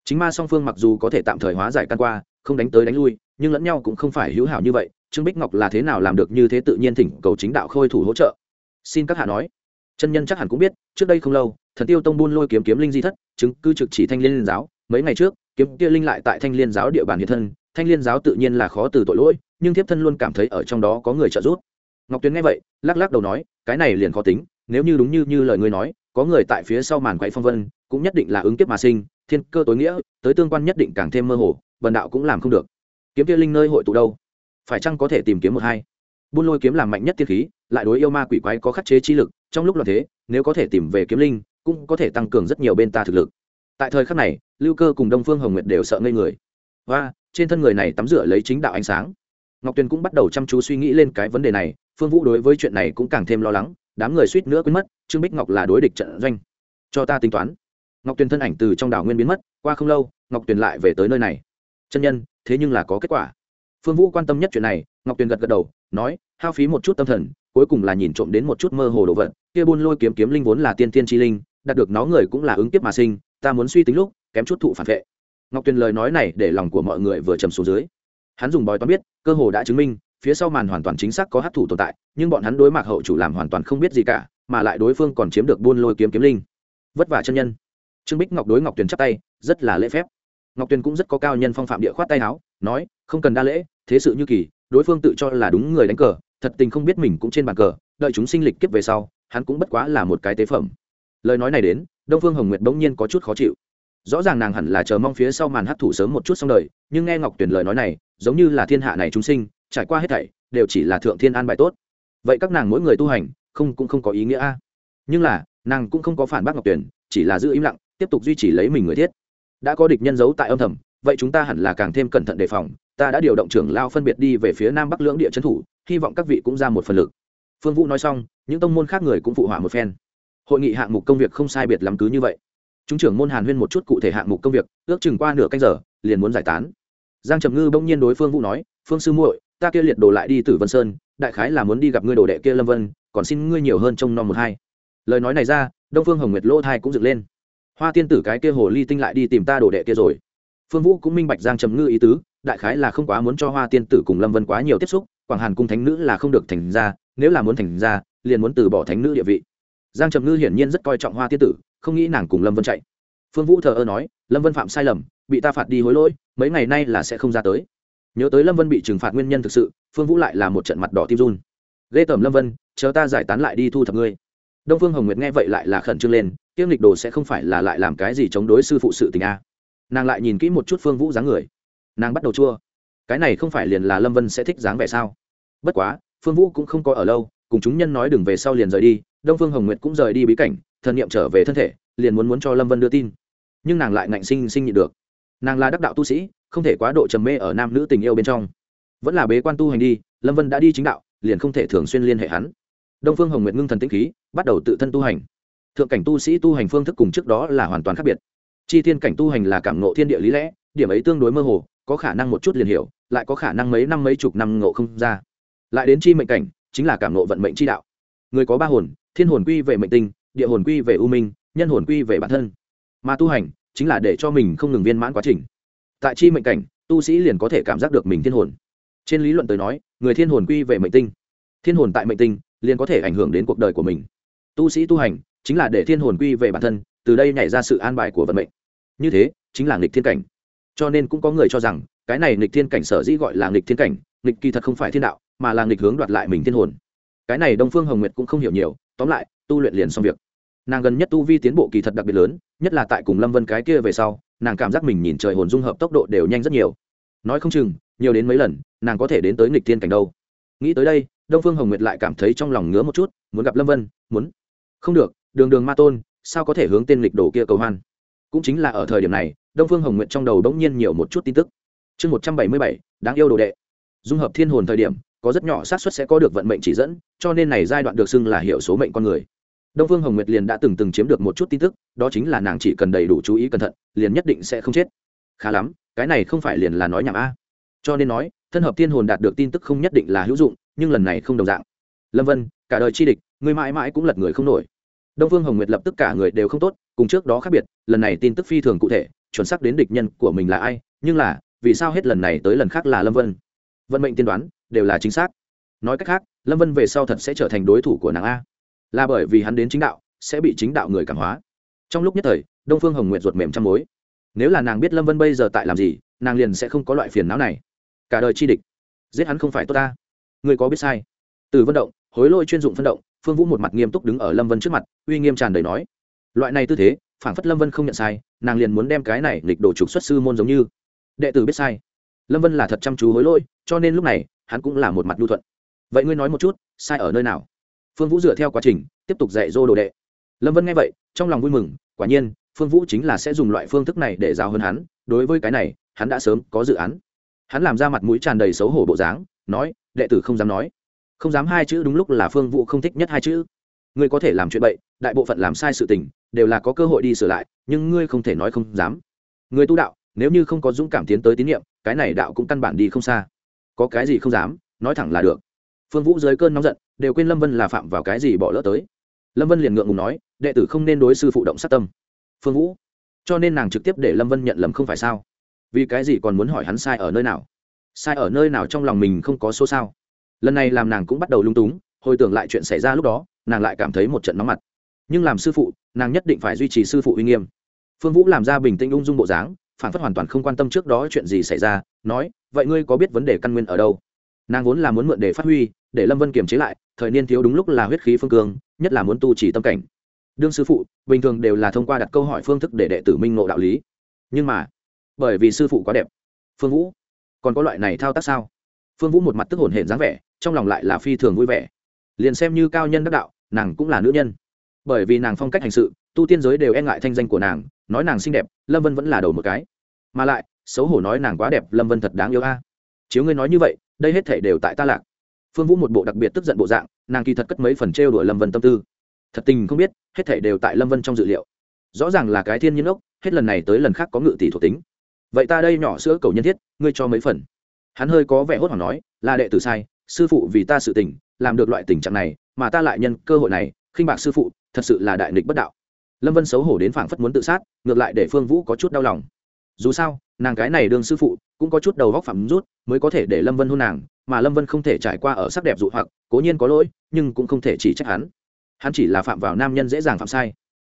Chính ma song phương mặc dù có thể tạm thời hóa giải căn qua, không đánh tới đánh lui, nhưng lẫn nhau cũng không phải hữu hảo như vậy trương bích ngọc là thế nào làm được như thế tự nhiên thỉnh cầu chính đạo khôi thủ hỗ trợ? Xin các hạ nói. Chân nhân chắc hẳn cũng biết, trước đây không lâu, thần tiêu tông buôn lôi kiếm kiếm linh di thất, chứng cư trực chỉ thanh liên giáo. Mấy ngày trước, kiếm kia linh lại tại thanh liên giáo địa bàn hiện thân. Thanh liên giáo tự nhiên là khó từ tội lỗi, nhưng thiếp thân luôn cảm thấy ở trong đó có người trợ giúp. Ngọc tuyến nghe vậy, lắc lắc đầu nói, cái này liền khó tính, nếu như đúng như như lời ngươi nói, có người tại phía sau màn quậy phong vân, cũng nhất định là ứng kiếp mà sinh, thiên cơ tối nghĩa, tới tương quan nhất định càng thêm mơ hồ bần đạo cũng làm không được. Kiếm kia linh nơi hội tụ đâu? Phải chăng có thể tìm kiếm một hai? Buôn lôi kiếm làm mạnh nhất tiên khí, lại đối yêu ma quỷ quái có khắc chế chi lực, trong lúc là thế, nếu có thể tìm về kiếm linh, cũng có thể tăng cường rất nhiều bên ta thực lực. Tại thời khắc này, lưu cơ cùng đông phương hồng nguyệt đều sợ ngây người. Và trên thân người này tắm rửa lấy chính đạo ánh sáng. Ngọc tuyền cũng bắt đầu chăm chú suy nghĩ lên cái vấn đề này, phương vũ đối với chuyện này cũng càng thêm lo lắng, đám người suýt nữa quên mất, trương bích ngọc là đối địch trận doanh. Cho ta tính toán. Ngọc tuyền thân ảnh từ trong đảo nguyên biến mất, qua không lâu, ngọc tuyền lại về tới nơi này. Chân nhân, thế nhưng là có kết quả phương vũ quan tâm nhất chuyện này, ngọc tuyền gật gật đầu, nói, hao phí một chút tâm thần, cuối cùng là nhìn trộm đến một chút mơ hồ đồ vật, kia buôn lôi kiếm kiếm linh vốn là tiên tiên chi linh, đạt được nó người cũng là ứng kiếp mà sinh, ta muốn suy tính lúc, kém chút thụ phản vệ. Ngọc tuyền lời nói này để lòng của mọi người vừa trầm xuống dưới. Hắn dùng bói toán biết, cơ hồ đã chứng minh, phía sau màn hoàn toàn chính xác có hát thủ tồn tại, nhưng bọn hắn đối mặt hậu chủ làm hoàn toàn không biết gì cả, mà lại đối phương còn chiếm được buôn lôi kiếm kiếm linh. Vất vả chân nhân. Trương bích ngọc đối ngọc tuyền chắp tay, rất là lễ phép. Ngọc tuyền cũng rất có cao nhân phong phạm địa khoát tay áo, nói, không cần đa lễ thế sự như kỳ, đối phương tự cho là đúng người đánh cờ, thật tình không biết mình cũng trên bàn cờ, đợi chúng sinh lịch kiếp về sau, hắn cũng bất quá là một cái tế phẩm. Lời nói này đến, đông phương hồng nguyệt bỗng nhiên có chút khó chịu. Rõ ràng nàng hẳn là chờ mong phía sau màn hấp thụ sớm một chút xong đời, nhưng nghe ngọc tuyển lời nói này, giống như là thiên hạ này chúng sinh, trải qua hết thảy, đều chỉ là thượng thiên an bài tốt. Vậy các nàng mỗi người tu hành, không cũng không có ý nghĩa a. Nhưng là, nàng cũng không có phản bác ngọc tuyển, chỉ là giữ im lặng, tiếp tục duy trì lấy mình người thiết. Đã có địch nhân giấu tại âm thầm, vậy chúng ta hẳn là càng thêm cẩn thận đề phòng ta đã điều động trưởng lao phân biệt đi về phía nam bắc lưỡng địa trấn thủ, hy vọng các vị cũng ra một phần lực. Phương vũ nói xong, những tông môn khác người cũng phụ họa một phen. Hội nghị hạng mục công việc không sai biệt lắm cứ như vậy. Chúng trưởng môn hàn huyên một chút cụ thể hạng mục công việc, ước chừng qua nửa canh giờ, liền muốn giải tán. Giang trầm ngư bỗng nhiên đối phương vũ nói, phương sư muội, ta kia liệt đồ lại đi tử vân sơn, đại khái là muốn đi gặp ngươi đồ đệ kia lâm vân, còn xin ngươi nhiều hơn trong non một hai. Lời nói này ra, đông phương hồng nguyệt lỗ thai cũng dựng lên. Hoa tiên tử cái kia hồ ly tinh lại đi tìm ta đồ đệ kia rồi. Phương vũ cũng minh bạch giang trầm ngư ý tứ đại khái là không quá muốn cho hoa tiên tử cùng lâm vân quá nhiều tiếp xúc, quảng hàn cung thánh nữ là không được thành ra, nếu là muốn thành ra, liền muốn từ bỏ thánh nữ địa vị. Giang trầm ngư hiển nhiên rất coi trọng hoa tiên tử, không nghĩ nàng cùng lâm vân chạy. Phương vũ thờ ơ nói, lâm vân phạm sai lầm, bị ta phạt đi hối lỗi, mấy ngày nay là sẽ không ra tới. Nhớ tới lâm vân bị trừng phạt nguyên nhân thực sự, phương vũ lại là một trận mặt đỏ tim run. Ghê tởm lâm vân, chờ ta giải tán lại đi thu thập ngươi. Đông phương hồng nguyệt nghe vậy lại là khẩn trương lên, tiêm lịch đồ sẽ không phải là lại làm cái gì chống đối sư phụ sự tình a. Nàng lại nhìn kỹ một chút phương vũ dáng người nàng bắt đầu chua. Cái này không phải liền là lâm vân sẽ thích dáng vẻ sao? Bất quá, phương vũ cũng không có ở lâu, cùng chúng nhân nói đừng về sau liền rời đi, đông phương hồng nguyệt cũng rời đi bí cảnh, thần niệm trở về thân thể, liền muốn muốn cho lâm vân đưa tin. Nhưng nàng lại ngạnh sinh sinh nhịn được. Nàng là đắc đạo tu sĩ, không thể quá độ trầm mê ở nam nữ tình yêu bên trong. Vẫn là bế quan tu hành đi, lâm vân đã đi chính đạo, liền không thể thường xuyên liên hệ hắn. Đông phương hồng nguyệt ngưng thần tĩnh khí, bắt đầu tự thân tu hành. Thượng cảnh tu sĩ tu hành phương thức cùng trước đó là hoàn toàn khác biệt. Chi thiên cảnh tu hành là cảm ngộ thiên địa lý lẽ, điểm ấy tương đối mơ hồ có khả năng một chút liền hiểu, lại có khả năng mấy năm mấy chục năm ngộ không ra. Lại đến chi mệnh cảnh, chính là cảm ngộ vận mệnh chi đạo. Người có ba hồn, thiên hồn quy về mệnh tinh, địa hồn quy về u minh, nhân hồn quy về bản thân. Mà tu hành, chính là để cho mình không ngừng viên mãn quá trình. Tại chi mệnh cảnh, tu sĩ liền có thể cảm giác được mình thiên hồn. Trên lý luận tới nói, người thiên hồn quy về mệnh tinh, thiên hồn tại mệnh tinh, liền có thể ảnh hưởng đến cuộc đời của mình. Tu sĩ tu hành, chính là để thiên hồn quy về bản thân, từ đây nhảy ra sự an bài của vận mệnh. Như thế, chính là nghịch thiên cảnh cho nên cũng có người cho rằng, cái này nghịch thiên cảnh sở dĩ gọi là nghịch thiên cảnh, nghịch kỳ thật không phải thiên đạo, mà là nghịch hướng đoạt lại mình thiên hồn. Cái này đông phương hồng nguyệt cũng không hiểu nhiều, tóm lại, tu luyện liền xong việc. Nàng gần nhất tu vi tiến bộ kỳ thật đặc biệt lớn, nhất là tại cùng lâm vân cái kia về sau, nàng cảm giác mình nhìn trời hồn dung hợp tốc độ đều nhanh rất nhiều. Nói không chừng, nhiều đến mấy lần, nàng có thể đến tới nghịch thiên cảnh đâu. Nghĩ tới đây, đông phương hồng nguyệt lại cảm thấy trong lòng ngứa một chút, muốn gặp lâm vân, muốn. Không được, đường đường ma tôn, sao có thể hướng tên lịch đồ kia cầu hoan? Cũng chính là ở thời điểm này đông phương hồng nguyệt trong đầu bỗng nhiên nhiều một chút tin tức. Chương một trăm bảy mươi bảy, đáng yêu đồ đệ. Dung hợp thiên hồn thời điểm, có rất nhỏ xác suất sẽ có được vận mệnh chỉ dẫn, cho nên này giai đoạn được xưng là hiệu số mệnh con người. Đông phương hồng nguyệt liền đã từng từng chiếm được một chút tin tức, đó chính là nàng chỉ cần đầy đủ chú ý cẩn thận, liền nhất định sẽ không chết. Khá lắm, cái này không phải liền là nói nhảm a. Cho nên nói, thân hợp thiên hồn đạt được tin tức không nhất định là hữu dụng, nhưng lần này không đồng dạng. Lâm vân, cả đời chi địch người mãi mãi cũng lật người không nổi. Đông phương hồng nguyệt lập tức cả người đều không tốt, cùng trước đó khác biệt, lần này tin tức phi thường cụ thể chuẩn xác đến địch nhân của mình là ai, nhưng là, vì sao hết lần này tới lần khác là lâm vân? Vận mệnh tiên đoán, đều là chính xác. Nói cách khác, lâm vân về sau thật sẽ trở thành đối thủ của nàng a. Là bởi vì hắn đến chính đạo, sẽ bị chính đạo người cảm hóa. Trong lúc nhất thời, đông phương hồng nguyện ruột mềm trong mối. Nếu là nàng biết lâm vân bây giờ tại làm gì, nàng liền sẽ không có loại phiền não này. Cả đời chi địch, giết hắn không phải tốt ta. Người có biết sai? Từ vận động, hối lôi chuyên dụng phân động, phương vũ một mặt nghiêm túc đứng ở lâm vân trước mặt, uy nghiêm tràn đầy nói. Loại này tư thế phản phất lâm vân không nhận sai, nàng liền muốn đem cái này lịch đồ trục xuất sư môn giống như. Đệ tử biết sai. Lâm vân là thật chăm chú hối lỗi, cho nên lúc này, hắn cũng là một mặt lưu thuận. Vậy ngươi nói một chút, sai ở nơi nào? Phương vũ dựa theo quá trình, tiếp tục dạy dô đồ đệ. Lâm vân nghe vậy, trong lòng vui mừng, quả nhiên, phương vũ chính là sẽ dùng loại phương thức này để giáo hơn hắn, đối với cái này, hắn đã sớm có dự án. Hắn làm ra mặt mũi tràn đầy xấu hổ bộ dáng, nói, đệ tử không dám nói. Không dám hai chữ đúng lúc là phương vũ không thích nhất hai chữ ngươi có thể làm chuyện bậy, đại bộ phận làm sai sự tình, đều là có cơ hội đi sửa lại, nhưng ngươi không thể nói không dám. Người tu đạo, nếu như không có dũng cảm tiến tới tín nhiệm, cái này đạo cũng căn bản đi không xa. Có cái gì không dám, nói thẳng là được. Phương vũ dưới cơn nóng giận, đều quên lâm vân là phạm vào cái gì bỏ lỡ tới. Lâm vân liền ngượng ngùng nói, đệ tử không nên đối sư phụ động sát tâm. Phương vũ, cho nên nàng trực tiếp để lâm vân nhận lầm không phải sao? Vì cái gì còn muốn hỏi hắn sai ở nơi nào? Sai ở nơi nào trong lòng mình không có số sao? Lần này làm nàng cũng bắt đầu lung túng, hồi tưởng lại chuyện xảy ra lúc đó nàng lại cảm thấy một trận nóng mặt. Nhưng làm sư phụ, nàng nhất định phải duy trì sư phụ uy nghiêm. Phương vũ làm ra bình tĩnh ung dung bộ dáng, phản phất hoàn toàn không quan tâm trước đó chuyện gì xảy ra, nói, vậy ngươi có biết vấn đề căn nguyên ở đâu? Nàng vốn là muốn mượn để phát huy, để lâm vân kiềm chế lại, thời niên thiếu đúng lúc là huyết khí phương cương, nhất là muốn tu chỉ tâm cảnh. Đương sư phụ, bình thường đều là thông qua đặt câu hỏi phương thức để đệ tử minh ngộ đạo lý. Nhưng mà, bởi vì sư phụ quá đẹp. Phương vũ, còn có loại này thao tác sao? Phương vũ một mặt tức hồn hển dáng vẻ, trong lòng lại là phi thường vui vẻ. Liền xem như cao nhân đắc đạo nàng cũng là nữ nhân. Bởi vì nàng phong cách hành sự, tu tiên giới đều e ngại thanh danh của nàng, nói nàng xinh đẹp, lâm vân vẫn là đầu một cái. Mà lại, xấu hổ nói nàng quá đẹp, lâm vân thật đáng yêu a. Chiếu ngươi nói như vậy, đây hết thể đều tại ta lạc. Phương vũ một bộ đặc biệt tức giận bộ dạng, nàng kỳ thật cất mấy phần trêu đuổi lâm vân tâm tư. Thật tình không biết, hết thể đều tại lâm vân trong dự liệu. Rõ ràng là cái thiên nhiên ốc, hết lần này tới lần khác có ngự tỷ thuộc tính. Vậy ta đây nhỏ sữa cầu nhân thiết, ngươi cho mấy phần? Hắn hơi có vẻ hốt hoảng nói, là đệ tử sai, sư phụ vì ta sự tình, làm được loại tình trạng này mà ta lại nhân cơ hội này, khinh bạc sư phụ, thật sự là đại nghịch bất đạo. Lâm vân xấu hổ đến phảng phất muốn tự sát, ngược lại để phương vũ có chút đau lòng. Dù sao, nàng cái này đương sư phụ, cũng có chút đầu góc phạm rút, mới có thể để lâm vân hôn nàng, mà lâm vân không thể trải qua ở sắc đẹp dụ hoặc, cố nhiên có lỗi, nhưng cũng không thể chỉ trách hắn. Hắn chỉ là phạm vào nam nhân dễ dàng phạm sai.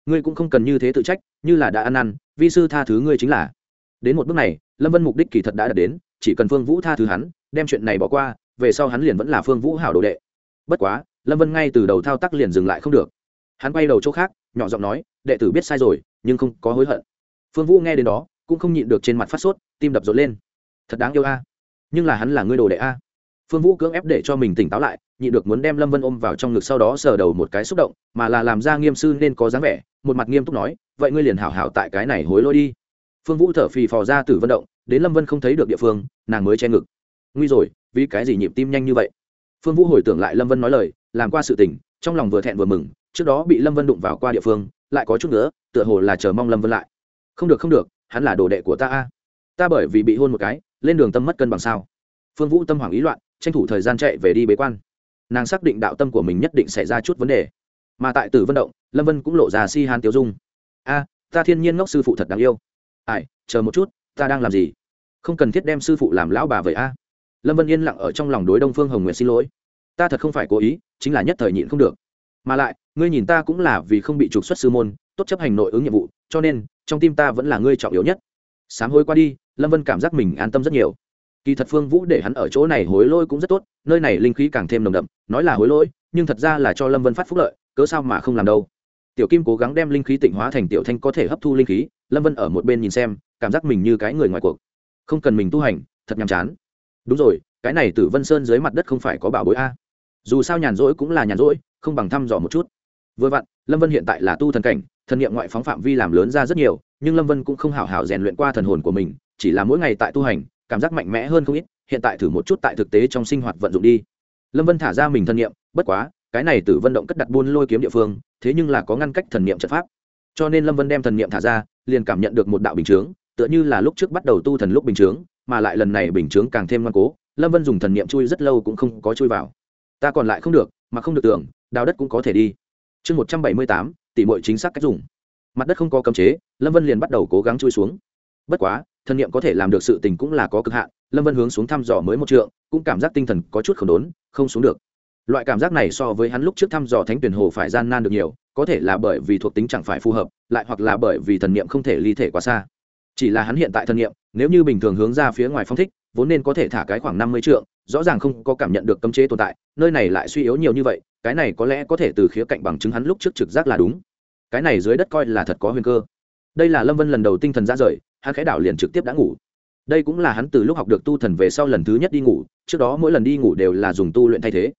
Ngươi cũng không cần như thế tự trách, như là đã ăn năn, vi sư tha thứ ngươi chính là. Đến một bước này, lâm vân mục đích kỳ thật đã đạt đến, chỉ cần phương vũ tha thứ hắn, đem chuyện này bỏ qua, về sau hắn liền vẫn là phương vũ hảo đồ đệ. Bất quá lâm vân ngay từ đầu thao tác liền dừng lại không được. Hắn quay đầu chỗ khác, nhỏ giọng nói, đệ tử biết sai rồi, nhưng không có hối hận. Phương vũ nghe đến đó, cũng không nhịn được trên mặt phát sốt, tim đập rộn lên. Thật đáng yêu a. Nhưng là hắn là ngươi đồ đệ a. Phương vũ cưỡng ép để cho mình tỉnh táo lại, nhịn được muốn đem lâm vân ôm vào trong ngực sau đó sờ đầu một cái xúc động, mà là làm ra nghiêm sư nên có dáng vẻ, một mặt nghiêm túc nói, vậy ngươi liền hảo hảo tại cái này hối lỗi đi. Phương vũ thở phì phò ra từ vận động, đến lâm vân không thấy được địa phương, nàng mới che ngực. Nguy rồi, vì cái gì nhịp tim nhanh như vậy? Phương vũ hồi tưởng lại lâm vân nói lời làm qua sự tình, trong lòng vừa thẹn vừa mừng, trước đó bị lâm vân đụng vào qua địa phương, lại có chút nữa, tựa hồ là chờ mong lâm vân lại. Không được không được, hắn là đồ đệ của ta a. Ta bởi vì bị hôn một cái, lên đường tâm mất cân bằng sao? Phương vũ tâm hoảng ý loạn, tranh thủ thời gian chạy về đi bế quan. Nàng xác định đạo tâm của mình nhất định xảy ra chút vấn đề. Mà tại tử vận động, lâm vân cũng lộ ra si hàn tiêu dung. A, ta thiên nhiên ngốc sư phụ thật đáng yêu. Ai, chờ một chút, ta đang làm gì? Không cần thiết đem sư phụ làm lão bà vậy a. Lâm vân yên lặng ở trong lòng đối đông phương hồng Nguyệt xin lỗi ta thật không phải cố ý, chính là nhất thời nhịn không được. Mà lại, ngươi nhìn ta cũng là vì không bị trục xuất sư môn, tốt chấp hành nội ứng nhiệm vụ, cho nên, trong tim ta vẫn là ngươi trọng yếu nhất. Sám hối qua đi, lâm vân cảm giác mình an tâm rất nhiều. Kỳ thật phương vũ để hắn ở chỗ này hối lỗi cũng rất tốt, nơi này linh khí càng thêm nồng đậm, nói là hối lỗi, nhưng thật ra là cho lâm vân phát phúc lợi, cớ sao mà không làm đâu. Tiểu kim cố gắng đem linh khí tịnh hóa thành tiểu thanh có thể hấp thu linh khí, lâm vân ở một bên nhìn xem, cảm giác mình như cái người ngoài cuộc. Không cần mình tu hành, thật nhàm chán. Đúng rồi, cái này tử vân sơn dưới mặt đất không phải có bảo bối a dù sao nhàn rỗi cũng là nhàn rỗi, không bằng thăm dò một chút. Vừa vặn, lâm vân hiện tại là tu thần cảnh, thần nghiệm ngoại phóng phạm vi làm lớn ra rất nhiều, nhưng lâm vân cũng không hảo hảo rèn luyện qua thần hồn của mình, chỉ là mỗi ngày tại tu hành, cảm giác mạnh mẽ hơn không ít, hiện tại thử một chút tại thực tế trong sinh hoạt vận dụng đi. Lâm vân thả ra mình thân nghiệm bất quá, cái này tử vận động cất đặt buôn lôi kiếm địa phương, thế nhưng là có ngăn cách thần niệm trận pháp. Cho nên lâm vân đem thần niệm thả ra, liền cảm nhận được một đạo bình chướng, tựa như là lúc trước bắt đầu tu thần lúc bình chướng, mà lại lần này bình chướng càng thêm ngoan cố, lâm vân dùng thần niệm chui rất lâu cũng không có chui vào ta còn lại không được, mà không được tưởng, đào đất cũng có thể đi. Chương một trăm bảy mươi tám tỷ mọi chính xác cách dùng. Mặt đất không có cấm chế, lâm vân liền bắt đầu cố gắng chui xuống. Bất quá, thần niệm có thể làm được sự tình cũng là có cực hạn, lâm vân hướng xuống thăm dò mới một trượng, cũng cảm giác tinh thần có chút khổng đốn, không xuống được. Loại cảm giác này so với hắn lúc trước thăm dò thánh tuyển hồ phải gian nan được nhiều, có thể là bởi vì thuộc tính chẳng phải phù hợp, lại hoặc là bởi vì thần niệm không thể ly thể quá xa. Chỉ là hắn hiện tại thần niệm, nếu như bình thường hướng ra phía ngoài phong thích, vốn nên có thể thả cái khoảng năm mươi trượng rõ ràng không có cảm nhận được cấm chế tồn tại, nơi này lại suy yếu nhiều như vậy, cái này có lẽ có thể từ khía cạnh bằng chứng hắn lúc trước trực giác là đúng. Cái này dưới đất coi là thật có huyền cơ. Đây là lâm vân lần đầu tinh thần ra rời, hắn khẽ đảo liền trực tiếp đã ngủ. Đây cũng là hắn từ lúc học được tu thần về sau lần thứ nhất đi ngủ, trước đó mỗi lần đi ngủ đều là dùng tu luyện thay thế.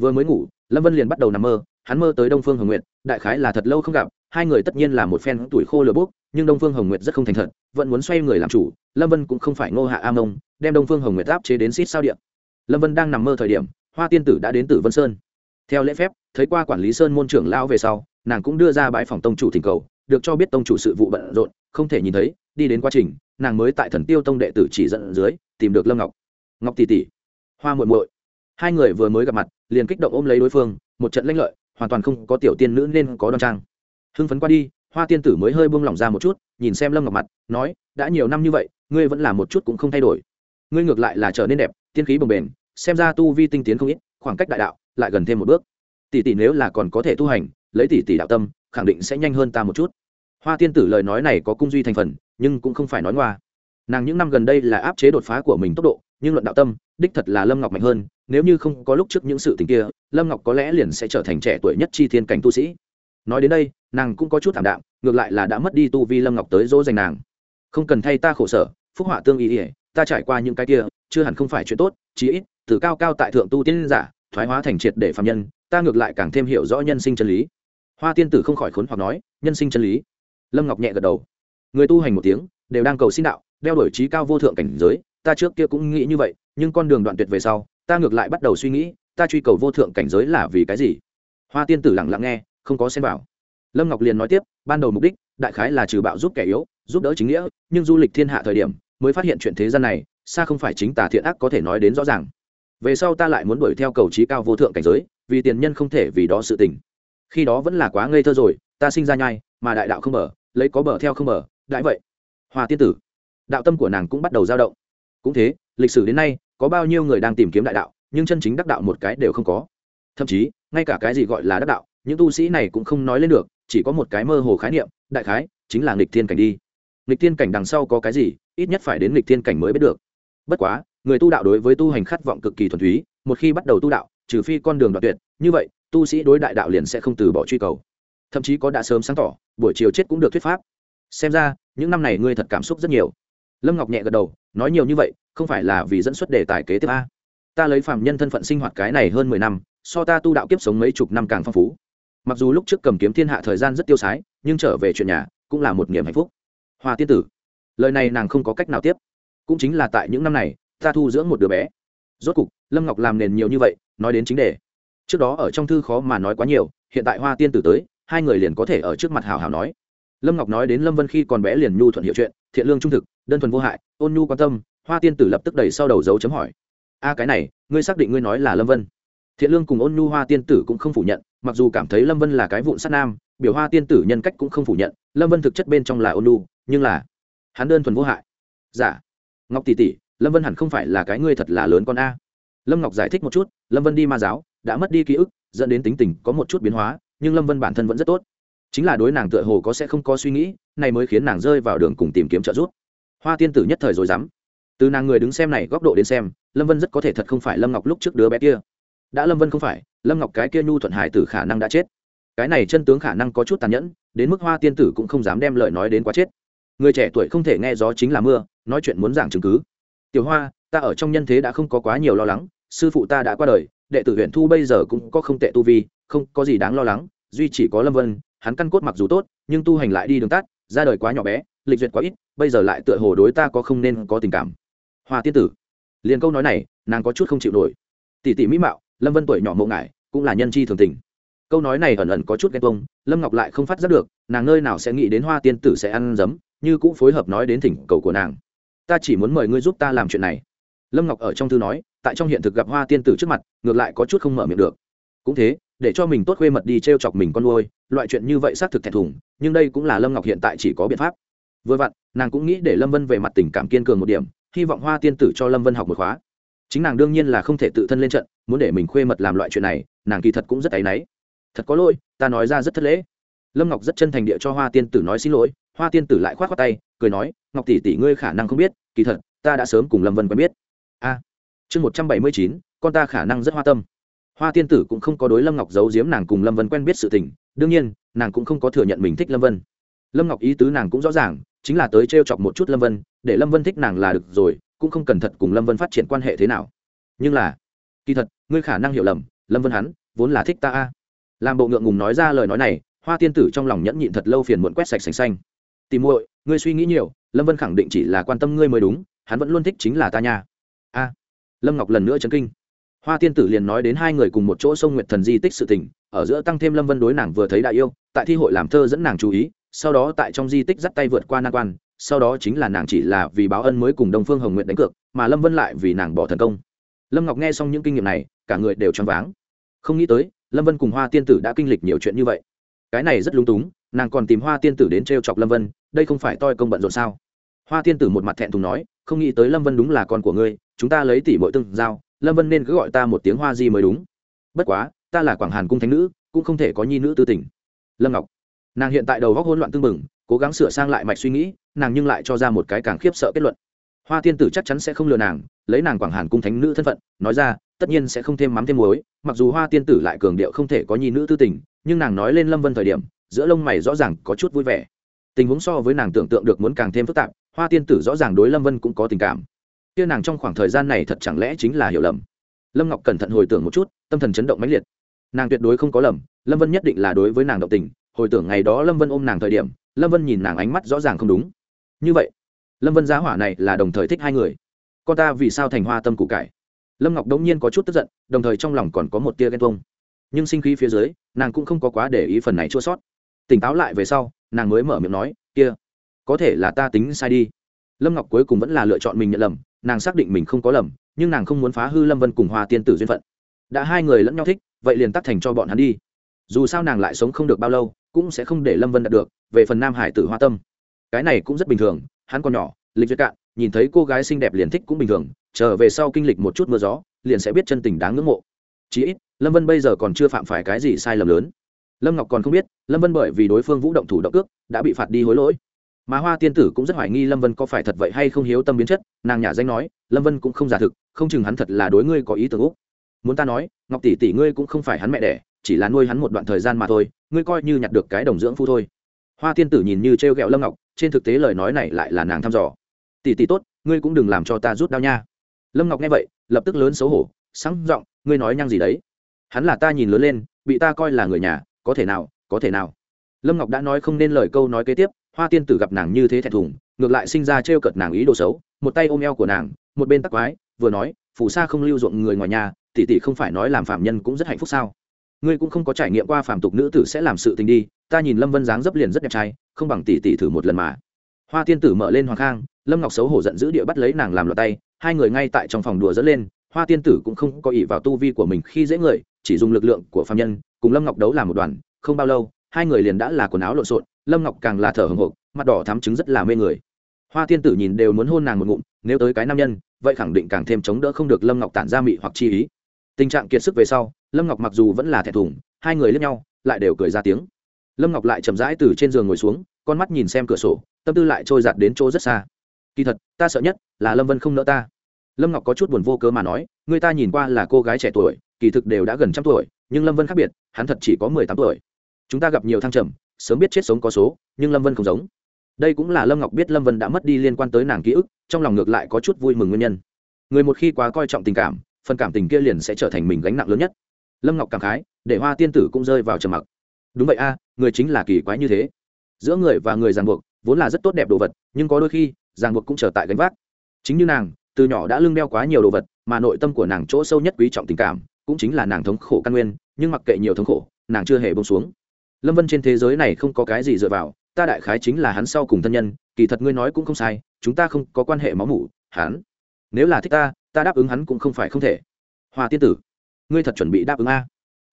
Vừa mới ngủ, lâm vân liền bắt đầu nằm mơ, hắn mơ tới đông phương hồng nguyệt, đại khái là thật lâu không gặp, hai người tất nhiên là một phen tuổi khô lửa bốc, nhưng đông phương hồng nguyệt rất không thành thật, vẫn muốn xoay người làm chủ, lâm vân cũng không phải ngô hạ a mông đem đông phương hồng nguyệt áp chế đến xít sao điện lâm vân đang nằm mơ thời điểm, hoa tiên tử đã đến tử vân sơn. Theo lễ phép, thấy qua quản lý sơn môn trưởng lão về sau, nàng cũng đưa ra bãi phòng tông chủ thỉnh cầu, được cho biết tông chủ sự vụ bận rộn, không thể nhìn thấy, đi đến quá trình, nàng mới tại thần tiêu tông đệ tử chỉ dẫn dưới, tìm được lâm ngọc. Ngọc tỷ tỷ. Hoa muội muội. Hai người vừa mới gặp mặt, liền kích động ôm lấy đối phương, một trận lanh lợi, hoàn toàn không có tiểu tiên nữ nên có đoan trang. Hưng phấn qua đi, hoa tiên tử mới hơi buông lỏng ra một chút, nhìn xem lâm ngọc mặt, nói, đã nhiều năm như vậy, ngươi vẫn là một chút cũng không thay đổi. Ngươi ngược lại là trở nên đẹp tiên khí bồng bềnh, xem ra tu vi tinh tiến không ít, khoảng cách đại đạo lại gần thêm một bước. Tỷ tỷ nếu là còn có thể tu hành, lấy tỷ tỷ đạo tâm, khẳng định sẽ nhanh hơn ta một chút. Hoa tiên tử lời nói này có cung duy thành phần, nhưng cũng không phải nói ngoa. Nàng những năm gần đây là áp chế đột phá của mình tốc độ, nhưng luận đạo tâm, đích thật là lâm ngọc mạnh hơn, nếu như không có lúc trước những sự tình kia, lâm ngọc có lẽ liền sẽ trở thành trẻ tuổi nhất chi thiên cảnh tu sĩ. Nói đến đây, nàng cũng có chút thảm đạm, ngược lại là đã mất đi tu vi lâm ngọc tới dỗ dành nàng. Không cần thay ta khổ sở, phúc họa tương ý ỉa ta trải qua những cái kia chưa hẳn không phải chuyện tốt, chí ít, từ cao cao tại thượng tu tiên giả, thoái hóa thành triệt để phạm nhân, ta ngược lại càng thêm hiểu rõ nhân sinh chân lý. Hoa tiên tử không khỏi khốn hoặc nói, nhân sinh chân lý? Lâm ngọc nhẹ gật đầu. Người tu hành một tiếng, đều đang cầu xin đạo, đeo đổi trí cao vô thượng cảnh giới, ta trước kia cũng nghĩ như vậy, nhưng con đường đoạn tuyệt về sau, ta ngược lại bắt đầu suy nghĩ, ta truy cầu vô thượng cảnh giới là vì cái gì? Hoa tiên tử lặng lặng nghe, không có xem vào. lâm ngọc liền nói tiếp, ban đầu mục đích, đại khái là trừ bạo giúp kẻ yếu, giúp đỡ chính nghĩa, nhưng du lịch thiên hạ thời điểm, mới phát hiện chuyện thế gian này xa không phải chính tà thiện ác có thể nói đến rõ ràng. Về sau ta lại muốn đuổi theo cầu trí cao vô thượng cảnh giới, vì tiền nhân không thể vì đó sự tình. Khi đó vẫn là quá ngây thơ rồi, ta sinh ra nhai, mà đại đạo không mở, lấy có bờ theo không mở, đại vậy. Hòa tiên tử. Đạo tâm của nàng cũng bắt đầu dao động. Cũng thế, lịch sử đến nay, có bao nhiêu người đang tìm kiếm đại đạo, nhưng chân chính đắc đạo một cái đều không có. Thậm chí, ngay cả cái gì gọi là đắc đạo, những tu sĩ này cũng không nói lên được, chỉ có một cái mơ hồ khái niệm, đại khái, chính là nghịch thiên cảnh đi. Nghịch thiên cảnh đằng sau có cái gì, ít nhất phải đến nghịch thiên cảnh mới biết được bất quá, người tu đạo đối với tu hành khát vọng cực kỳ thuần túy, một khi bắt đầu tu đạo, trừ phi con đường đoạn tuyệt, như vậy, tu sĩ đối đại đạo liền sẽ không từ bỏ truy cầu. Thậm chí có đã sớm sáng tỏ, buổi chiều chết cũng được thuyết pháp. Xem ra, những năm này ngươi thật cảm xúc rất nhiều. Lâm ngọc nhẹ gật đầu, nói nhiều như vậy, không phải là vì dẫn xuất đề tài kế tiếp a. Ta lấy phạm nhân thân phận sinh hoạt cái này hơn mười năm, so ta tu đạo kiếp sống mấy chục năm càng phong phú. Mặc dù lúc trước cầm kiếm thiên hạ thời gian rất tiêu sái, nhưng trở về chuyện nhà cũng là một niềm hạnh phúc. Hoa tiên tử. Lời này nàng không có cách nào tiếp cũng chính là tại những năm này, ta thu dưỡng một đứa bé. Rốt cục, lâm ngọc làm nền nhiều như vậy, nói đến chính đề. Trước đó ở trong thư khó mà nói quá nhiều, hiện tại hoa tiên tử tới, hai người liền có thể ở trước mặt hào hào nói. Lâm ngọc nói đến lâm vân khi còn bé liền nhu thuận hiệu chuyện, thiện lương trung thực, đơn thuần vô hại, ôn nhu quan tâm, hoa tiên tử lập tức đẩy sau đầu dấu chấm hỏi. A, cái này, ngươi xác định ngươi nói là lâm vân? Thiện lương cùng ôn nhu hoa tiên tử cũng không phủ nhận, mặc dù cảm thấy lâm vân là cái vụn sát nam, biểu hoa tiên tử nhân cách cũng không phủ nhận, lâm vân thực chất bên trong là ôn nhu, nhưng là hắn đơn thuần vô hại. Giả dạ ngọc tỷ tỷ, lâm vân hẳn không phải là cái ngươi thật là lớn con a. Lâm ngọc giải thích một chút, lâm vân đi ma giáo, đã mất đi ký ức, dẫn đến tính tình có một chút biến hóa, nhưng lâm vân bản thân vẫn rất tốt. Chính là đối nàng tựa hồ có sẽ không có suy nghĩ, này mới khiến nàng rơi vào đường cùng tìm kiếm trợ giúp. Hoa tiên tử nhất thời rồi dám từ nàng người đứng xem này góc độ đến xem, lâm vân rất có thể thật không phải lâm ngọc lúc trước đứa bé kia. Đã lâm vân không phải, lâm ngọc cái kia nhu thuận hải tử khả năng đã chết. Cái này chân tướng khả năng có chút tàn nhẫn, đến mức hoa tiên tử cũng không dám đem lời nói đến quá chết người trẻ tuổi không thể nghe gió chính là mưa, nói chuyện muốn giảng chứng cứ. Tiểu hoa, ta ở trong nhân thế đã không có quá nhiều lo lắng, sư phụ ta đã qua đời, đệ tử huyện thu bây giờ cũng có không tệ tu vi, không có gì đáng lo lắng, duy chỉ có lâm vân, hắn căn cốt mặc dù tốt, nhưng tu hành lại đi đường tắt, ra đời quá nhỏ bé, lịch duyệt quá ít, bây giờ lại tựa hồ đối ta có không nên có tình cảm. Hoa tiên tử, liền câu nói này, nàng có chút không chịu nổi. Tỷ tỷ mỹ mạo, lâm vân tuổi nhỏ mộ ngại cũng là nhân chi thường tình. Câu nói này ẩn ẩn có chút ghen tuông, lâm ngọc lại không phát giác được, nàng nơi nào sẽ nghĩ đến hoa tiên tử sẽ ăn dấm như cũng phối hợp nói đến thỉnh cầu của nàng. Ta chỉ muốn mời ngươi giúp ta làm chuyện này. Lâm ngọc ở trong thư nói, tại trong hiện thực gặp hoa tiên tử trước mặt, ngược lại có chút không mở miệng được. Cũng thế, để cho mình tốt khuê mật đi t r e o chọc mình con nuôi, loại chuyện như vậy xác thực thẹn thùng, nhưng đây cũng là lâm ngọc hiện tại chỉ có biện pháp. Vừa vặn, nàng cũng nghĩ để lâm vân về mặt tình cảm kiên cường một điểm, hy vọng hoa tiên tử cho lâm vân học một khóa. Chính nàng đương nhiên là không thể tự thân lên trận, muốn để mình khuê mật làm loại chuyện này, nàng kỳ thật cũng rất áy náy. Thật có lỗi, ta nói ra rất thất lễ lâm ngọc rất chân thành địa cho hoa tiên tử nói xin lỗi, hoa tiên tử lại k h o á t khoác tay, cười nói, ngọc tỷ tỷ ngươi khả năng không biết, kỳ thật, ta đã sớm cùng lâm vân quen biết. A. Chương một trăm bảy mươi chín, con ta khả năng rất hoa tâm. Hoa tiên tử cũng không có đối lâm ngọc giấu giếm nàng cùng lâm vân quen biết sự tình, đương nhiên, nàng cũng không có thừa nhận mình thích lâm vân. Lâm ngọc ý tứ nàng cũng rõ ràng, chính là tới t r e o chọc một chút lâm vân, để lâm vân thích nàng là được rồi, cũng không cần thật cùng lâm vân phát triển quan hệ thế nào. Nhưng là, kỳ thật, ngươi khả năng hiểu lầm, lâm vân hắn, vốn là thích ta a. Làm bộ ngượng ngùng nói ra lời nói này hoa tiên tử trong lòng nhẫn nhịn thật lâu phiền muộn quét sạch sành xanh. Tìm muội, ngươi suy nghĩ nhiều, lâm vân khẳng định chỉ là quan tâm ngươi mới đúng, hắn vẫn luôn thích chính là ta nha. A. À, lâm ngọc lần nữa chấn kinh. Hoa tiên tử liền nói đến hai người cùng một chỗ sông nguyệt thần di tích sự tình, ở giữa tăng thêm lâm vân đối nàng vừa thấy đại yêu, tại thi hội làm thơ dẫn nàng chú ý, sau đó tại trong di tích dắt tay vượt qua nan quan, sau đó chính là nàng chỉ là vì báo ân mới cùng đông phương hồng nguyện đánh cược, mà lâm vân lại vì nàng bỏ thần công. Lâm ngọc nghe xong những kinh nghiệm này, cả người đều choáng váng. Không nghĩ tới, lâm vân cùng hoa tiên tử đã kinh lịch nhiều chuyện như vậy cái này rất lung túng nàng còn tìm hoa tiên tử đến t r e o chọc lâm vân đây không phải toi công bận rộn sao? Hoa tiên tử một mặt thẹn thùng nói không nghĩ tới lâm vân đúng là con của ngươi chúng ta lấy tỷ bội tương giao lâm vân nên cứ gọi ta một tiếng hoa di mới đúng. Bất quá ta là quảng hàn cung thánh nữ cũng không thể có nhi nữ tư tình. Lâm ngọc nàng hiện tại đầu góc hỗn loạn tương bừng, cố gắng sửa sang lại mạch suy nghĩ nàng nhưng lại cho ra một cái càng khiếp sợ kết luận. Hoa tiên tử chắc chắn sẽ không lừa nàng lấy nàng quảng hàn cung thánh nữ thân phận nói ra tất nhiên sẽ không thêm mắm thêm muối mặc dù hoa tiên tử lại cường điệu không thể có nhi nữ tư tình nhưng nàng nói lên lâm vân thời điểm, giữa lông mày rõ ràng có chút vui vẻ. Tình huống so với nàng tưởng tượng được muốn càng thêm phức tạp, hoa tiên tử rõ ràng đối lâm vân cũng có tình cảm. Kia nàng trong khoảng thời gian này thật chẳng lẽ chính là hiểu lầm? Lâm ngọc cẩn thận hồi tưởng một chút, tâm thần chấn động mãnh liệt. Nàng tuyệt đối không có lầm, lâm vân nhất định là đối với nàng động tình, hồi tưởng ngày đó lâm vân ôm nàng thời điểm, lâm vân nhìn nàng ánh mắt rõ ràng không đúng. Như vậy, lâm vân giá hỏa này là đồng thời thích hai người. Con ta vì sao thành hoa tâm cụ cải? Lâm ngọc đống nhiên có chút tức giận, đồng thời trong lòng còn có một tia ghen tuông nhưng sinh khí phía dưới, nàng cũng không có quá để ý phần này chua sót. Tỉnh táo lại về sau, nàng mới mở miệng nói, kia, có thể là ta tính sai đi. Lâm ngọc cuối cùng vẫn là lựa chọn mình nhận lầm, nàng xác định mình không có lầm, nhưng nàng không muốn phá hư lâm vân cùng hoa tiên tử duyên phận. Đã hai người lẫn nhau thích, vậy liền tắt thành cho bọn hắn đi. Dù sao nàng lại sống không được bao lâu, cũng sẽ không để lâm vân đạt được, về phần nam hải tử hoa tâm. Cái này cũng rất bình thường, hắn còn nhỏ, lịch duyệt cạn, nhìn thấy cô gái xinh đẹp liền thích cũng bình thường trở về sau kinh lịch một chút mưa gió, liền sẽ biết chân tình đáng ngưỡng mộ chí ít, lâm vân bây giờ còn chưa phạm phải cái gì sai lầm lớn. Lâm ngọc còn không biết, lâm vân bởi vì đối phương vũ động thủ động ước đã bị phạt đi hối lỗi. Mà hoa tiên tử cũng rất hoài nghi lâm vân có phải thật vậy hay không hiếu tâm biến chất, nàng nhà danh nói, lâm vân cũng không giả thực, không chừng hắn thật là đối ngươi có ý tưởng úc. Muốn ta nói, ngọc tỷ tỷ ngươi cũng không phải hắn mẹ đẻ, chỉ là nuôi hắn một đoạn thời gian mà thôi, ngươi coi như nhặt được cái đồng dưỡng phu thôi. Hoa tiên tử nhìn như t r e o g ẹ o lâm ngọc, trên thực tế lời nói này lại là nàng thăm dò. Tỷ tỷ tốt, ngươi cũng đừng làm cho ta rút đau nha. Lâm ngọc nghe vậy, lập tức lớn xấu hổ sáng giọng ngươi nói nhăng gì đấy? Hắn là ta nhìn lớn lên, bị ta coi là người nhà, có thể nào, có thể nào? Lâm ngọc đã nói không nên lời câu nói kế tiếp, hoa tiên tử gặp nàng như thế thẹn thùng, ngược lại sinh ra trêu cợt nàng ý đồ xấu, một tay ôm eo của nàng, một bên tắc quái, vừa nói, phù sa không lưu ruộng người ngoài nhà, tỷ tỷ không phải nói làm phạm nhân cũng rất hạnh phúc sao? Ngươi cũng không có trải nghiệm qua phàm tục nữ tử sẽ làm sự tình đi, ta nhìn lâm vân dáng dấp liền rất đẹp trai, không bằng tỷ tỷ thử một lần mà. Hoa tiên tử mở lên hoàng khang, lâm ngọc xấu hổ giận dữ địa bắt lấy nàng làm loạt tay, hai người ngay tại trong phòng đùa dẫn lên hoa tiên tử cũng không có ỷ vào tu vi của mình khi dễ người, chỉ dùng lực lượng của phạm nhân, cùng lâm ngọc đấu làm một đoàn, không bao lâu, hai người liền đã là quần áo lộn xộn, lâm ngọc càng là thở hồng hộc, mặt đỏ thắm chứng rất là mê người. Hoa tiên tử nhìn đều muốn hôn nàng một ngụm, nếu tới cái nam nhân, vậy khẳng định càng thêm chống đỡ không được lâm ngọc tản ra mị hoặc chi ý. Tình trạng kiệt sức về sau, lâm ngọc mặc dù vẫn là thẹn thùng, hai người lướt nhau, lại đều cười ra tiếng. Lâm ngọc lại chậm rãi từ trên giường ngồi xuống, con mắt nhìn xem cửa sổ, tâm tư lại trôi giạt đến chỗ rất xa. Kỳ thật, ta sợ nhất là lâm vân không nỡ ta lâm ngọc có chút buồn vô cớ mà nói, người ta nhìn qua là cô gái trẻ tuổi, kỳ thực đều đã gần trăm tuổi, nhưng lâm vân khác biệt, hắn thật chỉ có mười tám tuổi. Chúng ta gặp nhiều thăng trầm, sớm biết chết sống có số, nhưng lâm vân không giống. Đây cũng là lâm ngọc biết lâm vân đã mất đi liên quan tới nàng ký ức, trong lòng ngược lại có chút vui mừng nguyên nhân. Người một khi quá coi trọng tình cảm, phần cảm tình kia liền sẽ trở thành mình gánh nặng lớn nhất. Lâm ngọc cảm khái, để hoa tiên tử cũng rơi vào trầm mặc. Đúng vậy a, người chính là kỳ quái như thế. Giữa người và người ràng buộc, vốn là rất tốt đẹp đồ vật, nhưng có đôi khi, ràng buộc cũng trở tại gánh vác. Chính như nàng từ nhỏ đã lưng đeo quá nhiều đồ vật, mà nội tâm của nàng chỗ sâu nhất quý trọng tình cảm, cũng chính là nàng thống khổ căn nguyên, nhưng mặc kệ nhiều thống khổ, nàng chưa hề bông xuống. Lâm vân trên thế giới này không có cái gì dựa vào, ta đại khái chính là hắn sau cùng thân nhân, kỳ thật ngươi nói cũng không sai, chúng ta không có quan hệ máu mủ, hắn. Nếu là thích ta ta đáp ứng hắn cũng không phải không thể. Hoa tiên tử, ngươi thật chuẩn bị đáp ứng a?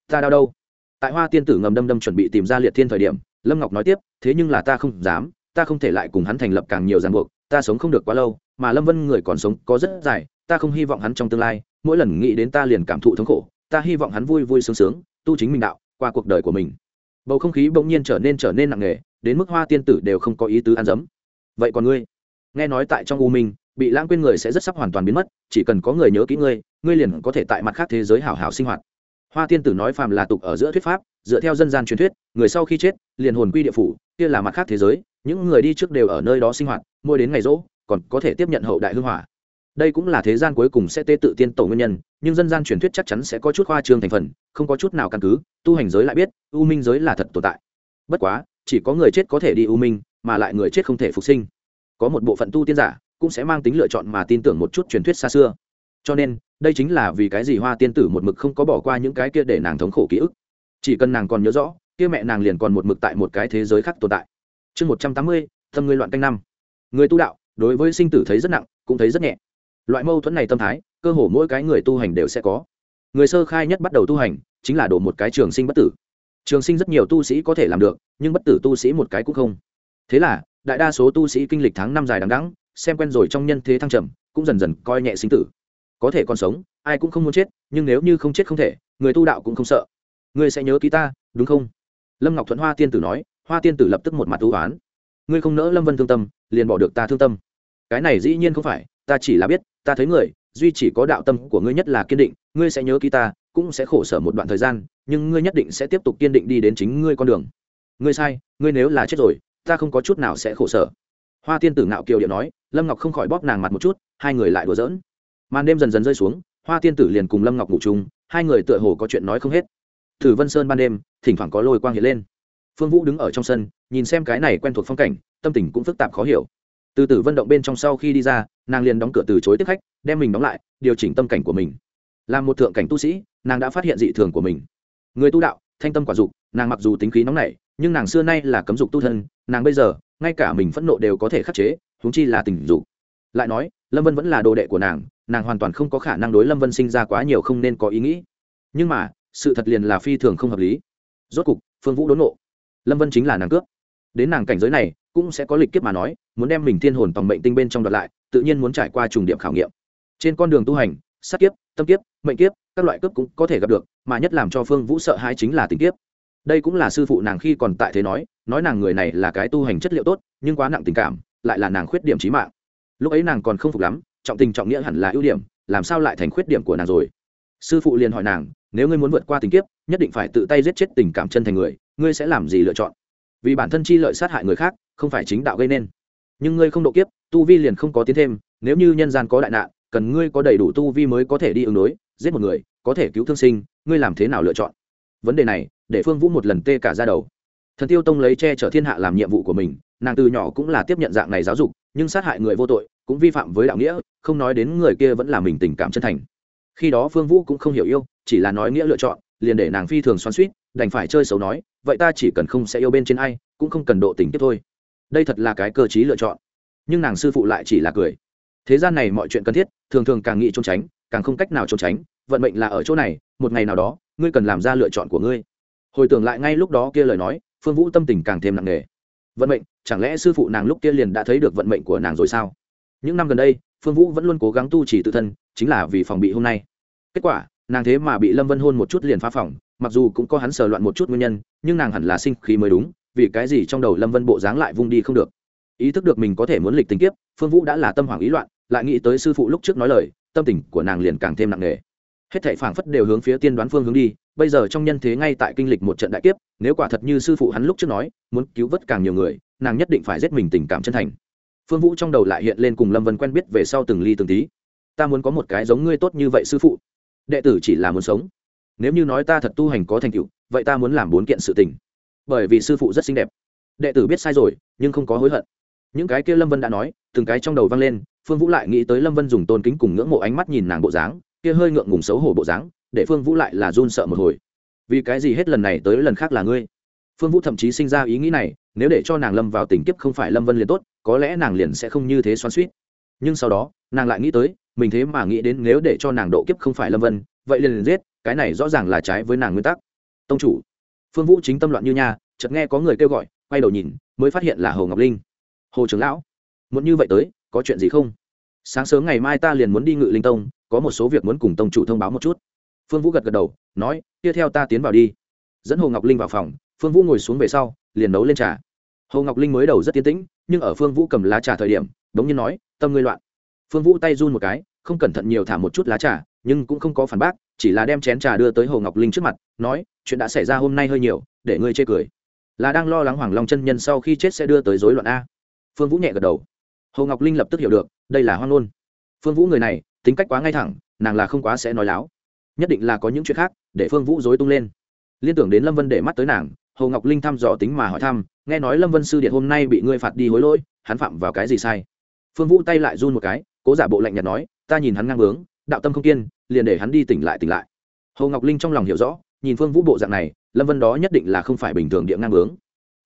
Ta đau đâu? Tại hoa tiên tử ngầm đâm đâm chuẩn bị tìm ra liệt thiên thời điểm, lâm ngọc nói tiếp, thế nhưng là ta không dám, ta không thể lại cùng hắn thành lập càng nhiều ràng buộc, ta sống không được quá lâu mà lâm vân người còn sống có rất dài, ta không hy vọng hắn trong tương lai, mỗi lần nghĩ đến ta liền cảm thụ thống khổ, ta hy vọng hắn vui vui sướng sướng, tu chính mình đạo, qua cuộc đời của mình. Bầu không khí bỗng nhiên trở nên trở nên nặng nề, đến mức hoa tiên tử đều không có ý tứ ăn dấm. Vậy còn ngươi? Nghe nói tại trong u minh, bị lãng quên người sẽ rất sắp hoàn toàn biến mất, chỉ cần có người nhớ kỹ ngươi ngươi liền có thể tại mặt khác thế giới hảo hảo sinh hoạt. Hoa tiên tử nói phàm là tục ở giữa thuyết pháp, dựa theo dân gian truyền thuyết, người sau khi chết, liền hồn quy địa phủ, kia là mặt khác thế giới, những người đi trước đều ở nơi đó sinh hoạt, mỗi đến ngày rỗ còn có thể tiếp nhận hậu đại hưng hỏa. Đây cũng là thế gian cuối cùng sẽ tê tự tiên tổ nguyên nhân, nhưng dân gian truyền thuyết chắc chắn sẽ có chút khoa trương thành phần, không có chút nào căn cứ, tu hành giới lại biết, u minh giới là thật tồn tại. Bất quá, chỉ có người chết có thể đi u minh, mà lại người chết không thể phục sinh. Có một bộ phận tu tiên giả cũng sẽ mang tính lựa chọn mà tin tưởng một chút truyền thuyết xa xưa. Cho nên, đây chính là vì cái gì hoa tiên tử một mực không có bỏ qua những cái kia để nàng thống khổ ký ức. Chỉ cần nàng còn nhớ rõ, kia mẹ nàng liền còn một mực tại một cái thế giới khác tồn tại. Chương một trăm tám mươi tâm người loạn canh năm. Người tu đạo đối với sinh tử thấy rất nặng, cũng thấy rất nhẹ. Loại mâu thuẫn này tâm thái, cơ hồ mỗi cái người tu hành đều sẽ có. Người sơ khai nhất bắt đầu tu hành, chính là đổ một cái trường sinh bất tử. Trường sinh rất nhiều tu sĩ có thể làm được, nhưng bất tử tu sĩ một cái cũng không. Thế là, đại đa số tu sĩ kinh lịch tháng năm dài đằng đẵng, xem quen rồi trong nhân thế thăng trầm, cũng dần dần coi nhẹ sinh tử. Có thể còn sống, ai cũng không muốn chết, nhưng nếu như không chết không thể, người tu đạo cũng không sợ. Người sẽ nhớ ký ta, đúng không? Lâm ngọc thuận hoa tiên tử nói, hoa tiên tử lập tức một mặt ưu oán ngươi không nỡ lâm vân thương tâm liền bỏ được ta thương tâm cái này dĩ nhiên không phải ta chỉ là biết ta thấy người duy chỉ có đạo tâm của ngươi nhất là kiên định ngươi sẽ nhớ ký ta cũng sẽ khổ sở một đoạn thời gian nhưng ngươi nhất định sẽ tiếp tục kiên định đi đến chính ngươi con đường ngươi sai ngươi nếu là chết rồi ta không có chút nào sẽ khổ sở hoa tiên tử ngạo kiều điệu nói lâm ngọc không khỏi bóp nàng mặt một chút hai người lại đùa giỡn màn đêm dần dần rơi xuống hoa tiên tử liền cùng lâm ngọc ngủ chung hai người tựa hồ có chuyện nói không hết thử vân sơn ban đêm thỉnh thoảng có lôi quang hiện lên phương vũ đứng ở trong sân, nhìn xem cái này quen thuộc phong cảnh, tâm tình cũng phức tạp khó hiểu. Từ từ vận động bên trong sau khi đi ra, nàng liền đóng cửa từ chối tiếp khách, đem mình đóng lại, điều chỉnh tâm cảnh của mình. Là một thượng cảnh tu sĩ, nàng đã phát hiện dị thường của mình. Người tu đạo, thanh tâm quả dục, nàng mặc dù tính khí nóng nảy, nhưng nàng xưa nay là cấm dục tu thân, nàng bây giờ, ngay cả mình phẫn nộ đều có thể khắc chế, huống chi là tình dục. Lại nói, lâm vân vẫn là đồ đệ của nàng nàng hoàn toàn không có khả năng đối lâm vân sinh ra quá nhiều không nên có ý nghĩ. Nhưng mà, sự thật liền là phi thường không hợp lý. Rốt cục, phương vũ đốn nộ lâm vân chính là nàng cướp. Đến nàng cảnh giới này, cũng sẽ có lịch kiếp mà nói, muốn đem mình thiên hồn tòng mệnh tinh bên trong đoạt lại, tự nhiên muốn trải qua trùng điểm khảo nghiệm. Trên con đường tu hành, sát kiếp, tâm kiếp, mệnh kiếp, các loại cướp cũng có thể gặp được, mà nhất làm cho phương vũ sợ hãi chính là tình kiếp. Đây cũng là sư phụ nàng khi còn tại thế nói nói nàng người này là cái tu hành chất liệu tốt, nhưng quá nặng tình cảm, lại là nàng khuyết điểm trí mạng. Lúc ấy nàng còn không phục lắm, trọng tình trọng nghĩa hẳn là ưu điểm, làm sao lại thành khuyết điểm của nàng rồi? Sư phụ liền hỏi nàng nếu ngươi muốn vượt qua tình kiếp, nhất định phải tự tay giết chết tình cảm chân thành người, ngươi sẽ làm gì lựa chọn? Vì bản thân chi lợi sát hại người khác, không phải chính đạo gây nên. Nhưng ngươi không độ kiếp, tu vi liền không có tiến thêm, nếu như nhân gian có đại nạn, cần ngươi có đầy đủ tu vi mới có thể đi ứng đối, giết một người, có thể cứu thương sinh, ngươi làm thế nào lựa chọn? Vấn đề này, để phương vũ một lần tê cả ra đầu. Thần tiêu tông lấy che chở thiên hạ làm nhiệm vụ của mình, nàng từ nhỏ cũng là tiếp nhận dạng này giáo dục, nhưng sát hại người vô tội, cũng vi phạm với đạo nghĩa, không nói đến người kia vẫn là mình tình cảm chân thành. Khi đó phương vũ cũng không hiểu yêu chỉ là nói nghĩa lựa chọn, liền để nàng phi thường xoắn suýt đành phải chơi xấu nói, vậy ta chỉ cần không sẽ yêu bên trên ai, cũng không cần độ tình tiếp thôi. Đây thật là cái cơ chí lựa chọn. Nhưng nàng sư phụ lại chỉ là cười. Thế gian này mọi chuyện cần thiết, thường thường càng nghĩ trốn tránh, càng không cách nào trốn tránh, vận mệnh là ở chỗ này, một ngày nào đó, ngươi cần làm ra lựa chọn của ngươi. Hồi tưởng lại ngay lúc đó kia lời nói, phương vũ tâm tình càng thêm nặng nề. Vận mệnh, chẳng lẽ sư phụ nàng lúc kia liền đã thấy được vận mệnh của nàng rồi sao? Những năm gần đây, phương vũ vẫn luôn cố gắng tu trì tự thân, chính là vì phòng bị hôm nay. Kết quả nàng thế mà bị lâm vân hôn một chút liền phá phòng, mặc dù cũng có hắn sờ loạn một chút nguyên nhân, nhưng nàng hẳn là sinh khí mới đúng, vì cái gì trong đầu lâm vân bộ dáng lại vung đi không được. Ý thức được mình có thể muốn lịch tình kiếp, phương vũ đã là tâm hoảng ý loạn, lại nghĩ tới sư phụ lúc trước nói lời, tâm tình của nàng liền càng thêm nặng nề. Hết thảy phảng phất đều hướng phía tiên đoán phương hướng đi, bây giờ trong nhân thế ngay tại kinh lịch một trận đại kiếp, nếu quả thật như sư phụ hắn lúc trước nói, muốn cứu vớt càng nhiều người, nàng nhất định phải giết mình tình cảm chân thành. Phương vũ trong đầu lại hiện lên cùng lâm vân quen biết về sau từng ly từng tí. Ta muốn có một cái giống ngươi tốt như vậy sư phụ đệ tử chỉ là muốn sống. Nếu như nói ta thật tu hành có thành tựu, vậy ta muốn làm bốn kiện sự tình. Bởi vì sư phụ rất xinh đẹp. Đệ tử biết sai rồi, nhưng không có hối hận. Những cái kia lâm vân đã nói, từng cái trong đầu vang lên, phương vũ lại nghĩ tới lâm vân dùng tôn kính cùng ngưỡng mộ ánh mắt nhìn nàng bộ dáng, kia hơi ngượng ngùng xấu hổ bộ dáng, để phương vũ lại là run sợ một hồi. Vì cái gì hết lần này tới lần khác là ngươi? Phương vũ thậm chí sinh ra ý nghĩ này, nếu để cho nàng lâm vào tình kiếp không phải lâm vân liền tốt, có lẽ nàng liền sẽ không như thế xoắn suýt nhưng sau đó, nàng lại nghĩ tới mình thế mà nghĩ đến nếu để cho nàng độ kiếp không phải lâm vân, vậy liền liền giết, cái này rõ ràng là trái với nàng nguyên tắc. Tông chủ, phương vũ chính tâm loạn như nha, chợt nghe có người kêu gọi, quay đầu nhìn, mới phát hiện là hồ ngọc linh. Hồ trưởng lão, muốn như vậy tới, có chuyện gì không? Sáng sớm ngày mai ta liền muốn đi ngự linh tông, có một số việc muốn cùng tông chủ thông báo một chút. Phương vũ gật gật đầu, nói, tiếp theo ta tiến vào đi. Dẫn hồ ngọc linh vào phòng, phương vũ ngồi xuống về sau, liền nấu lên trà. Hồ ngọc linh mới đầu rất tiến tĩnh, nhưng ở phương vũ cầm lá trà thời điểm đ ố n g nhiên nói, tâm ngươi loạn. Phương vũ tay run một cái không cẩn thận nhiều thả một chút lá trà, nhưng cũng không có phản bác, chỉ là đem chén trà đưa tới hồ ngọc linh trước mặt, nói, chuyện đã xảy ra hôm nay hơi nhiều, để ngươi chê cười. Là đang lo lắng hoàng long chân nhân sau khi chết sẽ đưa tới dối loạn a. Phương vũ nhẹ gật đầu. Hồ ngọc linh lập tức hiểu được, đây là hoang ngôn. Phương vũ người này, tính cách quá ngay thẳng, nàng là không quá sẽ nói láo. Nhất định là có những chuyện khác, để phương vũ dối tung lên. Liên tưởng đến lâm vân để mắt tới nàng, hồ ngọc linh thăm dò tính mà hỏi thăm, nghe nói lâm vân sư điện hôm nay bị ngươi phạt đi hối lỗi, hắn phạm vào cái gì sai? Phương vũ tay lại run một cái, cố giả bộ lạnh nhạt nói ta nhìn hắn ngang bướng, đạo tâm không kiên, liền để hắn đi tỉnh lại tỉnh lại. Hồ ngọc linh trong lòng hiểu rõ, nhìn phương vũ bộ dạng này, lâm vân đó nhất định là không phải bình thường địa ngang bướng.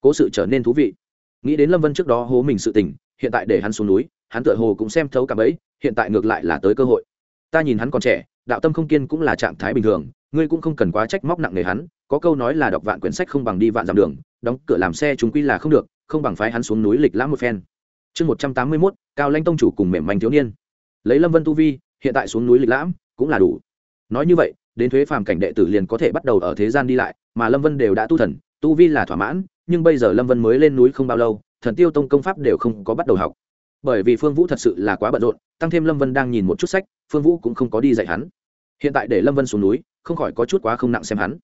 Cố sự trở nên thú vị. Nghĩ đến lâm vân trước đó hố mình sự tình, hiện tại để hắn xuống núi, hắn tựa hồ cũng xem thấu cả bấy hiện tại ngược lại là tới cơ hội. Ta nhìn hắn còn trẻ, đạo tâm không kiên cũng là trạng thái bình thường, ngươi cũng không cần quá trách móc nặng nề hắn, có câu nói là đọc vạn quyển sách không bằng đi vạn dặm đường, đóng cửa làm xe chúng quy là không được, không bằng phái hắn xuống núi lịch lãm một phen. Chương một trăm tám mươi mốt, cao lanh tông chủ cùng mềm manh thiếu niên lấy lâm vân tu vi, hiện tại xuống núi lịch lãm cũng là đủ. Nói như vậy, đến thuế phàm cảnh đệ tử liền có thể bắt đầu ở thế gian đi lại, mà lâm vân đều đã tu thần, tu vi là thỏa mãn, nhưng bây giờ lâm vân mới lên núi không bao lâu, thần tiêu tông công pháp đều không có bắt đầu học. Bởi vì phương vũ thật sự là quá bận rộn, tăng thêm lâm vân đang nhìn một chút sách, phương vũ cũng không có đi dạy hắn. Hiện tại để lâm vân xuống núi, không khỏi có chút quá không nặng xem hắn.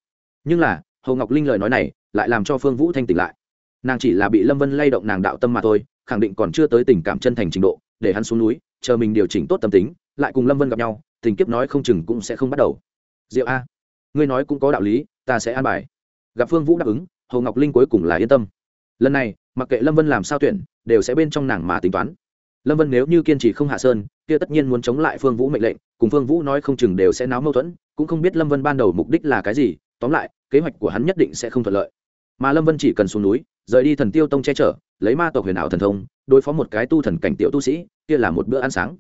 Nhưng là hầu ngọc linh lời nói này lại làm cho phương vũ thanh tỉnh lại. Nàng chỉ là bị lâm vân lay động nàng đạo tâm mà thôi, khẳng định còn chưa tới tình cảm chân thành trình độ, để hắn xuống núi chờ mình điều chỉnh tốt tâm tính, lại cùng lâm vân gặp nhau, tình kiếp nói không chừng cũng sẽ không bắt đầu. Diệu a, ngươi nói cũng có đạo lý, ta sẽ an bài. Gặp phương vũ đáp ứng, hồ ngọc linh cuối cùng là yên tâm. Lần này, mặc kệ lâm vân làm sao tuyển, đều sẽ bên trong nàng mà tính toán. Lâm vân nếu như kiên trì không hạ sơn, kia tất nhiên muốn chống lại phương vũ mệnh lệnh, cùng phương vũ nói không chừng đều sẽ náo mâu thuẫn, cũng không biết lâm vân ban đầu mục đích là cái gì, tóm lại, kế hoạch của hắn nhất định sẽ không thuận lợi. Mà lâm vân chỉ cần xuống núi, rời đi thần tiêu tông che chở lấy ma tộc huyền ảo thần thông, đối phó một cái tu thần cảnh tiểu tu sĩ, kia là một bữa ăn sáng.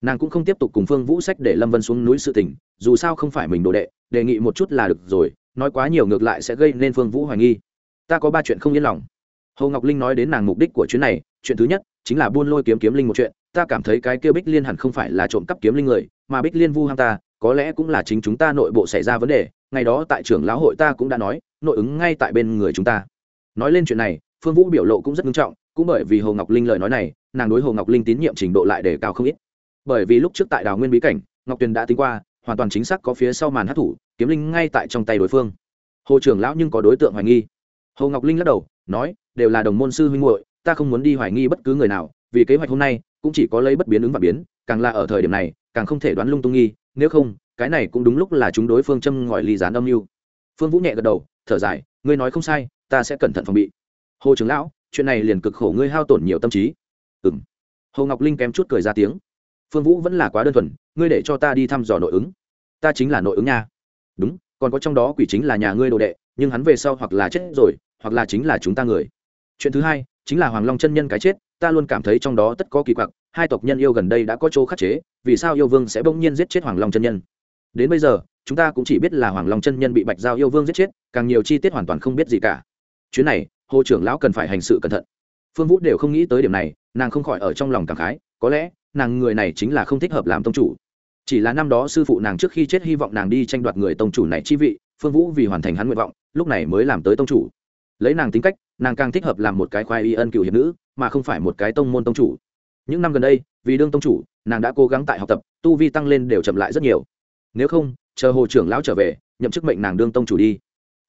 Nàng cũng không tiếp tục cùng phương vũ sách để lâm vân xuống núi sự tình, dù sao không phải mình đồ đệ, đề nghị một chút là được rồi, nói quá nhiều ngược lại sẽ gây nên phương vũ hoài nghi. Ta có ba chuyện không yên lòng. Hồ ngọc linh nói đến nàng mục đích của chuyến này, chuyện thứ nhất chính là buôn lôi kiếm kiếm linh một chuyện, ta cảm thấy cái kia bích liên hẳn không phải là trộm cắp kiếm linh người, mà bích liên vu ham ta, có lẽ cũng là chính chúng ta nội bộ xảy ra vấn đề, ngày đó tại trưởng lão hội ta cũng đã nói, nội ứng ngay tại bên người chúng ta. Nói lên chuyện này phương vũ biểu lộ cũng rất nghiêm trọng, cũng bởi vì hồ ngọc linh lời nói này, nàng đối hồ ngọc linh tín nhiệm trình độ lại đề cao không ít. Bởi vì lúc trước tại đào nguyên bí cảnh, ngọc tuyền đã tính qua, hoàn toàn chính xác có phía sau màn hát thủ, kiếm linh ngay tại trong tay đối phương. Hồ trưởng lão nhưng có đối tượng hoài nghi. Hồ ngọc linh lắc đầu, nói, đều là đồng môn sư huynh muội, ta không muốn đi hoài nghi bất cứ người nào, vì kế hoạch hôm nay, cũng chỉ có lấy bất biến ứng và biến, càng là ở thời điểm này, càng không thể đoán lung tung nghi, nếu không, cái này cũng đúng lúc là chúng đối phương châm ngòi ly gián âm mưu. Phương vũ nhẹ gật đầu, thở dài, ngươi nói không sai, ta sẽ cẩn thận phòng bị hồ trưởng lão, chuyện này liền cực khổ ngươi hao tổn nhiều tâm trí. Ừ m hồ ngọc linh kém chút cười ra tiếng. Phương vũ vẫn là quá đơn thuần, ngươi để cho ta đi thăm dò nội ứng. Ta chính là nội ứng nha. Đúng, còn có trong đó quỷ chính là nhà ngươi đồ đệ, nhưng hắn về sau hoặc là chết rồi, hoặc là chính là chúng ta người. Chuyện thứ hai, chính là hoàng long chân nhân cái chết, ta luôn cảm thấy trong đó tất có kỳ quặc, hai tộc nhân yêu gần đây đã có chỗ khắc chế, vì sao yêu vương sẽ bỗng nhiên giết chết hoàng long chân nhân? Đến bây giờ, chúng ta cũng chỉ biết là hoàng long chân nhân bị bạch giao yêu vương giết chết, càng nhiều chi tiết hoàn toàn không biết gì cả. Chuyến này hồ trưởng lão cần phải hành sự cẩn thận. Phương vũ đều không nghĩ tới điểm này, nàng không khỏi ở trong lòng cảm khái, có lẽ, nàng người này chính là không thích hợp làm tông chủ. Chỉ là năm đó sư phụ nàng trước khi chết hy vọng nàng đi tranh đoạt người tông chủ này chi vị, phương vũ vì hoàn thành hắn nguyện vọng, lúc này mới làm tới tông chủ. Lấy nàng tính cách, nàng càng thích hợp làm một cái khoai y ân cựu hiệp nữ, mà không phải một cái tông môn tông chủ. Những năm gần đây, vì đương tông chủ, nàng đã cố gắng tại học tập, tu vi tăng lên đều chậm lại rất nhiều. Nếu không, chờ hồ trưởng lão trở về, nhậm chức mệnh nàng đương tông chủ đi.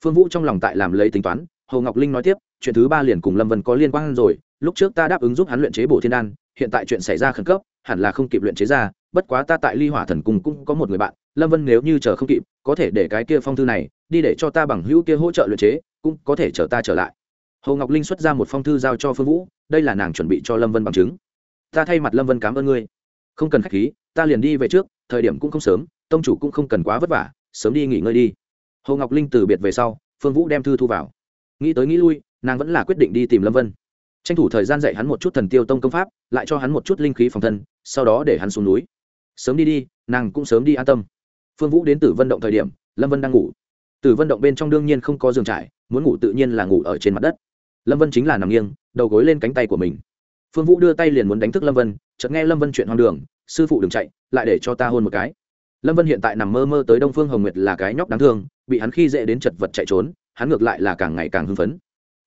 Phương vũ trong lòng tại làm lấy tính toán hồ ngọc linh nói tiếp, chuyện thứ ba liền cùng lâm vân có liên quan rồi. Lúc trước ta đáp ứng giúp hắn luyện chế bổ thiên đan, hiện tại chuyện xảy ra khẩn cấp, hẳn là không kịp luyện chế ra, bất quá ta tại ly hỏa thần cung cũng có một người bạn, lâm vân nếu như chờ không kịp, có thể để cái kia phong thư này, đi để cho ta bằng hữu kia hỗ trợ luyện chế, cũng có thể chờ ta trở lại. Hồ ngọc linh xuất ra một phong thư giao cho phương vũ, đây là nàng chuẩn bị cho lâm vân bằng chứng. Ta thay mặt lâm vân cảm ơn ngươi. Không cần k h á c h khí, ta liền đi về trước, thời điểm cũng không sớm, tông chủ cũng không cần quá vất vả, sớm đi nghỉ ngơi đi. Hồ ngọc linh từ biệt về sau, phương vũ đem thư thu vào nghĩ tới nghĩ lui, nàng vẫn là quyết định đi tìm lâm vân. Tranh thủ thời gian dạy hắn một chút thần tiêu tông công pháp, lại cho hắn một chút linh khí phòng thân, sau đó để hắn xuống núi. Sớm đi đi, nàng cũng sớm đi an tâm. Phương vũ đến Tử Vận động thời điểm, lâm vân đang ngủ. Tử Vận động bên trong đương nhiên không có giường trải, muốn ngủ tự nhiên là ngủ ở trên mặt đất. Lâm vân chính là nằm nghiêng, đầu gối lên cánh tay của mình. Phương vũ đưa tay liền muốn đánh thức lâm vân, chợt nghe lâm vân chuyện hoang đường, sư phụ đừng chạy, lại để cho ta hôn một cái. Lâm vân hiện tại nằm mơ mơ tới đông phương hồng nguyệt là cái nhóc đáng thương, bị hắn khi dễ đến chật vật chạy trốn hắn ngược lại là càng ngày càng hưng phấn.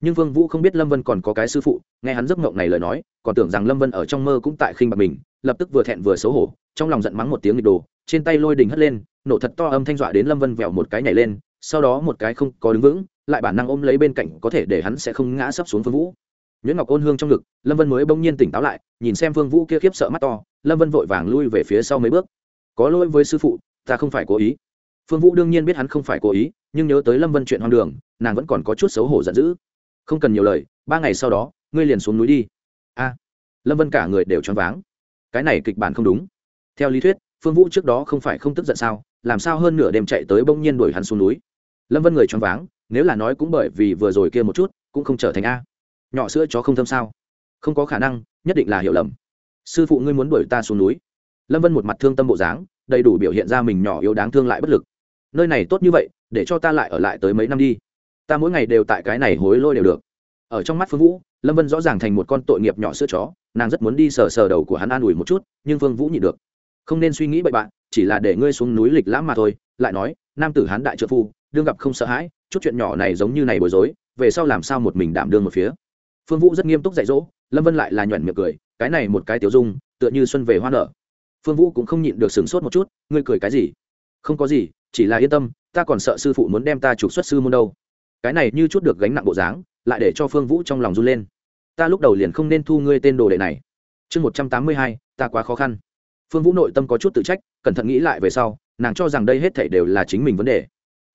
Nhưng vương vũ không biết lâm vân còn có cái sư phụ, nghe hắn giấc mộng này lời nói, còn tưởng rằng lâm vân ở trong mơ cũng tại khinh bạc mình, lập tức vừa thẹn vừa xấu hổ, trong lòng giận mắng một tiếng nghịch đồ, trên tay lôi đình hất lên, nổ thật to âm thanh dọa đến lâm vân vẹo một cái nhảy lên, sau đó một cái không có đứng vững, lại bản năng ôm lấy bên cạnh, có thể để hắn sẽ không ngã sấp xuống phương vũ. Nhuyễn ngọc ôn hương trong ngực, lâm vân mới bỗng nhiên tỉnh táo lại, nhìn xem phương vũ kia khiếp sợ mắt to, lâm vân vội vàng lui về phía sau mấy bước. Có lỗi với sư phụ, ta không phải cố ý phương vũ đương nhiên biết hắn không phải cố ý, nhưng nhớ tới lâm vân chuyện hoang đường, nàng vẫn còn có chút xấu hổ giận dữ. Không cần nhiều lời, ba ngày sau đó, ngươi liền xuống núi đi. A. Lâm vân cả người đều choáng váng. Cái này kịch bản không đúng. Theo lý thuyết, phương vũ trước đó không phải không tức giận sao, làm sao hơn nửa đêm chạy tới bỗng nhiên đuổi hắn xuống núi. Lâm vân người choáng váng, nếu là nói cũng bởi vì vừa rồi kia một chút, cũng không trở thành a. Nhỏ sữa chó không thâm sao? Không có khả năng, nhất định là hiểu lầm. Sư phụ ngươi muốn đuổi ta xuống núi. Lâm vân một mặt thương tâm bộ dáng, đầy đủ biểu hiện ra mình nhỏ yếu đáng thương lại bất lực nơi này tốt như vậy, để cho ta lại ở lại tới mấy năm đi. Ta mỗi ngày đều tại cái này hối lôi đều được. Ở trong mắt phương vũ, lâm vân rõ ràng thành một con tội nghiệp nhỏ sữa chó, nàng rất muốn đi sờ sờ đầu của hắn an ủi một chút, nhưng phương vũ nhịn được. Không nên suy nghĩ bậy bạn, chỉ là để ngươi xuống núi lịch lãm mà thôi. Lại nói, nam tử hán đại trợ phu, đương gặp không sợ hãi, chút chuyện nhỏ này giống như này bối rối, về sau làm sao một mình đảm đương một phía? Phương vũ rất nghiêm túc dạy dỗ, lâm vân lại là nhoẻn miệng cười, cái này một cái tiểu dung, tựa như xuân về hoa nở. Phương vũ cũng không nhịn được sửng sốt một chút, ngươi cười cái gì? Không có gì chỉ là yên tâm, ta còn sợ sư phụ muốn đem ta trục xuất sư môn đâu. Cái này như chút được gánh nặng bộ dáng, lại để cho phương vũ trong lòng run lên. Ta lúc đầu liền không nên thu ngươi tên đồ đệ này. Chương một trăm tám mươi hai, ta quá khó khăn. Phương vũ nội tâm có chút tự trách, cẩn thận nghĩ lại về sau, nàng cho rằng đây hết thể đều là chính mình vấn đề.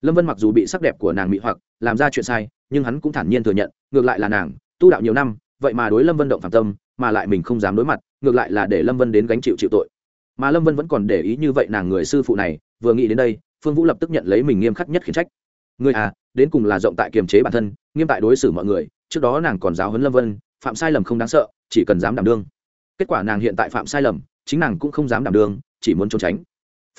Lâm vân mặc dù bị sắc đẹp của nàng mỹ hoặc, làm ra chuyện sai, nhưng hắn cũng thản nhiên thừa nhận, ngược lại là nàng, tu đạo nhiều năm, vậy mà đối lâm vân động phạm tâm, mà lại mình không dám đối mặt, ngược lại là để lâm vân đến gánh chịu chịu tội. Mà lâm vân vẫn còn để ý như vậy nàng người sư phụ này, vừa nghĩ đến đây phương vũ lập tức nhận lấy mình nghiêm khắc nhất khiển trách. Người à đến cùng là rộng tại kiềm chế bản thân, nghiêm tại đối xử mọi người, trước đó nàng còn giáo huấn lâm vân, phạm sai lầm không đáng sợ, chỉ cần dám đảm đương. Kết quả nàng hiện tại phạm sai lầm, chính nàng cũng không dám đảm đương, chỉ muốn trốn tránh.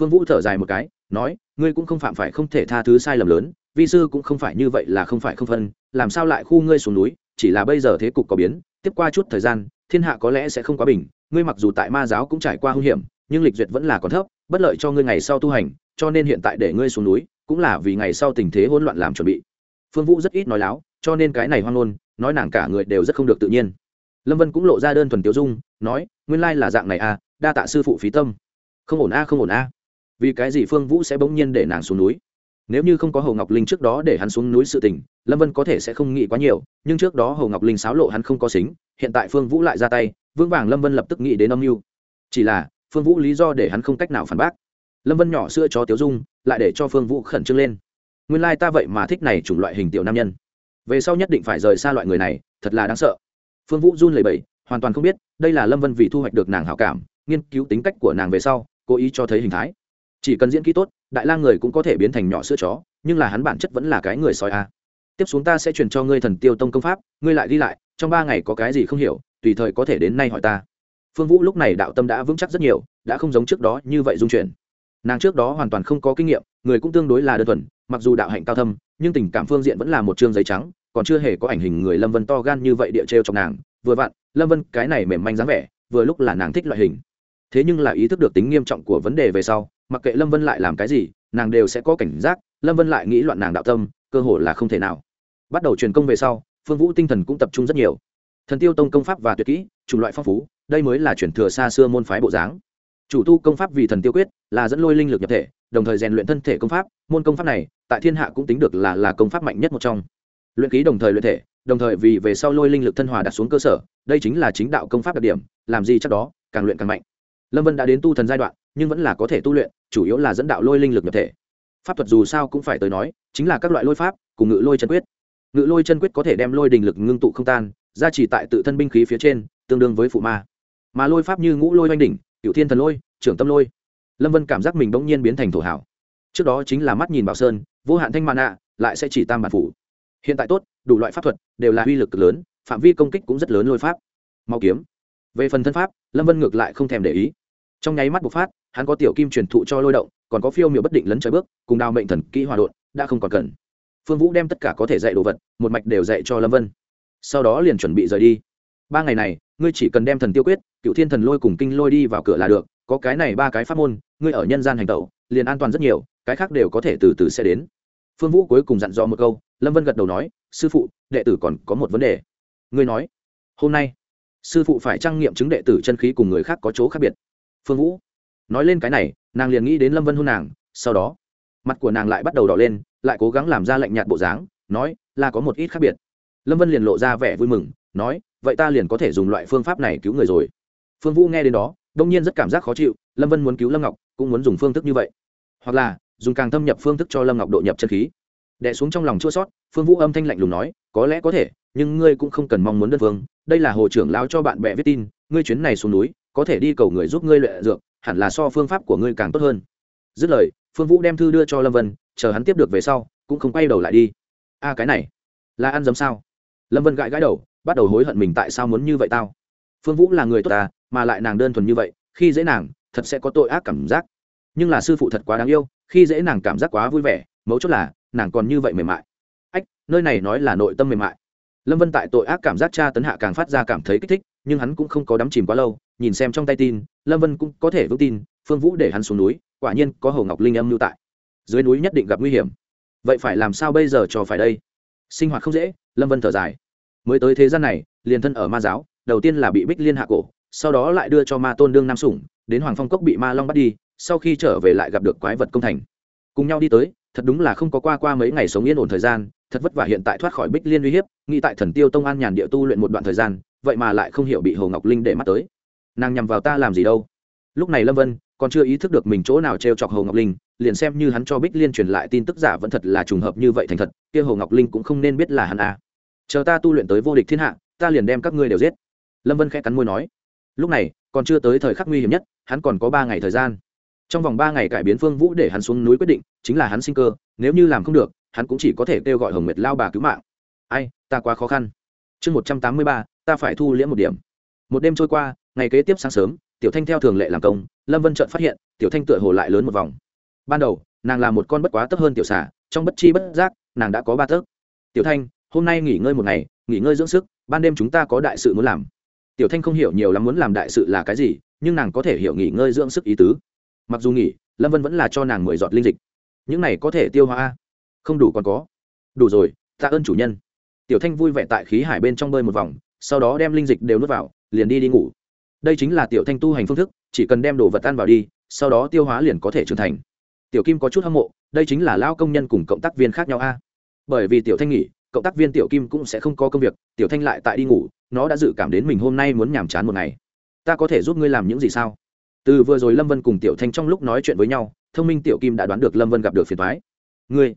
Phương vũ thở dài một cái, nói, ngươi cũng không phạm phải không thể tha thứ sai lầm lớn, vi sư cũng không phải như vậy là không phải không phân, làm sao lại khu ngươi xuống núi, chỉ là bây giờ thế cục có biến, tiếp qua chút thời gian, thiên hạ có lẽ sẽ không quá bình, ngươi mặc dù tại ma giáo cũng trải qua hung hiểm, nhưng lịch duyệt vẫn là còn thấp bất lợi cho ngươi ngày sau tu hành, cho nên hiện tại để ngươi xuống núi, cũng là vì ngày sau tình thế hỗn loạn làm chuẩn bị. Phương vũ rất ít nói láo, cho nên cái này hoang ngôn, nói nàng cả người đều rất không được tự nhiên. Lâm vân cũng lộ ra đơn thuần tiêu dung, nói, nguyên lai là dạng này à đa tạ sư phụ phí tâm. Không ổn a, không ổn a. Vì cái gì phương vũ sẽ bỗng nhiên để nàng xuống núi? Nếu như không có hồ ngọc linh trước đó để hắn xuống núi sự tình, lâm vân có thể sẽ không nghĩ quá nhiều, nhưng trước đó hồ ngọc linh xáo lộ hắn không có xính, hiện tại phương vũ lại ra tay vương vàng lâm vân lập tức nghĩ đến âm mưu. Chỉ là phương vũ lý do để hắn không cách nào phản bác. Lâm vân nhỏ sữa chó tiếu dung, lại để cho phương vũ khẩn trương lên. Nguyên lai、like、ta vậy mà thích này chủng loại hình tiểu nam nhân. Về sau nhất định phải rời xa loại người này, thật là đáng sợ. Phương vũ run lẩy bẩy, hoàn toàn không biết, đây là lâm vân vì thu hoạch được nàng hảo cảm, nghiên cứu tính cách của nàng về sau, cố ý cho thấy hình thái. Chỉ cần diễn kỹ tốt, đại lang người cũng có thể biến thành nhỏ sữa chó, nhưng là hắn bản chất vẫn là cái người soi a. Tiếp xuống ta sẽ truyền cho ngươi thần tiêu tông công pháp, ngươi lại đi lại, trong ba ngày có cái gì không hiểu, tùy thời có thể đến nay hỏi ta phương vũ lúc này đạo tâm đã vững chắc rất nhiều, đã không giống trước đó như vậy dung chuyển. Nàng trước đó hoàn toàn không có kinh nghiệm, người cũng tương đối là đơn thuần, mặc dù đạo hạnh cao thâm, nhưng tình cảm phương diện vẫn là một chương giấy trắng, còn chưa hề có ảnh hình người lâm vân to gan như vậy địa trêu trong nàng, vừa vặn, lâm vân cái này mềm manh dáng vẻ, vừa lúc là nàng thích loại hình. Thế nhưng là ý thức được tính nghiêm trọng của vấn đề về sau, mặc kệ lâm vân lại làm cái gì, nàng đều sẽ có cảnh giác, lâm vân lại nghĩ loạn nàng đạo tâm, cơ hội là không thể nào. Bắt đầu truyền công về sau, phương vũ tinh thần cũng tập trung rất nhiều thần tiêu tông công pháp và tuyệt kỹ, chủng loại phong phú, đây mới là chuyển thừa xa xưa môn phái bộ dáng. Chủ tu công pháp vì thần tiêu quyết là dẫn lôi linh lực nhập thể, đồng thời rèn luyện thân thể công pháp. Môn công pháp này, tại thiên hạ cũng tính được là là công pháp mạnh nhất một trong. Luyện ký đồng thời luyện thể, đồng thời vì về sau lôi linh lực thân hòa đặt xuống cơ sở, đây chính là chính đạo công pháp đặc điểm, làm gì chắc đó, càng luyện càng mạnh. Lâm vân đã đến tu thần giai đoạn, nhưng vẫn là có thể tu luyện, chủ yếu là dẫn đạo lôi linh lực nhập thể. Pháp thuật dù sao cũng phải tới nói, chính là các loại lôi pháp, cùng ngự lôi chân quyết. Ngự lôi chân quyết có thể đem lôi đình lực ngưng tụ không tan gia chỉ tại tự thân binh khí phía trên, tương đương với phụ ma. Mà lôi pháp như ngũ lôi oanh đỉnh cựu thiên thần lôi, trưởng tâm lôi. Lâm vân cảm giác mình bỗng nhiên biến thành thổ hảo. Trước đó chính là mắt nhìn bảo sơn, vô hạn thanh mạn ạ, lại sẽ chỉ tam bản phủ. Hiện tại tốt, đủ loại pháp thuật đều là uy lực cực lớn, phạm vi công kích cũng rất lớn lôi pháp. Mau kiếm. Về phần thân pháp, lâm vân ngược lại không thèm để ý. Trong nháy mắt bộc phát, hắn có tiểu kim truyền thụ cho lôi động, còn có phiêu miểu bất định lấn trời bước, cùng đào mệnh thần kỹ hòa đột đã không còn cần. Phương vũ đem tất cả có thể dạy đồ vật, một mạch đều dạy cho lâm vân sau đó liền chuẩn bị rời đi. Ba ngày này, ngươi chỉ cần đem thần tiêu quyết, cựu thiên thần lôi cùng kinh lôi đi vào cửa là được, có cái này ba cái pháp môn, ngươi ở nhân gian hành tẩu, liền an toàn rất nhiều, cái khác đều có thể từ từ sẽ đến. Phương vũ cuối cùng dặn dò một câu, lâm vân gật đầu nói, sư phụ, đệ tử còn có một vấn đề. Ngươi nói, hôm nay, sư phụ phải trang nghiệm chứng đệ tử chân khí cùng người khác có chỗ khác biệt. Phương vũ nói lên cái này, nàng liền nghĩ đến lâm vân hôn nàng, sau đó, mặt của nàng lại bắt đầu đỏ lên, lại cố gắng làm ra lạnh nhạt bộ dáng, nói, là có một ít khác biệt lâm vân liền lộ ra vẻ vui mừng, nói, vậy ta liền có thể dùng loại phương pháp này cứu người rồi. Phương vũ nghe đến đó, đông nhiên rất cảm giác khó chịu, lâm vân muốn cứu lâm ngọc, cũng muốn dùng phương thức như vậy. Hoặc là, dùng càng thâm nhập phương thức cho lâm ngọc độ nhập chân khí. Đẻ xuống trong lòng chua sót, phương vũ âm thanh lạnh lùng nói, có lẽ có thể, nhưng ngươi cũng không cần mong muốn đơn phương. Đây là hồ trưởng lao cho bạn bè viết tin, ngươi chuyến này xuống núi, có thể đi cầu người giúp ngươi luyện dược, hẳn là so phương pháp của ngươi càng tốt hơn. Dứt lời, phương vũ đem thư đưa cho lâm vân, chờ hắn tiếp được về sau, cũng không quay đầu lại đi. A, cái này, là ăn dấm sao? Lâm vân gãi gãi đầu, bắt đầu hối hận mình tại sao muốn như vậy tao. Phương vũ là người tốt ta, mà lại nàng đơn thuần như vậy, khi dễ nàng, thật sẽ có tội ác cảm giác. Nhưng là sư phụ thật quá đáng yêu, khi dễ nàng cảm giác quá vui vẻ, mấu chốt là, nàng còn như vậy mềm mại. Ách, nơi này nói là nội tâm mềm mại. Lâm vân tại tội ác cảm giác cha tấn hạ càng phát ra cảm thấy kích thích, nhưng hắn cũng không có đắm chìm quá lâu, nhìn xem trong tay tin, lâm vân cũng có thể vững tin, phương vũ để hắn xuống núi, quả nhiên có hồ ngọc linh âm lưu tại. Dưới núi nhất định gặp nguy hiểm. Vậy phải làm sao bây giờ cho phải đây? Sinh hoạt không dễ, lâm vân thở dài. Mới tới thế gian này, liền thân ở ma giáo, đầu tiên là bị bích liên hạ cổ, sau đó lại đưa cho ma tôn đương nam sủng, đến hoàng phong cốc bị ma long bắt đi, sau khi trở về lại gặp được quái vật công thành. Cùng nhau đi tới, thật đúng là không có qua qua mấy ngày sống yên ổn thời gian, thật vất vả hiện tại thoát khỏi bích liên uy hiếp, nghĩ tại thần tiêu tông an nhàn địa tu luyện một đoạn thời gian, vậy mà lại không hiểu bị hồ ngọc linh để mắt tới. Nàng nhằm vào ta làm gì đâu? Lúc này lâm vân còn chưa ý thức được mình chỗ nào t r e o chọc hồ ngọc linh liền xem như hắn cho bích liên truyền lại tin tức giả vẫn thật là trùng hợp như vậy thành thật, kia hồ ngọc linh cũng không nên biết là hắn à. chờ ta tu luyện tới vô địch thiên hạ, ta liền đem các ngươi đều giết. Lâm vân khẽ cắn môi nói. Lúc này, còn chưa tới thời khắc nguy hiểm nhất, hắn còn có ba ngày thời gian. Trong vòng ba ngày cải biến phương vũ để hắn xuống núi quyết định, chính là hắn sinh cơ, nếu như làm không được, hắn cũng chỉ có thể kêu gọi hồng nguyệt lao bà cứu mạng. Ai, ta quá khó khăn. Chương một trăm tám mươi ba, ta phải thu liễm một điểm. Một đêm trôi qua, ngày kế tiếp sáng sớm, tiểu thanh theo thường lệ làm công, lâm vân trợn phát hiện, tiểu thanh tựa hồ lại lớn một vòng ban đầu, nàng là một con bất quá tấp hơn tiểu xả trong bất chi bất giác, nàng đã có ba tấc. Tiểu thanh, hôm nay nghỉ ngơi một ngày, nghỉ ngơi dưỡng sức, ban đêm chúng ta có đại sự muốn làm. Tiểu thanh không hiểu nhiều lắm muốn làm đại sự là cái gì, nhưng nàng có thể hiểu nghỉ ngơi dưỡng sức ý tứ. Mặc dù nghỉ, lâm vân vẫn là cho nàng mười giọt linh dịch. Những này có thể tiêu hóa không đủ còn có. Đủ rồi, tạ ơn chủ nhân. Tiểu thanh vui vẻ tại khí hải bên trong bơi một vòng, sau đó đem linh dịch đều nuốt vào, liền đi đi ngủ. Đây chính là tiểu thanh tu hành phương thức, chỉ cần đem đồ vật ăn vào đi, sau đó tiêu hóa liền có thể trưởng thành tiểu kim có chút hâm mộ, đây chính là lao công nhân cùng cộng tác viên khác nhau a. Bởi vì tiểu thanh nghỉ, cộng tác viên tiểu kim cũng sẽ không có công việc, tiểu thanh lại tại đi ngủ, nó đã dự cảm đến mình hôm nay muốn nhàm chán một ngày. Ta có thể giúp ngươi làm những gì sao? Từ vừa rồi lâm vân cùng tiểu thanh trong lúc nói chuyện với nhau, thông minh tiểu kim đã đoán được lâm vân gặp được phiền thoái ngươi,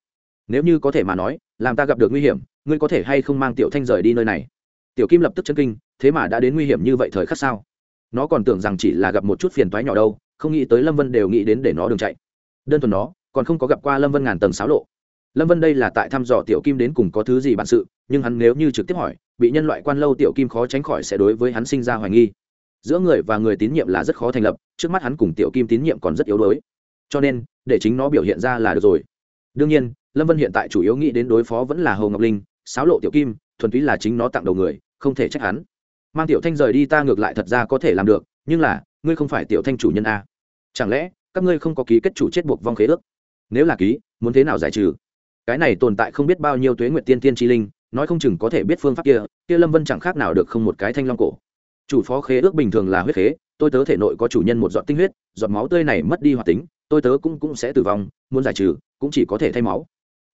nếu như có thể mà nói, làm ta gặp được nguy hiểm, ngươi có thể hay không mang tiểu thanh rời đi nơi này? Tiểu kim lập tức chân kinh, thế mà đã đến nguy hiểm như vậy thời khắc sao? Nó còn tưởng rằng chỉ là gặp một chút phiền toái nhỏ đâu, không nghĩ tới lâm vân đều nghĩ đến để nó đường chạy đơn thuần nó, còn không có gặp qua lâm vân ngàn tầng xáo lộ. Lâm vân đây là tại thăm dò tiểu kim đến cùng có thứ gì bản sự, nhưng hắn nếu như trực tiếp hỏi, bị nhân loại quan lâu tiểu kim khó tránh khỏi sẽ đối với hắn sinh ra hoài nghi. Giữa người và người tín nhiệm là rất khó thành lập, trước mắt hắn cùng tiểu kim tín nhiệm còn rất yếu đuối. Cho nên, để chính nó biểu hiện ra là được rồi. Đương nhiên, lâm vân hiện tại chủ yếu nghĩ đến đối phó vẫn là hồ ngọc linh sáo lộ tiểu kim, thuần túy là chính nó tặng đầu người, không thể trách hắn. Mang tiểu thanh rời đi ta ngược lại thật ra có thể làm được, nhưng là, ngươi không phải tiểu thanh chủ nhân a chẳng lẽ các ngươi không có ký kết chủ chết buộc vong khế ước. Nếu là ký, muốn thế nào giải trừ? Cái này tồn tại không biết bao nhiêu tuế nguyện tiên tiên tri linh, nói không chừng có thể biết phương pháp kia kia lâm vân chẳng khác nào được không một cái thanh long cổ. Chủ phó khế ước bình thường là huyết khế, tôi tớ thể nội có chủ nhân một giọt tinh huyết, giọt máu tươi này mất đi hoạt tính, tôi tớ cũng cũng sẽ tử vong, muốn giải trừ, cũng chỉ có thể thay máu.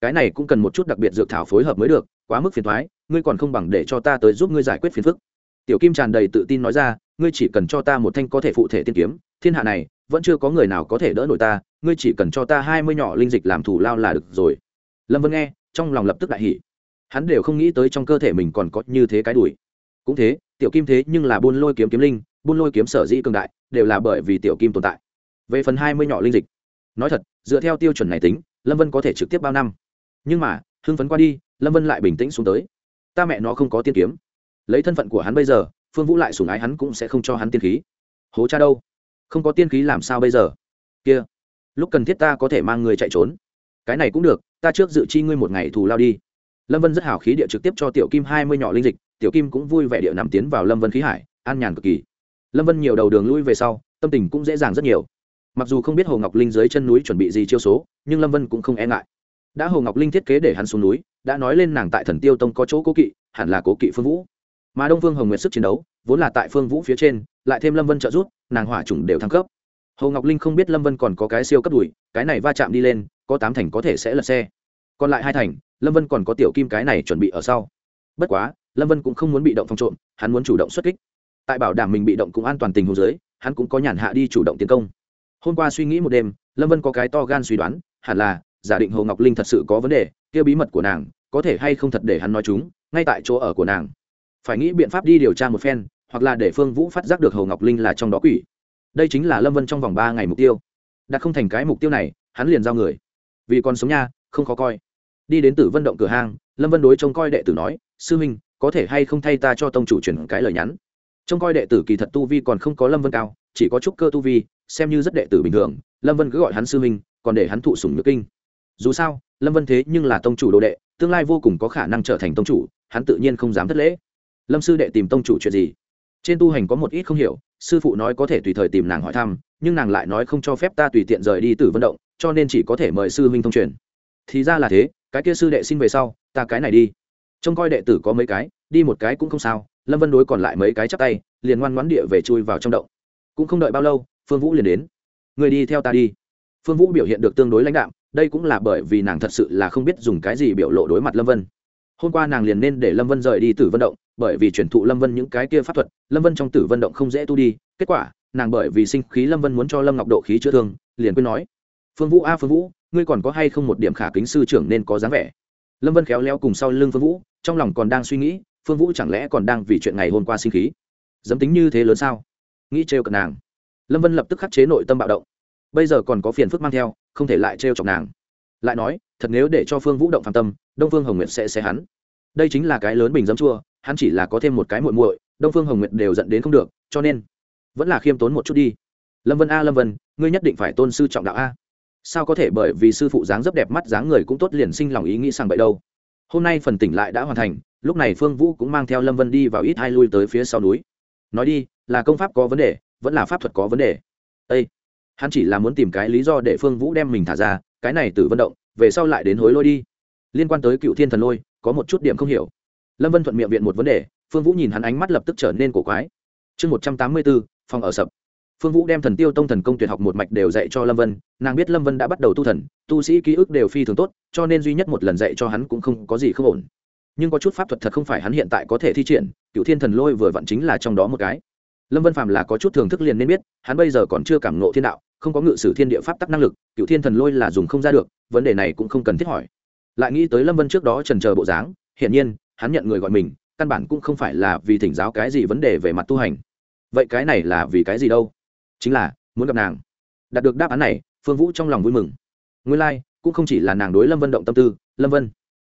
Cái này cũng cần một chút đặc biệt dược thảo phối hợp mới được, quá mức phiền thoái ngươi còn không bằng để cho ta tới giúp ngươi giải quyết phiền phức. Tiểu kim tràn đầy tự tin nói ra, ngươi chỉ cần cho ta một thanh có thể phụ thể tiên kiếm, thiên hạ này vẫn chưa có người nào có thể đỡ nổi ta, ngươi chỉ cần cho ta hai mươi nhỏ linh dịch làm thủ lao là được rồi. Lâm vân nghe, trong lòng lập tức đại hỉ. Hắn đều không nghĩ tới trong cơ thể mình còn có như thế cái đùi. Cũng thế, tiểu kim thế nhưng là buôn lôi kiếm kiếm linh, buôn lôi kiếm sở dĩ cường đại, đều là bởi vì tiểu kim tồn tại. Về phần hai mươi nhỏ linh dịch, nói thật, dựa theo tiêu chuẩn này tính, lâm vân có thể trực tiếp bao năm. Nhưng mà, hưng phấn qua đi, lâm vân lại bình tĩnh xuống tới. Ta mẹ nó không có tiên kiếm. Lấy thân phận của hắn bây giờ, phương vũ lại sủng ái hắn cũng sẽ không cho hắn tiên khí. Hố cha đâu? Không có tiên khí làm sao bây giờ? Kia, lúc cần thiết ta có thể mang người chạy trốn. Cái này cũng được, ta trước dự chi ngươi một ngày thù lao đi. Lâm vân rất hào khí địa trực tiếp cho tiểu kim hai mươi nhỏ linh dịch, tiểu kim cũng vui vẻ địa nằm tiến vào lâm vân khí hải, an nhàn cực kỳ. Lâm vân nhiều đầu đường lui về sau, tâm tình cũng dễ dàng rất nhiều. Mặc dù không biết hồ ngọc linh dưới chân núi chuẩn bị gì chiêu số, nhưng lâm vân cũng không e ngại. Đã hồ ngọc linh thiết kế để hắn xuống núi, đã nói lên nàng tại thần tiêu tông có chỗ cố kỵ, hẳn là cố kỵ phương vũ. Mà đông phương hồng nguyệt sức chiến đấu, vốn là tại phương vũ phía trên, lại thêm lâm vân trợ giúp nàng hỏa chủng đều thăng cấp. Hồ ngọc linh không biết lâm vân còn có cái siêu cấp đùi, cái này va chạm đi lên, có tám thành có thể sẽ lật xe. Còn lại hai thành, lâm vân còn có tiểu kim cái này chuẩn bị ở sau. Bất quá, lâm vân cũng không muốn bị động phòng trộm, hắn muốn chủ động xuất kích. Tại bảo đảm mình bị động cũng an toàn tình hồ dưới, hắn cũng có nhàn hạ đi chủ động tiến công. Hôm qua suy nghĩ một đêm, lâm vân có cái to gan suy đoán, hẳn là, giả định hồ ngọc linh thật sự có vấn đề, kia bí mật của nàng, có thể hay không thật để hắn nói chúng, ngay tại chỗ ở của nàng. Phải nghĩ biện pháp đi điều tra một phen hoặc là để phương vũ phát giác được hồ ngọc linh là trong đó quỷ. Đây chính là lâm vân trong vòng ba ngày mục tiêu. Đã không thành cái mục tiêu này, hắn liền giao người. Vì còn sống nha, không khó coi. Đi đến tử vân động cửa hang, lâm vân đối trông coi đệ tử nói, sư huynh, có thể hay không thay ta cho tông chủ chuyển cái lời nhắn? Trông coi đệ tử kỳ thật tu vi còn không có lâm vân cao, chỉ có chút cơ tu vi, xem như rất đệ tử bình thường, lâm vân cứ gọi hắn sư huynh, còn để hắn thụ sủng nhược kinh. Dù sao, lâm vân thế nhưng là tông chủ đồ đệ, tương lai vô cùng có khả năng trở thành tông chủ, hắn tự nhiên không dám thất lễ. Lâm sư đệ tìm tông chủ chuyện gì? Trên tu hành có một ít không hiểu, sư phụ nói có thể tùy thời tìm nàng hỏi thăm, nhưng nàng lại nói không cho phép ta tùy tiện rời đi từ vận động, cho nên chỉ có thể mời sư huynh thông truyền. Thì ra là thế, cái kia sư đệ xin về sau, ta cái này đi. Trông coi đệ tử có mấy cái, đi một cái cũng không sao, lâm vân đối còn lại mấy cái chắp tay, liền ngoan ngoãn địa về chui vào trong động. Cũng không đợi bao lâu, phương vũ liền đến. Người đi theo ta đi. Phương vũ biểu hiện được tương đối lãnh đạm, đây cũng là bởi vì nàng thật sự là không biết dùng cái gì biểu lộ đối mặt lâm vân. Hôm qua nàng liền nên để lâm vân rời đi tử vận động bởi vì truyền thụ lâm vân những cái kia pháp thuật, lâm vân trong tử vận động không dễ tu đi, kết quả, nàng bởi vì sinh khí lâm vân muốn cho lâm ngọc độ khí chữa thương, liền quên nói, phương vũ a, phương vũ, ngươi còn có hay không một điểm khả kính sư trưởng nên có dáng vẻ? Lâm vân khéo léo cùng sau lưng phương vũ, trong lòng còn đang suy nghĩ, phương vũ chẳng lẽ còn đang vì chuyện ngày hôm qua sinh khí? Dấm tính như thế lớn sao? Nghĩ trêu cận nàng. Lâm vân lập tức khắc chế nội tâm bạo động. Bây giờ còn có phiền phức mang theo, không thể lại trêu chọc nàng. Lại nói, thật nếu để cho phương vũ động phạm tâm, đông phương hồng nguyệt sẽ xé hắn. Đây chính là cái lớn bình dấm chua hắn chỉ là có thêm một cái muội muội, đông phương hồng nguyệt đều dẫn đến không được, cho nên vẫn là khiêm tốn một chút đi. Lâm vân a, lâm vân, ngươi nhất định phải tôn sư trọng đạo a. Sao có thể bởi vì sư phụ dáng rất đẹp mắt dáng người cũng tốt liền sinh lòng ý nghĩ sang bậy đâu? Hôm nay phần tỉnh lại đã hoàn thành, lúc này phương vũ cũng mang theo lâm vân đi vào ít hai lui tới phía sau núi. Nói đi, là công pháp có vấn đề, vẫn là pháp thuật có vấn đề? Â hắn chỉ là muốn tìm cái lý do để phương vũ đem mình thả ra, cái này từ vận động, về sau lại đến hối lôi đi. Liên quan tới cựu thiên thần lôi, có một chút điểm không hiểu lâm vân thuận miệng viện một vấn đề, phương vũ nhìn hắn ánh mắt lập tức trở nên cổ quái. Chương một trăm tám mươi bốn, phòng ở sập. Phương vũ đem thần tiêu tông thần công tuyệt học một mạch đều dạy cho lâm vân, nàng biết lâm vân đã bắt đầu tu thần, tu sĩ ký ức đều phi thường tốt, cho nên duy nhất một lần dạy cho hắn cũng không có gì không ổn. Nhưng có chút pháp thuật thật không phải hắn hiện tại có thể thi triển cựu thiên thần lôi vừa vặn chính là trong đó một cái. Lâm vân phạm là có chút thưởng thức liền nên biết, hắn bây giờ còn chưa cảm ngộ thiên đạo, không có ngự sử thiên địa pháp tắc năng lực cựu thiên thần lôi là dùng không ra được, vấn đề này cũng không cần thiết hỏi. Lại nghĩ tới lâm vân trước đó trần chờ bộ dáng, hiển nhiên hắn nhận người gọi mình căn bản cũng không phải là vì thỉnh giáo cái gì vấn đề về mặt tu hành. Vậy cái này là vì cái gì đâu? Chính là muốn gặp nàng. Đạt được đáp án này phương vũ trong lòng vui mừng. Nguyên lai、like, cũng không chỉ là nàng đối lâm vân động tâm tư lâm vân.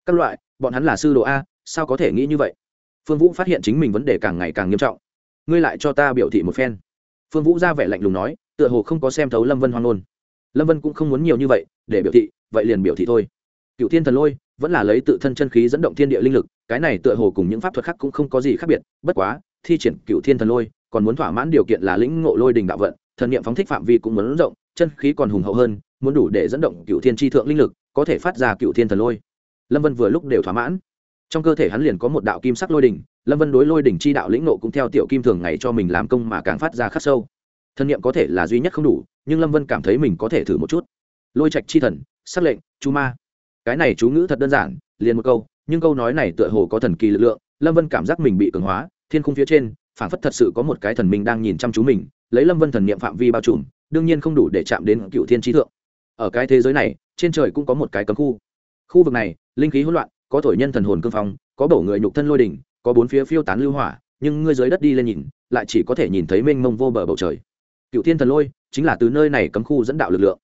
Các loại bọn hắn là sư đồ a sao có thể nghĩ như vậy? Phương vũ phát hiện chính mình vấn đề càng ngày càng nghiêm trọng. Ngươi lại cho ta biểu thị một phen. Phương vũ ra vẻ lạnh lùng nói tựa hồ không có xem thấu lâm vân hoang ngôn. Lâm vân cũng không muốn nhiều như vậy để biểu thị vậy liền biểu thị thôi. Cựu thiên thần lôi vẫn là lấy tự thân chân khí dẫn động thiên địa linh lực, cái này tựa hồ cùng những pháp thuật khác cũng không có gì khác biệt, bất quá, thi triển cựu thiên thần lôi, còn muốn thỏa mãn điều kiện là lĩnh ngộ lôi đình đạo vận, thần niệm phóng thích phạm vi cũng muốn rộng, chân khí còn hùng hậu hơn, muốn đủ để dẫn động cựu thiên tri thượng linh lực, có thể phát ra cựu thiên thần lôi. Lâm vân vừa lúc đều thỏa mãn. Trong cơ thể hắn liền có một đạo kim sắc lôi đỉnh lâm vân đối lôi đỉnh chi đạo lĩnh nộ cũng theo tiểu kim thường ngày cho mình làm công mà càng phát ra khắc sâu. Thân nhiệm có thể là duy nhất không đủ, nhưng lâm vân cảm thấy mình có thể thử một chút. Lôi trạch chi thần, sắc lệnh chú ma cái này chú ngữ thật đơn giản, liền một câu, nhưng câu nói này tựa hồ có thần kỳ lực lượng, lâm vân cảm giác mình bị cường hóa, thiên khung phía trên, phảng phất thật sự có một cái thần minh đang nhìn chăm chú mình, lấy lâm vân thần niệm phạm vi bao trùm, đương nhiên không đủ để chạm đến cựu thiên trí thượng. Ở cái thế giới này, trên trời cũng có một cái cấm khu. Khu vực này, linh khí hỗn loạn, có thổi nhân thần hồn cương phong, có bổ người nhục thân lôi đỉnh, có bốn phía phiêu tán lưu hỏa, nhưng ngươi dưới đất đi lên nhìn, lại chỉ có thể nhìn thấy mênh mông vô bờ bầu trời. Cựu thiên thần lôi, chính là từ nơi này cấm khu dẫn đạo lực lượng.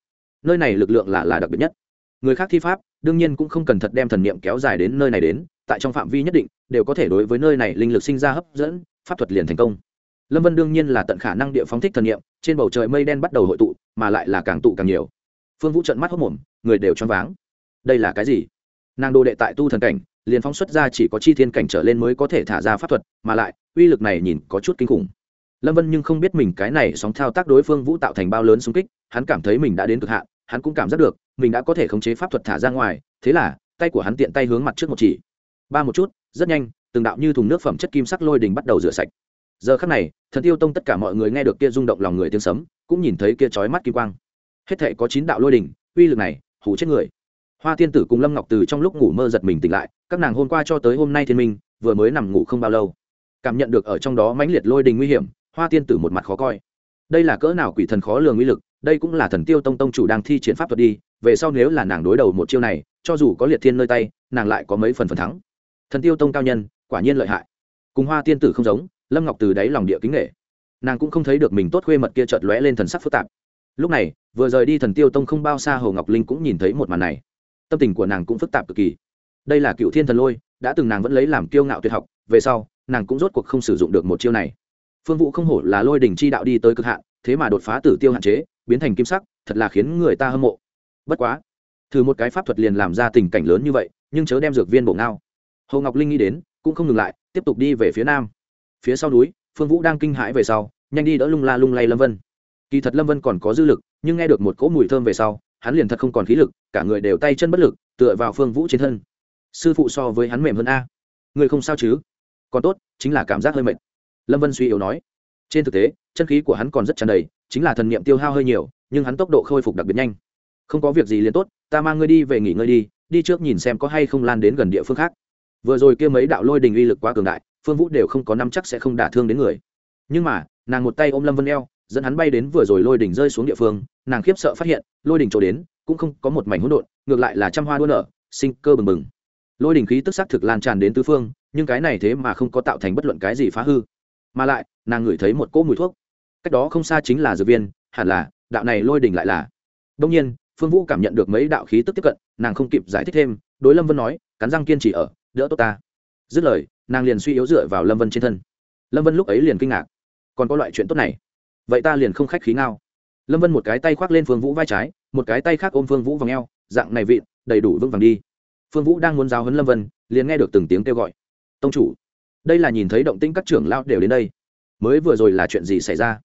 Nơi này lực lượng là là đặc biệt nhất người khác thi pháp, đương nhiên cũng không cần thật đem thần niệm kéo dài đến nơi này đến, tại trong phạm vi nhất định, đều có thể đối với nơi này linh lực sinh ra hấp dẫn, pháp thuật liền thành công. Lâm vân đương nhiên là tận khả năng địa phóng thích thần niệm, trên bầu trời mây đen bắt đầu hội tụ, mà lại là càng tụ càng nhiều. Phương vũ trận mắt hốc mồm người đều choáng váng. Đây là cái gì? Nàng đồ đệ tại tu thần cảnh, liền phóng xuất ra chỉ có chi thiên cảnh trở lên mới có thể thả ra pháp thuật, mà lại, uy lực này nhìn có chút kinh khủng. Lâm vân nhưng không biết mình cái này sóng thao tác đối phương vũ tạo thành bao lớn xung kích, hắn cảm thấy mình đã đến cực hạn hắn cũng cảm giác được, mình đã có thể khống chế pháp thuật thả ra ngoài, thế là, tay của hắn tiện tay hướng mặt trước một chỉ. Ba một chút, rất nhanh, từng đạo như thùng nước phẩm chất kim sắc lôi đình bắt đầu rửa sạch. Giờ khắc này, thần tiêu tông tất cả mọi người nghe được kia rung động lòng người tiếng sấm, cũng nhìn thấy kia chói mắt kim quang. Hết thể có chín đạo lôi đình, uy lực này hủ chết người. Hoa tiên tử cùng lâm ngọc từ trong lúc ngủ mơ giật mình tỉnh lại, các nàng hôm qua cho tới hôm nay thiên minh, vừa mới nằm ngủ không bao lâu. Cảm nhận được ở trong đó mãnh liệt lôi đình nguy hiểm, hoa tiên tử một mặt khó coi. Đây là cỡ nào quỷ thần khó lường uy lực đây cũng là thần tiêu tông tông chủ đang thi triển pháp thuật đi, về sau nếu là nàng đối đầu một chiêu này, cho dù có liệt thiên nơi tay, nàng lại có mấy phần phần thắng. Thần tiêu tông cao nhân, quả nhiên lợi hại. Cùng hoa tiên tử không giống, lâm ngọc từ đáy lòng địa kính nghệ. Nàng cũng không thấy được mình tốt khuê mật kia chợt lóe lên thần sắc phức tạp. Lúc này, vừa rời đi thần tiêu tông không bao xa hồ ngọc linh cũng nhìn thấy một màn này. Tâm tình của nàng cũng phức tạp cực kỳ. Đây là cựu thiên thần lôi, đã từng nàng vẫn lấy làm kiêu ngạo tuyệt học, về sau, nàng cũng rốt cuộc không sử dụng được một chiêu này. Phương vũ không hổ là lôi đình chi đạo đi tới cực hạn, thế mà đột phá tử tiêu hạn chế biến thành kim sắc, thật là khiến người ta hâm mộ. Bất quá, thử một cái pháp thuật liền làm ra tình cảnh lớn như vậy, nhưng chớ đem dược viên bổ ngao. Hồ ngọc linh nghĩ đến, cũng không ngừng lại, tiếp tục đi về phía nam. Phía sau núi, phương vũ đang kinh hãi về sau, nhanh đi đỡ lung la lung lay lâm vân. Kỳ thật lâm vân còn có dư lực, nhưng nghe được một cỗ mùi thơm về sau, hắn liền thật không còn khí lực, cả người đều tay chân bất lực, tựa vào phương vũ trên thân. Sư phụ so với hắn mềm hơn a. Người không sao chứ? Còn tốt, chính là cảm giác hơi mệt. Lâm vân suy yếu nói. Trên thực tế, chân khí của hắn còn rất tràn đầy chính là thần niệm tiêu hao hơi nhiều, nhưng hắn tốc độ khôi phục đặc biệt nhanh. Không có việc gì liền tốt, ta mang ngươi đi về nghỉ ngơi đi đi trước nhìn xem có hay không lan đến gần địa phương khác. Vừa rồi kia mấy đạo lôi đình uy lực quá cường đại, phương vũ đều không có năm chắc sẽ không đả thương đến người. Nhưng mà, nàng một tay ôm lâm vân eo, dẫn hắn bay đến vừa rồi lôi đỉnh rơi xuống địa phương, nàng khiếp sợ phát hiện, lôi đỉnh trổ đến, cũng không có một mảnh hỗn độn, ngược lại là trăm hoa đua nở, sinh cơ bừng bừng. Lôi đỉnh khí tức sắc thực lan tràn đến tứ phương, nhưng cái này thế mà không có tạo thành bất luận cái gì phá hư. Mà lại, nàng ngửi thấy một cỗ mùi thuốc cách đó không xa chính là dược viên, hẳn là, đạo này lôi đỉnh lại là. Đông nhiên, phương vũ cảm nhận được mấy đạo khí tức tiếp cận, nàng không kịp giải thích thêm, đối lâm vân nói, cắn răng kiên trì ở, đỡ tốt ta. Dứt lời, nàng liền suy yếu dựa vào lâm vân trên thân. Lâm vân lúc ấy liền kinh ngạc. Còn có loại chuyện tốt này? Vậy ta liền không khách khí ngao. Lâm vân một cái tay khoác lên phương vũ vai trái, một cái tay khác ôm phương vũ vào ngheo dạng này vịn, đầy đủ vững vàng đi. Phương vũ đang muốn giáo hấn lâm vân, liền nghe được từng tiếng kêu gọi. Tông chủ, đây là nhìn thấy động tĩnh các trưởng lao đều đến đây. Mới vừa rồi là chuyện gì xảy ra?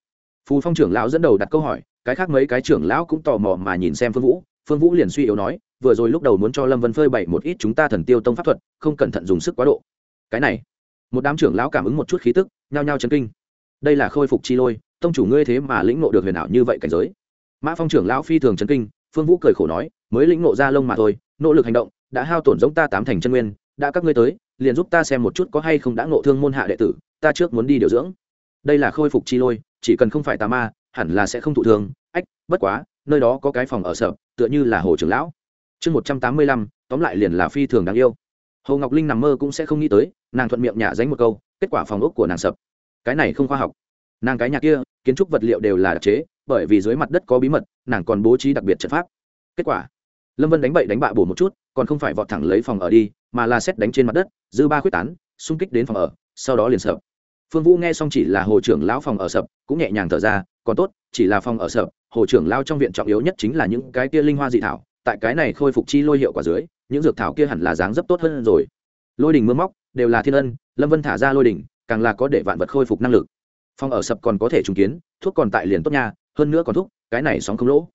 Phù phong trưởng lão dẫn đầu đặt câu hỏi, cái khác mấy cái trưởng lão cũng tò mò mà nhìn xem phương vũ. Phương vũ liền suy yếu nói, vừa rồi lúc đầu muốn cho lâm vân phơi bày một ít chúng ta thần tiêu tông pháp thuật, không cẩn thận dùng sức quá độ. Cái này, một đám trưởng lão cảm ứng một chút khí tức, nhao nhao chấn kinh. Đây là khôi phục chi lôi, tông chủ ngươi thế mà lĩnh nộ được huyền ảo như vậy cảnh giới. Mã phong trưởng lão phi thường chấn kinh, phương vũ cười khổ nói, mới lĩnh nộ ra lông mà thôi, nỗ lực hành động, đã hao tổn giống ta tám thành chân nguyên, đã các ngươi tới, liền giúp ta xem một chút có hay không đã ngộ thương môn hạ đệ tử, ta trước muốn đi điều dưỡng. Đây là khôi phục chi lôi chỉ cần không phải tà ma, hẳn là sẽ không thụ thương. Ách, bất quá, nơi đó có cái phòng ở sở, tựa như là hồ trưởng lão. Chương một trăm tám mươi lăm, tóm lại liền là phi thường đáng yêu. Hồ ngọc linh nằm mơ cũng sẽ không nghĩ tới, nàng thuận miệng nhả dánh một câu, kết quả phòng ốc của nàng sập. Cái này không khoa học. Nàng cái nhà kia, kiến trúc vật liệu đều là đặc chế, bởi vì dưới mặt đất có bí mật, nàng còn bố trí đặc biệt trận pháp. Kết quả, lâm vân đánh bậy đánh bạ bổ một chút, còn không phải vọt thẳng lấy phòng ở đi, mà là xét đánh trên mặt đất, dư ba quyết tán, xung kích đến phòng ở, sau đó liền sập phương vũ nghe xong chỉ là hồ trưởng lão phòng ở sập, cũng nhẹ nhàng thở ra, còn tốt, chỉ là phòng ở sập, hồ trưởng lao trong viện trọng yếu nhất chính là những cái kia linh hoa dị thảo, tại cái này khôi phục chi lôi hiệu quả dưới, những dược thảo kia hẳn là dáng dấp tốt hơn rồi. Lôi đình mưa móc, đều là thiên ân, lâm vân thả ra lôi đình càng là có để vạn vật khôi phục năng lực. Phòng ở sập còn có thể trùng kiến, thuốc còn tại liền tốt nha, hơn nữa còn thuốc cái này sóng không lỗ.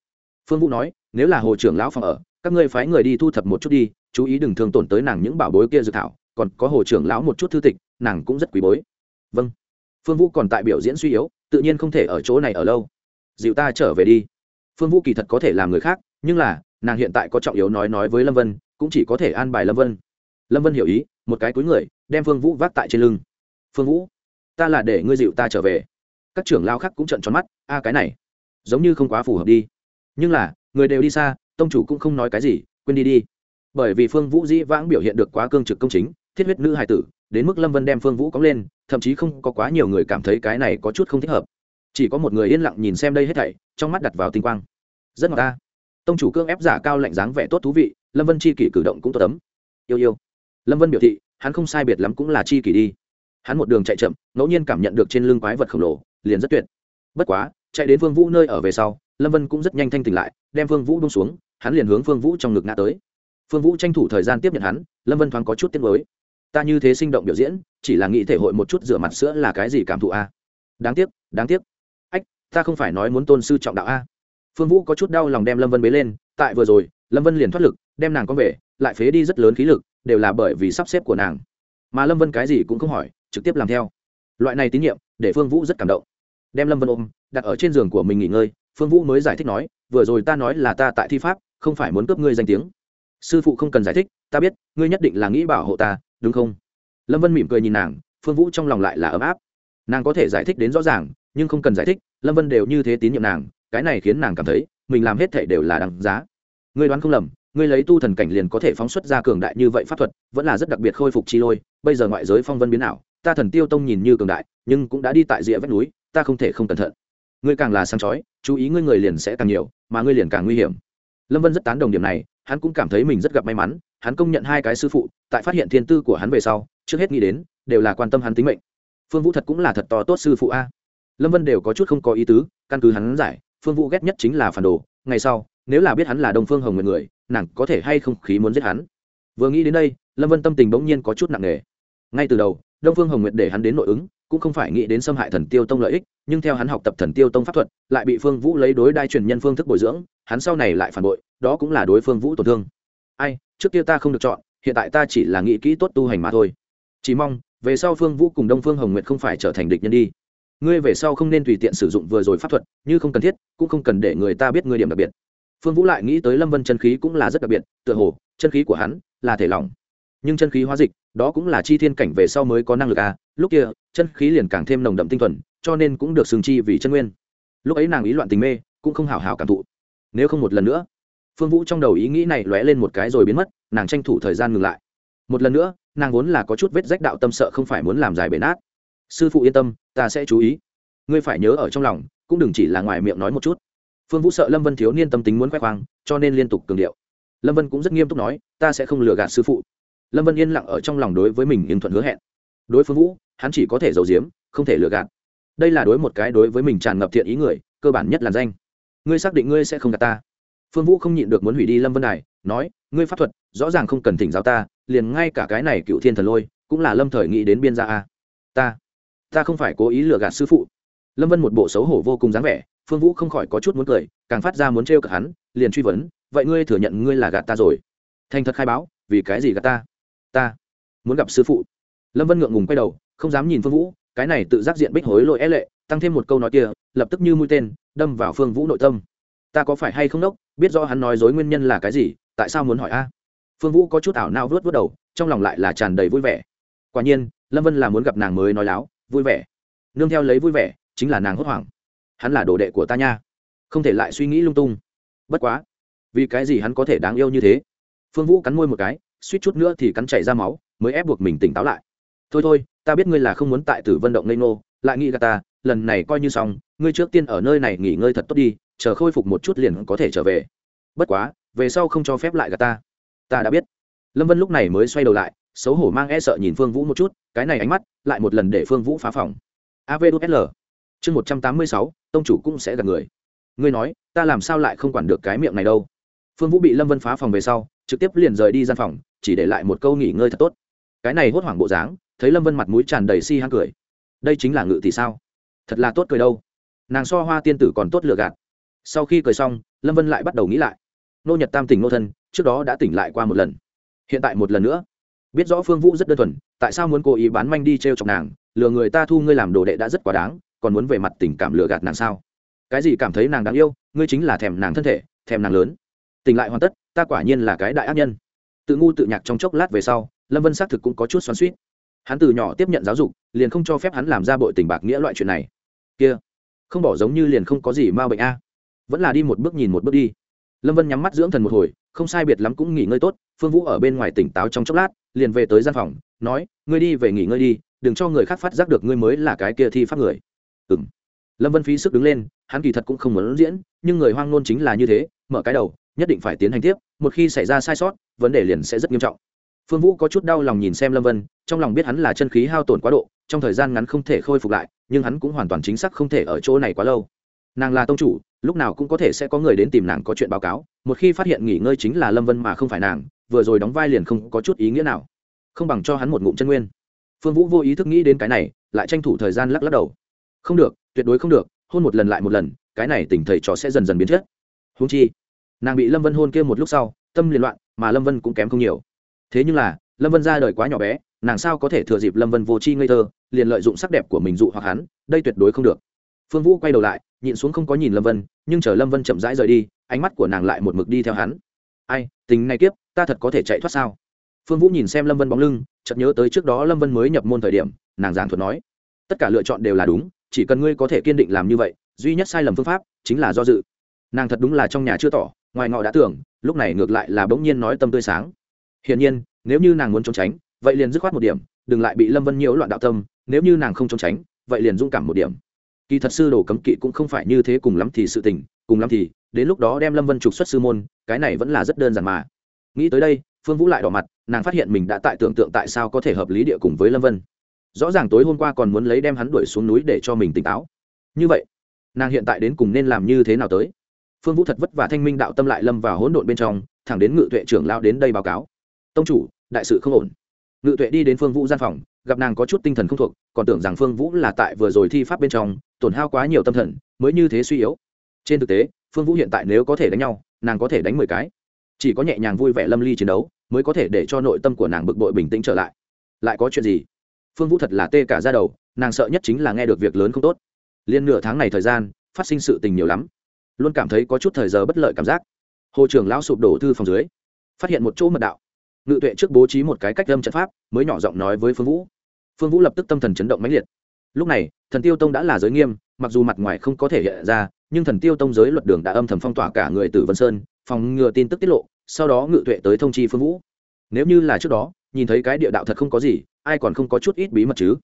Phương vũ nói, nếu là hồ trưởng lão phòng ở, các ngươi phái người đi thu thập một chút đi, chú ý đừng thường tổn tới nàng những bảo bối kia dược thảo, còn có hồ trưởng lão một chút thư tịch, nàng cũng rất quý bối vâng. Phương vũ còn tại biểu diễn suy yếu, tự nhiên không thể ở chỗ này ở lâu. Dịu ta trở về đi. Phương vũ kỳ thật có thể làm người khác, nhưng là, nàng hiện tại có trọng yếu nói nói với lâm vân, cũng chỉ có thể an bài lâm vân. Lâm vân hiểu ý, một cái cuối người, đem phương vũ vác tại trên lưng. Phương vũ, ta là để ngươi dịu ta trở về. Các trưởng lao khác cũng trận tròn mắt, a, cái này, giống như không quá phù hợp đi. Nhưng là, người đều đi xa, tông chủ cũng không nói cái gì, quên đi đi. Bởi vì phương vũ dĩ vãng biểu hiện được quá cương trực công chính thiết huyết nữ hài tử, đến mức lâm vân đem phương vũ cóng lên, thậm chí không có quá nhiều người cảm thấy cái này có chút không thích hợp. Chỉ có một người yên lặng nhìn xem đây hết thảy, trong mắt đặt vào tinh quang. Rất ngọt ta. Tông chủ cương ép giả cao lạnh dáng vẻ tốt thú vị, lâm vân chi kỷ cử động cũng tốt tấm yêu yêu. Lâm vân biểu thị, hắn không sai biệt lắm cũng là chi kỷ đi. Hắn một đường chạy chậm, ngẫu nhiên cảm nhận được trên lưng quái vật khổng lồ, liền rất tuyệt. Bất quá, chạy đến phương vũ nơi ở về sau, lâm vân cũng rất nhanh thanh tỉnh lại, đem phương vũ bông xuống, hắn liền hướng phương vũ trong ngực ngã tới. Phương vũ tranh thủ thời gian tiếp nhận hắn, lâm vân thoáng có chút tiếc mới ta như thế sinh động biểu diễn, chỉ là nghĩ thể hội một chút rửa mặt sữa là cái gì cảm thụ a? Đáng tiếc đáng tiếc. Ách, ta không phải nói muốn tôn sư trọng đạo a. Phương vũ có chút đau lòng đem lâm vân bế lên, tại vừa rồi, lâm vân liền thoát lực, đem nàng con về, lại phế đi rất lớn khí lực, đều là bởi vì sắp xếp của nàng. Mà lâm vân cái gì cũng không hỏi, trực tiếp làm theo. Loại này tín nhiệm, để phương vũ rất cảm động. Đem lâm vân ôm, đặt ở trên giường của mình nghỉ ngơi, phương vũ mới giải thích nói, vừa rồi ta nói là ta tại thi pháp, không phải muốn cướp ngươi danh tiếng. Sư phụ không cần giải thích, ta biết, ngươi nhất định là nghĩ bảo hộ ta đúng không? Lâm vân mỉm cười nhìn nàng, phương vũ trong lòng lại là ấm áp. Nàng có thể giải thích đến rõ ràng, nhưng không cần giải thích, lâm vân đều như thế tín nhiệm nàng, cái này khiến nàng cảm thấy, mình làm hết thể đều là đằng giá. Ngươi đoán không lầm, ngươi lấy tu thần cảnh liền có thể phóng xuất ra cường đại như vậy pháp thuật, vẫn là rất đặc biệt khôi phục chi lôi, bây giờ ngoại giới phong vân biến ảo, ta thần tiêu tông nhìn như cường đại, nhưng cũng đã đi tại rìa vách núi, ta không thể không cẩn thận. Ngươi càng là sáng chói, chú ý ngươi người liền sẽ càng nhiều, mà ngươi liền càng nguy hiểm. Lâm vân rất tán đồng điểm này, hắn cũng cảm thấy mình rất gặp may mắn hắn công nhận hai cái sư phụ, tại phát hiện thiên tư của hắn về sau, trước hết nghĩ đến, đều là quan tâm hắn tính mệnh. Phương vũ thật cũng là thật to tốt sư phụ a. Lâm vân đều có chút không có ý tứ, căn cứ hắn giải, phương vũ ghét nhất chính là phản đồ. Ngày sau, nếu là biết hắn là đông phương hồng người người, nàng có thể hay không khí muốn giết hắn. Vừa nghĩ đến đây, lâm vân tâm tình bỗng nhiên có chút nặng nề. Ngay từ đầu, đông phương hồng Nguyệt để hắn đến nội ứng, cũng không phải nghĩ đến xâm hại thần tiêu tông lợi ích, nhưng theo hắn học tập thần tiêu tông pháp thuật, lại bị phương vũ lấy đối đai truyền nhân phương thức bồi dưỡng, hắn sau này lại phản bội, đó cũng là đối phương vũ tổn thương ai, trước kia ta không được chọn, hiện tại ta chỉ là nghĩ kỹ tốt tu hành mà thôi. Chỉ mong, về sau phương vũ cùng đông phương hồng nguyệt không phải trở thành địch nhân đi. Ngươi về sau không nên tùy tiện sử dụng vừa rồi pháp thuật, như không cần thiết, cũng không cần để người ta biết ngươi điểm đặc biệt. Phương vũ lại nghĩ tới lâm vân chân khí cũng là rất đặc biệt, tựa hồ, chân khí của hắn là thể lỏng. Nhưng chân khí hóa dịch, đó cũng là chi thiên cảnh về sau mới có năng lực à. Lúc kia, chân khí liền càng thêm nồng đậm tinh thuần, cho nên cũng được sừng chi vì chân nguyên. Lúc ấy nàng ý loạn tình mê, cũng không hào hào cảm thụ. Nếu không một lần nữa phương vũ trong đầu ý nghĩ này lóe lên một cái rồi biến mất, nàng tranh thủ thời gian ngừng lại. Một lần nữa, nàng vốn là có chút vết rách đạo tâm sợ không phải muốn làm dài bể nát. Sư phụ yên tâm, ta sẽ chú ý. Ngươi phải nhớ ở trong lòng, cũng đừng chỉ là ngoài miệng nói một chút. Phương vũ sợ lâm vân thiếu niên tâm tính muốn khoe khoang, cho nên liên tục cường điệu. Lâm vân cũng rất nghiêm túc nói, ta sẽ không lừa gạt sư phụ. Lâm vân yên lặng ở trong lòng đối với mình yên thuận hứa hẹn. Đối phương vũ, hắn chỉ có thể giấu giếm, không thể lừa gạt. Đây là đối một cái đối với mình tràn ngập thiện ý người, cơ bản nhất là danh. Ngươi xác định ngươi sẽ không gạt ta phương vũ không nhịn được muốn hủy đi lâm vân đài, nói, ngươi pháp thuật, rõ ràng không cần thỉnh giáo ta, liền ngay cả cái này cựu thiên thần lôi, cũng là lâm thời nghĩ đến biên gia a. Ta ta không phải cố ý lừa gạt sư phụ. Lâm vân một bộ xấu hổ vô cùng dáng vẻ, phương vũ không khỏi có chút muốn cười, càng phát ra muốn trêu cả hắn, liền truy vấn, vậy ngươi thừa nhận ngươi là gạt ta rồi? Thành thật khai báo, vì cái gì gạt ta? Ta muốn gặp sư phụ. Lâm vân ngượng ngùng quay đầu, không dám nhìn phương vũ, cái này tự giác diện bích hối lỗi é lệ, tăng thêm một câu nói kia, lập tức như mũi tên, đâm vào phương vũ nội tâm ta có phải hay không đốc? Biết rõ hắn nói dối nguyên nhân là cái gì tại sao muốn hỏi a? Phương vũ có chút ảo nao vớt vớt đầu trong lòng lại là tràn đầy vui vẻ. Quả nhiên lâm vân là muốn gặp nàng mới nói láo vui vẻ. Nương theo lấy vui vẻ chính là nàng hốt hoảng. Hắn là đồ đệ của ta nha. Không thể lại suy nghĩ lung tung. Bất quá vì cái gì hắn có thể đáng yêu như thế? Phương vũ cắn môi một cái suýt chút nữa thì cắn chảy ra máu mới ép buộc mình tỉnh táo lại. Thôi thôi ta biết ngươi là không muốn tại tử vận động lê nô, lại nghĩ gà ta lần này coi như xong ngươi trước tiên ở nơi này nghỉ ngơi thật tốt đi chờ khôi phục một chút liền có thể trở về. Bất quá, về sau không cho phép lại gà ta. Ta đã biết. Lâm vân lúc này mới xoay đầu lại, xấu hổ mang e sợ nhìn phương vũ một chút, cái này ánh mắt, lại một lần để phương vũ phá phòng. Avsl chương một trăm tám mươi sáu, tông chủ cũng sẽ gặp người. Ngươi nói, ta làm sao lại không quản được cái miệng này đâu? Phương vũ bị lâm vân phá phòng về sau, trực tiếp liền rời đi gian phòng, chỉ để lại một câu nghỉ ngơi thật tốt. Cái này hốt hoảng bộ dáng, thấy lâm vân mặt mũi tràn đầy si hăng cười. Đây chính là ngự thì sao? Thật là tốt cười đâu. Nàng so hoa tiên tử còn tốt lựa gạt sau khi cười xong, lâm vân lại bắt đầu nghĩ lại. Nô nhật tam tỉnh nô thân, trước đó đã tỉnh lại qua một lần. Hiện tại một lần nữa. Biết rõ phương vũ rất đơn thuần, tại sao muốn cố ý bán manh đi t r e o chọc nàng? Lừa người ta thu ngươi làm đồ đệ đã rất quá đáng, còn muốn về mặt tình cảm lừa gạt nàng sao? Cái gì cảm thấy nàng đáng yêu, ngươi chính là thèm nàng thân thể, thèm nàng lớn. Tỉnh lại hoàn tất, ta quả nhiên là cái đại ác nhân. Tự ngu tự nhạc trong chốc lát về sau, lâm vân xác thực cũng có chút xoắn suýt hắn từ nhỏ tiếp nhận giáo dục, liền không cho phép hắn làm ra bội tình bạc nghĩa loại chuyện này. Kia, không bỏ giống như liền không có gì m a bệnh a vẫn là đi một bước nhìn một bước đi. Lâm vân nhắm mắt dưỡng thần một hồi, không sai biệt lắm cũng nghỉ ngơi tốt, phương vũ ở bên ngoài tỉnh táo trong chốc lát, liền về tới gian phòng, nói, ngươi đi về nghỉ ngơi đi, đừng cho người khác phát giác được ngươi mới là cái kia thi pháp người. Ừ m lâm vân phí sức đứng lên, hắn kỳ thật cũng không muốn diễn, nhưng người hoang nôn chính là như thế, mở cái đầu, nhất định phải tiến hành tiếp, một khi xảy ra sai sót, vấn đề liền sẽ rất nghiêm trọng. Phương vũ có chút đau lòng nhìn xem lâm vân, trong lòng biết hắn là chân khí hao tổn quá độ, trong thời gian ngắn không thể khôi phục lại, nhưng hắn cũng hoàn toàn chính xác không thể ở chỗ này quá lâu nàng là tông chủ, lúc nào cũng có thể sẽ có người đến tìm nàng có chuyện báo cáo, một khi phát hiện nghỉ ngơi chính là lâm vân mà không phải nàng, vừa rồi đóng vai liền không có chút ý nghĩa nào. Không bằng cho hắn một ngụm chân nguyên. Phương vũ vô ý thức nghĩ đến cái này, lại tranh thủ thời gian lắc lắc đầu. Không được, tuyệt đối không được, hôn một lần lại một lần, cái này tỉnh thầy trò sẽ dần dần biến chất. Húng chi, nàng bị lâm vân hôn kia một lúc sau, tâm liên loạn, mà lâm vân cũng kém không nhiều. Thế nhưng là, lâm vân ra đời quá nhỏ bé, nàng sao có thể thừa dịp lâm vân vô c h i ngây thơ, liền lợi dụng sắc đẹp của mình dụ hoặc hắn, đây tuyệt đối không được. Phương vũ quay đầu lại nhịn xuống không có nhìn lâm vân, nhưng chờ lâm vân chậm rãi rời đi, ánh mắt của nàng lại một mực đi theo hắn. Ai, tình này kiếp, ta thật có thể chạy thoát sao? Phương vũ nhìn xem lâm vân bóng lưng, chợt nhớ tới trước đó lâm vân mới nhập môn thời điểm, nàng giảng thuật nói, tất cả lựa chọn đều là đúng, chỉ cần ngươi có thể kiên định làm như vậy, duy nhất sai lầm phương pháp chính là do dự. Nàng thật đúng là trong nhà chưa tỏ, ngoài ngọ đã tưởng, lúc này ngược lại là bỗng nhiên nói tâm tươi sáng. Hiển nhiên, nếu như nàng muốn trốn tránh, vậy liền dứt khoát một điểm, đừng lại bị lâm vân nhiễu loạn đạo tâm, nếu như nàng không trốn tránh, vậy liền dũng cảm một điểm kỳ thật sư đồ cấm kỵ cũng không phải như thế cùng lắm thì sự tình, cùng lắm thì, đến lúc đó đem lâm vân trục xuất sư môn, cái này vẫn là rất đơn giản mà. Nghĩ tới đây, phương vũ lại đỏ mặt, nàng phát hiện mình đã tại tưởng tượng tại sao có thể hợp lý địa cùng với lâm vân. Rõ ràng tối hôm qua còn muốn lấy đem hắn đuổi xuống núi để cho mình tỉnh táo. Như vậy, nàng hiện tại đến cùng nên làm như thế nào tới? Phương vũ thật vất và thanh minh đạo tâm lại lâm vào hỗn độn bên trong, thẳng đến ngự tuệ trưởng lao đến đây báo cáo. Tông chủ, đại sự không ổn. Ngự tuệ đi đến phương vũ gian phòng gặp nàng có chút tinh thần không thuộc, còn tưởng rằng phương vũ là tại vừa rồi thi pháp bên trong, tổn hao quá nhiều tâm thần, mới như thế suy yếu. Trên thực tế, phương vũ hiện tại nếu có thể đánh nhau, nàng có thể đánh mười cái. Chỉ có nhẹ nhàng vui vẻ lâm ly chiến đấu, mới có thể để cho nội tâm của nàng bực bội bình tĩnh trở lại. Lại có chuyện gì? Phương vũ thật là tê cả ra đầu, nàng sợ nhất chính là nghe được việc lớn không tốt. Liên nửa tháng này thời gian, phát sinh sự tình nhiều lắm. Luôn cảm thấy có chút thời giờ bất lợi cảm giác. Hồ trưởng lão sụp đổ thư phòng dưới, phát hiện một chỗ mật đạo. Ngự tuệ trước bố trí một cái cách lâm trận pháp, mới nhỏ giọng nói với phương vũ phương vũ lập tức tâm thần chấn động mãnh liệt. Lúc này, thần tiêu tông đã là giới nghiêm, mặc dù mặt ngoài không có thể hiện ra, nhưng thần tiêu tông giới luật đường đã âm thầm phong tỏa cả người tử vân sơn, phòng ngừa tin tức tiết lộ, sau đó ngự tuệ tới thông chi phương vũ. Nếu như là trước đó, nhìn thấy cái địa đạo thật không có gì, ai còn không có chút ít bí mật chứ?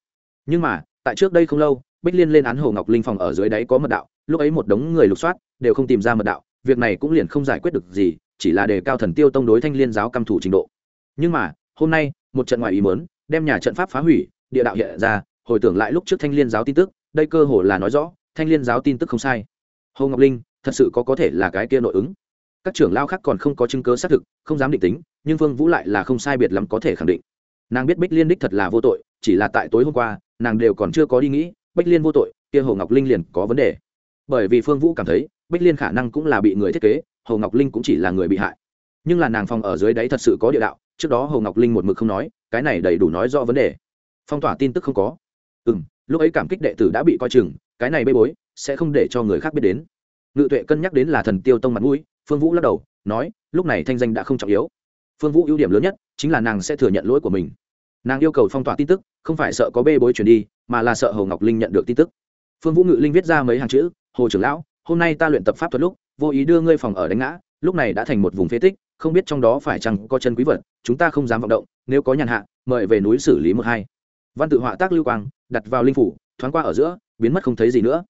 Nhưng mà, tại trước đây không lâu, bích liên lên án hồ ngọc linh phòng ở dưới đáy có mật đạo, lúc ấy một đống người lục soát, đều không tìm ra mật đạo, việc này cũng liền không giải quyết được gì, chỉ là đề cao thần tiêu tông đối thanh liên giáo căm thủ trình độ. Nhưng mà, hôm nay, một trận ngoài ý mớn đem nhà trận pháp phá hủy địa đạo hiện ra, hồi tưởng lại lúc trước thanh liên giáo tin tức, đây cơ hồ là nói rõ, thanh liên giáo tin tức không sai. Hồ ngọc linh, thật sự có có thể là cái kia nội ứng. Các trưởng lao khác còn không có chứng cớ xác thực, không dám định tính, nhưng phương vũ lại là không sai biệt lắm có thể khẳng định. Nàng biết bích liên đích thật là vô tội, chỉ là tại tối hôm qua, nàng đều còn chưa có đi nghĩ, bích liên vô tội, kia hồ ngọc linh liền có vấn đề. Bởi vì phương vũ cảm thấy, bích liên khả năng cũng là bị người thiết kế, hồ ngọc linh cũng chỉ là người bị hại. Nhưng là nàng phòng ở dưới đấy thật sự có địa đạo, trước đó hồ ngọc linh một mực không nói, cái này đầy đủ nói rõ vấn đề phong tỏa tin tức không có. Ừ m lúc ấy cảm kích đệ tử đã bị coi chừng, cái này bê bối, sẽ không để cho người khác biết đến. Ngự tuệ cân nhắc đến là thần tiêu tông mặt mũi, phương vũ lắc đầu, nói, lúc này thanh danh đã không trọng yếu. Phương vũ ưu điểm lớn nhất, chính là nàng sẽ thừa nhận lỗi của mình. Nàng yêu cầu phong tỏa tin tức, không phải sợ có bê bối chuyển đi, mà là sợ hồ ngọc linh nhận được tin tức. Phương vũ ngự linh viết ra mấy hàng chữ, hồ trưởng lão, hôm nay ta luyện tập pháp thuật lúc, vô ý đưa ngươi phòng ở đánh ngã, lúc này đã thành một vùng phế tích, không biết trong đó phải chăng có chân quý vật, chúng ta không dám vọng động, nếu có nhàn hạ, mời về núi xử lý một hai văn tự họa tác lưu quang, đặt vào linh phủ, thoáng qua ở giữa, biến mất không thấy gì nữa.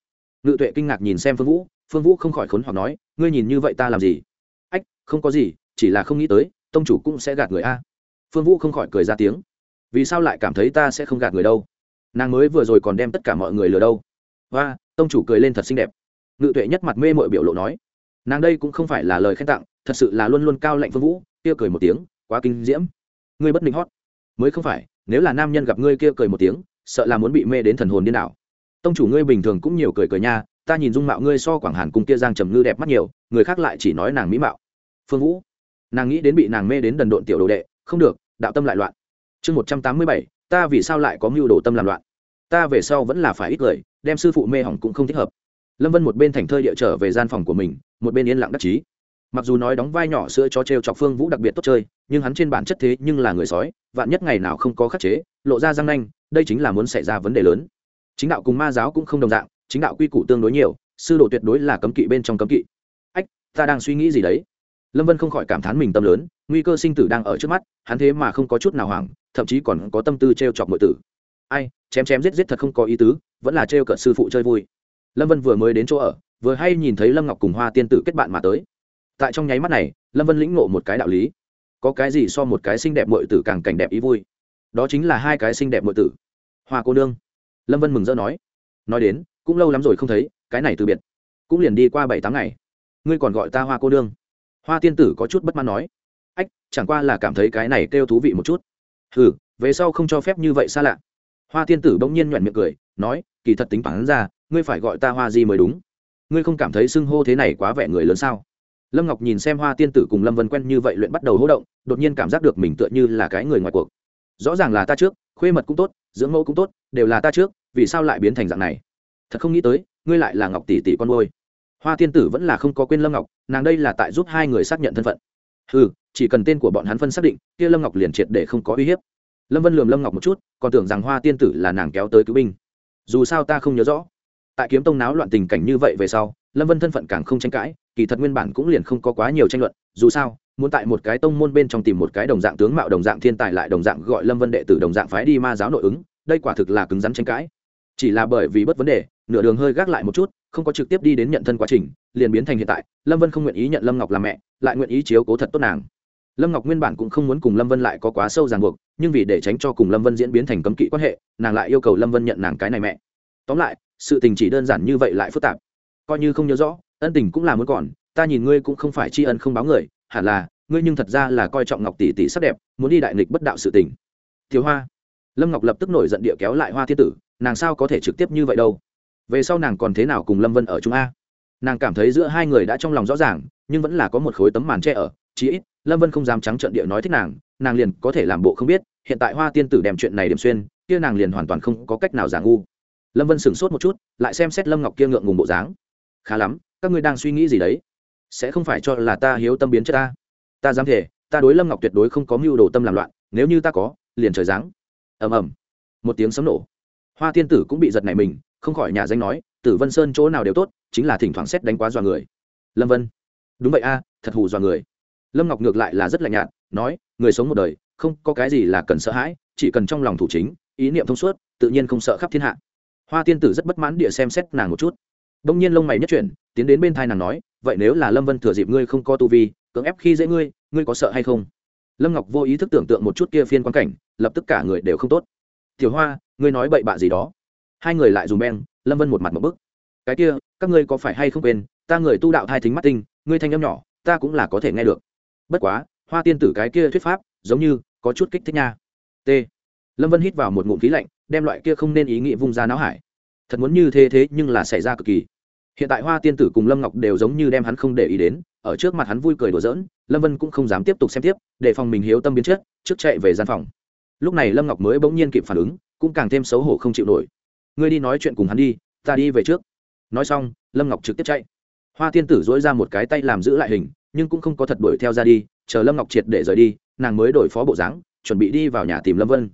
Ngự tuệ kinh ngạc nhìn xem phương vũ phương vũ không khỏi khốn hoặc nói, ngươi nhìn như vậy ta làm gì? Ách, không có gì, chỉ là không nghĩ tới, tông chủ cũng sẽ gạt người a. Phương vũ không khỏi cười ra tiếng. Vì sao lại cảm thấy ta sẽ không gạt người đâu? Nàng mới vừa rồi còn đem tất cả mọi người lừa đâu. Và tông chủ cười lên thật xinh đẹp. Ngự tuệ nhất mặt mê mội biểu lộ nói. Nàng đây cũng không phải là lời khen tặng, thật sự là luôn luôn cao lạnh phương vũ, kia cười một tiếng, quá kinh diễm. Ngươi bất định hót. Mới không phải nếu là nam nhân gặp ngươi kia cười một tiếng, sợ là muốn bị mê đến thần hồn điên đảo. Tông chủ ngươi bình thường cũng nhiều cười cười nha, ta nhìn dung mạo ngươi so quảng hàn cung kia giang trầm ngư đẹp mắt nhiều, người khác lại chỉ nói nàng mỹ mạo. Phương vũ, nàng nghĩ đến bị nàng mê đến đần độn tiểu đồ đệ, không được, đạo tâm lại loạn. Chương một trăm tám mươi bảy, ta vì sao lại có mưu đồ tâm làm loạn? Ta về sau vẫn là phải ít cười đem sư phụ mê hỏng cũng không thích hợp. Lâm vân một bên thành thơi địa trở về gian phòng của mình, một bên yên lặng đắc chí mặc dù nói đóng vai nhỏ sữa cho t r e o chọc phương vũ đặc biệt tốt chơi, nhưng hắn trên bản chất thế nhưng là người sói, vạn nhất ngày nào không có khắc chế, lộ ra răng nanh, đây chính là muốn xảy ra vấn đề lớn. Chính đạo cùng ma giáo cũng không đồng dạng, chính đạo quy củ tương đối nhiều, sư đồ tuyệt đối là cấm kỵ bên trong cấm kỵ. Ách, ta đang suy nghĩ gì đấy? Lâm vân không khỏi cảm thán mình tâm lớn, nguy cơ sinh tử đang ở trước mắt, hắn thế mà không có chút nào hoảng, thậm chí còn có tâm tư t r e o chọc mọi tử. Ai, chém chém giết giết thật không có ý tứ, vẫn là t r e o cợt sư phụ chơi vui. Lâm vân vừa mới đến chỗ ở, vừa hay nhìn thấy lâm ngọc cùng hoa tiên tử kết bạn mà tới tại trong nháy mắt này, lâm vân lĩnh ngộ một cái đạo lý. Có cái gì so một cái xinh đẹp mọi tử càng cảnh đẹp ý vui? Đó chính là hai cái xinh đẹp mọi tử. Hoa cô nương. Lâm vân mừng rỡ nói. Nói đến, cũng lâu lắm rồi không thấy, cái này từ biệt. Cũng liền đi qua bảy tám ngày. Ngươi còn gọi ta hoa cô nương. Hoa tiên tử có chút bất mãn nói. Ách, chẳng qua là cảm thấy cái này kêu thú vị một chút. Hừ, về sau không cho phép như vậy xa lạ. Hoa tiên tử bỗng nhiên nhoẹn miệng cười, nói, kỳ thật tính phản ra, ngươi phải gọi ta hoa gì mới đúng. Ngươi không cảm thấy xưng hô thế này quá vẻ người lớn sao? Lâm ngọc nhìn xem hoa tiên tử cùng lâm vân quen như vậy luyện bắt đầu hỗ động, đột nhiên cảm giác được mình tựa như là cái người ngoài cuộc. Rõ ràng là ta trước, khuê mật cũng tốt, dưỡng mẫu cũng tốt, đều là ta trước, vì sao lại biến thành dạng này? Thật không nghĩ tới, ngươi lại là ngọc tỷ tỷ con ngôi hoa tiên tử vẫn là không có quên lâm ngọc, nàng đây là tại giúp hai người xác nhận thân phận. Ừ chỉ cần tên của bọn hắn phân xác định, kia lâm ngọc liền triệt để không có uy hiếp. Lâm vân lườm lâm ngọc một chút, còn tưởng rằng hoa tiên tử là nàng kéo tới cứu binh. Dù sao ta không nhớ rõ. Tại kiếm tông náo loạn tình cảnh như vậy về sau, lâm vân thân phận càng không tranh cãi kỳ thật nguyên bản cũng liền không có quá nhiều tranh luận, dù sao, muốn tại một cái tông môn bên trong tìm một cái đồng dạng tướng mạo, đồng dạng thiên tài lại đồng dạng gọi lâm vân đệ tử, đồng dạng phái đi ma giáo nội ứng, đây quả thực là cứng rắn tranh cãi. Chỉ là bởi vì bất vấn đề, nửa đường hơi gác lại một chút, không có trực tiếp đi đến nhận thân quá trình, liền biến thành hiện tại, lâm vân không nguyện ý nhận lâm ngọc làm mẹ, lại nguyện ý chiếu cố thật tốt nàng. Lâm ngọc nguyên bản cũng không muốn cùng lâm vân lại có quá sâu ràng buộc, nhưng vì để tránh cho cùng lâm vân diễn biến thành cấm kỵ quan hệ, nàng lại yêu cầu lâm vân nhận nàng cái này mẹ. Tóm lại, sự tình chỉ đơn giản như vậy lại phức tạp. Coi như không nhớ rõ ân tình cũng là muốn còn, ta nhìn ngươi cũng không phải tri ân không báo người, hẳn là, ngươi nhưng thật ra là coi trọng ngọc tỷ tỷ sắc đẹp, muốn đi đại nghịch bất đạo sự tình. Thiếu hoa. Lâm ngọc lập tức nổi giận địa kéo lại hoa thiên tử, nàng sao có thể trực tiếp như vậy đâu? Về sau nàng còn thế nào cùng lâm vân ở chúng a? Nàng cảm thấy giữa hai người đã trong lòng rõ ràng, nhưng vẫn là có một khối tấm màn che ở, chí ít, lâm vân không dám trắng trợn địa nói thích nàng nàng liền có thể làm bộ không biết, hiện tại hoa tiên tử đem chuyện này điểm xuyên, kia nàng liền hoàn toàn không có cách nào giả ngu. Lâm vân sửng sốt một chút, lại xem xét lâm ngọc kia ngượng ngùng bộ dáng. Khá lắm các ngươi đang suy nghĩ gì đấy? Sẽ không phải cho là ta hiếu tâm biến chất ta. Ta dám thể ta đối lâm ngọc tuyệt đối không có mưu đồ tâm làm loạn, nếu như ta có, liền trời giáng. Ầm ầm. Một tiếng sấm nổ. Hoa tiên tử cũng bị giật nảy mình, không khỏi nhà danh nói, tử vân sơn chỗ nào đều tốt, chính là thỉnh thoảng xét đánh quá dọa người. Lâm vân. Đúng vậy a, thật hù dọa người. Lâm ngọc ngược lại là rất lạnh nhạt, nói, người sống một đời, không có cái gì là cần sợ hãi, chỉ cần trong lòng thủ chính, ý niệm thông suốt, tự nhiên không sợ khắp thiên hạ. Hoa tiên tử rất bất mãn địa xem xét nàng một chút. Đông nhiên lông mày nhất chuyển tiến đến bên thai nàng nói, vậy nếu là lâm vân thừa dịp ngươi không có tu vi, cưỡng ép khi dễ ngươi ngươi có sợ hay không? Lâm ngọc vô ý thức tưởng tượng một chút kia phiên quan cảnh, lập tức cả người đều không tốt. Tiểu hoa, ngươi nói bậy bạ gì đó? Hai người lại dùng beng, lâm vân một mặt một bức. Cái kia, các ngươi có phải hay không quên, ta người tu đạo hai thính mắt tinh, ngươi thanh âm nhỏ, ta cũng là có thể nghe được. Bất quá, hoa tiên tử cái kia thuyết pháp, giống như có chút kích thích nha. T. Lâm vân hít vào một ngụm khí lạnh, đem loại kia không nên ý nghĩ vung ra não hải. Thật muốn như thế thế nhưng là xảy ra cực kỳ hiện tại hoa tiên tử cùng lâm ngọc đều giống như đem hắn không để ý đến, ở trước mặt hắn vui cười đùa giỡn, lâm vân cũng không dám tiếp tục xem tiếp, để phòng mình hiếu tâm biến chất, trước chạy về gian phòng. Lúc này lâm ngọc mới bỗng nhiên kịp phản ứng, cũng càng thêm xấu hổ không chịu nổi. Ngươi đi nói chuyện cùng hắn đi, ta đi về trước. Nói xong, lâm ngọc trực tiếp chạy. Hoa tiên tử dối ra một cái tay làm giữ lại hình, nhưng cũng không có thật đuổi theo ra đi, chờ lâm ngọc triệt để rời đi, nàng mới đổi phó bộ dáng, chuẩn bị đi vào nhà tìm lâm vân.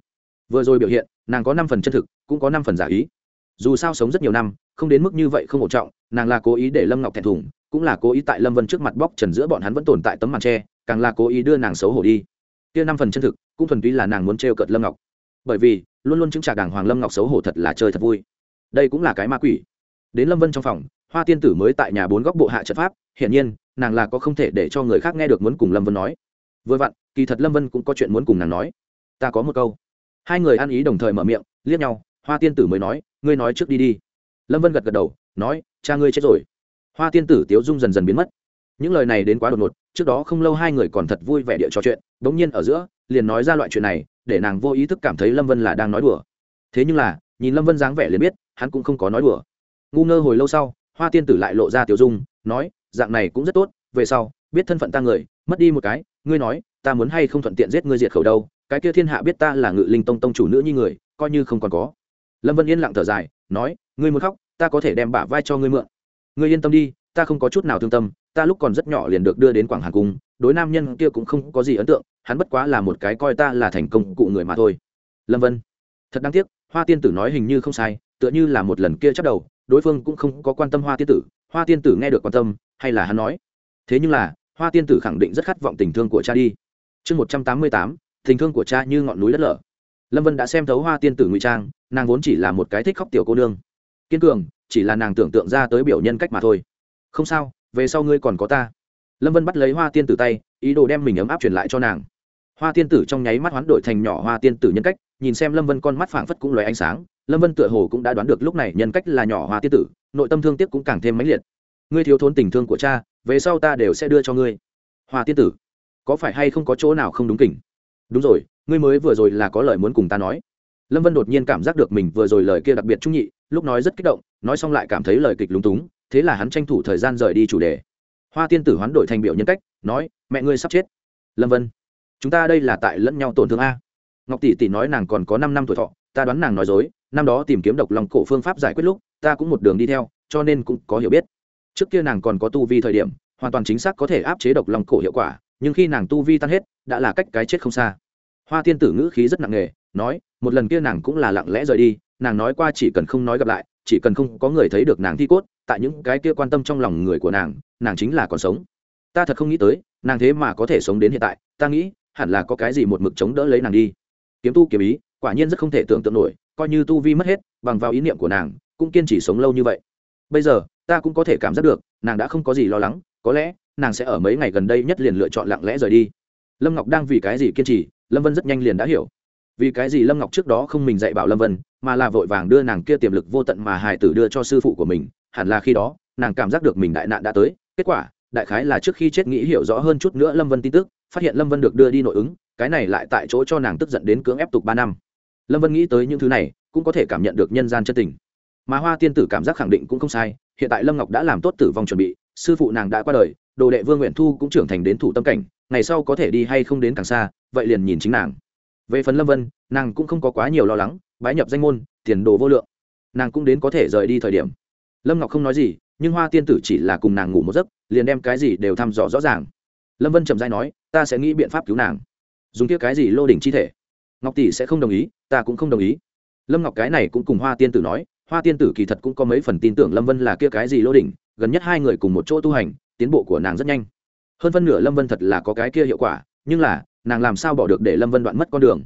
Vừa rồi biểu hiện, nàng có năm phần chân thực, cũng có năm phần giả ý dù sao sống rất nhiều năm, không đến mức như vậy không ổn trọng, nàng là cố ý để lâm ngọc thẹn thùng, cũng là cố ý tại lâm vân trước mặt bóc trần giữa bọn hắn vẫn tồn tại tấm màn tre càng là cố ý đưa nàng xấu hổ đi. Kia năm phần chân thực, cũng thuần túy là nàng muốn trêu cợt lâm ngọc. Bởi vì, luôn luôn chứng trả đàng hoàng lâm ngọc xấu hổ thật là chơi thật vui. Đây cũng là cái ma quỷ. Đến lâm vân trong phòng, hoa tiên tử mới tại nhà bốn góc bộ hạ trận pháp, hiển nhiên, nàng là có không thể để cho người khác nghe được muốn cùng lâm vân nói. Vừa vặn, kỳ thật lâm vân cũng có chuyện muốn cùng nàng nói. Ta có một câu. Hai người ăn ý đồng thời mở miệng, liếc nhau hoa tiên tử mới nói, ngươi nói trước đi đi. Lâm vân gật gật đầu, nói, cha ngươi chết rồi. Hoa tiên tử tiếu dung dần dần biến mất. Những lời này đến quá đột ngột, trước đó không lâu hai người còn thật vui vẻ địa trò chuyện đ ỗ n g nhiên ở giữa, liền nói ra loại chuyện này, để nàng vô ý thức cảm thấy lâm vân là đang nói đùa. Thế nhưng là, nhìn lâm vân dáng vẻ liền biết, hắn cũng không có nói đùa. Ngu ngơ hồi lâu sau, hoa tiên tử lại lộ ra tiểu dung, nói, dạng này cũng rất tốt, về sau, biết thân phận ta người, mất đi một cái, ngươi nói, ta muốn hay không thuận tiện giết ngươi diệt khẩu đâu, cái kia thiên hạ biết ta là ngự linh tông tông chủ nữ như người, coi như không còn có lâm vân yên lặng thở dài nói ngươi muốn khóc ta có thể đem bả vai cho ngươi mượn ngươi yên tâm đi ta không có chút nào thương tâm ta lúc còn rất nhỏ liền được đưa đến quảng hà cung đối nam nhân kia cũng không có gì ấn tượng hắn bất quá là một cái coi ta là thành công cụ người mà thôi lâm vân thật đáng tiếc hoa tiên tử nói hình như không sai tựa như là một lần kia chắc đầu đối phương cũng không có quan tâm hoa tiên tử hoa tiên tử nghe được quan tâm hay là hắn nói thế nhưng là hoa tiên tử khẳng định rất khát vọng tình thương của cha đi chương một trăm tám mươi tám, tình thương của cha như ngọn núi đất lở. Lâm vân đã xem thấu hoa tiên tử ngụy trang nàng vốn chỉ là một cái thích khóc tiểu cô nương. Kiên cường, chỉ là nàng tưởng tượng ra tới biểu nhân cách mà thôi. Không sao, về sau ngươi còn có ta. Lâm vân bắt lấy hoa tiên tử tay, ý đồ đem mình ấm áp truyền lại cho nàng. Hoa tiên tử trong nháy mắt hoán đổi thành nhỏ hoa tiên tử nhân cách, nhìn xem lâm vân con mắt phảng phất cũng loé ánh sáng, lâm vân tựa hồ cũng đã đoán được lúc này nhân cách là nhỏ hoa tiên tử, nội tâm thương tiếc cũng càng thêm mãnh liệt. Ngươi thiếu thốn tình thương của cha, về sau ta đều sẽ đưa cho ngươi. Hoa tiên tử, có phải hay không có chỗ nào không đúng kỉnh? Đúng rồi, ngươi mới vừa rồi là có lời muốn cùng ta nói lâm vân đột nhiên cảm giác được mình vừa rồi lời kia đặc biệt trung nhị, lúc nói rất kích động, nói xong lại cảm thấy lời kịch lúng túng, thế là hắn tranh thủ thời gian rời đi chủ đề. Hoa tiên tử hoán đổi thành biểu nhân cách, nói, mẹ ngươi sắp chết. Lâm vân, chúng ta đây là tại lẫn nhau tổn thương a. Ngọc tỷ tỷ nói nàng còn có năm năm tuổi thọ, ta đoán nàng nói dối, năm đó tìm kiếm độc lòng cổ phương pháp giải quyết lúc, ta cũng một đường đi theo, cho nên cũng có hiểu biết. Trước kia nàng còn có tu vi thời điểm, hoàn toàn chính xác có thể áp chế độc lòng cổ hiệu quả, nhưng khi nàng tu vi tan hết, đã là cách cái chết không xa. Hoa tiên tử ngữ khí rất nặng nề nói, một lần kia nàng cũng là lặng lẽ rời đi, nàng nói qua chỉ cần không nói gặp lại, chỉ cần không có người thấy được nàng thi cốt, tại những cái kia quan tâm trong lòng người của nàng nàng chính là còn sống. Ta thật không nghĩ tới, nàng thế mà có thể sống đến hiện tại, ta nghĩ, hẳn là có cái gì một mực chống đỡ lấy nàng đi. Kiếm tu kiếm ý, quả nhiên rất không thể tưởng tượng nổi, coi như tu vi mất hết, bằng vào ý niệm của nàng, cũng kiên trì sống lâu như vậy. Bây giờ, ta cũng có thể cảm giác được, nàng đã không có gì lo lắng, có lẽ, nàng sẽ ở mấy ngày gần đây nhất liền lựa chọn lặng lẽ rời đi. Lâm ngọc đang vì cái gì kiên trì, lâm vân rất nhanh liền đã hiểu vì cái gì lâm ngọc trước đó không mình dạy bảo lâm vân, mà là vội vàng đưa nàng kia tiềm lực vô tận mà hải tử đưa cho sư phụ của mình, hẳn là khi đó, nàng cảm giác được mình đại nạn đã tới. Kết quả, đại khái là trước khi chết nghĩ hiểu rõ hơn chút nữa lâm vân tin tức, phát hiện lâm vân được đưa đi nội ứng, cái này lại tại chỗ cho nàng tức giận đến cưỡng ép tục ba năm. Lâm vân nghĩ tới những thứ này, cũng có thể cảm nhận được nhân gian chân tình. Mà hoa tiên tử cảm giác khẳng định cũng không sai, hiện tại lâm ngọc đã làm tốt tử vong chuẩn bị, sư phụ nàng đã qua đời, đồ đệ vương nguyện thu cũng trưởng thành đến thủ tâm cảnh, ngày sau có thể đi hay không đến càng xa, vậy liền nhìn chính nàng về phần lâm vân, nàng cũng không có quá nhiều lo lắng, bái nhập danh môn, tiền đồ vô lượng. Nàng cũng đến có thể rời đi thời điểm. Lâm ngọc không nói gì, nhưng hoa tiên tử chỉ là cùng nàng ngủ một giấc, liền đem cái gì đều thăm dò rõ ràng. Lâm vân trầm dai nói, ta sẽ nghĩ biện pháp cứu nàng. Dùng kia cái gì lô đỉnh chi thể? Ngọc tỷ sẽ không đồng ý, ta cũng không đồng ý. Lâm ngọc cái này cũng cùng hoa tiên tử nói, hoa tiên tử kỳ thật cũng có mấy phần tin tưởng lâm vân là kia cái gì lô đỉnh, gần nhất hai người cùng một chỗ tu hành, tiến bộ của nàng rất nhanh. Hơn phân nửa lâm vân thật là có cái kia hiệu quả, nhưng là nàng làm sao bỏ được để lâm vân đoạn mất con đường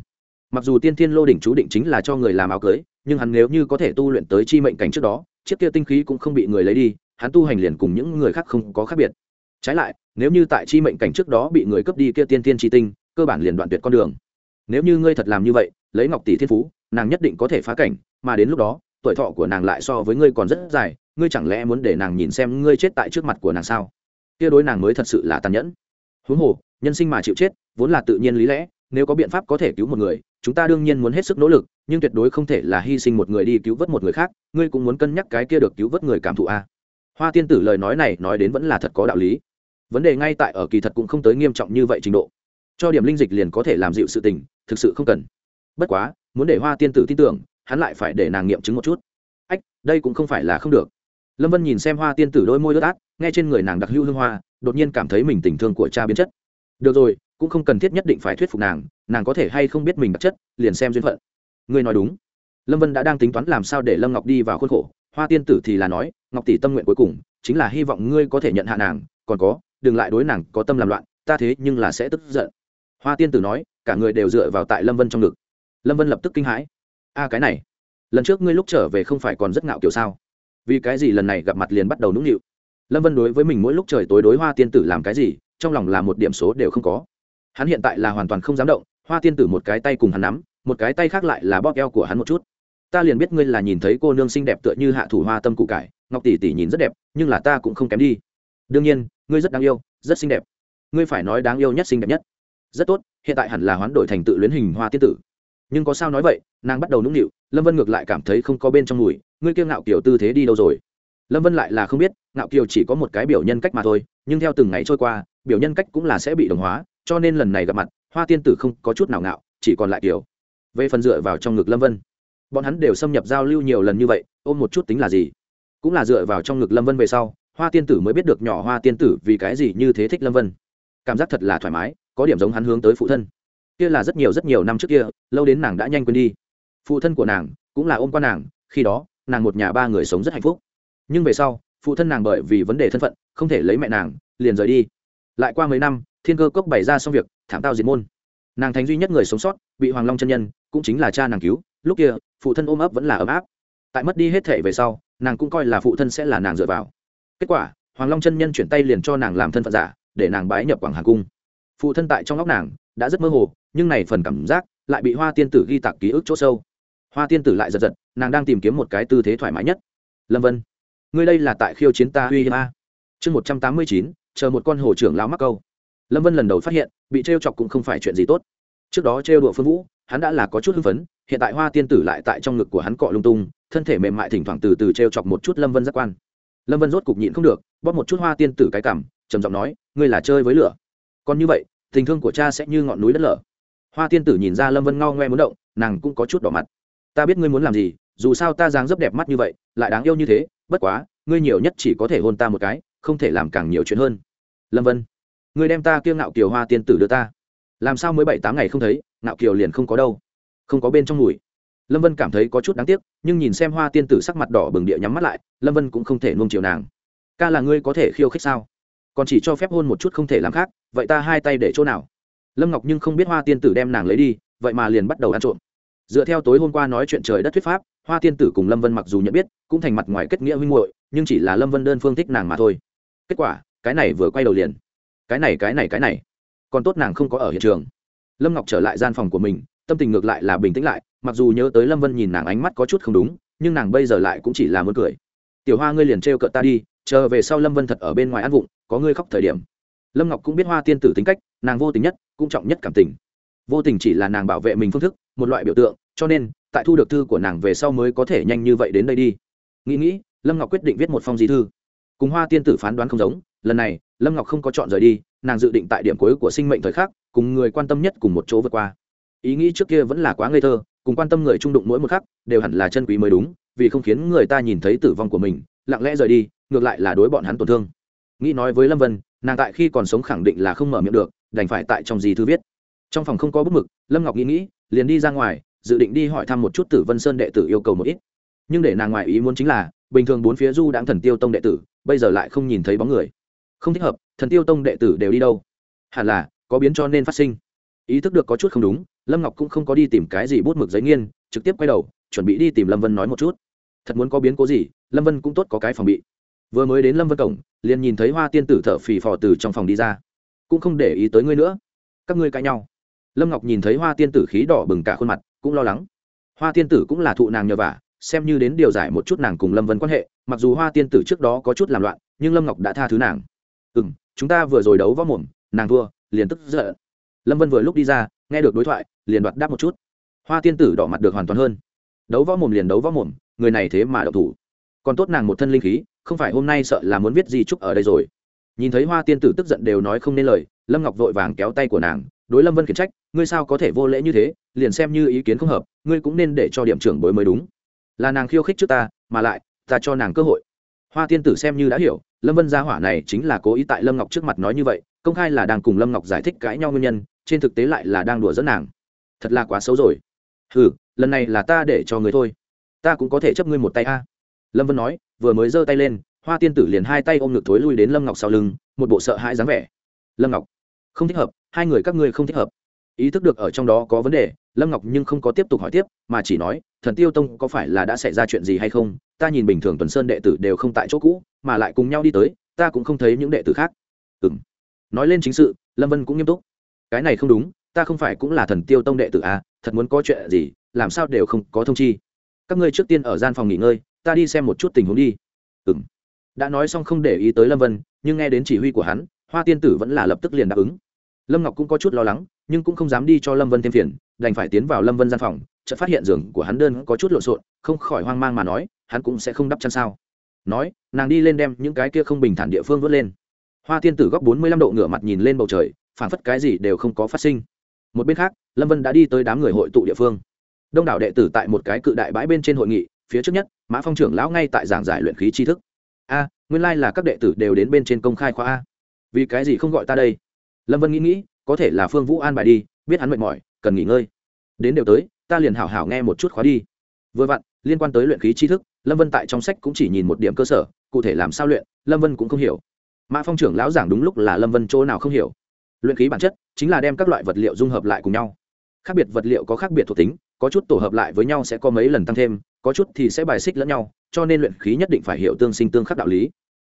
mặc dù tiên thiên lô đỉnh chú định chính là cho người làm áo cưới nhưng hắn nếu như có thể tu luyện tới chi mệnh cảnh trước đó chiếc kia tinh khí cũng không bị người lấy đi hắn tu hành liền cùng những người khác không có khác biệt trái lại nếu như tại chi mệnh cảnh trước đó bị người cướp đi kia tiên tiên chi tinh cơ bản liền đoạn tuyệt con đường nếu như ngươi thật làm như vậy lấy ngọc tỷ thiên phú nàng nhất định có thể phá cảnh mà đến lúc đó tuổi thọ của nàng lại so với ngươi còn rất dài ngươi chẳng lẽ muốn để nàng nhìn xem ngươi chết tại trước mặt của nàng sao kia đối nàng mới thật sự là tàn nhẫn huống hồ nhân sinh mà chịu chết, vốn là tự nhiên lý lẽ, nếu có biện pháp có thể cứu một người, chúng ta đương nhiên muốn hết sức nỗ lực, nhưng tuyệt đối không thể là hy sinh một người đi cứu vớt một người khác, ngươi cũng muốn cân nhắc cái kia được cứu vớt người cảm thụ a. Hoa tiên tử lời nói này nói đến vẫn là thật có đạo lý. Vấn đề ngay tại ở kỳ thật cũng không tới nghiêm trọng như vậy trình độ. Cho điểm linh dịch liền có thể làm dịu sự tình, thực sự không cần. Bất quá, muốn để hoa tiên tử tin tưởng, hắn lại phải để nàng nghiệm chứng một chút. Ách, đây cũng không phải là không được. Lâm vân nhìn xem hoa tiên tử đôi môi ướt át, nghe trên người nàng đặc hữu hương hoa, đột nhiên cảm thấy mình tình thương của cha biến chất được rồi, cũng không cần thiết nhất định phải thuyết phục nàng nàng có thể hay không biết mình đặc chất, liền xem duyên phận. Ngươi nói đúng. Lâm vân đã đang tính toán làm sao để lâm ngọc đi vào khuôn khổ. Hoa tiên tử thì là nói, ngọc tỷ tâm nguyện cuối cùng, chính là hy vọng ngươi có thể nhận hạ nàng, còn có, đừng lại đối nàng có tâm làm loạn, ta thế nhưng là sẽ tức giận. Hoa tiên tử nói, cả người đều dựa vào tại lâm vân trong ngực. Lâm vân lập tức kinh hãi. A, cái này, lần trước ngươi lúc trở về không phải còn rất ngạo kiểu sao? Vì cái gì lần này gặp mặt liền bắt đầu nũng nịu? Lâm vân đối với mình mỗi lúc trời tối đối hoa tiên tử làm cái gì trong lòng là một điểm số đều không có. Hắn hiện tại là hoàn toàn không dám động, hoa tiên tử một cái tay cùng hắn nắm, một cái tay khác lại là bóp eo của hắn một chút. Ta liền biết ngươi là nhìn thấy cô nương xinh đẹp tựa như hạ thủ hoa tâm cụ cải, ngọc tỷ tỷ nhìn rất đẹp, nhưng là ta cũng không kém đi. Đương nhiên, ngươi rất đáng yêu, rất xinh đẹp. Ngươi phải nói đáng yêu nhất xinh đẹp nhất. Rất tốt, hiện tại hẳn là hoán đổi thành tự luyến hình hoa tiên tử. Nhưng có sao nói vậy, nàng bắt đầu nũng nịu, lâm vân ngược lại cảm thấy không có bên trong mùi, ngươi kiêng ngạo kiểu tư thế đi đâu rồi? Lâm vân lại là không biết, ngạo kiều chỉ có một cái biểu nhân cách mà thôi, nhưng theo từng ngày trôi qua biểu nhân cách cũng là sẽ bị đồng hóa, cho nên lần này gặp mặt, hoa tiên tử không có chút nào ngạo, chỉ còn lại kiểu. Về phần dựa vào trong ngực lâm vân, bọn hắn đều xâm nhập giao lưu nhiều lần như vậy, ôm một chút tính là gì? Cũng là dựa vào trong ngực lâm vân về sau, hoa tiên tử mới biết được nhỏ hoa tiên tử vì cái gì như thế thích lâm vân. Cảm giác thật là thoải mái, có điểm giống hắn hướng tới phụ thân. Kia là rất nhiều rất nhiều năm trước kia, lâu đến nàng đã nhanh quên đi. Phụ thân của nàng cũng là ôm qua nàng, khi đó, nàng một nhà ba người sống rất hạnh phúc. Nhưng về sau, phụ thân nàng bởi vì vấn đề thân phận, không thể lấy mẹ nàng, liền rời đi lại qua mấy năm, thiên cơ cốc bày ra xong việc, thảm tao diệt môn. Nàng thành duy nhất người sống sót, bị hoàng long chân nhân, cũng chính là cha nàng cứu. Lúc kia, phụ thân ôm ấp vẫn là ấm áp. Tại mất đi hết thể về sau, nàng cũng coi là phụ thân sẽ là nàng dựa vào. Kết quả, hoàng long chân nhân chuyển tay liền cho nàng làm thân phận giả, để nàng bái nhập quảng hà cung. Phụ thân tại trong óc nàng, đã rất mơ hồ, nhưng này phần cảm giác lại bị hoa tiên tử ghi tặng ký ức chỗ sâu. Hoa tiên tử lại giật giật, nàng đang tìm kiếm một cái tư thế thoải mái nhất. Lâm vân, ngươi đây là tại khiêu chiến ta uy hiếp a? Chương một trăm tám mươi chín chờ một con hồ trưởng lão mắc câu. Lâm vân lần đầu phát hiện, bị t r e o chọc cũng không phải chuyện gì tốt. Trước đó trêu đùa phương vũ, hắn đã là có chút hưng phấn, hiện tại hoa tiên tử lại tại trong ngực của hắn cọ lung tung, thân thể mềm mại thỉnh thoảng từ từ t r e o chọc một chút lâm vân giác quan. Lâm vân rốt cục nhịn không được, bóp một chút hoa tiên tử cái cảm trầm giọng nói, ngươi là chơi với lửa. Còn như vậy, tình thương của cha sẽ như ngọn núi đất lở. Hoa tiên tử nhìn ra lâm vân ngao ngoe muốn động, nàng cũng có chút đỏ mặt. Ta biết ngươi muốn làm gì, dù sao ta dáng dấp đẹp mắt như vậy, lại đáng yêu như thế, bất quá, ngươi nhiều nhất chỉ có thể hôn ta một cái không thể làm càng nhiều chuyện hơn. Lâm vân, ngươi đem ta kiêng ngạo kiều hoa tiên tử đưa ta. Làm sao mới bảy tám ngày không thấy, ngạo kiều liền không có đâu. Không có bên trong mùi. Lâm vân cảm thấy có chút đáng tiếc, nhưng nhìn xem hoa tiên tử sắc mặt đỏ bừng địa nhắm mắt lại, lâm vân cũng không thể nuông chiều nàng. Ca là ngươi có thể khiêu khích sao? Còn chỉ cho phép hôn một chút không thể làm khác, vậy ta hai tay để chỗ nào? Lâm ngọc nhưng không biết hoa tiên tử đem nàng lấy đi, vậy mà liền bắt đầu ăn trộm. Dựa theo tối hôm qua nói chuyện trời đất thuyết pháp, hoa tiên tử cùng lâm vân mặc dù nhận biết, cũng thành mặt ngoài kết nghĩa huynh hội nhưng chỉ là lâm vân đơn phương thích nàng mà thôi kết quả, cái này vừa quay đầu liền. Cái này cái này cái này. Còn tốt nàng không có ở hiện trường. Lâm ngọc trở lại gian phòng của mình, tâm tình ngược lại là bình tĩnh lại, mặc dù nhớ tới lâm vân nhìn nàng ánh mắt có chút không đúng, nhưng nàng bây giờ lại cũng chỉ là muốn cười. Tiểu hoa ngươi liền trêu cợt ta đi, chờ về sau lâm vân thật ở bên ngoài ăn vụng, có ngươi khóc thời điểm. Lâm ngọc cũng biết hoa tiên tử tính cách, nàng vô tình nhất, cũng trọng nhất cảm tình. Vô tình chỉ là nàng bảo vệ mình phương thức, một loại biểu tượng, cho nên, tại thu được thư của nàng về sau mới có thể nhanh như vậy đến đây đi. Nghĩ nghĩ, lâm ngọc quyết định viết một phong di thư cùng hoa tiên tử phán đoán không giống, lần này, lâm ngọc không có chọn rời đi, nàng dự định tại điểm cuối của sinh mệnh thời khắc, cùng người quan tâm nhất cùng một chỗ vượt qua. Ý nghĩ trước kia vẫn là quá ngây thơ, cùng quan tâm người trung đụng mỗi một khắc, đều hẳn là chân quý mới đúng, vì không khiến người ta nhìn thấy tử vong của mình, lặng lẽ rời đi, ngược lại là đối bọn hắn tổn thương. Nghĩ nói với lâm vân, nàng tại khi còn sống khẳng định là không mở miệng được, đành phải tại trong gì thư viết. Trong phòng không có bút mực, lâm ngọc nghĩ nghĩ, liền đi ra ngoài, dự định đi hỏi thăm một chút tử vân sơn đệ tử yêu cầu một ít. Nhưng để nàng ngoại ý muốn chính là bình thường bốn phía du đãng thần tiêu tông đệ tử, bây giờ lại không nhìn thấy bóng người. Không thích hợp, thần tiêu tông đệ tử đều đi đâu? Hẳn là, có biến cho nên phát sinh. Ý thức được có chút không đúng, lâm ngọc cũng không có đi tìm cái gì bút mực giấy nghiên, trực tiếp quay đầu, chuẩn bị đi tìm lâm vân nói một chút. Thật muốn có biến cố gì, lâm vân cũng tốt có cái phòng bị. Vừa mới đến lâm vân cổng, liền nhìn thấy hoa tiên tử thở phì phò từ trong phòng đi ra. Cũng không để ý tới ngươi nữa. Các ngươi cãi nhau. Lâm ngọc nhìn thấy hoa tiên tử khí đỏ bừng cả khuôn mặt, cũng lo lắng. Hoa tiên tử cũng là thụ nàng nhờ vả xem như đến điều giải một chút nàng cùng lâm vân quan hệ, mặc dù hoa tiên tử trước đó có chút làm loạn, nhưng lâm ngọc đã tha thứ nàng. Ừ m chúng ta vừa rồi đấu võ mồm, nàng thua, liền tức giận. Lâm vân vừa lúc đi ra, nghe được đối thoại, liền đoạt đáp một chút. Hoa tiên tử đỏ mặt được hoàn toàn hơn. Đấu võ mồm liền đấu võ mồm, người này thế mà đậu thủ. Còn tốt nàng một thân linh khí, không phải hôm nay sợ là muốn viết gì chúc ở đây rồi. Nhìn thấy hoa tiên tử tức giận đều nói không nên lời, lâm ngọc vội vàng kéo tay của nàng, đối lâm vân khiển trách, ngươi sao có thể vô lễ như thế, liền xem như ý kiến không hợp, ngươi cũng nên để cho điểm trưởng bối mới đúng là nàng khiêu khích trước ta, mà lại, ta cho nàng cơ hội. Hoa tiên tử xem như đã hiểu, lâm vân gia hỏa này chính là cố ý tại lâm ngọc trước mặt nói như vậy, công khai là đang cùng lâm ngọc giải thích cãi nhau nguyên nhân, trên thực tế lại là đang đùa dẫn nàng. Thật là quá xấu rồi. Ừ lần này là ta để cho người thôi. Ta cũng có thể chấp ngươi một tay a. Lâm vân nói, vừa mới giơ tay lên, hoa tiên tử liền hai tay ôm ngực thối lui đến lâm ngọc sau lưng, một bộ sợ hãi dáng vẻ. Lâm ngọc, không thích hợp, hai người các ngươi không thích hợp. Ý thức được ở trong đó có vấn đề, lâm ngọc nhưng không có tiếp tục hỏi tiếp, mà chỉ nói thần tiêu tông có phải là đã xảy ra chuyện gì hay không? Ta nhìn bình thường tuần sơn đệ tử đều không tại chỗ cũ, mà lại cùng nhau đi tới, ta cũng không thấy những đệ tử khác. Ừ m nói lên chính sự, lâm vân cũng nghiêm túc. Cái này không đúng, ta không phải cũng là thần tiêu tông đệ tử à thật muốn có chuyện gì, làm sao đều không có thông chi. Các ngươi trước tiên ở gian phòng nghỉ ngơi, ta đi xem một chút tình huống đi. Ừ m đã nói xong không để ý tới lâm vân, nhưng nghe đến chỉ huy của hắn, hoa tiên tử vẫn là lập tức liền đáp ứng. Lâm ngọc cũng có chút lo lắng, nhưng cũng không dám đi cho lâm vân thêm phiền, đành phải tiến vào lâm vân gian phòng chợt phát hiện giường của hắn đơn có chút lộn xộn, không khỏi hoang mang mà nói, hắn cũng sẽ không đắp chăn sao? Nói, nàng đi lên đem những cái kia không bình thản địa phương vớt lên. Hoa tiên tử góc bốn mươi lăm độ ngửa mặt nhìn lên bầu trời phản phất cái gì đều không có phát sinh. Một bên khác, lâm vân đã đi tới đám người hội tụ địa phương. Đông đảo đệ tử tại một cái cự đại bãi bên trên hội nghị, phía trước nhất, mã phong trưởng lão ngay tại giảng giải luyện khí tri thức. A, nguyên lai、like、là các đệ tử đều đến bên trên công khai khoa a. Vì cái gì không gọi ta đây? Lâm vân nghĩ nghĩ, có thể là phương vũ an bài đi, biết hắn mệt mỏi, cần nghỉ ngơi. Đến đều tới ta liền hảo hảo nghe một chút khóa đi. Vừa vặn, liên quan tới luyện khí tri thức, lâm vân tại trong sách cũng chỉ nhìn một điểm cơ sở, cụ thể làm sao luyện, lâm vân cũng không hiểu. Mã phong trưởng lão giảng đúng lúc là lâm vân chỗ nào không hiểu. Luyện khí bản chất chính là đem các loại vật liệu dung hợp lại cùng nhau. Khác biệt vật liệu có khác biệt thuộc tính, có chút tổ hợp lại với nhau sẽ có mấy lần tăng thêm, có chút thì sẽ bài xích lẫn nhau, cho nên luyện khí nhất định phải hiểu tương sinh tương khắc đạo lý.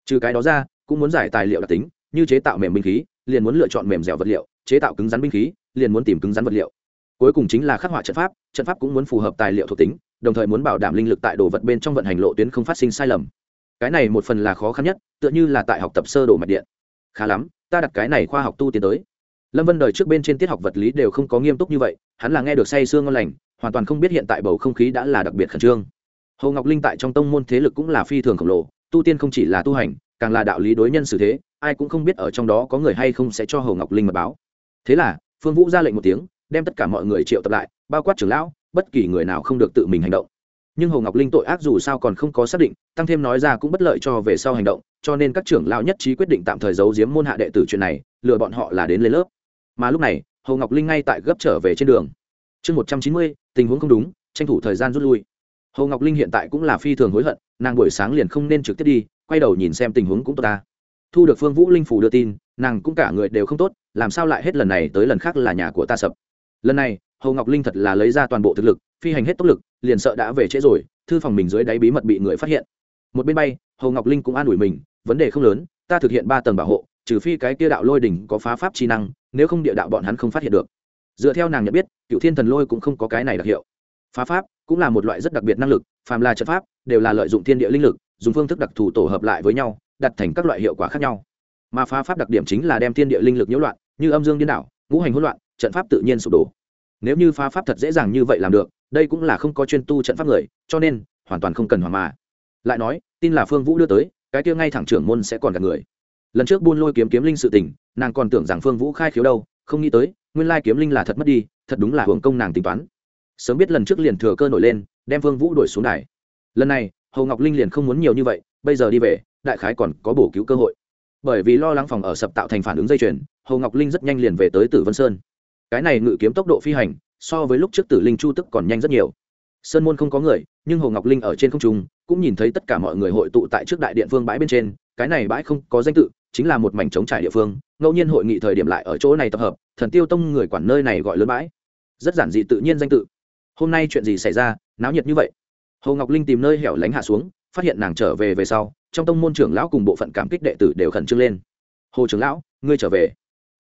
Trừ cái đó ra, cũng muốn giải tài liệu đặc tính, như chế tạo mềm binh khí, liền muốn lựa chọn mềm dẻo vật liệu, chế tạo cứng rắn binh khí, liền muốn tìm cứng rắn vật liệu cuối cùng chính là khắc họa trận pháp trận pháp cũng muốn phù hợp tài liệu thuộc tính, đồng thời muốn bảo đảm linh lực tại đồ vật bên trong vận hành lộ tuyến không phát sinh sai lầm. Cái này một phần là khó khăn nhất, tựa như là tại học tập sơ đồ mạch điện. Khá lắm, ta đặt cái này khoa học tu tiến tới. Lâm vân đời trước bên trên tiết học vật lý đều không có nghiêm túc như vậy, hắn là nghe được say sương ngon lành, hoàn toàn không biết hiện tại bầu không khí đã là đặc biệt khẩn trương. Hồ ngọc linh tại trong tông môn thế lực cũng là phi thường khổng lồ, tu tiên không chỉ là tu hành, càng là đạo lý đối nhân xử thế, ai cũng không biết ở trong đó có người hay không sẽ cho hồ ngọc linh mật báo. Thế là, phương vũ ra lệnh một tiếng đem tất cả mọi người triệu tập lại, bao quát trưởng lão, bất kỳ người nào không được tự mình hành động. Nhưng hồ ngọc linh tội ác dù sao còn không có xác định, tăng thêm nói ra cũng bất lợi cho về sau hành động, cho nên các trưởng lão nhất trí quyết định tạm thời giấu giếm môn hạ đệ tử chuyện này, lừa bọn họ là đến lên lớp. Mà lúc này, hồ ngọc linh ngay tại gấp trở về trên đường. Chương một trăm chín mươi, tình huống không đúng, tranh thủ thời gian rút lui. Hồ ngọc linh hiện tại cũng là phi thường hối hận, nàng buổi sáng liền không nên trực tiếp đi, quay đầu nhìn xem tình huống cũng tốt ta. Thu được phương vũ linh phủ đưa tin, nàng cũng cả người đều không tốt, làm sao lại hết lần này tới lần khác là nhà của ta sập lần này hầu ngọc linh thật là lấy ra toàn bộ thực lực, phi hành hết tốc lực, liền sợ đã về trễ rồi, thư phòng mình dưới đáy bí mật bị người phát hiện. Một bên bay hầu ngọc linh cũng an ủi mình, vấn đề không lớn, ta thực hiện ba tầng bảo hộ, trừ phi cái kia đạo lôi đỉnh có phá pháp chi năng, nếu không địa đạo bọn hắn không phát hiện được. Dựa theo nàng nhận biết cựu thiên thần lôi cũng không có cái này đặc hiệu. Phá pháp cũng là một loại rất đặc biệt năng lực, phàm là trận pháp đều là lợi dụng thiên địa linh lực, dùng phương thức đặc thù tổ hợp lại với nhau, đặt thành các loại hiệu quả khác nhau. Mà phá pháp đặc điểm chính là đem thiên địa linh lực nhiễu loạn, như âm dương điên đảo, ngũ hành hỗn loạn trận pháp tự nhiên sụp đổ. Nếu như phá pháp thật dễ dàng như vậy làm được, đây cũng là không có chuyên tu trận pháp người, cho nên, hoàn toàn không cần hoàng mà. Lại nói, tin là phương vũ đưa tới, cái kia ngay thẳng trưởng môn sẽ còn gặp người. Lần trước buôn lôi kiếm kiếm linh sự tình, nàng còn tưởng rằng phương vũ khai khiếu đâu, không nghĩ tới, nguyên lai kiếm linh là thật mất đi, thật đúng là hưởng công nàng tính toán. Sớm biết lần trước liền thừa cơ nổi lên, đem phương vũ đuổi xuống đài. Lần này, hồ ngọc linh liền không muốn nhiều như vậy, bây giờ đi về, đại khái còn có bổ cứu cơ hội. Bởi vì lo lắng phòng ở sập tạo thành phản ứng dây chuyền, hồ ngọc linh rất nhanh liền về tới tử vân sơn cái này ngự kiếm tốc độ phi hành, so với lúc trước tử linh chu tức còn nhanh rất nhiều. Sơn môn không có người, nhưng hồ ngọc linh ở trên không trung, cũng nhìn thấy tất cả mọi người hội tụ tại trước đại điện phương bãi bên trên, cái này bãi không có danh tự, chính là một mảnh trống trải địa phương, ngẫu nhiên hội nghị thời điểm lại ở chỗ này tập hợp, thần tiêu tông người quản nơi này gọi lớn bãi. Rất giản dị tự nhiên danh tự. Hôm nay chuyện gì xảy ra, náo nhiệt như vậy? Hồ ngọc linh tìm nơi hẻo lánh hạ xuống, phát hiện nàng trở về về sau, trong tông môn trưởng lão cùng bộ phận cảm kích đệ tử đều khẩn trương lên. Hồ trưởng lão, ngươi trở về.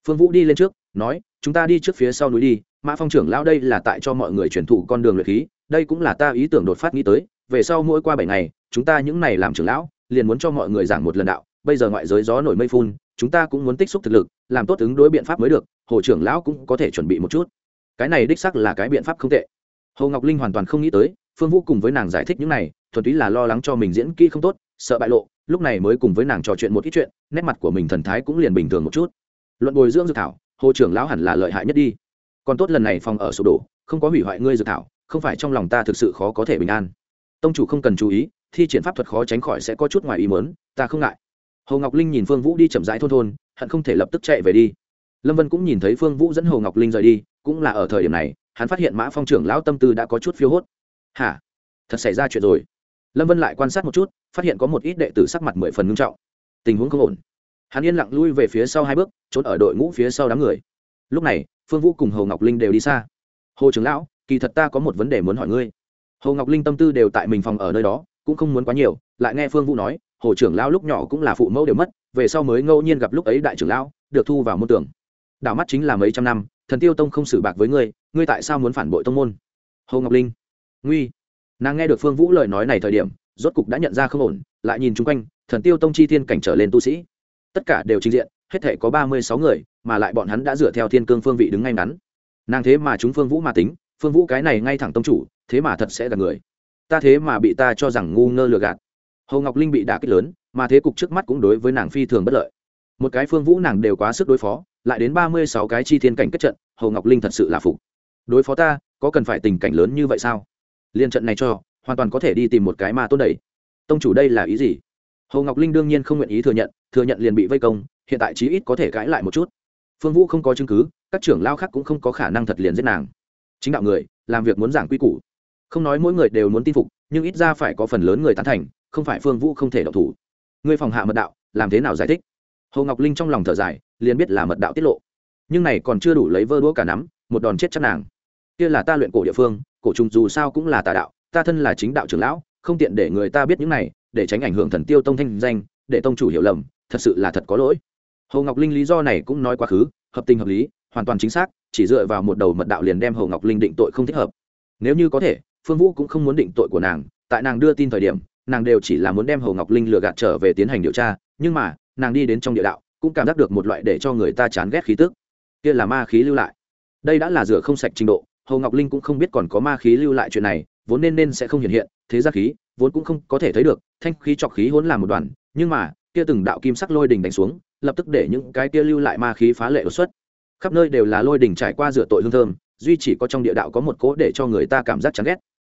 Phương vũ đi lên trước, nói chúng ta đi trước phía sau núi đi, mã phong trưởng lão đây là tại cho mọi người truyền thụ con đường luyện khí, đây cũng là ta ý tưởng đột phát nghĩ tới, về sau mỗi qua bảy ngày, chúng ta những này làm trưởng lão, liền muốn cho mọi người giảng một lần đạo, bây giờ ngoại giới gió nổi mây phun, chúng ta cũng muốn tích xúc thực lực, làm tốt ứng đối biện pháp mới được, hồ trưởng lão cũng có thể chuẩn bị một chút. Cái này đích sắc là cái biện pháp không tệ. Hồ ngọc linh hoàn toàn không nghĩ tới, phương vũ cùng với nàng giải thích những này, thuần túy là lo lắng cho mình diễn kỹ không tốt, sợ bại lộ, lúc này mới cùng với nàng trò chuyện một ít chuyện, nét mặt của mình thần thái cũng liền bình thường một chút. Luận bồi dưỡng dự thảo hồ trưởng lão hẳn là lợi hại nhất đi. Còn tốt lần này phòng ở sụp đổ, không có hủy hoại ngươi dự thảo, không phải trong lòng ta thực sự khó có thể bình an. Tông chủ không cần chú ý, thi triển pháp thuật khó tránh khỏi sẽ có chút ngoài ý mớn ta không ngại. Hồ ngọc linh nhìn phương vũ đi chậm rãi thôn thôn, hận không thể lập tức chạy về đi. Lâm vân cũng nhìn thấy phương vũ dẫn hồ ngọc linh rời đi, cũng là ở thời điểm này, hắn phát hiện mã phong trưởng lão tâm tư đã có chút phiêu hốt. Hả? Thật xảy ra chuyện rồi. Lâm vân lại quan sát một chút, phát hiện có một ít đệ tử sắc mặt mười phần ngưng trọng. Tình huống không ổn hắn yên lặng lui về phía sau hai bước, trốn ở đội ngũ phía sau đám người. Lúc này, phương vũ cùng hồ ngọc linh đều đi xa. Hồ trưởng lão, kỳ thật ta có một vấn đề muốn hỏi ngươi. Hồ ngọc linh tâm tư đều tại mình phòng ở nơi đó, cũng không muốn quá nhiều, lại nghe phương vũ nói, hồ trưởng lão lúc nhỏ cũng là phụ mẫu đều mất, về sau mới ngẫu nhiên gặp lúc ấy đại trưởng lão, được thu vào môn tưởng. Đảo mắt chính là mấy trăm năm, thần tiêu tông không xử bạc với ngươi ngươi tại sao muốn phản bội tông môn? Hồ ngọc linh, nguy. Nàng nghe được phương vũ lời nói này thời điểm, rốt cục đã nhận ra không ổn, lại nhìn chung quanh, thần tiêu tông chi thiên cảnh trở lên tu sĩ tất cả đều trình diện, hết thể có ba mươi sáu người, mà lại bọn hắn đã dựa theo thiên cương phương vị đứng ngay ngắn. Nàng thế mà chúng phương vũ mà tính, phương vũ cái này ngay thẳng tông chủ, thế mà thật sẽ gạt người. Ta thế mà bị ta cho rằng ngu ngơ lừa gạt. Hồ ngọc linh bị đả kích lớn, mà thế cục trước mắt cũng đối với nàng phi thường bất lợi. Một cái phương vũ nàng đều quá sức đối phó, lại đến ba mươi sáu cái chi thiên cảnh kết trận, hồ ngọc linh thật sự là phục. Đối phó ta, có cần phải tình cảnh lớn như vậy sao? Liên trận này cho, hoàn toàn có thể đi tìm một cái mà tốt đẩy. Tông chủ đây là ý gì? Hồ ngọc linh đương nhiên không nguyện ý thừa nhận thừa nhận liền bị vây công, hiện tại chí ít có thể cãi lại một chút. Phương vũ không có chứng cứ, các trưởng lao khác cũng không có khả năng thật liền giết nàng. Chính đạo người, làm việc muốn giảng quy củ. Không nói mỗi người đều muốn tin phục, nhưng ít ra phải có phần lớn người tán thành, không phải phương vũ không thể độc thủ. Ngươi phòng hạ mật đạo, làm thế nào giải thích? Hồ ngọc linh trong lòng thở dài, liền biết là mật đạo tiết lộ. Nhưng này còn chưa đủ lấy vơ đũa cả nắm, một đòn chết chắc nàng. Kia là ta luyện cổ địa phương, cổ trùng dù sao cũng là tà đạo, ta thân là chính đạo trưởng lão, không tiện để người ta biết những này, để tránh ảnh hưởng thần tiêu tông thanh danh, để tông chủ hiểu lầm thật sự là thật có lỗi. Hồ ngọc linh lý do này cũng nói quá khứ, hợp tình hợp lý, hoàn toàn chính xác, chỉ dựa vào một đầu mật đạo liền đem hồ ngọc linh định tội không thích hợp. Nếu như có thể, phương vũ cũng không muốn định tội của nàng, tại nàng đưa tin thời điểm, nàng đều chỉ là muốn đem hồ ngọc linh lừa gạt trở về tiến hành điều tra, nhưng mà, nàng đi đến trong địa đạo, cũng cảm giác được một loại để cho người ta chán ghét khí tức. Kia là ma khí lưu lại. Đây đã là rửa không sạch trình độ, hồ ngọc linh cũng không biết còn có ma khí lưu lại chuyện này, vốn nên nên sẽ không hiện hiện, thế ra khí, vốn cũng không có thể thấy được, thanh khí trọc khí hỗn làm một đoàn, nhưng mà kia từng đạo kim sắc lôi đình đánh xuống, lập tức để những cái kia lưu lại ma khí phá lệ đột xuất. Khắp nơi đều là lôi đình trải qua rửa tội hương thơm, duy chỉ có trong địa đạo có một cố để cho người ta cảm giác chán ghét.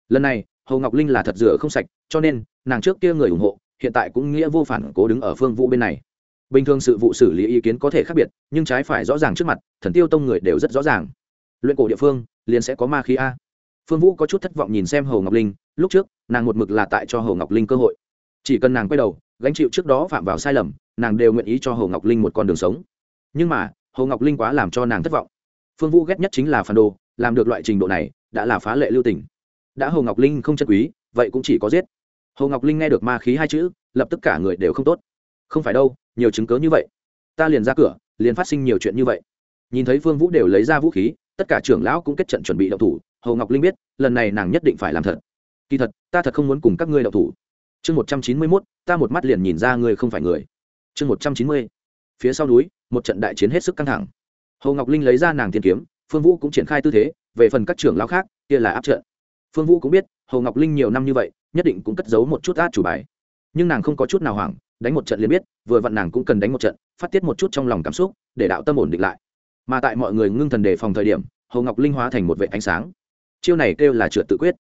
Lần này, hồ ngọc linh là thật rửa không sạch, cho nên, nàng trước kia người ủng hộ, hiện tại cũng nghĩa vô phản cố đứng ở phương vũ bên này. Bình thường sự vụ xử lý ý kiến có thể khác biệt, nhưng trái phải rõ ràng trước mặt, thần tiêu tông người đều rất rõ ràng. Luyện cổ địa phương, liền sẽ có ma khí a. Phương vũ có chút thất vọng nhìn xem hồ ngọc linh, lúc trước, nàng một mực là tại cho hồ ngọc linh cơ hội chỉ cần nàng quay đầu, gánh chịu trước đó phạm vào sai lầm, nàng đều nguyện ý cho hồ ngọc linh một con đường sống. Nhưng mà, hồ ngọc linh quá làm cho nàng thất vọng. Phương vũ ghét nhất chính là phản đồ, làm được loại trình độ này, đã là phá lệ lưu tình. Đã hồ ngọc linh không chân quý, vậy cũng chỉ có giết. Hồ ngọc linh nghe được ma khí hai chữ, lập tức cả người đều không tốt. Không phải đâu, nhiều chứng cớ như vậy. Ta liền ra cửa, liền phát sinh nhiều chuyện như vậy. Nhìn thấy phương vũ đều lấy ra vũ khí, tất cả trưởng lão cũng kết trận chuẩn bị đậu thủ. Hồ ngọc linh biết, lần này nàng nhất định phải làm thật. Kỳ thật, ta thật không muốn cùng các ngươi đậu thủ chương một trăm chín mươi mốt, ta một mắt liền nhìn ra ngươi không phải người. chương một trăm chín mươi, phía sau núi, một trận đại chiến hết sức căng thẳng. Hồ ngọc linh lấy ra nàng tiên kiếm, phương vũ cũng triển khai tư thế, về phần các trưởng lão khác, kia là áp trận. Phương vũ cũng biết, hồ ngọc linh nhiều năm như vậy, nhất định cũng cất giấu một chút át chủ bài. Nhưng nàng không có chút nào hoảng, đánh một trận liền biết, vừa vặn nàng cũng cần đánh một trận, phát tiết một chút trong lòng cảm xúc, để đạo tâm ổn định lại. Mà tại mọi người ngưng thần đề phòng thời điểm, hồ ngọc linh hóa thành một vệ ánh sáng. Chiêu này kêu là trượt tự quyết.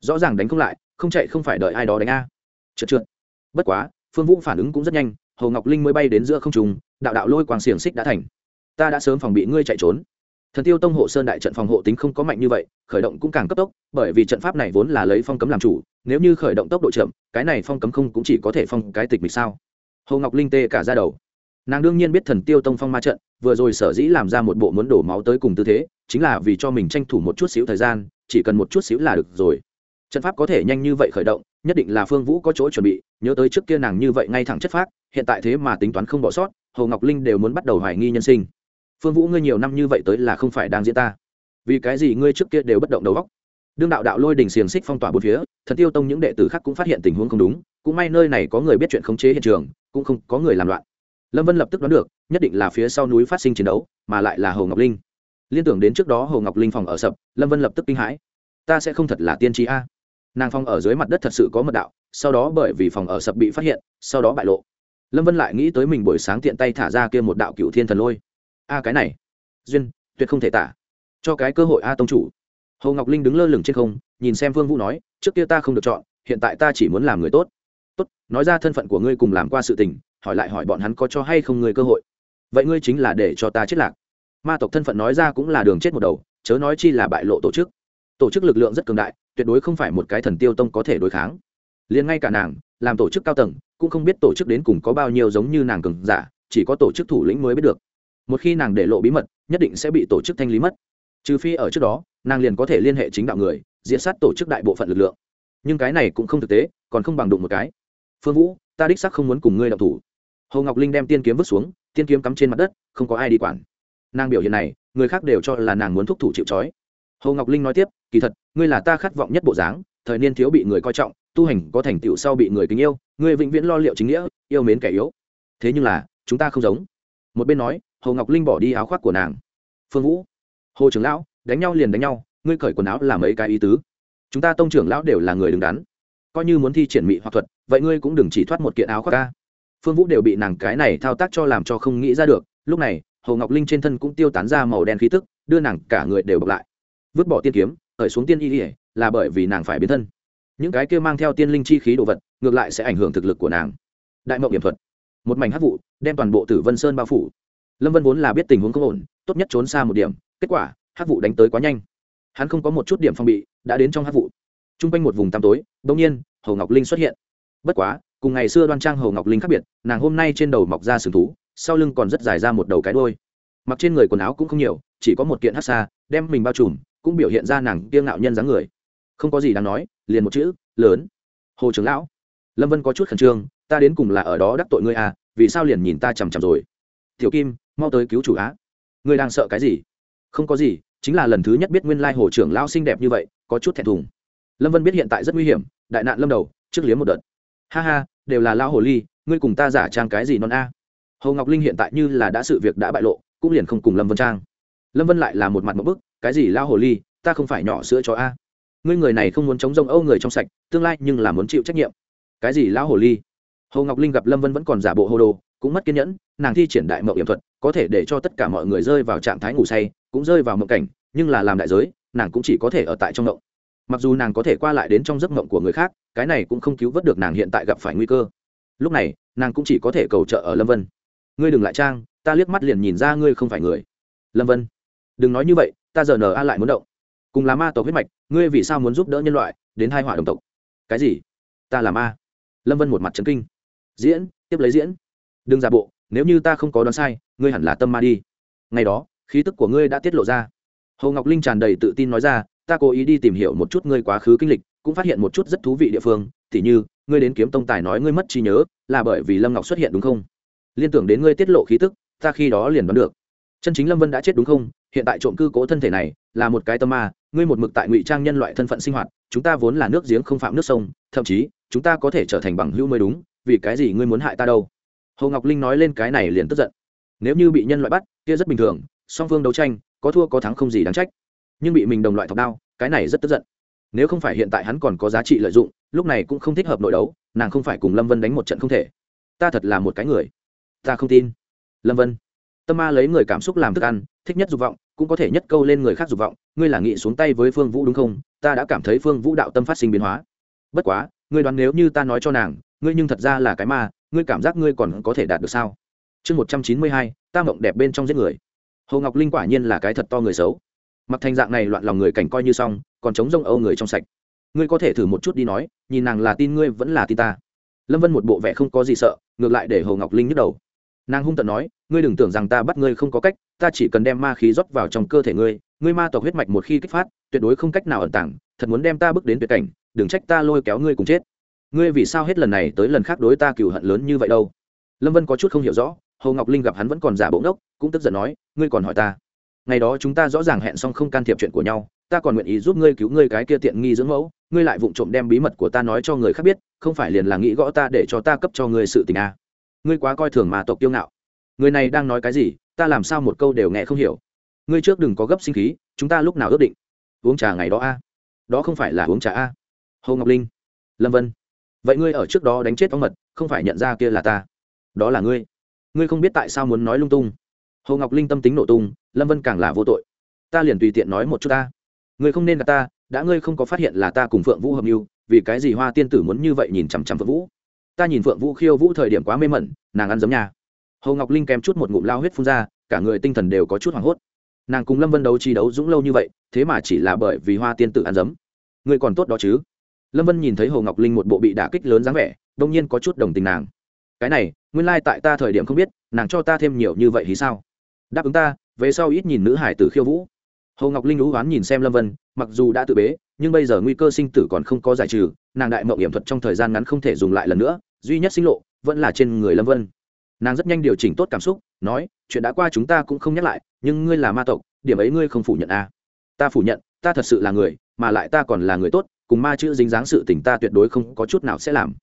Rõ ràng đánh không lại, không chạy không phải đợi ai đó đánh a trượt trượt. Bất quá, phương vũ phản ứng cũng rất nhanh, hồ ngọc linh mới bay đến giữa không trùng đạo đạo lôi quang xiềng xích đã thành. Ta đã sớm phòng bị ngươi chạy trốn. Thần tiêu tông hộ sơn đại trận phòng hộ tính không có mạnh như vậy, khởi động cũng càng cấp tốc, bởi vì trận pháp này vốn là lấy phong cấm làm chủ, nếu như khởi động tốc độ chậm, cái này phong cấm không cũng chỉ có thể phong cái tịch mịch sao? Hồ ngọc linh tê cả ra đầu. Nàng đương nhiên biết thần tiêu tông phong ma trận, vừa rồi sở dĩ làm ra một bộ muốn đổ máu tới cùng tư thế, chính là vì cho mình tranh thủ một chút xíu thời gian, chỉ cần một chút xíu là được rồi trận pháp có thể nhanh như vậy khởi động, nhất định là phương vũ có chỗ chuẩn bị, nhớ tới trước kia nàng như vậy ngay thẳng chất phác, hiện tại thế mà tính toán không bỏ sót, hồ ngọc linh đều muốn bắt đầu hoài nghi nhân sinh. Phương vũ ngươi nhiều năm như vậy tới là không phải đang diễn ta. Vì cái gì ngươi trước kia đều bất động đầu góc đương đạo đạo lôi đình xiềng xích phong tỏa bốn phía, thần tiêu tông những đệ tử khác cũng phát hiện tình huống không đúng, cũng may nơi này có người biết chuyện khống chế hiện trường, cũng không có người làm loạn. Lâm vân lập tức đoán được, nhất định là phía sau núi phát sinh chiến đấu, mà lại là hồ ngọc linh. Liên tưởng đến trước đó hồ ngọc linh phòng ở sập, lâm vân lập tức kinh hãi. Ta sẽ không thật là tiên tri a nàng phong ở dưới mặt đất thật sự có mật đạo, sau đó bởi vì phòng ở sập bị phát hiện, sau đó bại lộ. Lâm vân lại nghĩ tới mình buổi sáng tiện tay thả ra kia một đạo cựu thiên thần lôi. A, cái này, duyên, tuyệt không thể tả. Cho cái cơ hội a tông chủ. Hồ ngọc linh đứng lơ lửng trên không, nhìn xem Vương vũ nói, trước kia ta không được chọn, hiện tại ta chỉ muốn làm người tốt. Tốt, nói ra thân phận của ngươi cùng làm qua sự tình, hỏi lại hỏi bọn hắn có cho hay không ngươi cơ hội. Vậy ngươi chính là để cho ta chết lạc. Ma tộc thân phận nói ra cũng là đường chết một đầu, chớ nói chi là bại lộ tổ chức tổ chức lực lượng rất cường đại, tuyệt đối không phải một cái thần tiêu tông có thể đối kháng. Liền ngay cả nàng, làm tổ chức cao tầng, cũng không biết tổ chức đến cùng có bao nhiêu giống như nàng cường giả, chỉ có tổ chức thủ lĩnh mới biết được. Một khi nàng để lộ bí mật, nhất định sẽ bị tổ chức thanh lý mất. Trừ phi ở trước đó, nàng liền có thể liên hệ chính đạo người diện sát tổ chức đại bộ phận lực lượng. Nhưng cái này cũng không thực tế, còn không bằng đụng một cái. Phương vũ, ta đích sắc không muốn cùng ngươi đ thủ. Hồ ngọc linh đem tiên kiếm vứt xuống, tiên kiếm cắm trên mặt đất, không có ai đi quản. Nàng biểu hiện này, người khác đều cho là nàng muốn thúc thủ chịu trói hồ ngọc linh nói tiếp, kỳ thật, ngươi là ta khát vọng nhất bộ dáng, thời niên thiếu bị người coi trọng, tu hành có thành tựu sau bị người kính yêu, ngươi vĩnh viễn lo liệu chính nghĩa, yêu mến kẻ yếu. Thế nhưng là, chúng ta không giống. Một bên nói, hồ ngọc linh bỏ đi áo khoác của nàng. Phương vũ, hồ trưởng lão, đánh nhau liền đánh nhau, ngươi cởi quần áo làm mấy cái ý tứ? Chúng ta tông trưởng lão đều là người đứng đắn, coi như muốn thi triển mỹ hoặc thuật, vậy ngươi cũng đừng chỉ thoát một kiện áo khoác ca phương vũ đều bị nàng cái này thao tác cho làm cho không nghĩ ra được. Lúc này, hồ ngọc linh trên thân cũng tiêu tán ra màu đen khí tức, đưa nàng cả người đều bọc lại vứt bỏ tiên kiếm hởi xuống tiên y ỉa là bởi vì nàng phải biến thân. Những cái kia mang theo tiên linh chi khí đồ vật, ngược lại sẽ ảnh hưởng thực lực của nàng. Đại mộng điểm thuật. Một mảnh hát vụ, đem toàn bộ tử vân sơn bao phủ. Lâm vân vốn là biết tình huống không ổn, tốt nhất trốn xa một điểm, kết quả hát vụ đánh tới quá nhanh. Hắn không có một chút điểm phong bị, đã đến trong hát vụ. T r u n g quanh một vùng tăm tối đ ỗ n g nhiên hầu ngọc linh xuất hiện. Bất quá, cùng ngày xưa đoan trang hầu ngọc linh khác biệt, nàng hôm nay trên đầu mọc ra sừng thú, sau lưng còn rất dài ra một đầu cái đôi mặc trên người quần áo cũng không nhiều, chỉ có một kiện hát xa đem mình bao trùm cũng biểu hiện ra nàng kiêng ngạo nhân dáng người. Không có gì đáng nói, liền một chữ, lớn. Hồ trưởng lão, lâm vân có chút khẩn trương, ta đến cùng là ở đó đắc tội ngươi à vì sao liền nhìn ta chằm chằm rồi? Tiểu kim, mau tới cứu chủ á. Ngươi đang sợ cái gì? Không có gì, chính là lần thứ nhất biết nguyên lai hồ trưởng lão xinh đẹp như vậy, có chút thẹn thùng. Lâm vân biết hiện tại rất nguy hiểm, đại nạn lâm đầu, trước liếm một đợt. Ha ha, đều là lão hồ ly, ngươi cùng ta giả trang cái gì non a? Hồ ngọc linh hiện tại như là đã sự việc đã bại lộ, cũng liền không cùng lâm vân trang. Lâm vân lại là một mặt một bức cái gì lao hồ ly, ta không phải nhỏ sữa cho a. Ngươi người này không muốn chống rông âu người trong sạch, tương lai nhưng là muốn chịu trách nhiệm. Cái gì lão hồ ly? Hồ ngọc linh gặp lâm vân vẫn còn giả bộ hồ đồ, cũng mất kiên nhẫn, nàng thi triển đại mậu hiểm thuật, có thể để cho tất cả mọi người rơi vào trạng thái ngủ say, cũng rơi vào mộng cảnh, nhưng là làm đại giới, nàng cũng chỉ có thể ở tại trong mộng. Mặc dù nàng có thể qua lại đến trong giấc mộng của người khác, cái này cũng không cứu vớt được nàng hiện tại gặp phải nguy cơ. Lúc này, nàng cũng chỉ có thể cầu trợ ở lâm vân. Ngươi đừng lại trang, ta liếc mắt liền nhìn ra ngươi không phải người. Lâm vân, đừng nói như vậy ta giờ nờ a lại muốn động. Cùng là ma tộc huyết mạch, ngươi vì sao muốn giúp đỡ nhân loại, đến hai hỏa đồng tộc? Cái gì? Ta là ma. Lâm vân một mặt trấn kinh. Diễn, tiếp lấy diễn. Đừng giả bộ, nếu như ta không có đoán sai, ngươi hẳn là tâm ma đi. Ngày đó, khí tức của ngươi đã tiết lộ ra. Hồ ngọc linh tràn đầy tự tin nói ra, ta cố ý đi tìm hiểu một chút ngươi quá khứ kinh lịch, cũng phát hiện một chút rất thú vị địa phương t h như, ngươi đến kiếm tông tài nói ngươi mất trí nhớ, là bởi vì lâm ngọc xuất hiện đúng không? Liên tưởng đến ngươi tiết lộ khí tức, ta khi đó liền đoán được. Chân chính lâm vân đã chết đúng không? Hiện tại trộm cư cố thân thể này là một cái tâm ma, ngươi một mực tại ngụy trang nhân loại thân phận sinh hoạt, chúng ta vốn là nước giếng không phạm nước sông, thậm chí, chúng ta có thể trở thành bằng hữu mới đúng, vì cái gì ngươi muốn hại ta đâu? Hồ ngọc linh nói lên cái này liền tức giận. Nếu như bị nhân loại bắt, kia rất bình thường, song phương đấu tranh, có thua có thắng không gì đáng trách. Nhưng bị mình đồng loại thọc đao, cái này rất tức giận. Nếu không phải hiện tại hắn còn có giá trị lợi dụng, lúc này cũng không thích hợp nội đấu, nàng không phải cùng lâm vân đánh một trận không thể. Ta thật là một cái người. Ta không tin. Lâm vân. Tâm ma lấy người cảm xúc làm thức ăn, thích nhất dục vọng cũng có thể nhất câu lên người khác dục vọng, ngươi là nghị xuống tay với phương vũ đúng không? Ta đã cảm thấy phương vũ đạo tâm phát sinh biến hóa. Bất quá, ngươi đoán nếu như ta nói cho nàng, ngươi nhưng thật ra là cái ma, ngươi cảm giác ngươi còn có thể đạt được sao? Chương một trăm chín mươi hai, ta mộng đẹp bên trong giết người. Hồ ngọc linh quả nhiên là cái thật to người xấu. Mặc thành dạng này loạn lòng người cảnh coi như xong, còn chống rông âu người trong sạch. Ngươi có thể thử một chút đi nói, nhìn nàng là tin ngươi vẫn là tin ta. Lâm vân một bộ vẻ không có gì sợ, ngược lại để hồ ngọc linh nhức đầu nàng hung tận nói, ngươi đừng tưởng rằng ta bắt ngươi không có cách, ta chỉ cần đem ma khí rót vào trong cơ thể ngươi ngươi ma tộc huyết mạch một khi kích phát, tuyệt đối không cách nào ẩn tàng, thật muốn đem ta bước đến tuyệt cảnh, đừng trách ta lôi kéo ngươi cùng chết. Ngươi vì sao hết lần này tới lần khác đối ta cừu hận lớn như vậy đâu? Lâm vân có chút không hiểu rõ, hồ ngọc linh gặp hắn vẫn còn giả bộ ngốc, cũng tức giận nói, ngươi còn hỏi ta? Ngày đó chúng ta rõ ràng hẹn xong không can thiệp chuyện của nhau, ta còn nguyện ý giúp ngươi cứu ngươi cái kia tiện nghi dưỡng mẫu, ngươi lại vụng trộm đem bí mật của ta nói cho người khác biết, không phải liền là nghĩ gõ ta để cho ta cấp cho ngươi sự tình à ngươi quá coi thường mà tộc tiêu ngạo. Người này đang nói cái gì, ta làm sao một câu đều nghe không hiểu. Ngươi trước đừng có gấp sinh khí, chúng ta lúc nào ước định? Uống trà ngày đó a? Đó không phải là uống trà a? Hồ ngọc linh, lâm vân, vậy ngươi ở trước đó đánh chết ông mật, không phải nhận ra kia là ta? Đó là ngươi. Ngươi không biết tại sao muốn nói lung tung. Hồ ngọc linh tâm tính nổ tung, lâm vân càng là vô tội. Ta liền tùy tiện nói một chút ta. Ngươi không nên gặp ta, đã ngươi không có phát hiện là ta cùng phượng vũ hợp mưu, vì cái gì hoa tiên tử muốn như vậy nhìn chằm chằm phượng vũ? Ta nhìn phượng vũ khiêu vũ thời điểm quá mê mẩn, nàng ăn giấm nhà hồ ngọc linh kèm chút một ngụm lao huyết phun ra, cả người tinh thần đều có chút hoảng hốt. Nàng cùng lâm vân đấu chi đấu dũng lâu như vậy, thế mà chỉ là bởi vì hoa tiên tử ăn dấm người còn tốt đó chứ? Lâm vân nhìn thấy hồ ngọc linh một bộ bị đả kích lớn dáng vẻ, đông nhiên có chút đồng tình nàng. Cái này, nguyên lai、like、tại ta thời điểm không biết, nàng cho ta thêm nhiều như vậy thì sao? Đáp ứng ta, về sau ít nhìn nữ hải tử khiêu vũ hồ ngọc linh lũ oán nhìn xem lâm vân, mặc dù đã tự bế, nhưng bây giờ nguy cơ sinh tử còn không có giải trừ, nàng đại mậu hiểm thuật trong thời gian ngắn không thể dùng lại lần nữa, duy nhất sinh lộ vẫn là trên người lâm vân. Nàng rất nhanh điều chỉnh tốt cảm xúc, nói, chuyện đã qua chúng ta cũng không nhắc lại, nhưng ngươi là ma tộc, điểm ấy ngươi không phủ nhận à. ta phủ nhận, ta thật sự là người, mà lại ta còn là người tốt, cùng ma chữ dính dáng sự tình ta tuyệt đối không có chút nào sẽ làm.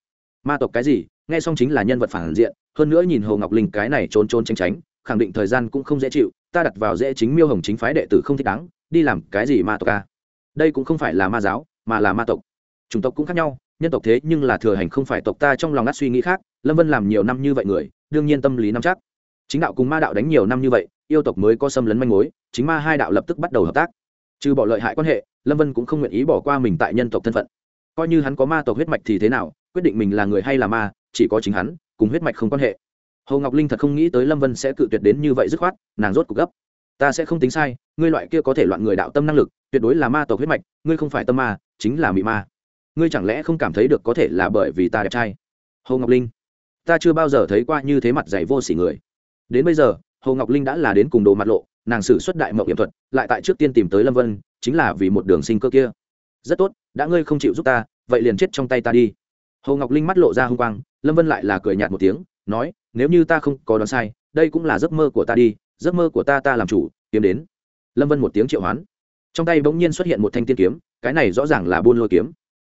Ma tộc cái gì? Nghe xong chính là nhân vật phản diện, hơn nữa nhìn hồ ngọc linh cái này trốn trốn tránh tránh khẳng định thời gian cũng không dễ chịu, ta đặt vào dễ chính miêu hồng chính phái đệ tử không thích đáng, đi làm cái gì ma tộc ca à? đây cũng không phải là ma giáo, mà là ma tộc. Chủng tộc cũng khác nhau, nhân tộc thế nhưng là thừa hành không phải tộc ta trong lòng ngắt suy nghĩ khác, lâm vân làm nhiều năm như vậy người, đương nhiên tâm lý nắm chắc. Chính đạo cùng ma đạo đánh nhiều năm như vậy, yêu tộc mới có xâm lấn manh mối, chính ma hai đạo lập tức bắt đầu hợp tác. Trừ bỏ lợi hại quan hệ, lâm vân cũng không nguyện ý bỏ qua mình tại nhân tộc thân phận. Coi như hắn có ma tộc huyết mạch thì thế nào, quyết định mình là người hay là ma, chỉ có chính hắn, cùng huyết mạch không quan hệ hồ ngọc linh thật không nghĩ tới lâm vân sẽ cự tuyệt đến như vậy dứt khoát, nàng rốt cuộc gấp. Ta sẽ không tính sai, ngươi loại kia có thể loạn người đạo tâm năng lực, tuyệt đối là ma tộc huyết mạch, ngươi không phải tâm ma, chính là mị ma. Ngươi chẳng lẽ không cảm thấy được có thể là bởi vì ta đẹp trai? Hồ ngọc linh, ta chưa bao giờ thấy qua như thế mặt dày vô s ỉ người. Đến bây giờ, hồ ngọc linh đã là đến cùng đồ mặt lộ, nàng xử xuất đại mộng hiểm thuật, lại tại trước tiên tìm tới lâm vân, chính là vì một đường sinh cơ kia. Rất tốt, đã ngươi không chịu giúp ta, vậy liền chết trong tay ta đi. Hồ ngọc linh mắt lộ ra h n g quang, lâm vân lại là cười nhạt một tiếng, nói nếu như ta không có đoán sai, đây cũng là giấc mơ của ta đi, giấc mơ của ta ta làm chủ, kiếm đến. Lâm vân một tiếng triệu hoán. Trong tay bỗng nhiên xuất hiện một thanh tiên kiếm, cái này rõ ràng là buôn lôi kiếm.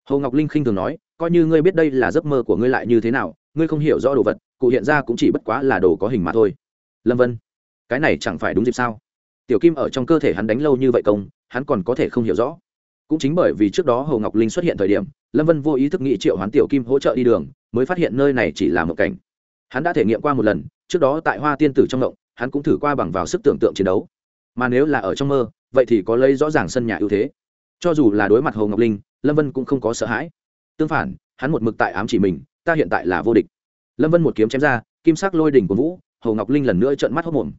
Hồ ngọc linh khinh thường nói, coi như ngươi biết đây là giấc mơ của ngươi lại như thế nào, ngươi không hiểu rõ đồ vật, cụ hiện ra cũng chỉ bất quá là đồ có hình mà thôi. Lâm vân, cái này chẳng phải đúng dịp sao? Tiểu kim ở trong cơ thể hắn đánh lâu như vậy công, hắn còn có thể không hiểu rõ. Cũng chính bởi vì trước đó hồ ngọc linh xuất hiện thời điểm, lâm vân vô ý thức nghĩ triệu hoán tiểu kim hỗ trợ đi đường, mới phát hiện nơi này chỉ là một cảnh hắn đã thể nghiệm qua một lần, trước đó tại hoa tiên tử trong động hắn cũng thử qua bằng vào sức tưởng tượng chiến đấu. Mà nếu là ở trong mơ, vậy thì có lấy rõ ràng sân nhà ưu thế. Cho dù là đối mặt hồ ngọc linh, lâm vân cũng không có sợ hãi. Tương phản, hắn một mực tại ám chỉ mình, ta hiện tại là vô địch. Lâm vân một kiếm chém ra, kim sắc lôi đỉnh của vũ, hồ ngọc linh lần nữa trợn mắt hốc mồm.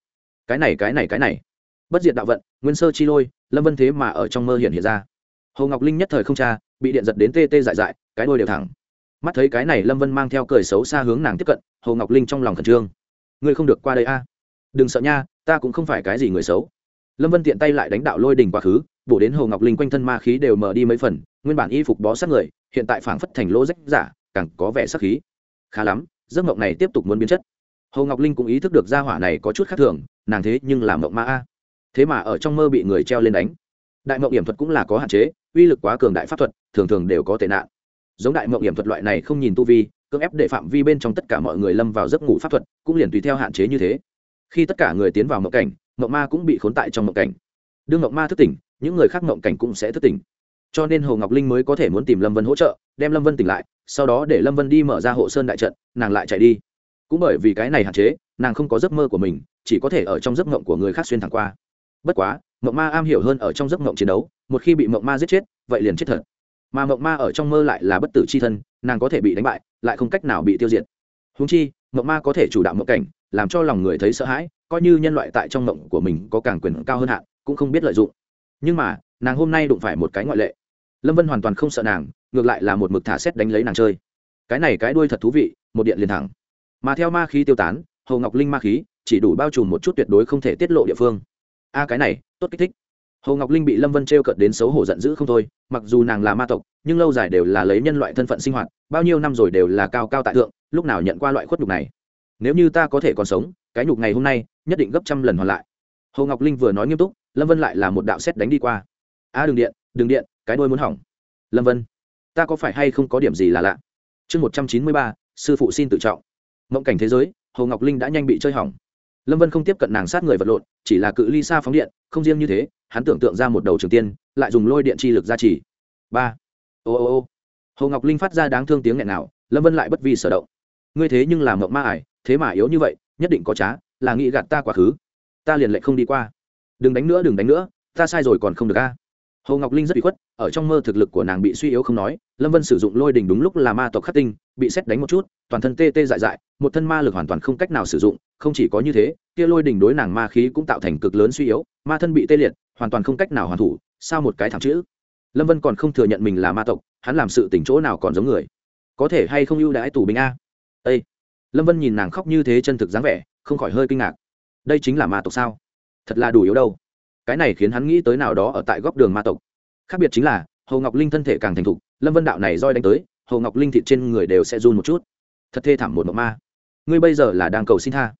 Cái này cái này cái này. Bất diệt đạo vận, nguyên sơ chi lôi, lâm vân thế mà ở trong mơ hiện hiện ra. Hồ ngọc linh nhất thời không cha bị điện giật đến tê tê dại dại, cái đôi đều thẳng. Mắt thấy cái này lâm vân mang theo cười xấu xa hướng nàng tiếp cận hồ ngọc linh trong lòng khẩn trương. Ngươi không được qua đây a. Đừng sợ nha, ta cũng không phải cái gì người xấu. Lâm vân tiện tay lại đánh đạo lôi đình quá khứ, bổ đến hồ ngọc linh quanh thân ma khí đều mở đi mấy phần, nguyên bản y phục bó sát người, hiện tại phảng phất thành lỗ rách giả, càng có vẻ sắc khí. Khá lắm, giấc mộng này tiếp tục muốn biến chất. Hồ ngọc linh cũng ý thức được gia hỏa này có chút khác thường, nàng thế nhưng làm mộng ma a. Thế mà ở trong mơ bị người treo lên đánh. Đại mộng hiểm thuật cũng là có hạn chế, uy lực quá cường đại pháp thuật, thường thường đều có tệ nạn. Giống đại mộng hiểm thuật loại này không nhìn tu vi cưỡng ép để phạm vi bên trong tất cả mọi người lâm vào giấc ngủ pháp thuật, cũng liền tùy theo hạn chế như thế. Khi tất cả người tiến vào mộng cảnh, mộng ma cũng bị khốn tại trong mộng cảnh. Đương mộng ma thức tỉnh, những người khác mộng cảnh cũng sẽ thức tỉnh. Cho nên hồ ngọc linh mới có thể muốn tìm lâm vân hỗ trợ, đem lâm vân tỉnh lại, sau đó để lâm vân đi mở ra hộ sơn đại trận, nàng lại chạy đi. Cũng bởi vì cái này hạn chế, nàng không có giấc mơ của mình, chỉ có thể ở trong giấc mộng của người khác xuyên thẳng qua. Bất quá, mộng ma am hiểu hơn ở trong giấc mộng chiến đấu, một khi bị mộng ma giết chết, vậy liền chết thật. Mà mộng ma ở trong mơ lại là bất tử c h i thân, nàng có thể bị đánh bại lại không cách nào bị tiêu diệt. Húng chi, mộng ma có thể chủ đạo mộng cảnh, làm cho lòng người thấy sợ hãi, coi như nhân loại tại trong mộng của mình có càng quyền cao hơn hạn, cũng không biết lợi dụng. Nhưng mà, nàng hôm nay đụng phải một cái ngoại lệ. Lâm vân hoàn toàn không sợ nàng, ngược lại là một mực thả xét đánh lấy nàng chơi. Cái này cái đuôi thật thú vị, một điện liền thẳng. Mà theo ma khí tiêu tán hầu ngọc linh ma khí chỉ đủ bao trùm một chút tuyệt đối không thể tiết lộ địa phương. A, cái này, tốt kích thích. Hồ ngọc linh bị lâm vân t r e o cợt đến xấu hổ giận dữ không thôi mặc dù nàng là ma tộc nhưng lâu dài đều là lấy nhân loại thân phận sinh hoạt bao nhiêu năm rồi đều là cao cao tại thượng lúc nào nhận qua loại khuất nhục này? Nếu như ta có thể còn sống cái nhục ngày hôm nay nhất định gấp trăm lần hoàn lại. Hồ ngọc linh vừa nói nghiêm túc lâm vân lại là một đạo xét đánh đi qua. A à, đừng điện đừng điện cái đôi muốn hỏng. Lâm vân ta có phải hay không có điểm gì là lạ? Chương một trăm chín mươi ba sư phụ xin tự trọng. Mộng cảnh thế giới hồ ngọc linh đã nhanh bị chơi hỏng lâm vân không tiếp cận nàng sát người vật lộn, chỉ là cự ly xa phóng điện, không riêng như thế, hắn tưởng tượng ra một đầu trường tiên, lại dùng lôi điện chi lực ra chỉ ba. Ô ô ô. Hồ ngọc linh phát ra đáng thương tiếng nghẹn nào lâm vân lại bất vi sở động. Ngươi thế nhưng làm mộng ma ải, thế mà yếu như vậy, nhất định có trá, là nghĩ gạt ta quá khứ. Ta liền lệnh không đi qua. Đừng đánh nữa, đừng đánh nữa, ta sai rồi còn không được a hồ ngọc linh rất bị khuất ở trong mơ thực lực của nàng bị suy yếu không nói lâm vân sử dụng lôi đình đúng lúc là ma tộc khắc tinh bị xét đánh một chút toàn thân tê tê dại dại một thân ma lực hoàn toàn không cách nào sử dụng không chỉ có như thế kia lôi đình đối nàng ma khí cũng tạo thành cực lớn suy yếu ma thân bị tê liệt hoàn toàn không cách nào hoàn thủ sao một cái thẳng chữ lâm vân còn không thừa nhận mình là ma tộc hắn làm sự tỉnh chỗ nào còn giống người có thể hay không ưu đãi tù binh a â lâm vân nhìn nàng khóc như thế chân thực dáng vẻ không khỏi hơi kinh ngạc đây chính là ma tộc sao thật là đủ yếu đâu cái này khiến hắn nghĩ tới nào đó ở tại góc đường ma tộc. Khác biệt chính là, hồ ngọc linh thân thể càng thành thục, lâm vân đạo này roi đánh tới, hồ ngọc linh thịt trên người đều sẽ run một chút. Thật thê thảm một mộng ma. Ngươi bây giờ là đang cầu xin tha.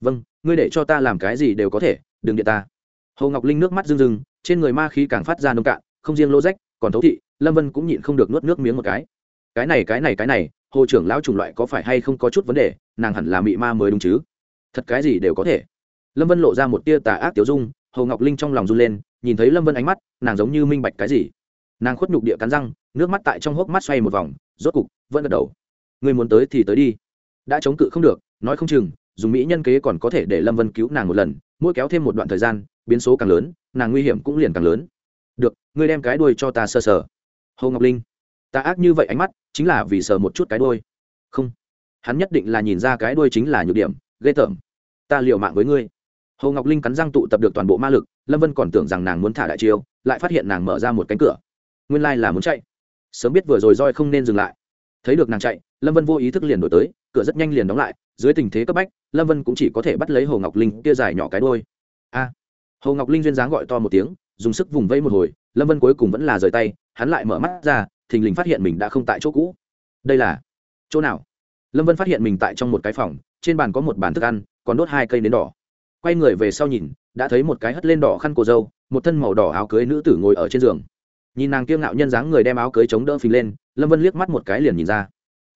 Vâng ngươi để cho ta làm cái gì đều có thể, đừng điện ta. Hồ ngọc linh nước mắt rưng rưng, trên người ma khí càng phát ra nông cạn, không riêng lô rách, còn thấu thị, lâm vân cũng nhịn không được nuốt nước miếng một cái. Cái này cái này cái này, hồ trưởng lão chủng loại có phải hay không có chút vấn đề, nàng hẳn là mị ma mới đúng chứ. Thật cái gì đều có thể. Lâm vân lộ ra một tia tà ác tiểu dung hồ ngọc linh trong lòng run lên, nhìn thấy lâm vân ánh mắt, nàng giống như minh bạch cái gì. Nàng khuất nhục địa cắn răng, nước mắt tại trong hốc mắt xoay một vòng, rốt cục, vẫn gật đầu. Người muốn tới thì tới đi. Đã chống cự không được, nói không chừng, dùng mỹ nhân kế còn có thể để lâm vân cứu nàng một lần, mỗi kéo thêm một đoạn thời gian, biến số càng lớn, nàng nguy hiểm cũng liền càng lớn. Được, ngươi đem cái đuôi cho ta sờ sờ. Hồ ngọc linh, ta ác như vậy ánh mắt, chính là vì sờ một chút cái đuôi. Không. Hắn nhất định là nhìn ra cái đuôi chính là nhược điểm, ghê tởm. Ta liều mạng với ngươi hồ ngọc linh cắn răng tụ tập được toàn bộ ma lực, lâm vân còn tưởng rằng nàng muốn thả đại chiêu, lại phát hiện nàng mở ra một cánh cửa. Nguyên lai là muốn chạy. Sớm biết vừa rồi roi không nên dừng lại. Thấy được nàng chạy, lâm vân vô ý thức liền đổi tới, cửa rất nhanh liền đóng lại, dưới tình thế cấp bách, lâm vân cũng chỉ có thể bắt lấy hồ ngọc linh kia dài nhỏ cái đôi a! Hồ ngọc linh duyên dáng gọi to một tiếng, dùng sức vùng vây một hồi, lâm vân cuối cùng vẫn là rời tay, hắn lại mở mắt ra, thình lình phát hiện mình đã không tại chỗ cũ. Đây là chỗ nào? Lâm vân phát hiện mình tại trong một cái phòng, trên bàn có một bàn thức ăn, còn đốt hai cây nến đỏ quay người về sau nhìn, đã thấy một cái hất lên đỏ khăn cổ dâu một thân màu đỏ áo cưới nữ tử ngồi ở trên giường. Nhìn nàng kiêu ngạo nhân dáng người đem áo cưới chống đỡ phình lên, lâm vân liếc mắt một cái liền nhìn ra.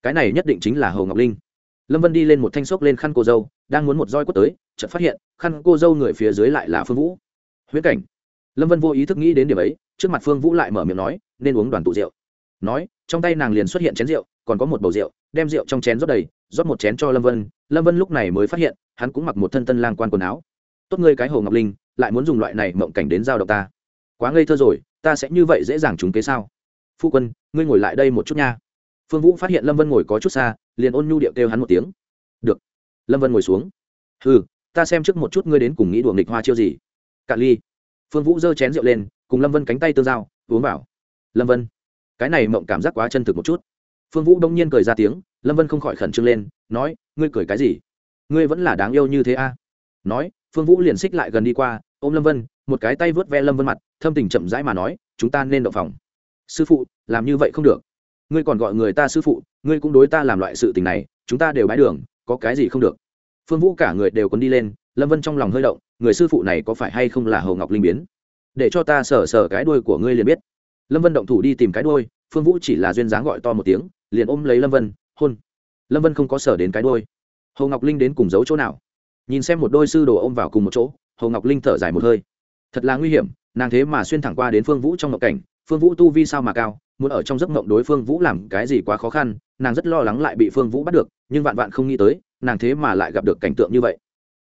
Cái này nhất định chính là hồ ngọc linh. Lâm vân đi lên một thanh xốc lên khăn cô dâu đang muốn một roi quất tới, chợt phát hiện, khăn cô dâu người phía dưới lại là phương vũ. Huyễn cảnh. Lâm vân vô ý thức nghĩ đến điểm ấy, trước mặt phương vũ lại mở miệng nói, nên uống đoàn tụ rượu. Nói, trong tay nàng liền xuất hiện chén rượu, còn có một bầu rượu, đem rượu trong chén rót đầy rót một chén cho lâm vân. Lâm vân lúc này mới phát hiện, hắn cũng mặc một thân tân lang quan quần áo. Tốt ngươi cái hồ ngọc linh, lại muốn dùng loại này mộng cảnh đến giao động ta. Quá ngây thơ rồi, ta sẽ như vậy dễ dàng trúng kế sao? Phu quân, ngươi ngồi lại đây một chút nha. Phương vũ phát hiện lâm vân ngồi có chút xa, liền ôn nhu điệu kêu hắn một tiếng. Được. Lâm vân ngồi xuống. Ừ ta xem trước một chút ngươi đến cùng nghĩ đùa nghịch hoa chiêu gì. Cạn ly. Phương vũ giơ chén rượu lên, cùng lâm vân cánh tay tương giao, uống vào. Lâm vân. Cái này mộng cảm giác quá chân thực một chút. Phương vũ đông nhiên cười ra tiếng lâm vân không khỏi khẩn trương lên, nói, ngươi cười cái gì? Ngươi vẫn là đáng yêu như thế a? À? nói, phương vũ liền xích lại gần đi qua, ôm lâm vân, một cái tay vớt ve lâm vân mặt, thâm tình chậm rãi mà nói, chúng ta nên động phòng. Sư phụ, làm như vậy không được. Ngươi còn gọi người ta sư phụ, ngươi cũng đối ta làm loại sự tình này, chúng ta đều bãi đường, có cái gì không được? Phương vũ cả người đều còn đi lên, lâm vân trong lòng hơi động, người sư phụ này có phải hay không là hầu ngọc linh biến? Để cho ta sờ sờ cái đuôi của ngươi liền biết. Lâm vân động thủ đi tìm cái đuôi, phương vũ chỉ là duyên dáng gọi to một tiếng, liền ôm lấy lâm vân hôn. Lâm vân không có sở đến cái đuôi. Hồ ngọc linh đến cùng giấu chỗ nào? Nhìn xem một đôi sư đồ ôm vào cùng một chỗ, hồ ngọc linh thở dài một hơi. Thật là nguy hiểm, nàng thế mà xuyên thẳng qua đến phương vũ trong ngộng cảnh. Phương vũ tu vi sao mà cao, muốn ở trong giấc mộng đối phương vũ làm cái gì quá khó khăn, nàng rất lo lắng lại bị phương vũ bắt được, nhưng vạn vạn không nghĩ tới, nàng thế mà lại gặp được cảnh tượng như vậy.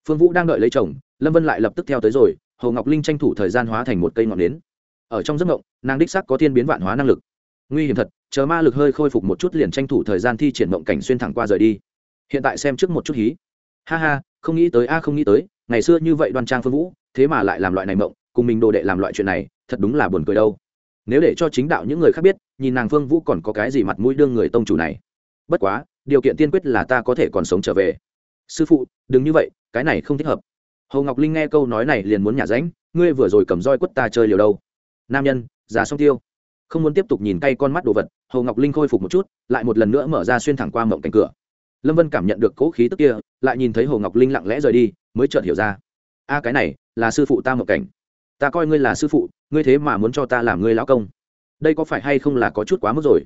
Phương vũ đang đợi lấy chồng, lâm vân lại lập tức theo tới rồi, hồ ngọc linh tranh thủ thời gian hóa thành một cây ngọn nến. Ở trong giấc mộng nàng đích sắc có thiên biến vạn hóa năng lực nguy hiểm thật, chờ ma lực hơi khôi phục một chút liền tranh thủ thời gian thi triển mộng cảnh xuyên thẳng qua rời đi. Hiện tại xem trước một chút hí. Ha ha, không nghĩ tới, a, không nghĩ tới, ngày xưa như vậy đoan trang phương vũ, thế mà lại làm loại này mộng, cùng mình đồ đệ làm loại chuyện này, thật đúng là buồn cười đâu. Nếu để cho chính đạo những người khác biết, nhìn nàng phương vũ còn có cái gì mặt mũi đương người tông chủ này. Bất quá, điều kiện tiên quyết là ta có thể còn sống trở về. Sư phụ, đừng như vậy, cái này không thích hợp. Hồ ngọc linh nghe câu nói này liền muốn nhả ránh, ngươi vừa rồi cầm roi quất ta chơi liều đâu. Nam nhân, già song tiêu không muốn tiếp tục nhìn cay con mắt đồ vật, hồ ngọc linh khôi phục một chút, lại một lần nữa mở ra xuyên thẳng qua mộng cánh cửa. Lâm vân cảm nhận được cỗ khí tức kia, lại nhìn thấy hồ ngọc linh lặng lẽ rời đi, mới chợt hiểu ra. A, cái này là sư phụ ta mộng cảnh. Ta coi ngươi là sư phụ, ngươi thế mà muốn cho ta làm ngươi lão công. Đây có phải hay không là có chút quá mức rồi?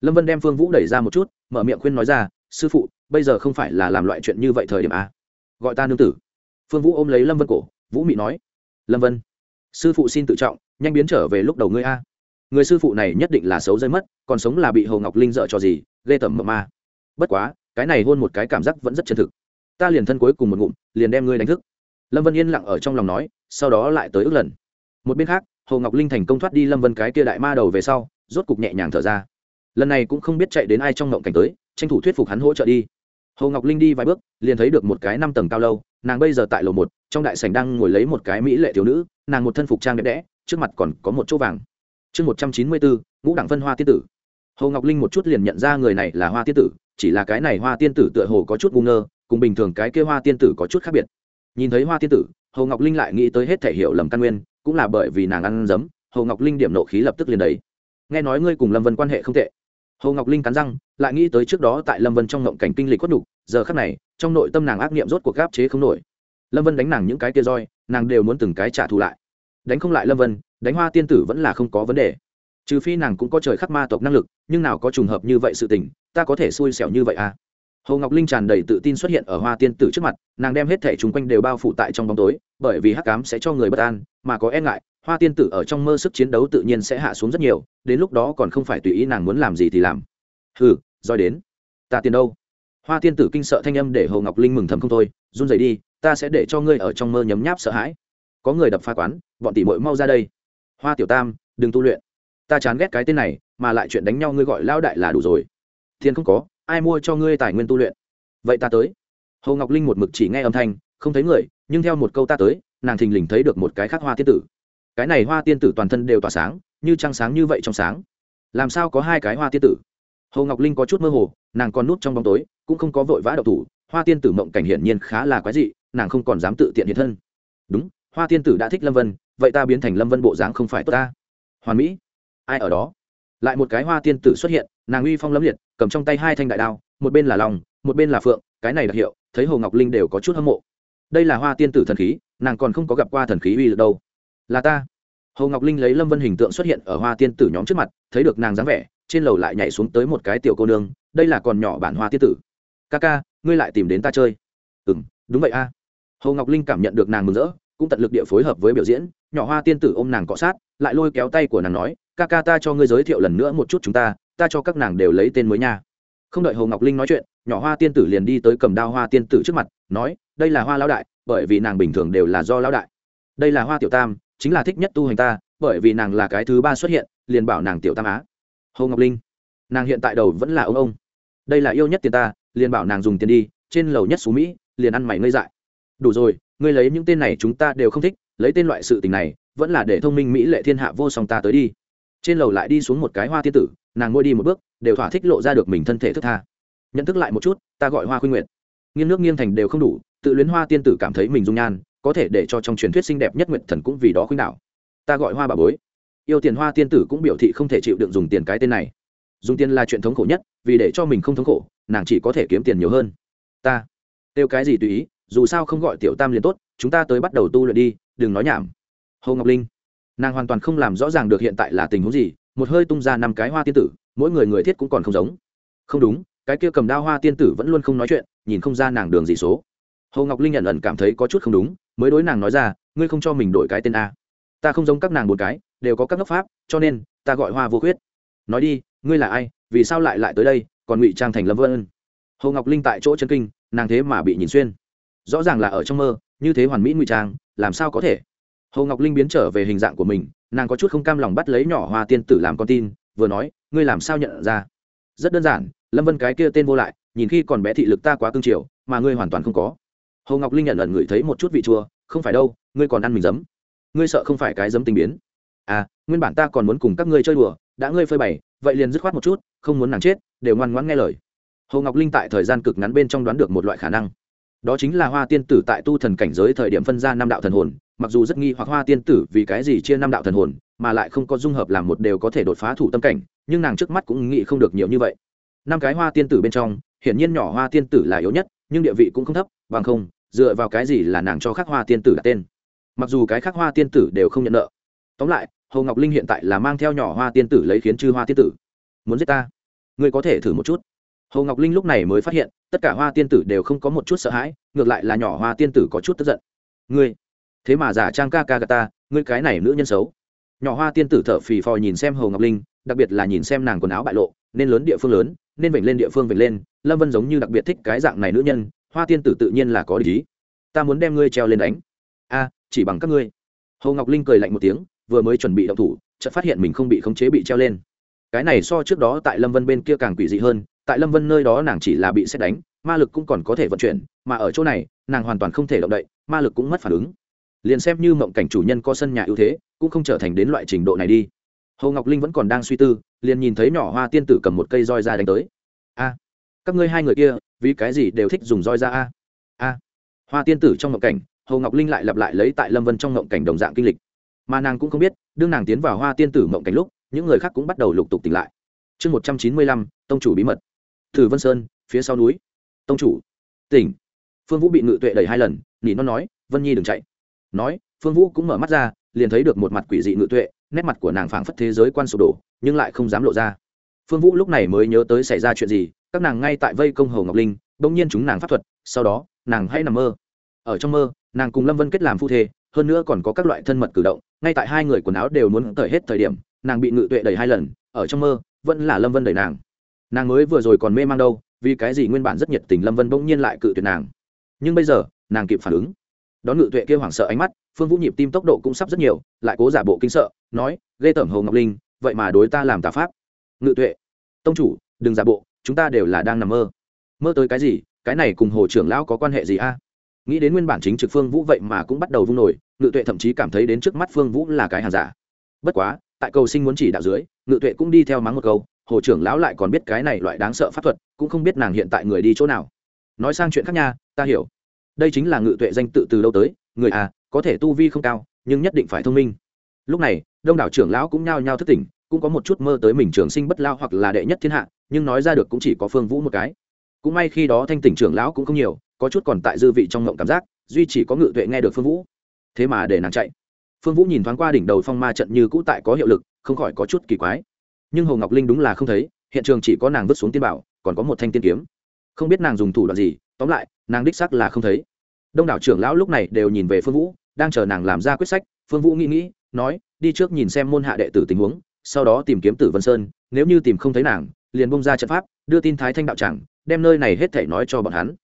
Lâm vân đem phương vũ đẩy ra một chút, mở miệng khuyên nói ra, sư phụ, bây giờ không phải là làm loại chuyện như vậy thời điểm a? Gọi ta nương tử. Phương vũ ôm lấy lâm vân cổ, vũ mị nói, lâm vân, sư phụ xin tự trọng, nhanh biến trở về lúc đầu ngươi a người sư phụ này nhất định là xấu rơi mất, còn sống là bị hồ ngọc linh dợ cho gì, ghê tẩm mộng ma. Bất quá, cái này hôn một cái cảm giác vẫn rất chân thực. Ta liền thân cuối cùng một ngụm, liền đem ngươi đánh thức. Lâm vân yên lặng ở trong lòng nói, sau đó lại tới ước lần. Một bên khác, hồ ngọc linh thành công thoát đi lâm vân cái kia đại ma đầu về sau, rốt cục nhẹ nhàng thở ra. Lần này cũng không biết chạy đến ai trong ngộng cảnh tới, tranh thủ thuyết phục hắn hỗ trợ đi. Hồ ngọc linh đi vài bước, liền thấy được một cái năm tầng cao lâu, nàng bây giờ tại lầu một, trong đại sảnh đang ngồi lấy một cái mỹ lệ thiếu nữ, nàng một thân phục trang đẹp đẽ, trước mặt còn có một chỗ vàng chương một trăm chín mươi bốn, ngũ đẳng phân hoa tiên tử. Hồ ngọc linh một chút liền nhận ra người này là hoa tiên tử, chỉ là cái này hoa tiên tử tựa hồ có chút ngu ngơ, cùng bình thường cái kia hoa tiên tử có chút khác biệt. Nhìn thấy hoa tiên tử, hồ ngọc linh lại nghĩ tới hết thể hiểu lầm căn nguyên, cũng là bởi vì nàng ăn dấm, hồ ngọc linh điểm nộ khí lập tức liền đấy nghe nói ngươi cùng lâm vân quan hệ không tệ. Hồ ngọc linh cắn răng, lại nghĩ tới trước đó tại lâm vân trong ngộng cảnh kinh lịch quất đục giờ khắc này, trong nội tâm nàng ác nghiệm rốt cuộc gáp chế không nổi. Lâm vân đánh nàng những cái kia roi, nàng đều muốn từng cái trả thù lại. Đánh không lại lâm vân đánh hoa tiên tử vẫn là không có vấn đề. Trừ phi nàng cũng có trời khắc ma tộc năng lực, nhưng nào có trùng hợp như vậy sự tình, ta có thể xui xẻo như vậy à? Hồ ngọc linh tràn đầy tự tin xuất hiện ở hoa tiên tử trước mặt, nàng đem hết thẻ chung quanh đều bao phủ tại trong bóng tối, bởi vì hắc cám sẽ cho người bất an, mà có e ngại, hoa tiên tử ở trong mơ sức chiến đấu tự nhiên sẽ hạ xuống rất nhiều, đến lúc đó còn không phải tùy ý nàng muốn làm gì thì làm. Hừ roi đến. Ta tiền đâu? Hoa tiên tử kinh sợ thanh âm để hồ ngọc linh mừng thầm không thôi, run rẩy đi, ta sẽ để cho ngươi ở trong mơ nhấm nháp sợ hãi. Có người đập phá quán, bọn tỷ mội mau ra đây hoa tiểu tam, đừng tu luyện. Ta chán ghét cái tên này, mà lại chuyện đánh nhau ngươi gọi lao đại là đủ rồi. Thiên không có, ai mua cho ngươi tài nguyên tu luyện? Vậy ta tới. Hồ ngọc linh một mực chỉ nghe âm thanh, không thấy người, nhưng theo một câu ta tới, nàng thình lình thấy được một cái khác hoa tiên tử. Cái này hoa tiên tử toàn thân đều tỏa sáng, như trăng sáng như vậy trong sáng. Làm sao có hai cái hoa tiên tử? Hồ ngọc linh có chút mơ hồ, nàng còn nút trong bóng tối, cũng không có vội vã đậu thủ. Hoa tiên tử mộng cảnh hiển nhiên khá là quái dị, nàng không còn dám tự tiện hiện thân. Đúng, hoa tiên tử đã thích lâm vân vậy ta biến thành lâm vân bộ dáng không phải tốt ta hoàn mỹ ai ở đó lại một cái hoa tiên tử xuất hiện nàng uy phong lấm liệt cầm trong tay hai thanh đại đao một bên là lòng một bên là phượng cái này đặc hiệu thấy hồ ngọc linh đều có chút hâm mộ đây là hoa tiên tử thần khí nàng còn không có gặp qua thần khí uy lực đâu là ta hồ ngọc linh lấy lâm vân hình tượng xuất hiện ở hoa tiên tử nhóm trước mặt thấy được nàng dáng vẻ trên lầu lại nhảy xuống tới một cái tiểu cô nương đây là còn nhỏ bản hoa tiên tử ca ca ngươi lại tìm đến ta chơi ừ m đúng vậy a hồ ngọc linh cảm nhận được nàng mừng rỡ cũng tận lực địa phối hợp với biểu diễn, nhỏ hoa tiên tử ôm nàng cọ sát, lại lôi kéo tay của nàng nói, ca ca ta cho ngươi giới thiệu lần nữa một chút chúng ta ta cho các nàng đều lấy tên mới nha. Không đợi hồ ngọc linh nói chuyện, nhỏ hoa tiên tử liền đi tới cầm đao hoa tiên tử trước mặt, nói, đây là hoa lão đại, bởi vì nàng bình thường đều là do lão đại. Đây là hoa tiểu tam, chính là thích nhất tu hành ta, bởi vì nàng là cái thứ ba xuất hiện, liền bảo nàng tiểu tam á. Hồ ngọc linh, nàng hiện tại đầu vẫn là ông ông. Đây là yêu nhất tiền ta, liền bảo nàng dùng tiền đi, trên lầu nhất xú mỹ, liền ăn mày ngây dại. Đủ rồi ngươi lấy những tên này chúng ta đều không thích, lấy tên loại sự tình này, vẫn là để thông minh mỹ lệ thiên hạ vô song ta tới đi. Trên lầu lại đi xuống một cái hoa thiên tử, nàng ngồi đi một bước, đều thỏa thích lộ ra được mình thân thể thức tha. Nhận thức lại một chút, ta gọi hoa khuyên nguyện nghiêng nước nghiêng thành đều không đủ, tự luyến hoa tiên tử cảm thấy mình dung nhan, có thể để cho trong truyền thuyết xinh đẹp nhất nguyện thần cũng vì đó khuynh đảo. Ta gọi hoa bà bối. Yêu tiền hoa tiên tử cũng biểu thị không thể chịu đựng dùng tiền cái tên này. Dùng tiền là chuyện thống khổ nhất, vì để cho mình không thống khổ, nàng chỉ có thể kiếm tiền nhiều hơn. Ta. Tiêu cái gì tùy ý dù sao không gọi tiểu tam liền tốt, chúng ta tới bắt đầu tu luyện đi, đừng nói nhảm. Hồ ngọc linh, nàng hoàn toàn không làm rõ ràng được hiện tại là tình huống gì, một hơi tung ra năm cái hoa tiên tử, mỗi người người thiết cũng còn không giống. Không đúng, cái kia cầm đao hoa tiên tử vẫn luôn không nói chuyện, nhìn không ra nàng đường gì số. Hồ ngọc linh nhận ẩn cảm thấy có chút không đúng, mới đối nàng nói ra, ngươi không cho mình đổi cái tên a. Ta không giống các nàng một cái, đều có các ngốc pháp, cho nên, ta gọi hoa vô khuyết. Nói đi, ngươi là ai, vì sao lại lại tới đây, còn ngụy trang thành lâm vân? Hồ ngọc linh tại chỗ chân kinh, nàng thế mà bị nhìn xuyên rõ ràng là ở trong mơ, như thế hoàn mỹ ngụy trang, làm sao có thể? Hồ ngọc linh biến trở về hình dạng của mình, nàng có chút không cam lòng bắt lấy nhỏ hoa tiên tử làm con tin, vừa nói, ngươi làm sao nhận ra? Rất đơn giản, lâm vân cái kia tên vô lại, nhìn khi còn bé thị lực ta quá cương triều, mà ngươi hoàn toàn không có. Hồ ngọc linh nhận ẩn ngửi thấy một chút vị chua, không phải đâu, ngươi còn ăn mình giấm. Ngươi sợ không phải cái giấm tình biến. À nguyên bản ta còn muốn cùng các ngươi chơi đùa, đã ngươi phơi bày, vậy liền dứt khoát một chút, không muốn nàng chết, đều ngoan ngoãn nghe lời. Hồ ngọc linh tại thời gian cực ngắn bên trong đoán được một loại khả năng đó chính là hoa tiên tử tại tu thần cảnh giới thời điểm phân ra năm đạo thần hồn, mặc dù rất nghi hoặc hoa tiên tử vì cái gì chia năm đạo thần hồn, mà lại không có dung hợp làm một đều có thể đột phá thủ tâm cảnh, nhưng nàng trước mắt cũng nghĩ không được nhiều như vậy. Năm cái hoa tiên tử bên trong, hiển nhiên nhỏ hoa tiên tử là yếu nhất, nhưng địa vị cũng không thấp, bằng không, dựa vào cái gì là nàng cho khắc hoa tiên tử đặt tên. Mặc dù cái khắc hoa tiên tử đều không nhận nợ. Tóm lại, hồ ngọc linh hiện tại là mang theo nhỏ hoa tiên tử lấy khiến chư hoa tiên tử. Muốn giết ta? Ngươi có thể thử một chút hồ ngọc linh lúc này mới phát hiện, tất cả hoa tiên tử đều không có một chút sợ hãi, ngược lại là nhỏ hoa tiên tử có chút tức giận. Ngươi, thế mà giả trang ca ca gà ta, ngươi cái này nữ nhân xấu. Nhỏ hoa tiên tử thở phì phò nhìn xem hồ ngọc linh, đặc biệt là nhìn xem nàng quần áo bại lộ, nên lớn địa phương lớn, nên vểnh lên địa phương vểnh lên, lâm vân giống như đặc biệt thích cái dạng này nữ nhân, hoa tiên tử tự nhiên là có lý ta muốn đem ngươi treo lên đánh. A, chỉ bằng các ngươi. Hồ ngọc linh cười lạnh một tiếng, vừa mới chuẩn bị động thủ, chợt phát hiện mình không bị khống chế bị treo lên. Cái này so trước đó tại lâm vân bên kia càng quỷ dị hơn tại lâm vân nơi đó nàng chỉ là bị xét đánh, ma lực cũng còn có thể vận chuyển, mà ở chỗ này, nàng hoàn toàn không thể động đậy, ma lực cũng mất phản ứng. Liền xem như mộng cảnh chủ nhân có sân nhà ưu thế, cũng không trở thành đến loại trình độ này đi. Hồ ngọc linh vẫn còn đang suy tư, liền nhìn thấy nhỏ hoa tiên tử cầm một cây roi ra đánh tới. A, các ngươi hai người kia, vì cái gì đều thích dùng roi ra a? A, hoa tiên tử trong mộng cảnh, hồ ngọc linh lại lặp lại lấy tại lâm vân trong mộng cảnh đồng dạng kinh lịch. Mà nàng cũng không biết, đương nàng tiến vào hoa tiên tử mộng cảnh lúc, những người khác cũng bắt đầu lục tục tỉnh lại. Chương một trăm chín mươi lăm, tông chủ bí mật thử vân sơn, phía sau núi. Tông chủ. Tỉnh. Phương vũ bị ngự tuệ đẩy hai lần, nỉ nó nói, vân nhi đừng chạy. Nói, phương vũ cũng mở mắt ra, liền thấy được một mặt quỷ dị ngự tuệ, nét mặt của nàng phảng phất thế giới quan sụp đổ, nhưng lại không dám lộ ra. Phương vũ lúc này mới nhớ tới xảy ra chuyện gì, các nàng ngay tại vây công hầu ngọc linh, bỗng nhiên chúng nàng pháp thuật, sau đó, nàng hay nằm mơ. Ở trong mơ, nàng cùng lâm vân kết làm phu thê, hơn nữa còn có các loại thân mật cử động, ngay tại hai người quần áo đều muốn cởi hết thời điểm, nàng bị ngự tuệ đẩy hai lần, ở trong mơ, vẫn là lâm vân đẩy nàng nàng mới vừa rồi còn mê mang đâu, vì cái gì nguyên bản rất nhiệt tình lâm vân bỗng nhiên lại cự tuyệt nàng. Nhưng bây giờ, nàng kịp phản ứng. Đón ngự tuệ kia hoảng sợ ánh mắt, phương vũ nhịp tim tốc độ cũng sắp rất nhiều, lại cố giả bộ kinh sợ, nói, ghê tởm hầu ngọc linh, vậy mà đối ta làm tà pháp. Ngự tuệ, tông chủ, đừng giả bộ, chúng ta đều là đang nằm mơ. Mơ tới cái gì? Cái này cùng hồ trưởng lão có quan hệ gì a? Nghĩ đến nguyên bản chính trực phương vũ vậy mà cũng bắt đầu vung nổi, ngự tuệ thậm chí cảm thấy đến trước mắt phương vũ là cái hàng giả. Bất quá, tại cầu sinh muốn chỉ đạo dưới, ngự tuệ cũng đi theo mắng một câu hồ trưởng lão lại còn biết cái này loại đáng sợ pháp thuật, cũng không biết nàng hiện tại người đi chỗ nào. Nói sang chuyện khác nha, ta hiểu. Đây chính là ngự tuệ danh tự từ đâu tới, người à có thể tu vi không cao, nhưng nhất định phải thông minh. Lúc này, đông đảo trưởng lão cũng nhao nhao thức tỉnh, cũng có một chút mơ tới mình trường sinh bất lao hoặc là đệ nhất thiên hạ, nhưng nói ra được cũng chỉ có phương vũ một cái. Cũng may khi đó thanh tỉnh trưởng lão cũng không nhiều, có chút còn tại dư vị trong ngộng cảm giác, duy chỉ có ngự tuệ nghe được phương vũ. Thế mà để nàng chạy. Phương vũ nhìn thoáng qua đỉnh đầu phong ma trận như cũ tại có hiệu lực, không khỏi có chút kỳ quái nhưng hồ ngọc linh đúng là không thấy hiện trường chỉ có nàng vứt xuống tiên bảo còn có một thanh tiên kiếm không biết nàng dùng thủ đoạn gì tóm lại nàng đích sắc là không thấy đông đảo trưởng lão lúc này đều nhìn về phương vũ đang chờ nàng làm ra quyết sách phương vũ nghĩ nghĩ nói đi trước nhìn xem môn hạ đệ tử tình huống sau đó tìm kiếm tử vân sơn nếu như tìm không thấy nàng liền bông ra trận pháp đưa tin thái thanh đạo tràng đem nơi này hết thể nói cho bọn hắn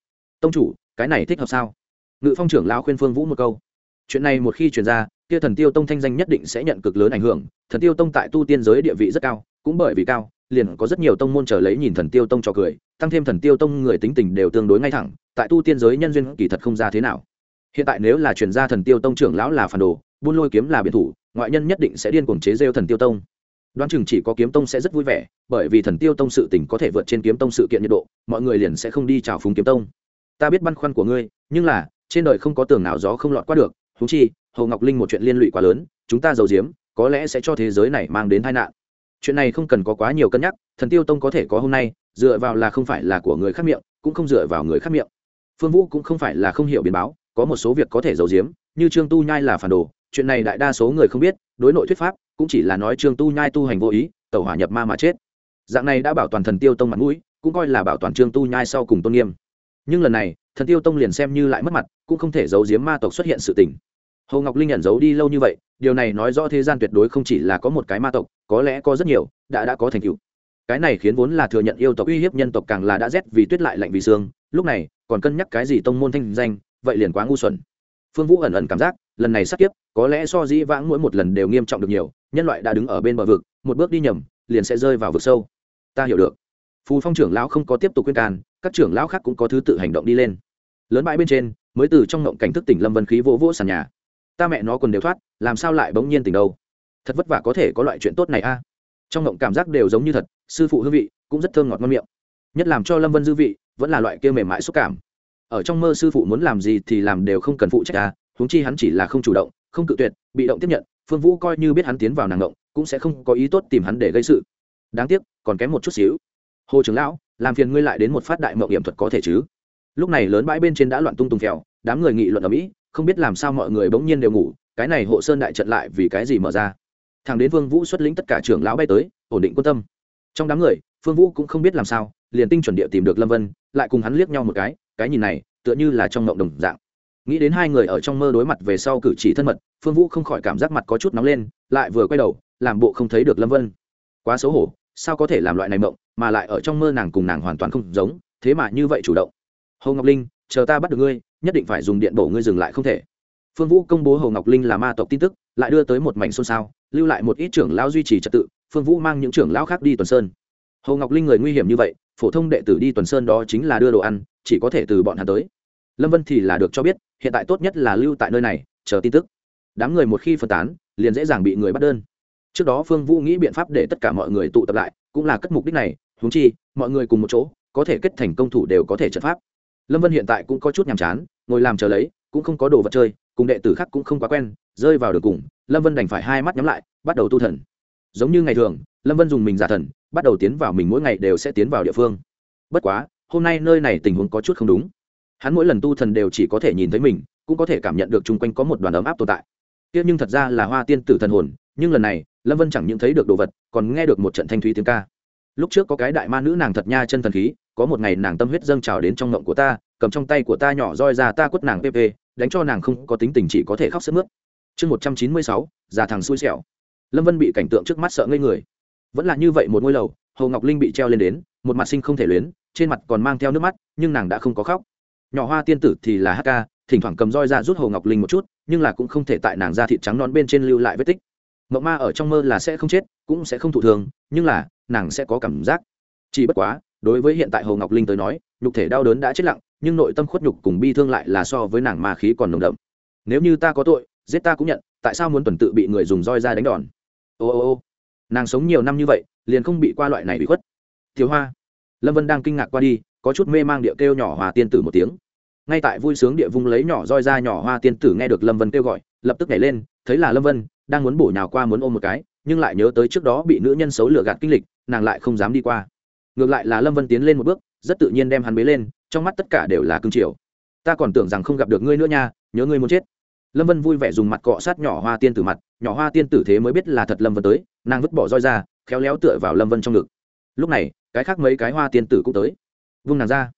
tông chủ cái này thích hợp sao ngự phong trưởng lão khuyên phương vũ một câu chuyện này một khi truyền ra kia thần tiêu tông thanh danh nhất định sẽ nhận cực lớn ảnh hưởng thần tiêu tông tại tu tiên giới địa vị rất cao cũng bởi vì cao, liền có rất nhiều tông môn trở lấy nhìn thần tiêu tông cho cười, tăng thêm thần tiêu tông người tính tình đều tương đối ngay thẳng, tại tu tiên giới nhân duyên kỳ thật không ra thế nào. Hiện tại nếu là truyền gia thần tiêu tông trưởng lão là phản đồ, buôn lôi kiếm là biệt thủ, ngoại nhân nhất định sẽ điên cuồng chế rêu thần tiêu tông. Đoán chừng chỉ có kiếm tông sẽ rất vui vẻ, bởi vì thần tiêu tông sự tình có thể vượt trên kiếm tông sự kiện nhiệt độ, mọi người liền sẽ không đi chào phúng kiếm tông. Ta biết băn khoăn của ngươi, nhưng là, trên đời không có tường nào gió không lọt qua được thú chi hầu ngọc linh một chuyện liên lụy quá lớn, chúng ta giàu diếm có lẽ sẽ cho thế giới này mang đến tai nạn chuyện này không cần có quá nhiều cân nhắc, thần tiêu tông có thể có hôm nay, dựa vào là không phải là của người khác miệng, cũng không dựa vào người khác miệng. Phương vũ cũng không phải là không hiểu biến báo, có một số việc có thể giấu giếm, như trương tu nhai là phản đồ, chuyện này đại đa số người không biết, đối nội thuyết pháp, cũng chỉ là nói trương tu nhai tu hành vô ý, tẩu hỏa nhập ma mà chết. Dạng này đã bảo toàn thần tiêu tông mặt mũi, cũng coi là bảo toàn trương tu nhai sau cùng tôn nghiêm. Nhưng lần này, thần tiêu tông liền xem như lại mất mặt, cũng không thể giấu giếm ma tộc xuất hiện sự tình hồ ngọc linh nhận giấu đi lâu như vậy, điều này nói rõ thế gian tuyệt đối không chỉ là có một cái ma tộc, có lẽ có rất nhiều, đã đã có thành tựu. Cái này khiến vốn là thừa nhận yêu tộc uy hiếp nhân tộc càng là đã rét vì tuyết lại lạnh vì xương lúc này, còn cân nhắc cái gì tông môn thanh danh, vậy liền quá ngu xuẩn. Phương vũ ẩn ẩn cảm giác, lần này sắp tiếp có lẽ so dĩ vãng mỗi một lần đều nghiêm trọng được nhiều, nhân loại đã đứng ở bên bờ vực, một bước đi nhầm, liền sẽ rơi vào vực sâu. Ta hiểu được. Phù phong trưởng lão không có tiếp tục khuyên can, các trưởng lão khác cũng có thứ tự hành động đi lên. Lớn bãi bên trên, mới từ trong ngộng cảnh thức tỉnh lâm vân khí vỗ vỗ sàn nhà ta mẹ nó còn đều thoát, làm sao lại bỗng nhiên tỉnh đâu? Thật vất vả có thể có loại chuyện tốt này a. Trong ngộng cảm giác đều giống như thật, sư phụ hương vị cũng rất thơm ngọt ngon miệng. Nhất làm cho lâm vân dư vị, vẫn là loại kia mềm mại xúc cảm. Ở trong mơ sư phụ muốn làm gì thì làm đều không cần phụ trách a, huống chi hắn chỉ là không chủ động, không cự tuyệt, bị động tiếp nhận, phương vũ coi như biết hắn tiến vào nàng ngộng, cũng sẽ không có ý tốt tìm hắn để gây sự. Đáng tiếc, còn kém một chút xíu. Hồ trưởng lão, làm phiền ngươi lại đến một phát đại mộng hiểm thuật có thể chứ? Lúc này lớn bãi bên trên đã loạn tung tùng phèo, đám người nghị luận ở mỹ không biết làm sao mọi người bỗng nhiên đều ngủ, cái này hộ sơn đại trận lại vì cái gì mở ra? Thằng đến vương vũ xuất lĩnh tất cả trưởng lão bay tới, ổn định quân tâm. Trong đám người, phương vũ cũng không biết làm sao, liền tinh chuẩn địa tìm được lâm vân, lại cùng hắn liếc nhau một cái cái nhìn này, tựa như là trong ngộng đồng dạng. Nghĩ đến hai người ở trong mơ đối mặt về sau cử chỉ thân mật, phương vũ không khỏi cảm giác mặt có chút nóng lên, lại vừa quay đầu, làm bộ không thấy được lâm vân. Quá xấu hổ, sao có thể làm loại này mộng, mà lại ở trong mơ nàng cùng nàng hoàn toàn không giống, thế mà như vậy chủ động. Hồ ngọc linh, chờ ta bắt được ngươi nhất định phải dùng điện bổ ngươi dừng lại không thể. Phương vũ công bố hồ ngọc linh là ma tộc tin tức, lại đưa tới một mảnh xôn xao, lưu lại một ít trưởng lão duy trì trật tự, phương vũ mang những trưởng lão khác đi tuần sơn. Hồ ngọc linh người nguy hiểm như vậy, phổ thông đệ tử đi tuần sơn đó chính là đưa đồ ăn, chỉ có thể từ bọn hắn tới. Lâm vân thì là được cho biết, hiện tại tốt nhất là lưu tại nơi này, chờ tin tức. Đám người một khi phân tán, liền dễ dàng bị người bắt đơn. Trước đó phương vũ nghĩ biện pháp để tất cả mọi người tụ tập lại, cũng là cất mục đích này húng chi, mọi người cùng một chỗ, có thể kết thành công thủ đều có thể trận pháp. Lâm vân hiện tại cũng có chút nhàm chán ngồi làm chờ lấy, cũng không có đồ vật chơi, cùng đệ tử khác cũng không quá quen, rơi vào đường cùng, lâm vân đành phải hai mắt nhắm lại, bắt đầu tu thần. Giống như ngày thường, lâm vân dùng mình giả thần, bắt đầu tiến vào mình mỗi ngày đều sẽ tiến vào địa phương. Bất quá, hôm nay nơi này tình huống có chút không đúng. Hắn mỗi lần tu thần đều chỉ có thể nhìn thấy mình, cũng có thể cảm nhận được chung quanh có một đoàn ấm áp tồn tại. Tiếc nhưng thật ra là hoa tiên tử thần hồn, nhưng lần này, lâm vân chẳng những thấy được đồ vật, còn nghe được một trận thanh thúy tiếng ca. Lúc trước có cái đại ma nữ nàng thật nha chân thần khí, có một ngày nàng tâm huyết dâng trào đến trong ngộng của ta cầm trong tay của ta nhỏ roi ra ta quất nàng pp đánh cho nàng không có tính tình chỉ có thể khóc sức mướt. Chương một trăm chín mươi sáu, già thằng xui xẻo. Lâm vân bị cảnh tượng trước mắt sợ ngây người. Vẫn là như vậy một ngôi lầu, hồ ngọc linh bị treo lên đến, một mặt sinh không thể luyến, trên mặt còn mang theo nước mắt, nhưng nàng đã không có khóc. Nhỏ hoa tiên tử thì là hk thỉnh thoảng cầm roi ra rút hồ ngọc linh một chút, nhưng là cũng không thể tại nàng ra thịt trắng non bên trên lưu lại vết tích. Mộng ma ở trong mơ là sẽ không chết, cũng sẽ không thụ thường nhưng là nàng sẽ có cảm giác. Chỉ bất quá, đối với hiện tại hồ ngọc linh tới nói, nhục thể đau đớn đã chết lặng nhưng nội tâm khuất nhục cùng bi thương lại là so với nàng ma khí còn nồng đậm. Nếu như ta có tội, giết ta cũng nhận, tại sao muốn tuần tự bị người dùng roi ra đánh đòn? Ô ô ô. Nàng sống nhiều năm như vậy, liền không bị qua loại này bị khuất. Thiếu hoa. Lâm vân đang kinh ngạc qua đi, có chút mê mang địa kêu nhỏ hòa tiên tử một tiếng. Ngay tại vui sướng địa vung lấy nhỏ roi ra nhỏ hoa tiên tử nghe được lâm vân kêu gọi, lập tức nhảy lên, thấy là lâm vân, đang muốn bổ nhào qua muốn ôm một cái, nhưng lại nhớ tới trước đó bị nữ nhân xấu lừa gạt kinh lịch, nàng lại không dám đi qua. Ngược lại là lâm vân tiến lên một bước, rất tự nhiên đem hắn bế lên trong mắt tất cả đều là cương triều. Ta còn tưởng rằng không gặp được ngươi nữa nha, nhớ ngươi muốn chết. Lâm vân vui vẻ dùng mặt cọ sát nhỏ hoa tiên tử mặt, nhỏ hoa tiên tử thế mới biết là thật lâm vân tới, nàng vứt bỏ roi ra, khéo léo tựa vào lâm vân trong ngực. Lúc này, cái khác mấy cái hoa tiên tử cũng tới. Vung nàng ra.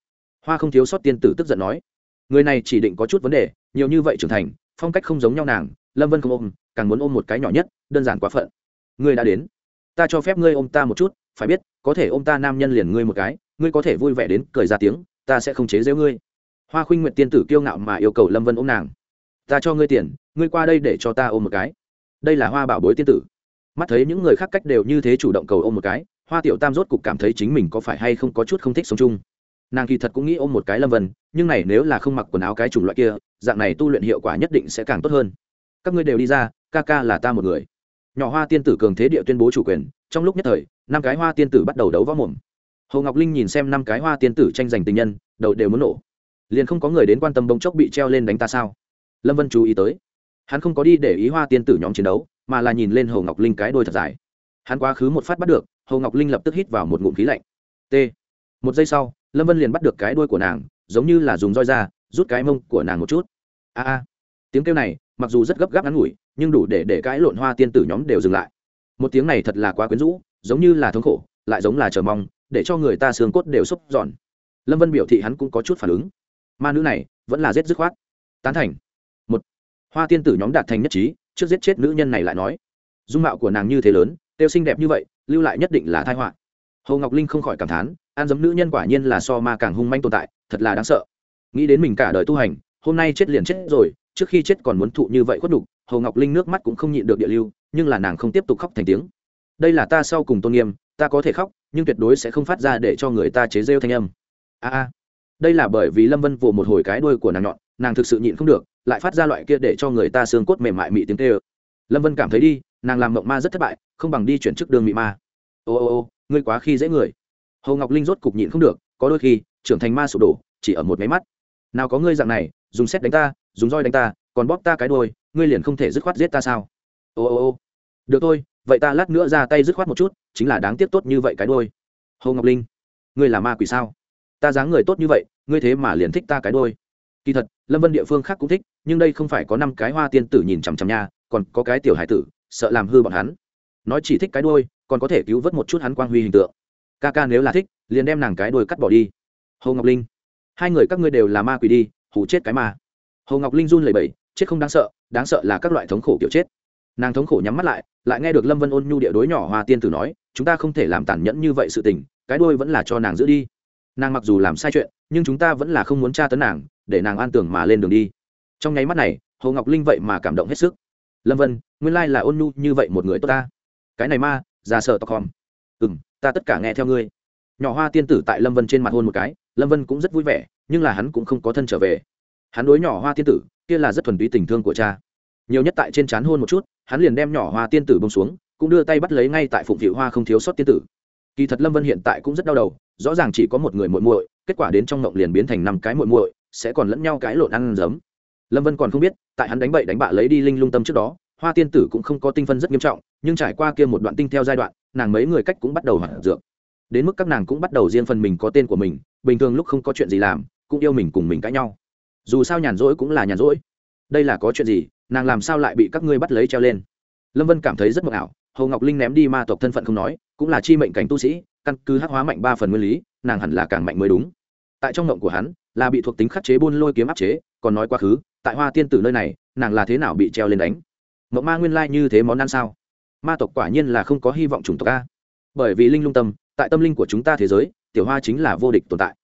Hoa không thiếu sót tiên tử tức giận nói, người này chỉ định có chút vấn đề, nhiều như vậy trưởng thành, phong cách không giống nhau nàng, lâm vân không ôm, càng muốn ôm một cái nhỏ nhất, đơn giản quá phận. Ngươi đã đến. Ta cho phép ngươi ôm ta một chút, phải biết, có thể ôm ta nam nhân liền ngươi một cái, ngươi có thể vui vẻ đến cười ra tiếng ta sẽ không chế giễu ngươi. Hoa khuynh nguyện tiên tử kiêu ngạo mà yêu cầu lâm vân ôm nàng. Ta cho ngươi tiền, ngươi qua đây để cho ta ôm một cái. Đây là hoa bảo bối tiên tử. Mắt thấy những người khác cách đều như thế chủ động cầu ôm một cái, hoa tiểu tam rốt cục cảm thấy chính mình có phải hay không có chút không thích sống chung. Nàng kỳ thật cũng nghĩ ôm một cái lâm vân, nhưng này nếu là không mặc quần áo cái chủng loại kia, dạng này tu luyện hiệu quả nhất định sẽ càng tốt hơn. Các ngươi đều đi ra, ca ca là ta một người. Nhỏ hoa tiên tử cường thế địa tuyên bố chủ quyền, trong lúc nhất thời, năm cái hoa tiên tử bắt đầu đấu võ mồm hồ ngọc linh nhìn xem năm cái hoa tiên tử tranh giành tình nhân, đầu đều muốn nổ. Liền không có người đến quan tâm bông chốc bị treo lên đánh ta sao? Lâm vân chú ý tới. Hắn không có đi để ý hoa tiên tử nhóm chiến đấu, mà là nhìn lên hồ ngọc linh cái đôi thật dài. Hắn quá khứ một phát bắt được, hồ ngọc linh lập tức hít vào một ngụm khí lạnh. T. Một giây sau, lâm vân liền bắt được cái đuôi của nàng, giống như là dùng roi ra, rút cái mông của nàng một chút. A a. Tiếng kêu này, mặc dù rất gấp gáp ngắn ngủi, nhưng đủ để để cãi lộn hoa tiên tử nhóm đều dừng lại. Một tiếng này thật là quá quyến rũ, giống như là thống khổ, lại giống là chờ mong để cho người ta xương cốt đều xúc giòn. Lâm vân biểu thị hắn cũng có chút phản ứng. Ma nữ này, vẫn là giết dứt khoát. Tán thành. Một, hoa tiên tử nhóm đạt thành nhất trí, trước giết chết nữ nhân này lại nói. Dung mạo của nàng như thế lớn, tiêu xinh đẹp như vậy, lưu lại nhất định là thai họa. Hồ ngọc linh không khỏi cảm thán, an giấm nữ nhân quả nhiên là so ma càng hung manh tồn tại, thật là đáng sợ. Nghĩ đến mình cả đời tu hành, hôm nay chết liền chết rồi, trước khi chết còn muốn thụ như vậy khuất đục hồ ngọc linh nước mắt cũng không nhịn được địa lưu, nhưng là nàng không tiếp tục khóc thành tiếng. Đây là ta sau cùng tôn nghiêm, ta có thể khóc nhưng tuyệt đối sẽ không phát ra để cho người ta chế rêu thanh âm. A a, đây là bởi vì lâm vân vồ một hồi cái đuôi của nàng nhọn, nàng thực sự nhịn không được, lại phát ra loại kia để cho người ta xương cốt mềm mại mị tiếng tê ơ. Lâm vân cảm thấy đi, nàng làm mộng ma rất thất bại, không bằng đi chuyển chức đường mị ma. Ô ô ô, ngươi quá khi dễ người. Hồ ngọc linh rốt cục nhịn không được, có đôi khi, trưởng thành ma sụp đổ, chỉ ở một máy mắt. Nào có ngươi dạng này, dùng xét đánh ta, dùng roi đánh ta, còn bóp ta cái đôi ngươi liền không thể dứt khoát giết ta sao? Ô ô ô, được thôi vậy ta lát nữa ra tay dứt khoát một chút, chính là đáng tiếc tốt như vậy cái đôi. Hồ ngọc linh, ngươi là ma quỷ sao? Ta dáng người tốt như vậy, ngươi thế mà liền thích ta cái đôi. Kỳ thật, lâm vân địa phương khác cũng thích, nhưng đây không phải có năm cái hoa tiên tử nhìn chằm chằm nha, còn có cái tiểu hải tử, sợ làm hư bọn hắn. Nói chỉ thích cái đôi, còn có thể cứu vớt một chút hắn quang huy hình tượng. Ca ca nếu là thích, liền đem nàng cái đôi cắt bỏ đi. Hồ ngọc linh, hai người các ngươi đều là ma quỷ đi hủ chết cái ma. Hồ ngọc linh run lẩy bẩy, chết không đáng sợ đáng sợ là các loại thống khổ kiểu chết. Nàng thống khổ nhắm mắt lại lại nghe được lâm vân ôn nhu địa đối nhỏ hoa tiên tử nói, chúng ta không thể làm tàn nhẫn như vậy sự tình, cái đôi vẫn là cho nàng giữ đi. Nàng mặc dù làm sai chuyện, nhưng chúng ta vẫn là không muốn tra tấn nàng, để nàng an tưởng mà lên đường đi. Trong nháy mắt này, hồ ngọc linh vậy mà cảm động hết sức. Lâm vân, nguyên lai là ôn nhu như vậy một người tốt ta. Cái này ma, già sợ tóc hòm. Ừ m ta tất cả nghe theo ngươi. Nhỏ hoa tiên tử tại lâm vân trên mặt hôn một cái, lâm vân cũng rất vui vẻ, nhưng là hắn cũng không có thân trở về. Hắn đối nhỏ hoa tiên tử, kia là rất thuần túy tình thương của cha nhiều nhất tại trên c h á n hôn một chút, hắn liền đem nhỏ hoa tiên tử bông xuống, cũng đưa tay bắt lấy ngay tại phụng vị hoa không thiếu sót tiên tử. Kỳ thật lâm vân hiện tại cũng rất đau đầu, rõ ràng chỉ có một người muội muội, kết quả đến trong ngộng liền biến thành năm cái muội muội, sẽ còn lẫn nhau cái lộn ăn giấm. Lâm vân còn không biết, tại hắn đánh bậy đánh bạ lấy đi linh lung tâm trước đó, hoa tiên tử cũng không có tinh phân rất nghiêm trọng, nhưng trải qua kia một đoạn tinh theo giai đoạn, nàng mấy người cách cũng bắt đầu hoạt dược. Đến mức các nàng cũng bắt đầu riêng phần mình có tên của mình, bình thường lúc không có chuyện gì làm, cũng yêu mình cùng mình cãi nhau. Dù sao nhàn rỗi cũng là nhàn rỗi. Đây là có chuyện gì? Nàng làm sao lại bị các ngươi bắt lấy treo lên? Lâm vân cảm thấy rất mộng ảo, hồ ngọc linh ném đi ma tộc thân phận không nói, cũng là chi mệnh cảnh tu sĩ, căn cứ hắc hóa mạnh ba phần nguyên lý, nàng hẳn là càng mạnh mới đúng. Tại trong mộng của hắn, là bị thuộc tính khắc chế buôn lôi kiếm áp chế, còn nói quá khứ, tại hoa tiên tử nơi này, nàng là thế nào bị treo lên đánh? Mộng ma nguyên lai như thế món ăn sao? Ma tộc quả nhiên là không có hy vọng chủng tộc a. Bởi vì linh lung tâm, tại tâm linh của chúng ta thế giới, tiểu hoa chính là vô địch tồn tại.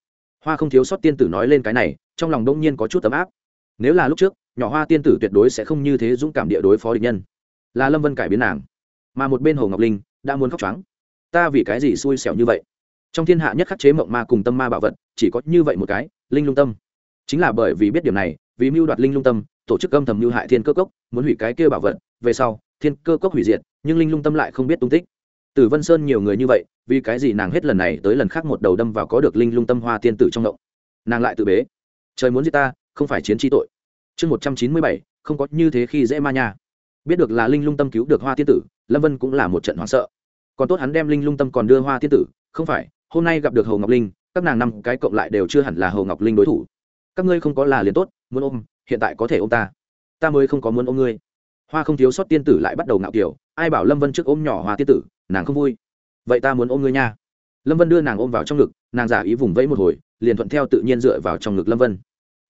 Hoa không thiếu sót tiên tử nói lên cái này, trong lòng đông nhiên có chút ấm áp nếu là lúc trước nhỏ hoa tiên tử tuyệt đối sẽ không như thế dũng cảm địa đối phó địch nhân. Là lâm vân cải biến nàng. Mà một bên hồ ngọc linh đã muốn khóc trắng ta vì cái gì xui xẻo như vậy? Trong thiên hạ nhất khắc chế mộng ma cùng tâm ma bảo vật chỉ có như vậy một cái linh lung tâm. Chính là bởi vì biết điểm này vì mưu đoạt linh lung tâm tổ chức âm thầm mưu hại thiên cơ cốc muốn hủy cái kia bảo vật. Về sau thiên cơ cốc hủy diệt nhưng linh lung tâm lại không biết tung tích. Tử Vân Sơn nhiều người như vậy, vì cái gì nàng hết lần này tới lần khác một đầu đâm vào có được linh lung tâm hoa tiên tử trong động. Nàng lại tự bế. Trời muốn giết ta, không phải chiến chi tội. Chương một trăm chín mươi bảy, không có như thế khi dễ ma nha. Biết được là linh lung tâm cứu được hoa tiên tử, Lâm Vân cũng là một trận hoảng sợ. Còn tốt hắn đem linh lung tâm còn đưa hoa tiên tử, không phải, hôm nay gặp được Hồ Ngọc Linh, các nàng năm cái cộng lại đều chưa hẳn là Hồ Ngọc Linh đối thủ. Các ngươi không có là liền tốt, muốn ôm, hiện tại có thể ôm ta. Ta mới không có muốn ôm ngươi. Hoa không thiếu sót tiên tử lại bắt đầu ngạo kiểu, ai bảo Lâm Vân trước ôm nhỏ hoa tiên tử, nàng không vui vậy ta muốn ôm ngươi nha lâm vân đưa nàng ôm vào trong ngực nàng giả ý vùng vẫy một hồi liền thuận theo tự nhiên dựa vào trong ngực lâm vân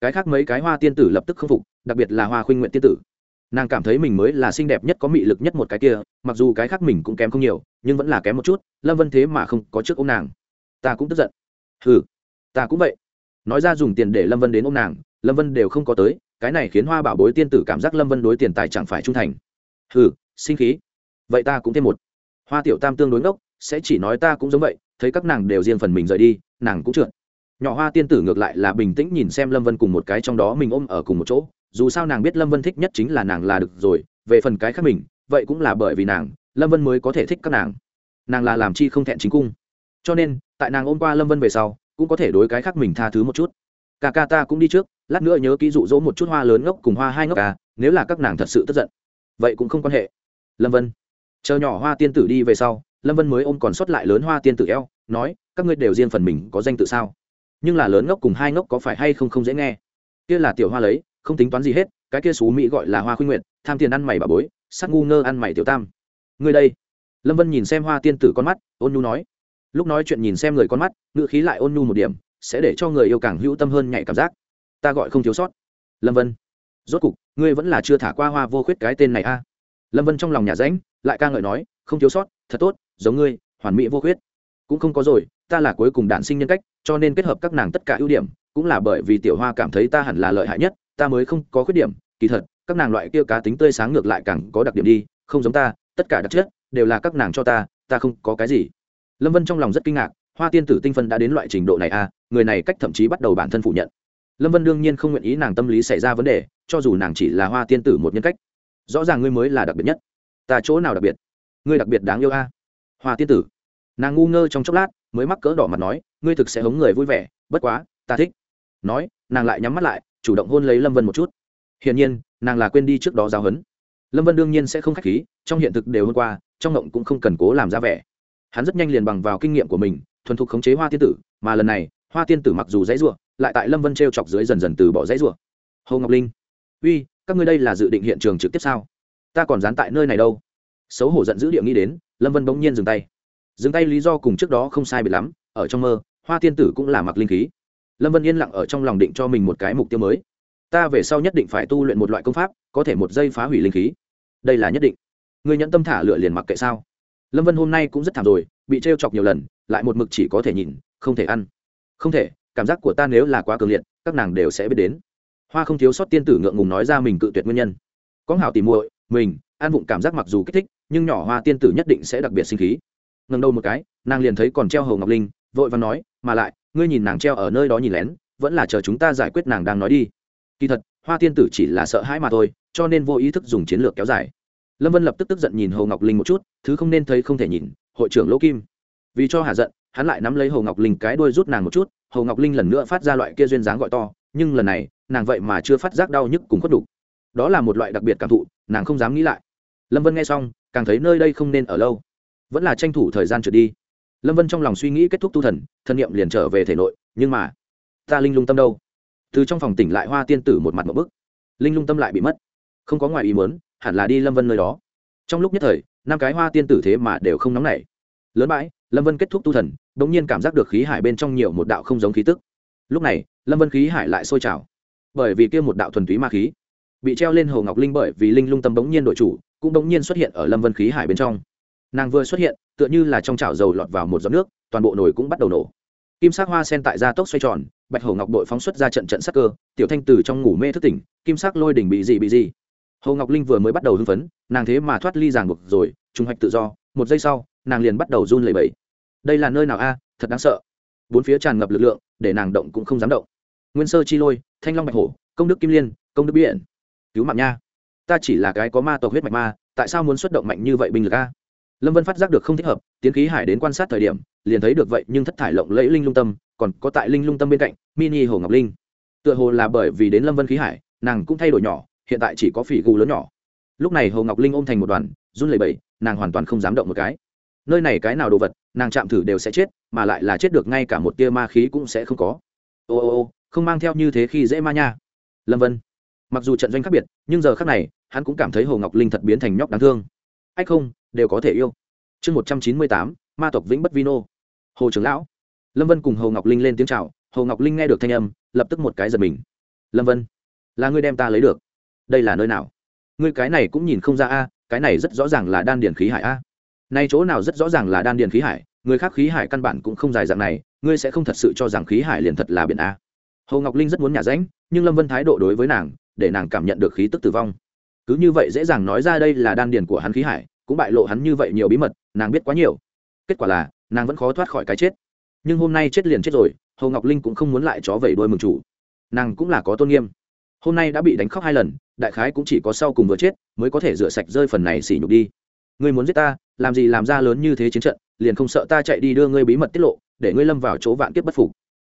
cái khác mấy cái hoa tiên tử lập tức k phục, đặc biệt là hoa khuynh nguyện tiên tử. Nàng cảm thấy mình mới là xinh đẹp nhất có mị lực nhất một cái kia, mặc dù cái khác mình cũng kém không nhiều, nhưng vẫn là kém một chút, lâm vân thế mà không có trước ôm nàng. Ta cũng tức giận. Ừ ta cũng vậy. Nói ra dùng tiền để lâm vân đến ôm nàng, lâm vân đều không có tới, cái này khiến hoa bảo bối tiên tử cảm giác lâm vân đối tiền tài chẳng phải trung thành. Ừ sinh khí. Vậy ta cũng thêm một. Hoa tiểu tam tương đối ngốc, sẽ chỉ nói ta cũng giống vậy, thấy các nàng đều riêng phần mình rời đi, nàng cũng trượt nhỏ hoa tiên tử ngược lại là bình tĩnh nhìn xem lâm vân cùng một cái trong đó mình ôm ở cùng một chỗ. Dù sao nàng biết lâm vân thích nhất chính là nàng là được rồi, về phần cái khác mình, vậy cũng là bởi vì nàng, lâm vân mới có thể thích các nàng. Nàng là làm chi không thẹn chính cung. Cho nên, tại nàng ôm qua lâm vân về sau, cũng có thể đối cái khác mình tha thứ một chút. Ca ca ta cũng đi trước, lát nữa nhớ ký dụ dỗ một chút hoa lớn ngốc cùng hoa hai ngốc ca nếu là các nàng thật sự tức giận. Vậy cũng không quan hệ. Lâm vân. Chờ nhỏ hoa tiên tử đi về sau, lâm vân mới ôm còn sót lại lớn hoa tiên tử eo, nói, các ngươi đều riêng phần mình có danh tự sao? Nhưng là lớn ngốc cùng hai ngốc có phải hay không không dễ nghe. Kia là tiểu hoa lấy, không tính toán gì hết, cái kia xú mỹ gọi là hoa khuyên nguyện tham tiền ăn mày bà bối, sắc ngu ngơ ăn mày tiểu tam. Người đây. Lâm vân nhìn xem hoa tiên tử con mắt, ôn nhu nói. Lúc nói chuyện nhìn xem người con mắt ngự khí lại ôn nhu một điểm, sẽ để cho người yêu càng hữu tâm hơn nhạy cảm giác. Ta gọi không thiếu sót. Lâm vân. Rốt cục, ngươi vẫn là chưa thả qua hoa vô khuyết cái tên này a. Lâm vân trong lòng nhà ránh lại ca ngợi nói, không thiếu sót, thật tốt, giống ngươi, hoàn mỹ vô khuyết. Cũng không có rồi ta là cuối cùng đản sinh nhân cách, cho nên kết hợp các nàng tất cả ưu điểm, cũng là bởi vì tiểu hoa cảm thấy ta hẳn là lợi hại nhất, ta mới không có khuyết điểm. Kỳ thật, các nàng loại kia cá tính tươi sáng ngược lại càng có đặc điểm đi, không giống ta, tất cả đặc chất đều là các nàng cho ta ta không có cái gì. Lâm vân trong lòng rất kinh ngạc, hoa tiên tử tinh phân đã đến loại trình độ này à người này cách thậm chí bắt đầu bản thân phủ nhận. Lâm vân đương nhiên không nguyện ý nàng tâm lý xảy ra vấn đề, cho dù nàng chỉ là hoa tiên tử một nhân cách, rõ ràng ngươi mới là đặc biệt nhất. Ta chỗ nào đặc biệt? Ngươi đặc biệt đáng yêu a. Hoa tiên tử. Nàng ngu ngơ trong chốc lát mới mắc cỡ đỏ mặt nói, ngươi thực sẽ hống người vui vẻ, bất quá, ta thích. Nói, nàng lại nhắm mắt lại, chủ động hôn lấy lâm vân một chút. Hiển nhiên, nàng là quên đi trước đó giáo hấn lâm vân đương nhiên sẽ không k h á c h khí, trong hiện thực đều hôm qua, trong ngộng cũng không cần cố làm ra vẻ. Hắn rất nhanh liền bằng vào kinh nghiệm của mình, thuần thục khống chế hoa tiên tử, mà lần này, hoa tiên tử mặc dù dãy r u ộ lại tại lâm vân t r e o chọc dưới dần dần từ bỏ dãy r u ộ hồ ngọc linh, uy, các ngươi đây là dự định hiện trường trực tiếp sao? Ta còn dán tại nơi này đâu. Xấu hổ giận dữ địa nghĩ đến, lâm vân bỗng nhiên dừng tay dừng tay lý do cùng trước đó không sai bị lắm, ở trong mơ, hoa tiên tử cũng là mặc linh khí. Lâm vân yên lặng ở trong lòng định cho mình một cái mục tiêu mới. Ta về sau nhất định phải tu luyện một loại công pháp, có thể một giây phá hủy linh khí. Đây là nhất định. Người nhận tâm thả lựa liền mặc kệ sao? Lâm vân hôm nay cũng rất thảm rồi, bị t chọc nhiều lần, lại một mực chỉ có thể nhìn, không thể ăn. Không thể, cảm giác của ta nếu là quá cường liệt, các nàng đều sẽ biết đến. Hoa không thiếu sót tiên tử ngượng ngùng nói ra mình cự tuyệt nguyên nhân. Có hảo tìm muội, mình, an vụng cảm giác mặc dù kích thích, nhưng nhỏ hoa tiên tử nhất định sẽ đặc biệt sinh khí ngần đầu một cái, nàng liền thấy còn treo hầu ngọc linh, vội và nói, mà lại, ngươi nhìn nàng treo ở nơi đó nhìn lén, vẫn là chờ chúng ta giải quyết nàng đang nói đi. Kỳ thật, hoa tiên tử chỉ là sợ hãi mà thôi, cho nên vô ý thức dùng chiến lược kéo dài. Lâm vân lập tức tức giận nhìn hồ ngọc linh một chút, thứ không nên thấy không thể nhìn, hội trưởng lỗ kim. Vì cho hà giận, hắn lại nắm lấy hồ ngọc linh cái đuôi rút nàng một chút hồ ngọc linh lần nữa phát ra loại kia duyên dáng gọi to, nhưng lần này, nàng vậy mà chưa phát giác đau nhức cùng khuất đục đó là một loại đặc biệt cảm thụ, nàng không dám nghĩ lại. Lâm vân nghe xong, càng thấy nơi đây không nên ở lâu vẫn là tranh thủ thời gian trượt đi. Lâm vân trong lòng suy nghĩ kết thúc tu thần, thân nhiệm liền trở về thể nội, nhưng mà, ta linh lung tâm đâu? Từ trong phòng tỉnh lại hoa tiên tử một mặt một bức. Linh lung tâm lại bị mất. Không có ngoài ý muốn, hẳn là đi lâm vân nơi đó. Trong lúc nhất thời, năm cái hoa tiên tử thế mà đều không nóng nảy. Lớn bãi, lâm vân kết thúc tu thần đ ỗ n g nhiên cảm giác được khí hải bên trong nhiều một đạo không giống khí tức. Lúc này, lâm vân khí hải lại sôi trào. Bởi vì kia một đạo thuần túy ma khí, bị treo lên hồ ngọc linh bởi vì linh lung tâm bỗng nhiên đội chủ, cũng bỗng nhiên xuất hiện ở lâm vân khí hải bên trong nàng vừa xuất hiện, tựa như là trong chảo dầu lọt vào một giọt nước, toàn bộ nồi cũng bắt đầu nổ. Kim sắc hoa sen tại gia tốc xoay tròn, bạch hổ ngọc đội phóng xuất ra trận trận sắc cơ, tiểu thanh từ trong ngủ mê thức tỉnh, kim sắc lôi đỉnh bị gì bị gì hồ ngọc linh vừa mới bắt đầu hưng phấn, nàng thế mà thoát ly ràng buộc rồi trung hoạch tự do, một giây sau, nàng liền bắt đầu run lẩy bẩy. Đây là nơi nào a? Thật đáng sợ. Bốn phía tràn ngập lực lượng, để nàng động cũng không dám động. Nguyên sơ chi lôi, thanh long bạch hổ, công đức kim liên, công đức biển. Cứu mạng nha. Ta chỉ là cái có ma tộc huyết mạch ma, tại sao muốn xuất động mạnh như vậy binh lực a? Lâm vân phát giác được không thích hợp, tiến khí hải đến quan sát thời điểm, liền thấy được vậy, nhưng thất thải lộng lẫy linh lung tâm, còn có tại linh lung tâm bên cạnh, mini hồ ngọc linh. Tựa hồ là bởi vì đến lâm vân khí hải, nàng cũng thay đổi nhỏ, hiện tại chỉ có phỉ gù lớn nhỏ. Lúc này hồ ngọc linh ôm thành một đoàn, run lẩy bẩy, nàng hoàn toàn không dám động một cái. Nơi này cái nào đồ vật, nàng chạm thử đều sẽ chết, mà lại là chết được ngay cả một tia ma khí cũng sẽ không có. Ô ô ô, không mang theo như thế khi dễ ma nha. Lâm vân. Mặc dù trận doanh khác biệt, nhưng giờ khác này, hắn cũng cảm thấy hồ ngọc linh thật biến thành nhóc đáng thương. Ách không đều có thể yêu. Chương một trăm chín mươi tám, ma tộc vĩnh bất vino. Hồ trưởng lão. Lâm vân cùng hồ ngọc linh lên tiếng c h à o hồ ngọc linh nghe được thanh âm, lập tức một cái giật mình. Lâm vân, là ngươi đem ta lấy được. Đây là nơi nào? Ngươi cái này cũng nhìn không ra a, cái này rất rõ ràng là đan điền khí hải a. Nay chỗ nào rất rõ ràng là đan điền khí hải, người khác khí hải căn bản cũng không dài dạng này, ngươi sẽ không thật sự cho rằng khí hải liền thật là biển a. Hồ ngọc linh rất muốn nhả ránh, nhưng lâm vân thái độ đối với nàng, để nàng cảm nhận được khí tức tử vong. Cứ như vậy dễ dàng nói ra đây là đan điền của hắn khí hải cũng bại lộ hắn như vậy nhiều bí mật, nàng biết quá nhiều. Kết quả là, nàng vẫn khó thoát khỏi cái chết. Nhưng hôm nay chết liền chết rồi, hồ ngọc linh cũng không muốn lại chó vẩy đôi mừng chủ. Nàng cũng là có tôn nghiêm. Hôm nay đã bị đánh khóc hai lần, đại khái cũng chỉ có sau cùng vừa chết mới có thể rửa sạch rơi phần này xỉ nhục đi. Ngươi muốn giết ta, làm gì làm ra lớn như thế chiến trận, liền không sợ ta chạy đi đưa ngươi bí mật tiết lộ, để ngươi lâm vào chỗ vạn kiếp bất phục.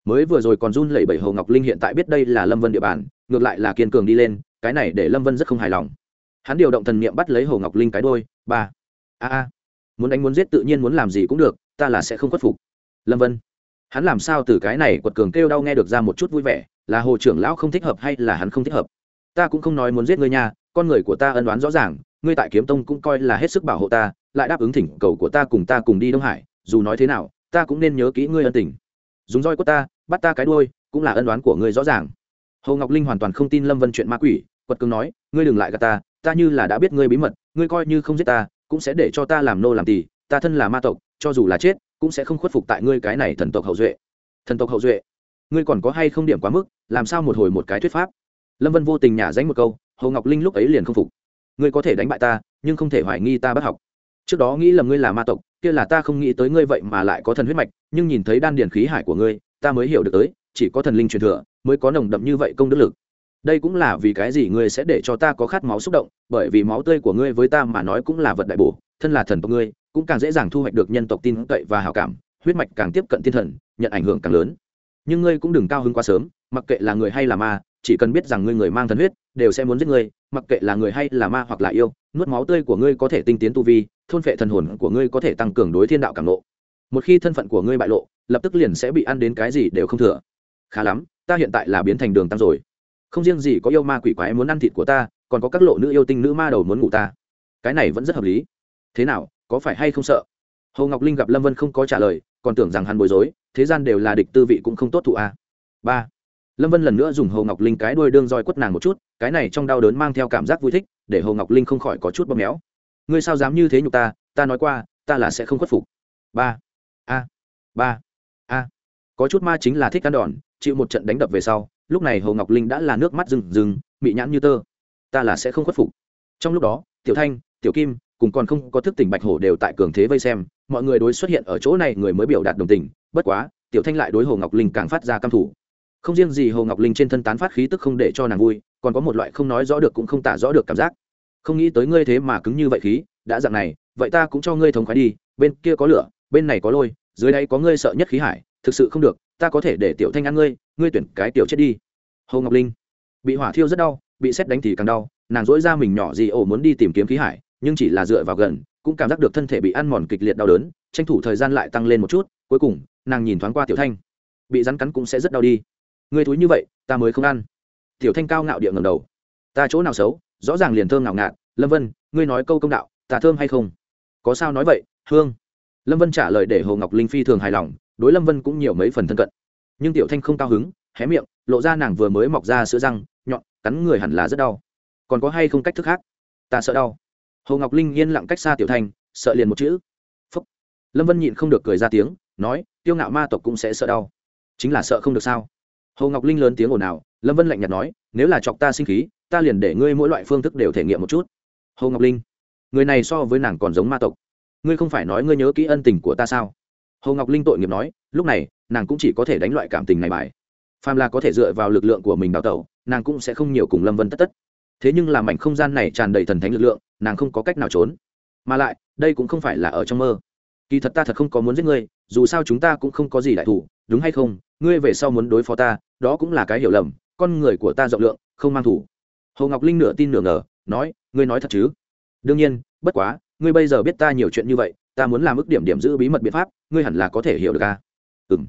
Mới vừa rồi còn run lẩy bẩy hồ ngọc linh hiện tại biết đây là lâm vân địa bàn, ngược lại là kiên cường đi lên, cái này để lâm vân rất không hài lòng. Hắn điều động thần niệm bắt lấy hồ ngọc linh cái đôi ba a a muốn đánh muốn giết tự nhiên muốn làm gì cũng được ta là sẽ không khuất phục lâm vân hắn làm sao từ cái này quật cường kêu đau nghe được ra một chút vui vẻ là hồ trưởng lão không thích hợp hay là hắn không thích hợp ta cũng không nói muốn giết ngươi nha con người của ta ân đoán rõ ràng ngươi tại kiếm tông cũng coi là hết sức bảo hộ ta lại đáp ứng thỉnh cầu của ta cùng ta cùng đi đông hải dù nói thế nào ta cũng nên nhớ kỹ ngươi ân tình dùng roi của ta bắt ta cái đuôi cũng là ân đoán của ngươi rõ ràng hồ ngọc linh hoàn toàn không tin lâm vân chuyện ma quỷ quật cường nói ngươi đừng lại gạt ta ta như là đã biết ngươi bí mật ngươi coi như không giết ta, cũng sẽ để cho ta làm nô làm tỳ, ta thân là ma tộc, cho dù là chết, cũng sẽ không khuất phục tại ngươi cái này thần tộc hậu duệ. Thần tộc hậu duệ? Ngươi còn có hay không điểm quá mức, làm sao một hồi một cái thuyết pháp? Lâm vân vô tình nhả dánh một câu, hồ ngọc linh lúc ấy liền không phục. Ngươi có thể đánh bại ta, nhưng không thể hoài nghi ta bắt học. Trước đó nghĩ lầm ngươi là ma tộc, kia là ta không nghĩ tới ngươi vậy mà lại có thần huyết mạch, nhưng nhìn thấy đan điền khí hải của ngươi, ta mới hiểu được tới, chỉ có thần linh truyền thừa, mới có nồng đậm như vậy công đức lực đây cũng là vì cái gì ngươi sẽ để cho ta có khát máu xúc động, bởi vì máu tươi của ngươi với ta mà nói cũng là vật đại bổ, thân là thần tộc ngươi, cũng càng dễ dàng thu hoạch được nhân tộc tin cậy và hào cảm, huyết mạch càng tiếp cận thiên thần, nhận ảnh hưởng càng lớn. Nhưng ngươi cũng đừng cao hứng quá sớm, mặc kệ là người hay là ma, chỉ cần biết rằng ngươi người mang thần huyết, đều sẽ muốn giết ngươi, mặc kệ là người hay là ma hoặc là yêu, nuốt máu tươi của ngươi có thể tinh tiến tu vi, thôn phệ thần hồn của ngươi có thể tăng cường đối thiên đạo càng lộ một khi thân phận của ngươi bại lộ, lập tức liền sẽ bị ăn đến cái gì đều không thừa. Khá lắm, ta hiện tại là biến thành đường tăng rồi không riêng gì có yêu ma quỷ quái muốn ăn thịt của ta, còn có các lộ nữ yêu tinh nữ ma đầu muốn ngủ ta. Cái này vẫn rất hợp lý. Thế nào, có phải hay không sợ? Hồ ngọc linh gặp lâm vân không có trả lời, còn tưởng rằng hắn bối rối, thế gian đều là địch tư vị cũng không tốt thụ a. Ba. Lâm vân lần nữa dùng hồ ngọc linh cái đuôi đương roi quất nàng một chút, cái này trong đau đớn mang theo cảm giác vui thích, để hồ ngọc linh không khỏi có chút bóp méo. Ngươi sao dám như thế nhục ta ta nói qua, ta là sẽ không khuất phục. Ba. A. Ba. A. Có chút ma chính là thích cắn đòn, chịu một trận đánh đập về sau lúc này hồ ngọc linh đã là nước mắt rừng rừng, mị nhãn như tơ. Ta là sẽ không khuất phục. Trong lúc đó, tiểu thanh, tiểu kim cùng còn không có thức tỉnh bạch hổ đều tại cường thế vây xem, mọi người đối xuất hiện ở chỗ này người mới biểu đạt đồng tình, bất quá, tiểu thanh lại đối hồ ngọc linh càng phát ra căm thủ không riêng gì hồ ngọc linh trên thân tán phát khí tức không để cho nàng vui, còn có một loại không nói rõ được cũng không tả rõ được cảm giác. Không nghĩ tới ngươi thế mà cứng như vậy khí, đã dạng này, vậy ta cũng cho ngươi thống khoái đi, bên kia có lửa, bên này có lôi, dưới đây có ngươi sợ nhất khí hải thực sự không được, ta có thể để tiểu thanh ăn ngươi ngươi tuyển cái tiểu chết đi. Hồ ngọc linh, bị hỏa thiêu rất đau, bị xét đánh thì càng đau, nàng dỗi ra mình nhỏ gì ổ muốn đi tìm kiếm khí hải, nhưng chỉ là dựa vào gần, cũng cảm giác được thân thể bị ăn mòn kịch liệt đau đớn, tranh thủ thời gian lại tăng lên một chút, cuối cùng, nàng nhìn thoáng qua tiểu thanh. Bị rắn cắn cũng sẽ rất đau đi. Ngươi thúi như vậy, ta mới không ăn. Tiểu thanh cao ngạo địa ngầm đầu. Ta chỗ nào xấu, rõ ràng liền thơm ngạo ngạt. Lâm vân, ngươi nói câu công đạo, ta thơm hay không? Có sao nói vậy, hương. Lâm vân trả lời để hồ ngọc linh phi thường hài lòng đối lâm vân cũng nhiều mấy phần thân cận nhưng tiểu thanh không cao hứng hé miệng lộ ra nàng vừa mới mọc ra sữa răng nhọn cắn người hẳn là rất đau còn có hay không cách thức khác ta sợ đau hồ ngọc linh yên lặng cách xa tiểu thanh sợ liền một chữ phúc lâm vân nhịn không được cười ra tiếng nói tiêu ngạo ma tộc cũng sẽ sợ đau chính là sợ không được sao hồ ngọc linh lớn tiếng ồn ào lâm vân lạnh nhạt nói nếu là chọc ta sinh khí ta liền để ngươi mỗi loại phương thức đều thể nghiệm một chút hồ ngọc linh người này so với nàng còn giống ma tộc ngươi không phải nói ngươi nhớ kỹ ân tình của ta sao hồ ngọc linh tội nghiệp nói, lúc này, nàng cũng chỉ có thể đánh loại cảm tình này bài. Phàm là có thể dựa vào lực lượng của mình đào tẩu, nàng cũng sẽ không nhiều cùng lâm vân tất tất. Thế nhưng làm mảnh không gian này tràn đầy thần thánh lực lượng, nàng không có cách nào trốn. Mà lại, đây cũng không phải là ở trong mơ. Kỳ thật ta thật không có muốn giết ngươi, dù sao chúng ta cũng không có gì đại thủ, đúng hay không? Ngươi về sau muốn đối phó ta, đó cũng là cái hiểu lầm, con người của ta rộng lượng, không mang thủ. Hồ ngọc linh nửa tin nửa ngờ, nói, ngươi nói thật chứ? Đương nhiên, bất quá, ngươi bây giờ biết ta nhiều chuyện như vậy ta muốn làm ức điểm điểm giữ bí mật biện pháp, ngươi hẳn là có thể hiểu được à? ca ừ m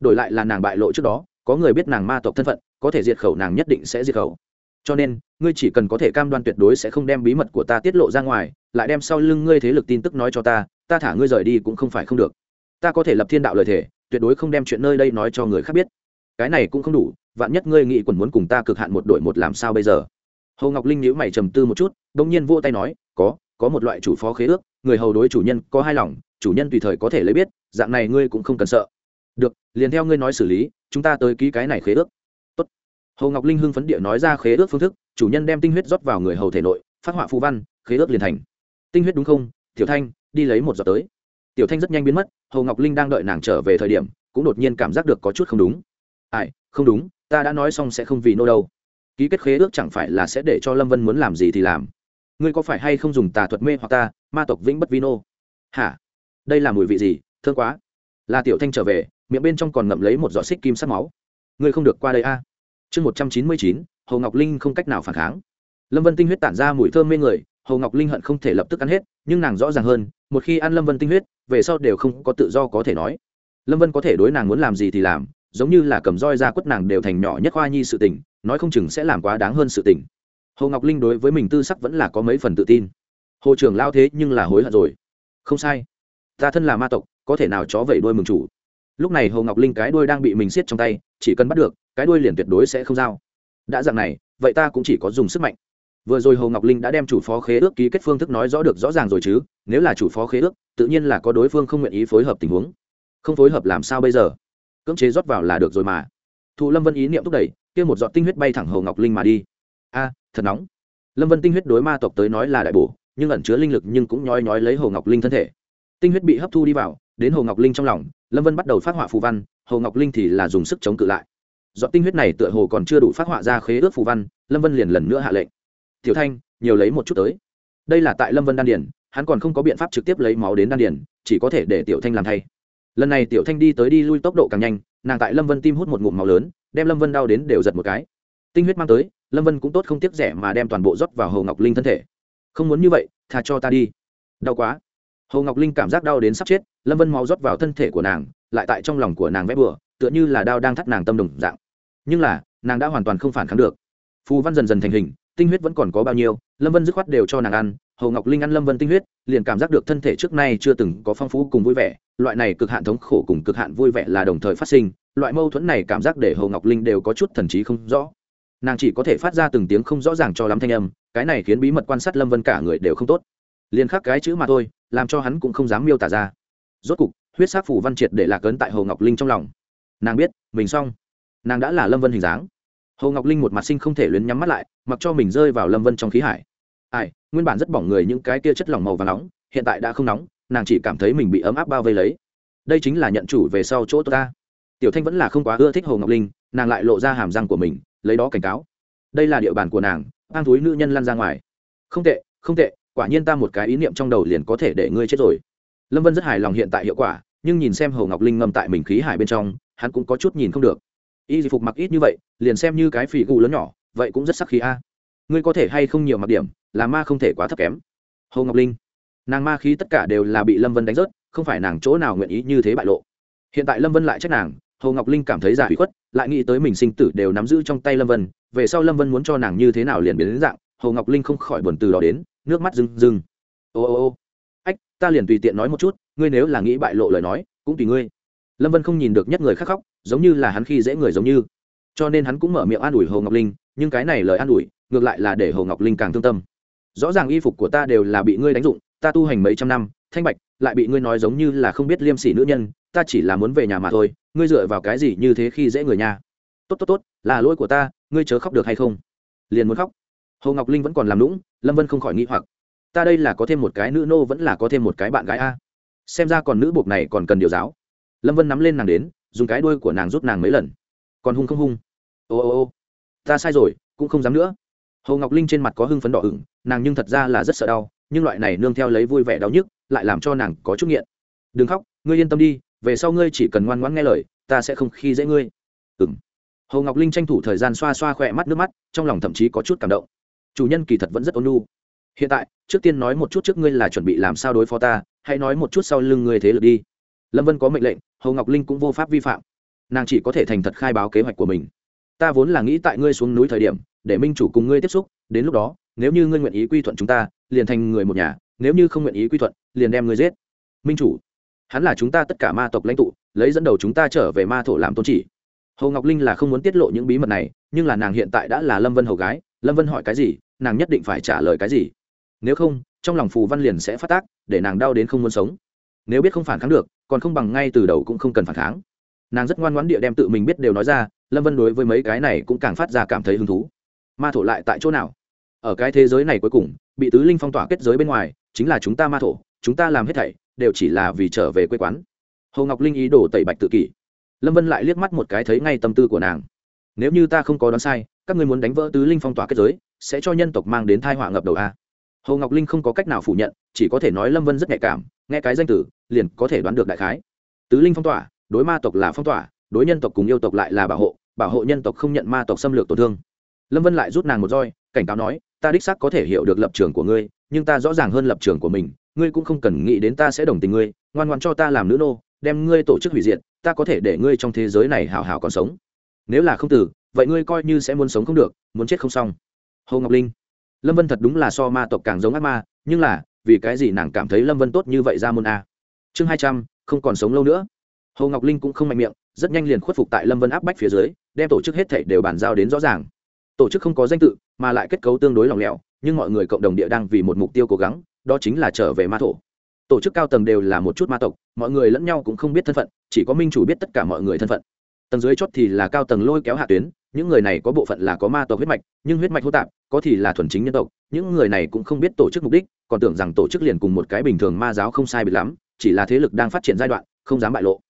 đổi lại là nàng bại lộ trước đó, có người biết nàng ma tộc thân phận, có thể diệt khẩu nàng nhất định sẽ diệt khẩu. Cho nên, ngươi chỉ cần có thể cam đoan tuyệt đối sẽ không đem bí mật của ta tiết lộ ra ngoài, lại đem sau lưng ngươi thế lực tin tức nói cho ta ta thả ngươi rời đi cũng không phải không được. Ta có thể lập thiên đạo lời thể tuyệt đối không đem chuyện nơi đây nói cho người khác biết. Cái này cũng không đủ, vạn nhất ngươi nghĩ quần muốn cùng ta cực hạn một đội một làm sao bây giờ? Hồ ngọc linh nhíu mày trầm tư một chút đ ỗ n g nhiên vô tay nói, có có một loại chủ phó khế ước người hầu đối chủ nhân có hai lòng, chủ nhân tùy thời có thể lấy biết, dạng này ngươi cũng không cần sợ. Được, liền theo ngươi nói xử lý, chúng ta tới ký cái này khế ước. Tốt. hồ ngọc linh hưng phấn địa nói ra khế ước phương thức, chủ nhân đem tinh huyết rót vào người hầu thể nội, phát họa phù văn, khế ước liền thành. Tinh huyết đúng không? Tiểu thanh, đi lấy một giọt tới. Tiểu thanh rất nhanh biến mất, hồ ngọc linh đang đợi nàng trở về thời điểm, cũng đột nhiên cảm giác được có chút không đúng. Ai, không đúng, ta đã nói xong sẽ không vì nô đâu. Ký kết khế ước chẳng phải là sẽ để cho lâm vân muốn làm gì thì làm ngươi có phải hay không dùng tà thuật mê hoặc ta, ma tộc vĩnh bất vi hả? Đây là mùi vị gì? Thương quá. Là tiểu thanh trở về, miệng bên trong còn ngậm lấy một giọt xích kim sắc máu. Ngươi không được qua đây a. Chương một trăm chín mươi chín, hồ ngọc linh không cách nào phản kháng. Lâm vân tinh huyết tản ra mùi thơm mê người, hồ ngọc linh hận không thể lập tức ăn hết, nhưng nàng rõ ràng hơn, một khi ăn lâm vân tinh huyết, về sau đều không có tự do có thể nói. Lâm vân có thể đối nàng muốn làm gì thì làm, giống như là cầm roi ra quất nàng đều thành nhỏ nhất khoa nhi sự tình, nói không chừng sẽ làm quá đáng hơn sự tình hồ ngọc linh đối với mình tư sắc vẫn là có mấy phần tự tin. Hồ trưởng lao thế nhưng là hối hận rồi. Không sai. Ta thân là ma tộc, có thể nào chó vẩy đuôi mừng chủ? Lúc này hồ ngọc linh cái đuôi đang bị mình siết trong tay, chỉ cần bắt được, cái đuôi liền tuyệt đối sẽ không giao. Đã dạng này, vậy ta cũng chỉ có dùng sức mạnh. Vừa rồi hồ ngọc linh đã đem chủ phó khế ước ký kết phương thức nói rõ được rõ ràng rồi chứ, nếu là chủ phó khế ước, tự nhiên là có đối phương không nguyện ý phối hợp tình huống. Không phối hợp làm sao bây giờ? Cưỡng chế rót vào là được rồi mà. Thụ lâm vân ý niệm thúc đẩy, kia một giọt tinh huyết bay thẳng hồ ngọc linh mà đi. A thật nóng. Lâm vân tinh huyết đối ma tộc tới nói là đại bổ, nhưng ẩn chứa linh lực nhưng cũng nhói nhói lấy hồ ngọc linh thân thể. Tinh huyết bị hấp thu đi vào, đến hồ ngọc linh trong lòng, lâm vân bắt đầu phát họa phù văn, hồ ngọc linh thì là dùng sức chống cự lại. Dọn tinh huyết này tựa hồ còn chưa đủ phát họa ra khế ước phù văn, lâm vân liền lần nữa hạ lệnh. Tiểu thanh, nhiều lấy một chút tới. Đây là tại lâm vân đan điển hắn còn không có biện pháp trực tiếp lấy máu đến đan điển chỉ có thể để tiểu thanh làm thay. Lần này tiểu thanh đi tới đi lui tốc độ càng nhanh, nàng tại lâm vân tim hút một ngụm máu lớn, đem lâm vân đau đến đều giật một cái. Tinh huyết mang tới lâm vân cũng tốt không tiếc rẻ mà đem toàn bộ rót vào hồ ngọc linh thân thể. Không muốn như vậy thà cho ta đi. Đau quá. Hồ ngọc linh cảm giác đau đến sắp chết, lâm vân máu rót vào thân thể của nàng, lại tại trong lòng của nàng vét bừa, tựa như là đau đang thắt nàng tâm đồng dạng. Nhưng là, nàng đã hoàn toàn không phản kháng được. Phù văn dần dần thành hình, tinh huyết vẫn còn có bao nhiêu, lâm vân dứt khoát đều cho nàng ăn. Hồ ngọc linh ăn lâm vân tinh huyết, liền cảm giác được thân thể trước nay chưa từng có phong phú cùng vui vẻ. Loại này cực hạn thống khổ cùng cực hạn vui vẻ là đồng thời phát sinh. Loại mâu thuẫn này cảm giác để hồ ngọc linh đều có chút thần trí không rõ nàng chỉ có thể phát ra từng tiếng không rõ ràng cho lắm thanh âm, cái này khiến bí mật quan sát lâm vân cả người đều không tốt. Liền khắc cái chữ mà thôi, làm cho hắn cũng không dám miêu tả ra. Rốt cục, huyết sắc phủ văn triệt để lạc ấn tại hồ ngọc linh trong lòng. Nàng biết, mình xong. Nàng đã là lâm vân hình dáng. Hồ ngọc linh một mặt sinh không thể luyến nhắm mắt lại, mặc cho mình rơi vào lâm vân trong khí hải. Ai, nguyên bản rất bỏng người những cái kia chất lỏng màu và nóng, hiện tại đã không nóng, nàng chỉ cảm thấy mình bị ấm áp bao vây lấy. Đây chính là nhận chủ về sau chỗ ta. Tiểu thanh vẫn là không quá ưa thích hồ ngọc linh, nàng lại lộ ra hàm răng của mình lấy đó cảnh cáo. Đây là địa bàn của nàng hang túi nữ nhân lăn ra ngoài. Không tệ không tệ, quả nhiên ta một cái ý niệm trong đầu liền có thể để ngươi chết rồi. Lâm vân rất hài lòng hiện tại hiệu quả, nhưng nhìn xem hồ ngọc linh ngâm tại mình khí hải bên trong, hắn cũng có chút nhìn không được. Y phục mặc ít như vậy, liền xem như cái phì gù lớn nhỏ, vậy cũng rất sắc khí a. Ngươi có thể hay không nhiều mặc điểm, là ma không thể quá thấp kém. Hồ ngọc linh, nàng ma khí tất cả đều là bị lâm vân đánh rớt, không phải nàng chỗ nào nguyện ý như thế bại lộ. Hiện tại lâm vân lại trách nàng hồ ngọc linh cảm thấy giả hủy khuất, lại nghĩ tới mình sinh tử đều nắm giữ trong tay lâm vân, về sau lâm vân muốn cho nàng như thế nào liền biến đến dạng, hồ ngọc linh không khỏi buồn từ đó đến, nước mắt rưng rưng. Ô ô ô. Ách, ta liền tùy tiện nói một chút, ngươi nếu là nghĩ bại lộ lời nói, cũng tùy ngươi. Lâm vân không nhìn được nhất người khác khóc, giống như là hắn khi dễ người giống như. Cho nên hắn cũng mở miệng an ủi hồ ngọc linh, nhưng cái này lời an ủi, ngược lại là để hồ ngọc linh càng thương tâm. Rõ ràng y phục của ta đều là bị ngươi đánh dụng, ta tu hành mấy trăm năm, thanh bạch, lại bị ngươi nói giống như là không biết liêm sỉ nữ nhân, ta chỉ là muốn về nhà mà thôi ngươi dựa vào cái gì như thế khi dễ người nhà tốt tốt tốt, là lỗi của ta, ngươi chớ khóc được hay không? Liền muốn khóc. Hồ ngọc linh vẫn còn làm lũng lâm vân không khỏi nghĩ hoặc. Ta đây là có thêm một cái nữ nô vẫn là có thêm một cái bạn gái a? Xem ra còn nữ buộc này còn cần điều giáo. Lâm vân nắm lên nàng đến, dùng cái đuôi của nàng rút nàng mấy lần. Còn hung không hung? Ô ô ô. Ta sai rồi, cũng không dám nữa. Hồ ngọc linh trên mặt có hưng phấn đỏ ửng, nàng nhưng thật ra là rất sợ đau, nhưng loại này nương theo lấy vui vẻ đau nhức, lại làm cho nàng có chút nghiện. Đừng khóc, ngươi yên tâm đi về sau ngươi chỉ cần ngoan ngoãn nghe lời, ta sẽ không khi dễ ngươi. Ừng hồ ngọc linh tranh thủ thời gian xoa xoa khỏe mắt nước mắt, trong lòng thậm chí có chút cảm động. Chủ nhân kỳ thật vẫn rất ôn nhu. Hiện tại, trước tiên nói một chút trước ngươi là chuẩn bị làm sao đối phó ta, hãy nói một chút sau lưng ngươi thế lực đi. Lâm vân có mệnh lệnh, hồ ngọc linh cũng vô pháp vi phạm. Nàng chỉ có thể thành thật khai báo kế hoạch của mình. Ta vốn là nghĩ tại ngươi xuống núi thời điểm, để minh chủ cùng ngươi tiếp xúc, đến lúc đó, nếu như ngươi nguyện ý quy thuận chúng ta, liền thành người một nhà, nếu như không nguyện ý quy thuận, liền đem ngươi giết. Minh chủ hắn là chúng ta tất cả ma tộc lãnh tụ, lấy dẫn đầu chúng ta trở về ma thổ làm tôn chỉ. Hồ ngọc linh là không muốn tiết lộ những bí mật này, nhưng là nàng hiện tại đã là lâm vân hầu gái, lâm vân hỏi cái gì, nàng nhất định phải trả lời cái gì. Nếu không, trong lòng phù văn liền sẽ phát tác, để nàng đau đến không muốn sống. Nếu biết không phản kháng được, còn không bằng ngay từ đầu cũng không cần phản kháng. Nàng rất ngoan ngoãn địa đem tự mình biết đều nói ra, lâm vân đối với mấy cái này cũng càng phát ra cảm thấy hứng thú. Ma thổ lại tại chỗ nào? Ở cái thế giới này cuối cùng, bị tứ linh phong tỏa kết giới bên ngoài, chính là chúng ta ma thổ, chúng ta làm hết thảy đều chỉ là vì trở về quê quán. Hồ ngọc linh ý đồ tẩy bạch tự kỷ. Lâm vân lại liếc mắt một cái thấy ngay tâm tư của nàng. Nếu như ta không có đoán sai, các người muốn đánh vỡ tứ linh phong tỏa kết giới, sẽ cho nhân tộc mang đến thai họa ngập đầu a. Hồ ngọc linh không có cách nào phủ nhận, chỉ có thể nói lâm vân rất nhạy cảm, nghe cái danh tử, liền có thể đoán được đại khái. Tứ linh phong tỏa, đối ma tộc là phong tỏa, đối nhân tộc cùng yêu tộc lại là bảo hộ bảo hộ nhân tộc không nhận ma tộc xâm lược tổn thương. Lâm vân lại rút nàng một roi, cảnh cáo nói, ta đích xác có thể hiểu được lập trường của ngươi, nhưng ta rõ ràng hơn lập trường của mình ngươi cũng không cần nghĩ đến ta sẽ đồng tình ngươi, ngoan ngoan cho ta làm nữ nô, đem ngươi tổ chức hủy diệt, ta có thể để ngươi trong thế giới này hào hào còn sống. Nếu là không tử, vậy ngươi coi như sẽ muốn sống không được, muốn chết không xong. Hồ ngọc linh, lâm vân thật đúng là so ma tộc càng giống ác ma, nhưng là, vì cái gì nàng cảm thấy lâm vân tốt như vậy ra môn a? Chương hai trăm, không còn sống lâu nữa. Hồ ngọc linh cũng không mạnh miệng, rất nhanh liền khuất phục tại lâm vân áp bách phía dưới, đem tổ chức hết thảy đều bàn giao đến rõ ràng. Tổ chức không có danh tự, mà lại kết cấu tương đối lỏng lẻo, nhưng mọi người cộng đồng địa đang vì một mục tiêu cố gắng đó chính là trở về ma thổ. Tổ chức cao tầng đều là một chút ma tộc, mọi người lẫn nhau cũng không biết thân phận, chỉ có minh chủ biết tất cả mọi người thân phận. Tầng dưới chót thì là cao tầng lôi kéo hạ tuyến, những người này có bộ phận là có ma tộc huyết mạch, nhưng huyết mạch hô tạp, có thì là thuần chính nhân tộc, những người này cũng không biết tổ chức mục đích, còn tưởng rằng tổ chức liền cùng một cái bình thường ma giáo không sai biệt lắm, chỉ là thế lực đang phát triển giai đoạn, không dám bại lộ.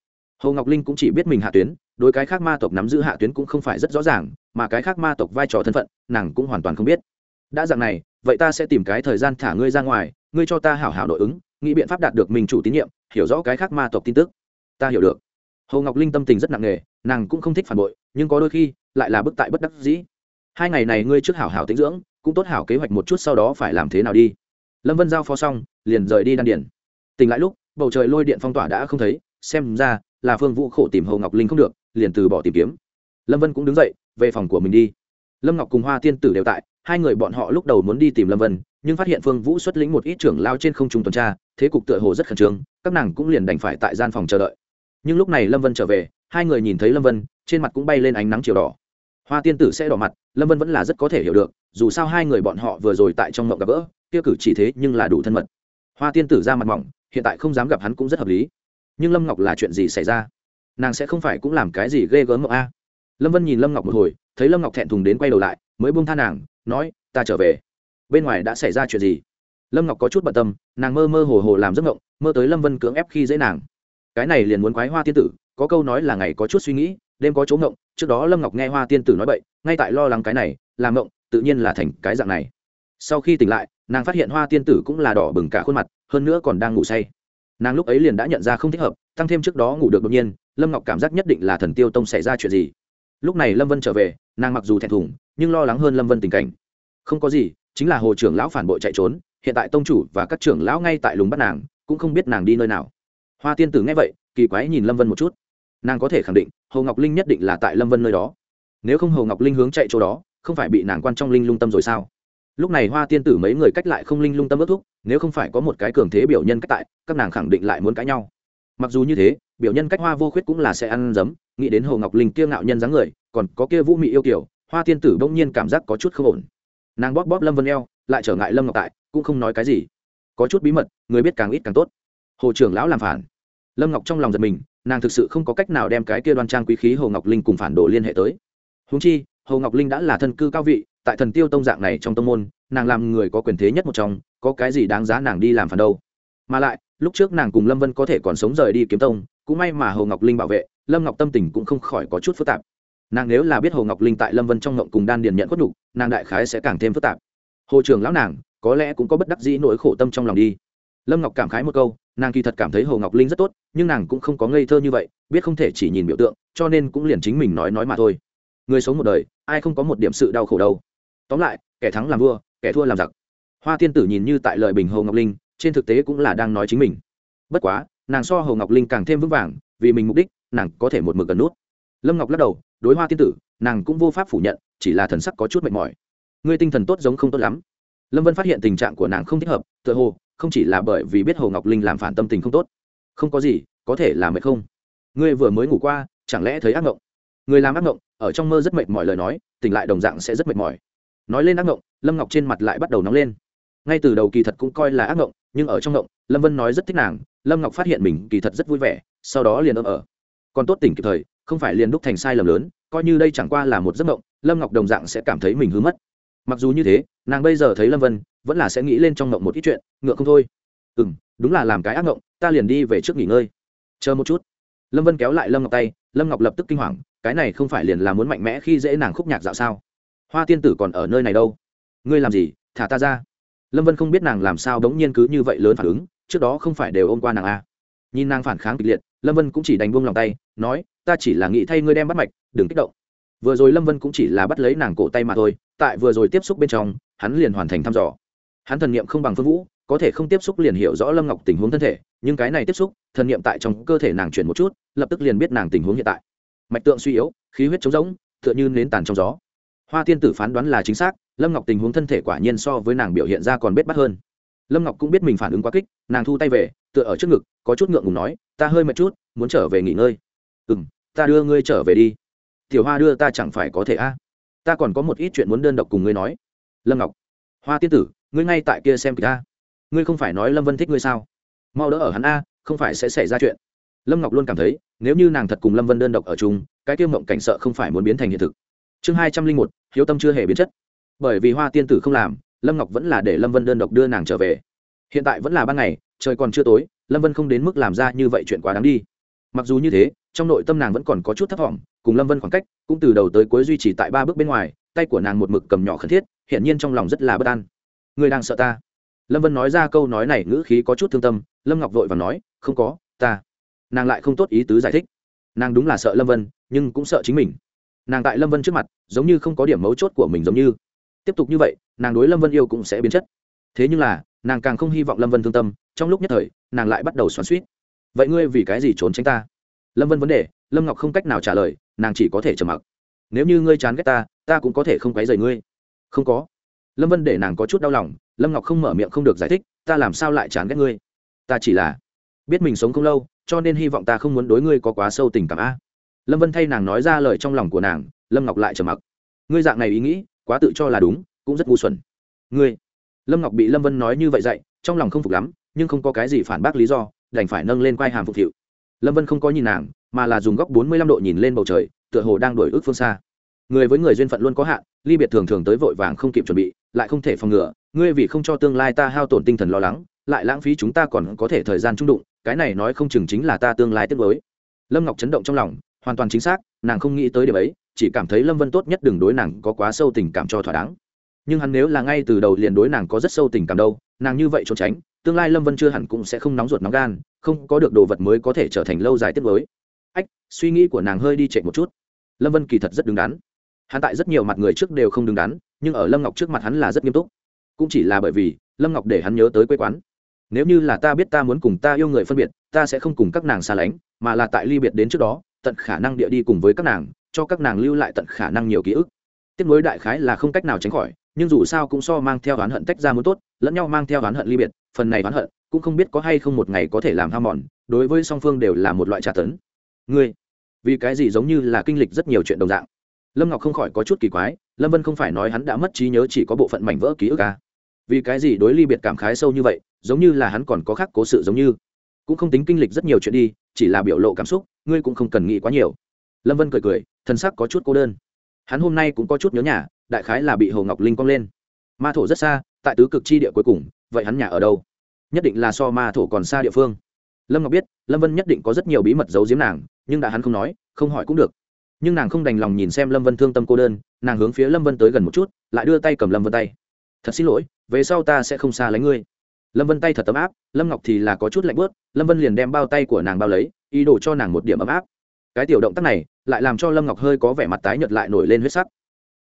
Hồ ngọc linh cũng chỉ biết mình hạ tuyến, đối cái khác ma tộc nắm giữ hạ tuyến cũng không phải rất rõ ràng, mà cái khác ma tộc vai trò thân phận, nàng cũng hoàn toàn không biết. Đã dạng này, vậy ta sẽ tìm cái thời gian thả ngươi ra ngoài ngươi cho ta hảo hảo nội ứng, nghĩ biện pháp đạt được mình chủ tín nhiệm, hiểu rõ cái khác ma tộc tin tức. Ta hiểu được. Hồ ngọc linh tâm tình rất nặng nề, nàng cũng không thích phản bội, nhưng có đôi khi, lại là bức tại bất đắc dĩ. Hai ngày này ngươi trước hảo hảo tĩnh dưỡng, cũng tốt hảo kế hoạch một chút sau đó phải làm thế nào đi. Lâm vân giao phó xong, liền rời đi đan điển tỉnh lại lúc, bầu trời lôi điện phong tỏa đã không thấy, xem ra là phương vũ khổ tìm hồ ngọc linh không được, liền từ bỏ tìm kiếm. Lâm vân cũng đứng dậy, về phòng của mình đi. Lâm ngọc cùng hoa tiên tử đều tại, hai người bọn họ lúc đầu muốn đi tìm lâm vân nhưng phát hiện phương vũ xuất lĩnh một ít trưởng lao trên không trung tuần tra, thế cục tựa hồ rất khẩn trương, các nàng cũng liền đành phải tại gian phòng chờ đợi. Nhưng lúc này lâm vân trở về, hai người nhìn thấy lâm vân, trên mặt cũng bay lên ánh nắng chiều đỏ. Hoa tiên tử sẽ đỏ mặt, lâm vân vẫn là rất có thể hiểu được, dù sao hai người bọn họ vừa rồi tại trong mộng gặp gỡ, kia cử chỉ thế nhưng là đủ thân mật. Hoa tiên tử ra mặt mỏng, hiện tại không dám gặp hắn cũng rất hợp lý. Nhưng lâm ngọc là chuyện gì xảy ra? Nàng sẽ không phải cũng làm cái gì ghê gớm mộng a? Lâm vân nhìn lâm ngọc một hồi, thấy lâm ngọc thẹn thùng đến quay đầu lại, mới buông tha nàng, nói, ta trở về bên ngoài đã xảy ra chuyện gì? Lâm ngọc có chút bận tâm nàng mơ mơ hồ hồ làm giấc ngộng mơ tới lâm vân cưỡng ép khi dễ nàng. Cái này liền muốn quái hoa tiên tử có câu nói là ngày có chút suy nghĩ đêm có chỗ ngộng trước đó lâm ngọc nghe hoa tiên tử nói vậy, ngay tại lo lắng cái này làm ngộng tự nhiên là thành cái dạng này. Sau khi tỉnh lại nàng phát hiện hoa tiên tử cũng là đỏ bừng cả khuôn mặt hơn nữa còn đang ngủ say. Nàng lúc ấy liền đã nhận ra không thích hợp tăng thêm trước đó ngủ được đột nhiên lâm ngọc cảm giác nhất định là thần tiêu tông xảy ra chuyện gì. Lúc này lâm vân trở về nàng mặc dù thẹn thùng nhưng lo lắng hơn lâm vân tình cảnh. Không có gì chính là hồ trưởng lão phản bội chạy trốn, hiện tại tông chủ và các trưởng lão ngay tại lùng bắt nàng, cũng không biết nàng đi nơi nào. Hoa tiên tử nghe vậy, kỳ quái nhìn lâm vân một chút. Nàng có thể khẳng định, hồ ngọc linh nhất định là tại lâm vân nơi đó. Nếu không hồ ngọc linh hướng chạy chỗ đó, không phải bị nàng quan trong linh lung tâm rồi sao? Lúc này hoa tiên tử mấy người cách lại không linh lung tâm ước thúc, nếu không phải có một cái cường thế biểu nhân cách tại, các nàng khẳng định lại muốn cãi nhau. Mặc dù như thế, biểu nhân cách hoa vô khuyết cũng là sẽ ăn dấm, nghĩ đến hồ ngọc linh kia ngạo nhân dáng người, còn có kia vũ mị yêu kiểu, hoa tiên tử bỗng nhiên cảm giác có chút không ổn nàng bóp bóp lâm vân eo, lại trở ngại lâm ngọc tại, cũng không nói cái gì. Có chút bí mật, người biết càng ít càng tốt. Hồ trưởng lão làm phản. Lâm ngọc trong lòng giật mình, nàng thực sự không có cách nào đem cái kia đoan trang quý khí hồ ngọc linh cùng phản đồ liên hệ tới. Húng chi, hồ ngọc linh đã là thân cư cao vị, tại thần tiêu tông dạng này trong tông môn, nàng làm người có quyền thế nhất một trong, có cái gì đáng giá nàng đi làm phản đâu. Mà lại, lúc trước nàng cùng lâm vân có thể còn sống rời đi kiếm tông, cũng may mà hồ ngọc linh bảo vệ, lâm ngọc tâm tình cũng không khỏi có chút phức tạp nàng nếu là biết hồ ngọc linh tại lâm vân trong ngộng cùng đan điền nhận khuất nhục, nàng đại khái sẽ càng thêm phức tạp. Hồ trưởng lão nàng, có lẽ cũng có bất đắc dĩ nỗi khổ tâm trong lòng đi. Lâm ngọc cảm khái một câu, nàng kỳ thật cảm thấy hồ ngọc linh rất tốt, nhưng nàng cũng không có ngây thơ như vậy, biết không thể chỉ nhìn biểu tượng, cho nên cũng liền chính mình nói nói mà thôi. Người sống một đời, ai không có một điểm sự đau khổ đâu. Tóm lại, kẻ thắng làm vua, kẻ thua làm giặc. Hoa tiên tử nhìn như tại lời bình hồ ngọc linh, trên thực tế cũng là đang nói chính mình. Bất quá, nàng so hồ ngọc linh càng thêm vững vàng, vì mình mục đích, nàng có thể một mực gần nút. Lâm ngọc lắc đầu đối hoa tiên tử, nàng cũng vô pháp phủ nhận, chỉ là thần sắc có chút mệt mỏi. Ngươi tinh thần tốt giống không tốt lắm. Lâm vân phát hiện tình trạng của nàng không thích hợp, tựa hồ, không chỉ là bởi vì biết hồ ngọc linh làm phản tâm tình không tốt. Không có gì, có thể là mệt không? Ngươi vừa mới ngủ qua, chẳng lẽ thấy ác ngộng? Người làm ác ngộng, ở trong mơ rất mệt mỏi lời nói, tỉnh lại đồng dạng sẽ rất mệt mỏi. Nói lên ác ngộng, lâm ngọc trên mặt lại bắt đầu nóng lên. Ngay từ đầu kỳ thật cũng coi là ác ngộng, nhưng ở trong ngộng, lâm vân nói rất thích nàng, lâm ngọc phát hiện mình kỳ thật rất vui vẻ, sau đó liền ôm ở. Còn tốt tỉnh kịp thời không phải liền đúc thành sai lầm lớn, coi như đây chẳng qua là một giấc mộng, lâm ngọc đồng dạng sẽ cảm thấy mình hứa mất. Mặc dù như thế, nàng bây giờ thấy lâm vân, vẫn là sẽ nghĩ lên trong mộng một ít chuyện ngựa không thôi. Ừ m đúng là làm cái ác mộng, ta liền đi về trước nghỉ ngơi. Chờ một chút. Lâm vân kéo lại lâm ngọc tay, lâm ngọc lập tức kinh hoàng, cái này không phải liền là muốn mạnh mẽ khi dễ nàng khúc nhạc dạo sao? Hoa tiên tử còn ở nơi này đâu? Ngươi làm gì? Thả ta ra. Lâm vân không biết nàng làm sao đống nhiên cứ như vậy lớn phản ứng, trước đó không phải đều ôm qua nàng a à. nhìn nàng phản kháng kịch liệt, lâm vân cũng chỉ đành buông lòng tay, nói ta chỉ là nghĩ thay ngươi đem bắt mạch, đừng kích động. Vừa rồi lâm vân cũng chỉ là bắt lấy nàng cổ tay mà thôi, tại vừa rồi tiếp xúc bên trong, hắn liền hoàn thành thăm dò. Hắn thần niệm không bằng phương vũ, có thể không tiếp xúc liền hiểu rõ lâm ngọc tình huống thân thể, nhưng cái này tiếp xúc, thần niệm tại trong cơ thể nàng chuyển một chút, lập tức liền biết nàng tình huống hiện tại. Mạch tượng suy yếu, khí huyết trống rỗng, tựa như nến tàn trong gió. Hoa tiên tử phán đoán là chính xác, lâm ngọc tình huống thân thể quả nhiên so với nàng biểu hiện ra còn bết bắt hơn. Lâm ngọc cũng biết mình phản ứng quá kích, nàng thu tay về, tựa ở trước ngực, có chút ngượng ngùng nói, ta hơi mệt chút, muốn trở về nghỉ ngơi. Ừ m ta đưa ngươi trở về đi. Tiểu hoa đưa ta chẳng phải có thể a? Ta còn có một ít chuyện muốn đơn độc cùng ngươi nói. Lâm ngọc, hoa tiên tử, ngươi ngay tại kia xem kịch a. Ngươi không phải nói lâm vân thích ngươi sao? Mau đỡ ở hắn a, không phải sẽ xảy ra chuyện. Lâm ngọc luôn cảm thấy, nếu như nàng thật cùng lâm vân đơn độc ở chung, cái tiêu mộng cảnh sợ không phải muốn biến thành hiện thực. Chương hai trăm linh một, hiếu tâm chưa hề biến chất. Bởi vì hoa tiên tử không làm, lâm ngọc vẫn là để lâm vân đơn độc đưa nàng trở về. Hiện tại vẫn là ban ngày, trời còn chưa tối, lâm vân không đến mức làm ra như vậy chuyện quá đáng đi. Mặc dù như thế trong nội tâm nàng vẫn còn có chút thấp t cùng lâm vân khoảng cách, cũng từ đầu tới cuối duy trì tại ba bước bên ngoài, tay của nàng một mực cầm nhỏ khẩn thiết, hiển nhiên trong lòng rất là bất an. Người đang sợ ta. Lâm vân nói ra câu nói này ngữ khí có chút thương tâm, lâm ngọc vội và nói, không có, ta. Nàng lại không tốt ý tứ giải thích. Nàng đúng là sợ lâm vân, nhưng cũng sợ chính mình. Nàng tại lâm vân trước mặt, giống như không có điểm mấu chốt của mình giống như. Tiếp tục như vậy, nàng đối lâm vân yêu cũng sẽ biến chất. Thế nhưng là, nàng càng không hy vọng lâm vân thương tâm, trong lúc nhất thời, nàng lại bắt đầu xoắn suýt vậy ngươi vì cái gì trốn tránh ta? Lâm vân vấn đề, lâm ngọc không cách nào trả lời, nàng chỉ có thể trầm mặc. Nếu như ngươi chán ghét ta ta cũng có thể không quấy rầy ngươi. Không có. Lâm vân để nàng có chút đau lòng, lâm ngọc không mở miệng không được giải thích, ta làm sao lại chán ghét ngươi? Ta chỉ là biết mình sống không lâu, cho nên hy vọng ta không muốn đối ngươi có quá sâu tình cảm a. Lâm vân thay nàng nói ra lời trong lòng của nàng, lâm ngọc lại trầm mặc. Ngươi dạng này ý nghĩ, quá tự cho là đúng, cũng rất ngu xuẩn. Ngươi. Lâm ngọc bị lâm vân nói như vậy dạy, trong lòng không phục lắm, nhưng không có cái gì phản bác lý do, đành phải nâng lên quai hàm phục hiệu lâm vân không có nhìn nàng, mà là dùng góc bốn mươi lăm độ nhìn lên bầu trời, tựa hồ đang đổi ước phương xa. Người với người duyên phận luôn có hạn, ly biệt thường thường tới vội vàng không kịp chuẩn bị, lại không thể phòng ngừa, ngươi vì không cho tương lai ta hao tổn tinh thần lo lắng, lại lãng phí chúng ta còn có thể thời gian trung đụng, cái này nói không chừng chính là ta tương lai tiếp với lâm ngọc chấn động trong lòng, hoàn toàn chính xác, nàng không nghĩ tới điểm ấy, chỉ cảm thấy lâm vân tốt nhất đừng đối nàng có quá sâu tình cảm cho thỏa đáng. Nhưng hắn nếu là ngay từ đầu liền đối nàng có rất sâu tình cảm đâu, nàng như vậy trốn tránh tương lai lâm vân chưa hẳn cũng sẽ không nóng ruột nóng gan, không có được đồ vật mới có thể trở thành lâu dài tiếp với ách, suy nghĩ của nàng hơi đi chạy một chút. Lâm vân kỳ thật rất đứng đắn. Hắn tại rất nhiều mặt người trước đều không đứng đắn, nhưng ở lâm ngọc trước mặt hắn là rất nghiêm túc. Cũng chỉ là bởi vì, lâm ngọc để hắn nhớ tới quê quán. Nếu như là ta biết ta muốn cùng ta yêu người phân biệt, ta sẽ không cùng các nàng xa lánh, mà là tại ly biệt đến trước đó, tận khả năng địa đi cùng với các nàng, cho các nàng lưu lại tận khả năng nhiều ký ức. Tiếp nối đại khái là không cách nào tránh khỏi, nhưng dù sao cũng so mang theo oán hận tách ra muốn tốt, lẫn nhau mang theo oán hận ly biệt phần này oán hận, cũng không biết có hay không một ngày có thể làm ham mòn, đối với song phương đều là một loại tra tấn. Ngươi, vì cái gì giống như là kinh lịch rất nhiều chuyện đồng dạng? Lâm ngọc không khỏi có chút kỳ quái, lâm vân không phải nói hắn đã mất trí nhớ chỉ có bộ phận mảnh vỡ ký ức à. vì cái gì đối ly biệt cảm khái sâu như vậy, giống như là hắn còn có khác cố sự giống như? Cũng không tính kinh lịch rất nhiều chuyện đi, chỉ là biểu lộ cảm xúc, ngươi cũng không cần nghĩ quá nhiều. Lâm vân cười cười thân sắc có chút cô đơn. Hắn hôm nay cũng có chút nhớ nhà, đại khái là bị hồ ngọc linh cong lên. Ma thổ rất xa tại tứ cực chi địa cuối cùng, vậy hắn nhà ở đâu? Nhất định là so ma thổ còn xa địa phương. Lâm ngọc biết, lâm vân nhất định có rất nhiều bí mật giấu giếm nàng, nhưng đã hắn không nói, không hỏi cũng được. Nhưng nàng không đành lòng nhìn xem lâm vân thương tâm cô đơn, nàng hướng phía lâm vân tới gần một chút, lại đưa tay cầm lâm vân tay. Thật xin lỗi, về sau ta sẽ không xa lánh ngươi. Lâm vân tay thật ấm áp, lâm ngọc thì là có chút lạnh bớt lâm vân liền đem bao tay của nàng bao lấy, ý đồ cho nàng một điểm ấm áp. Cái tiểu động tác này, lại làm cho lâm ngọc hơi có vẻ mặt tái nhợt lại nổi lên huyết sắc.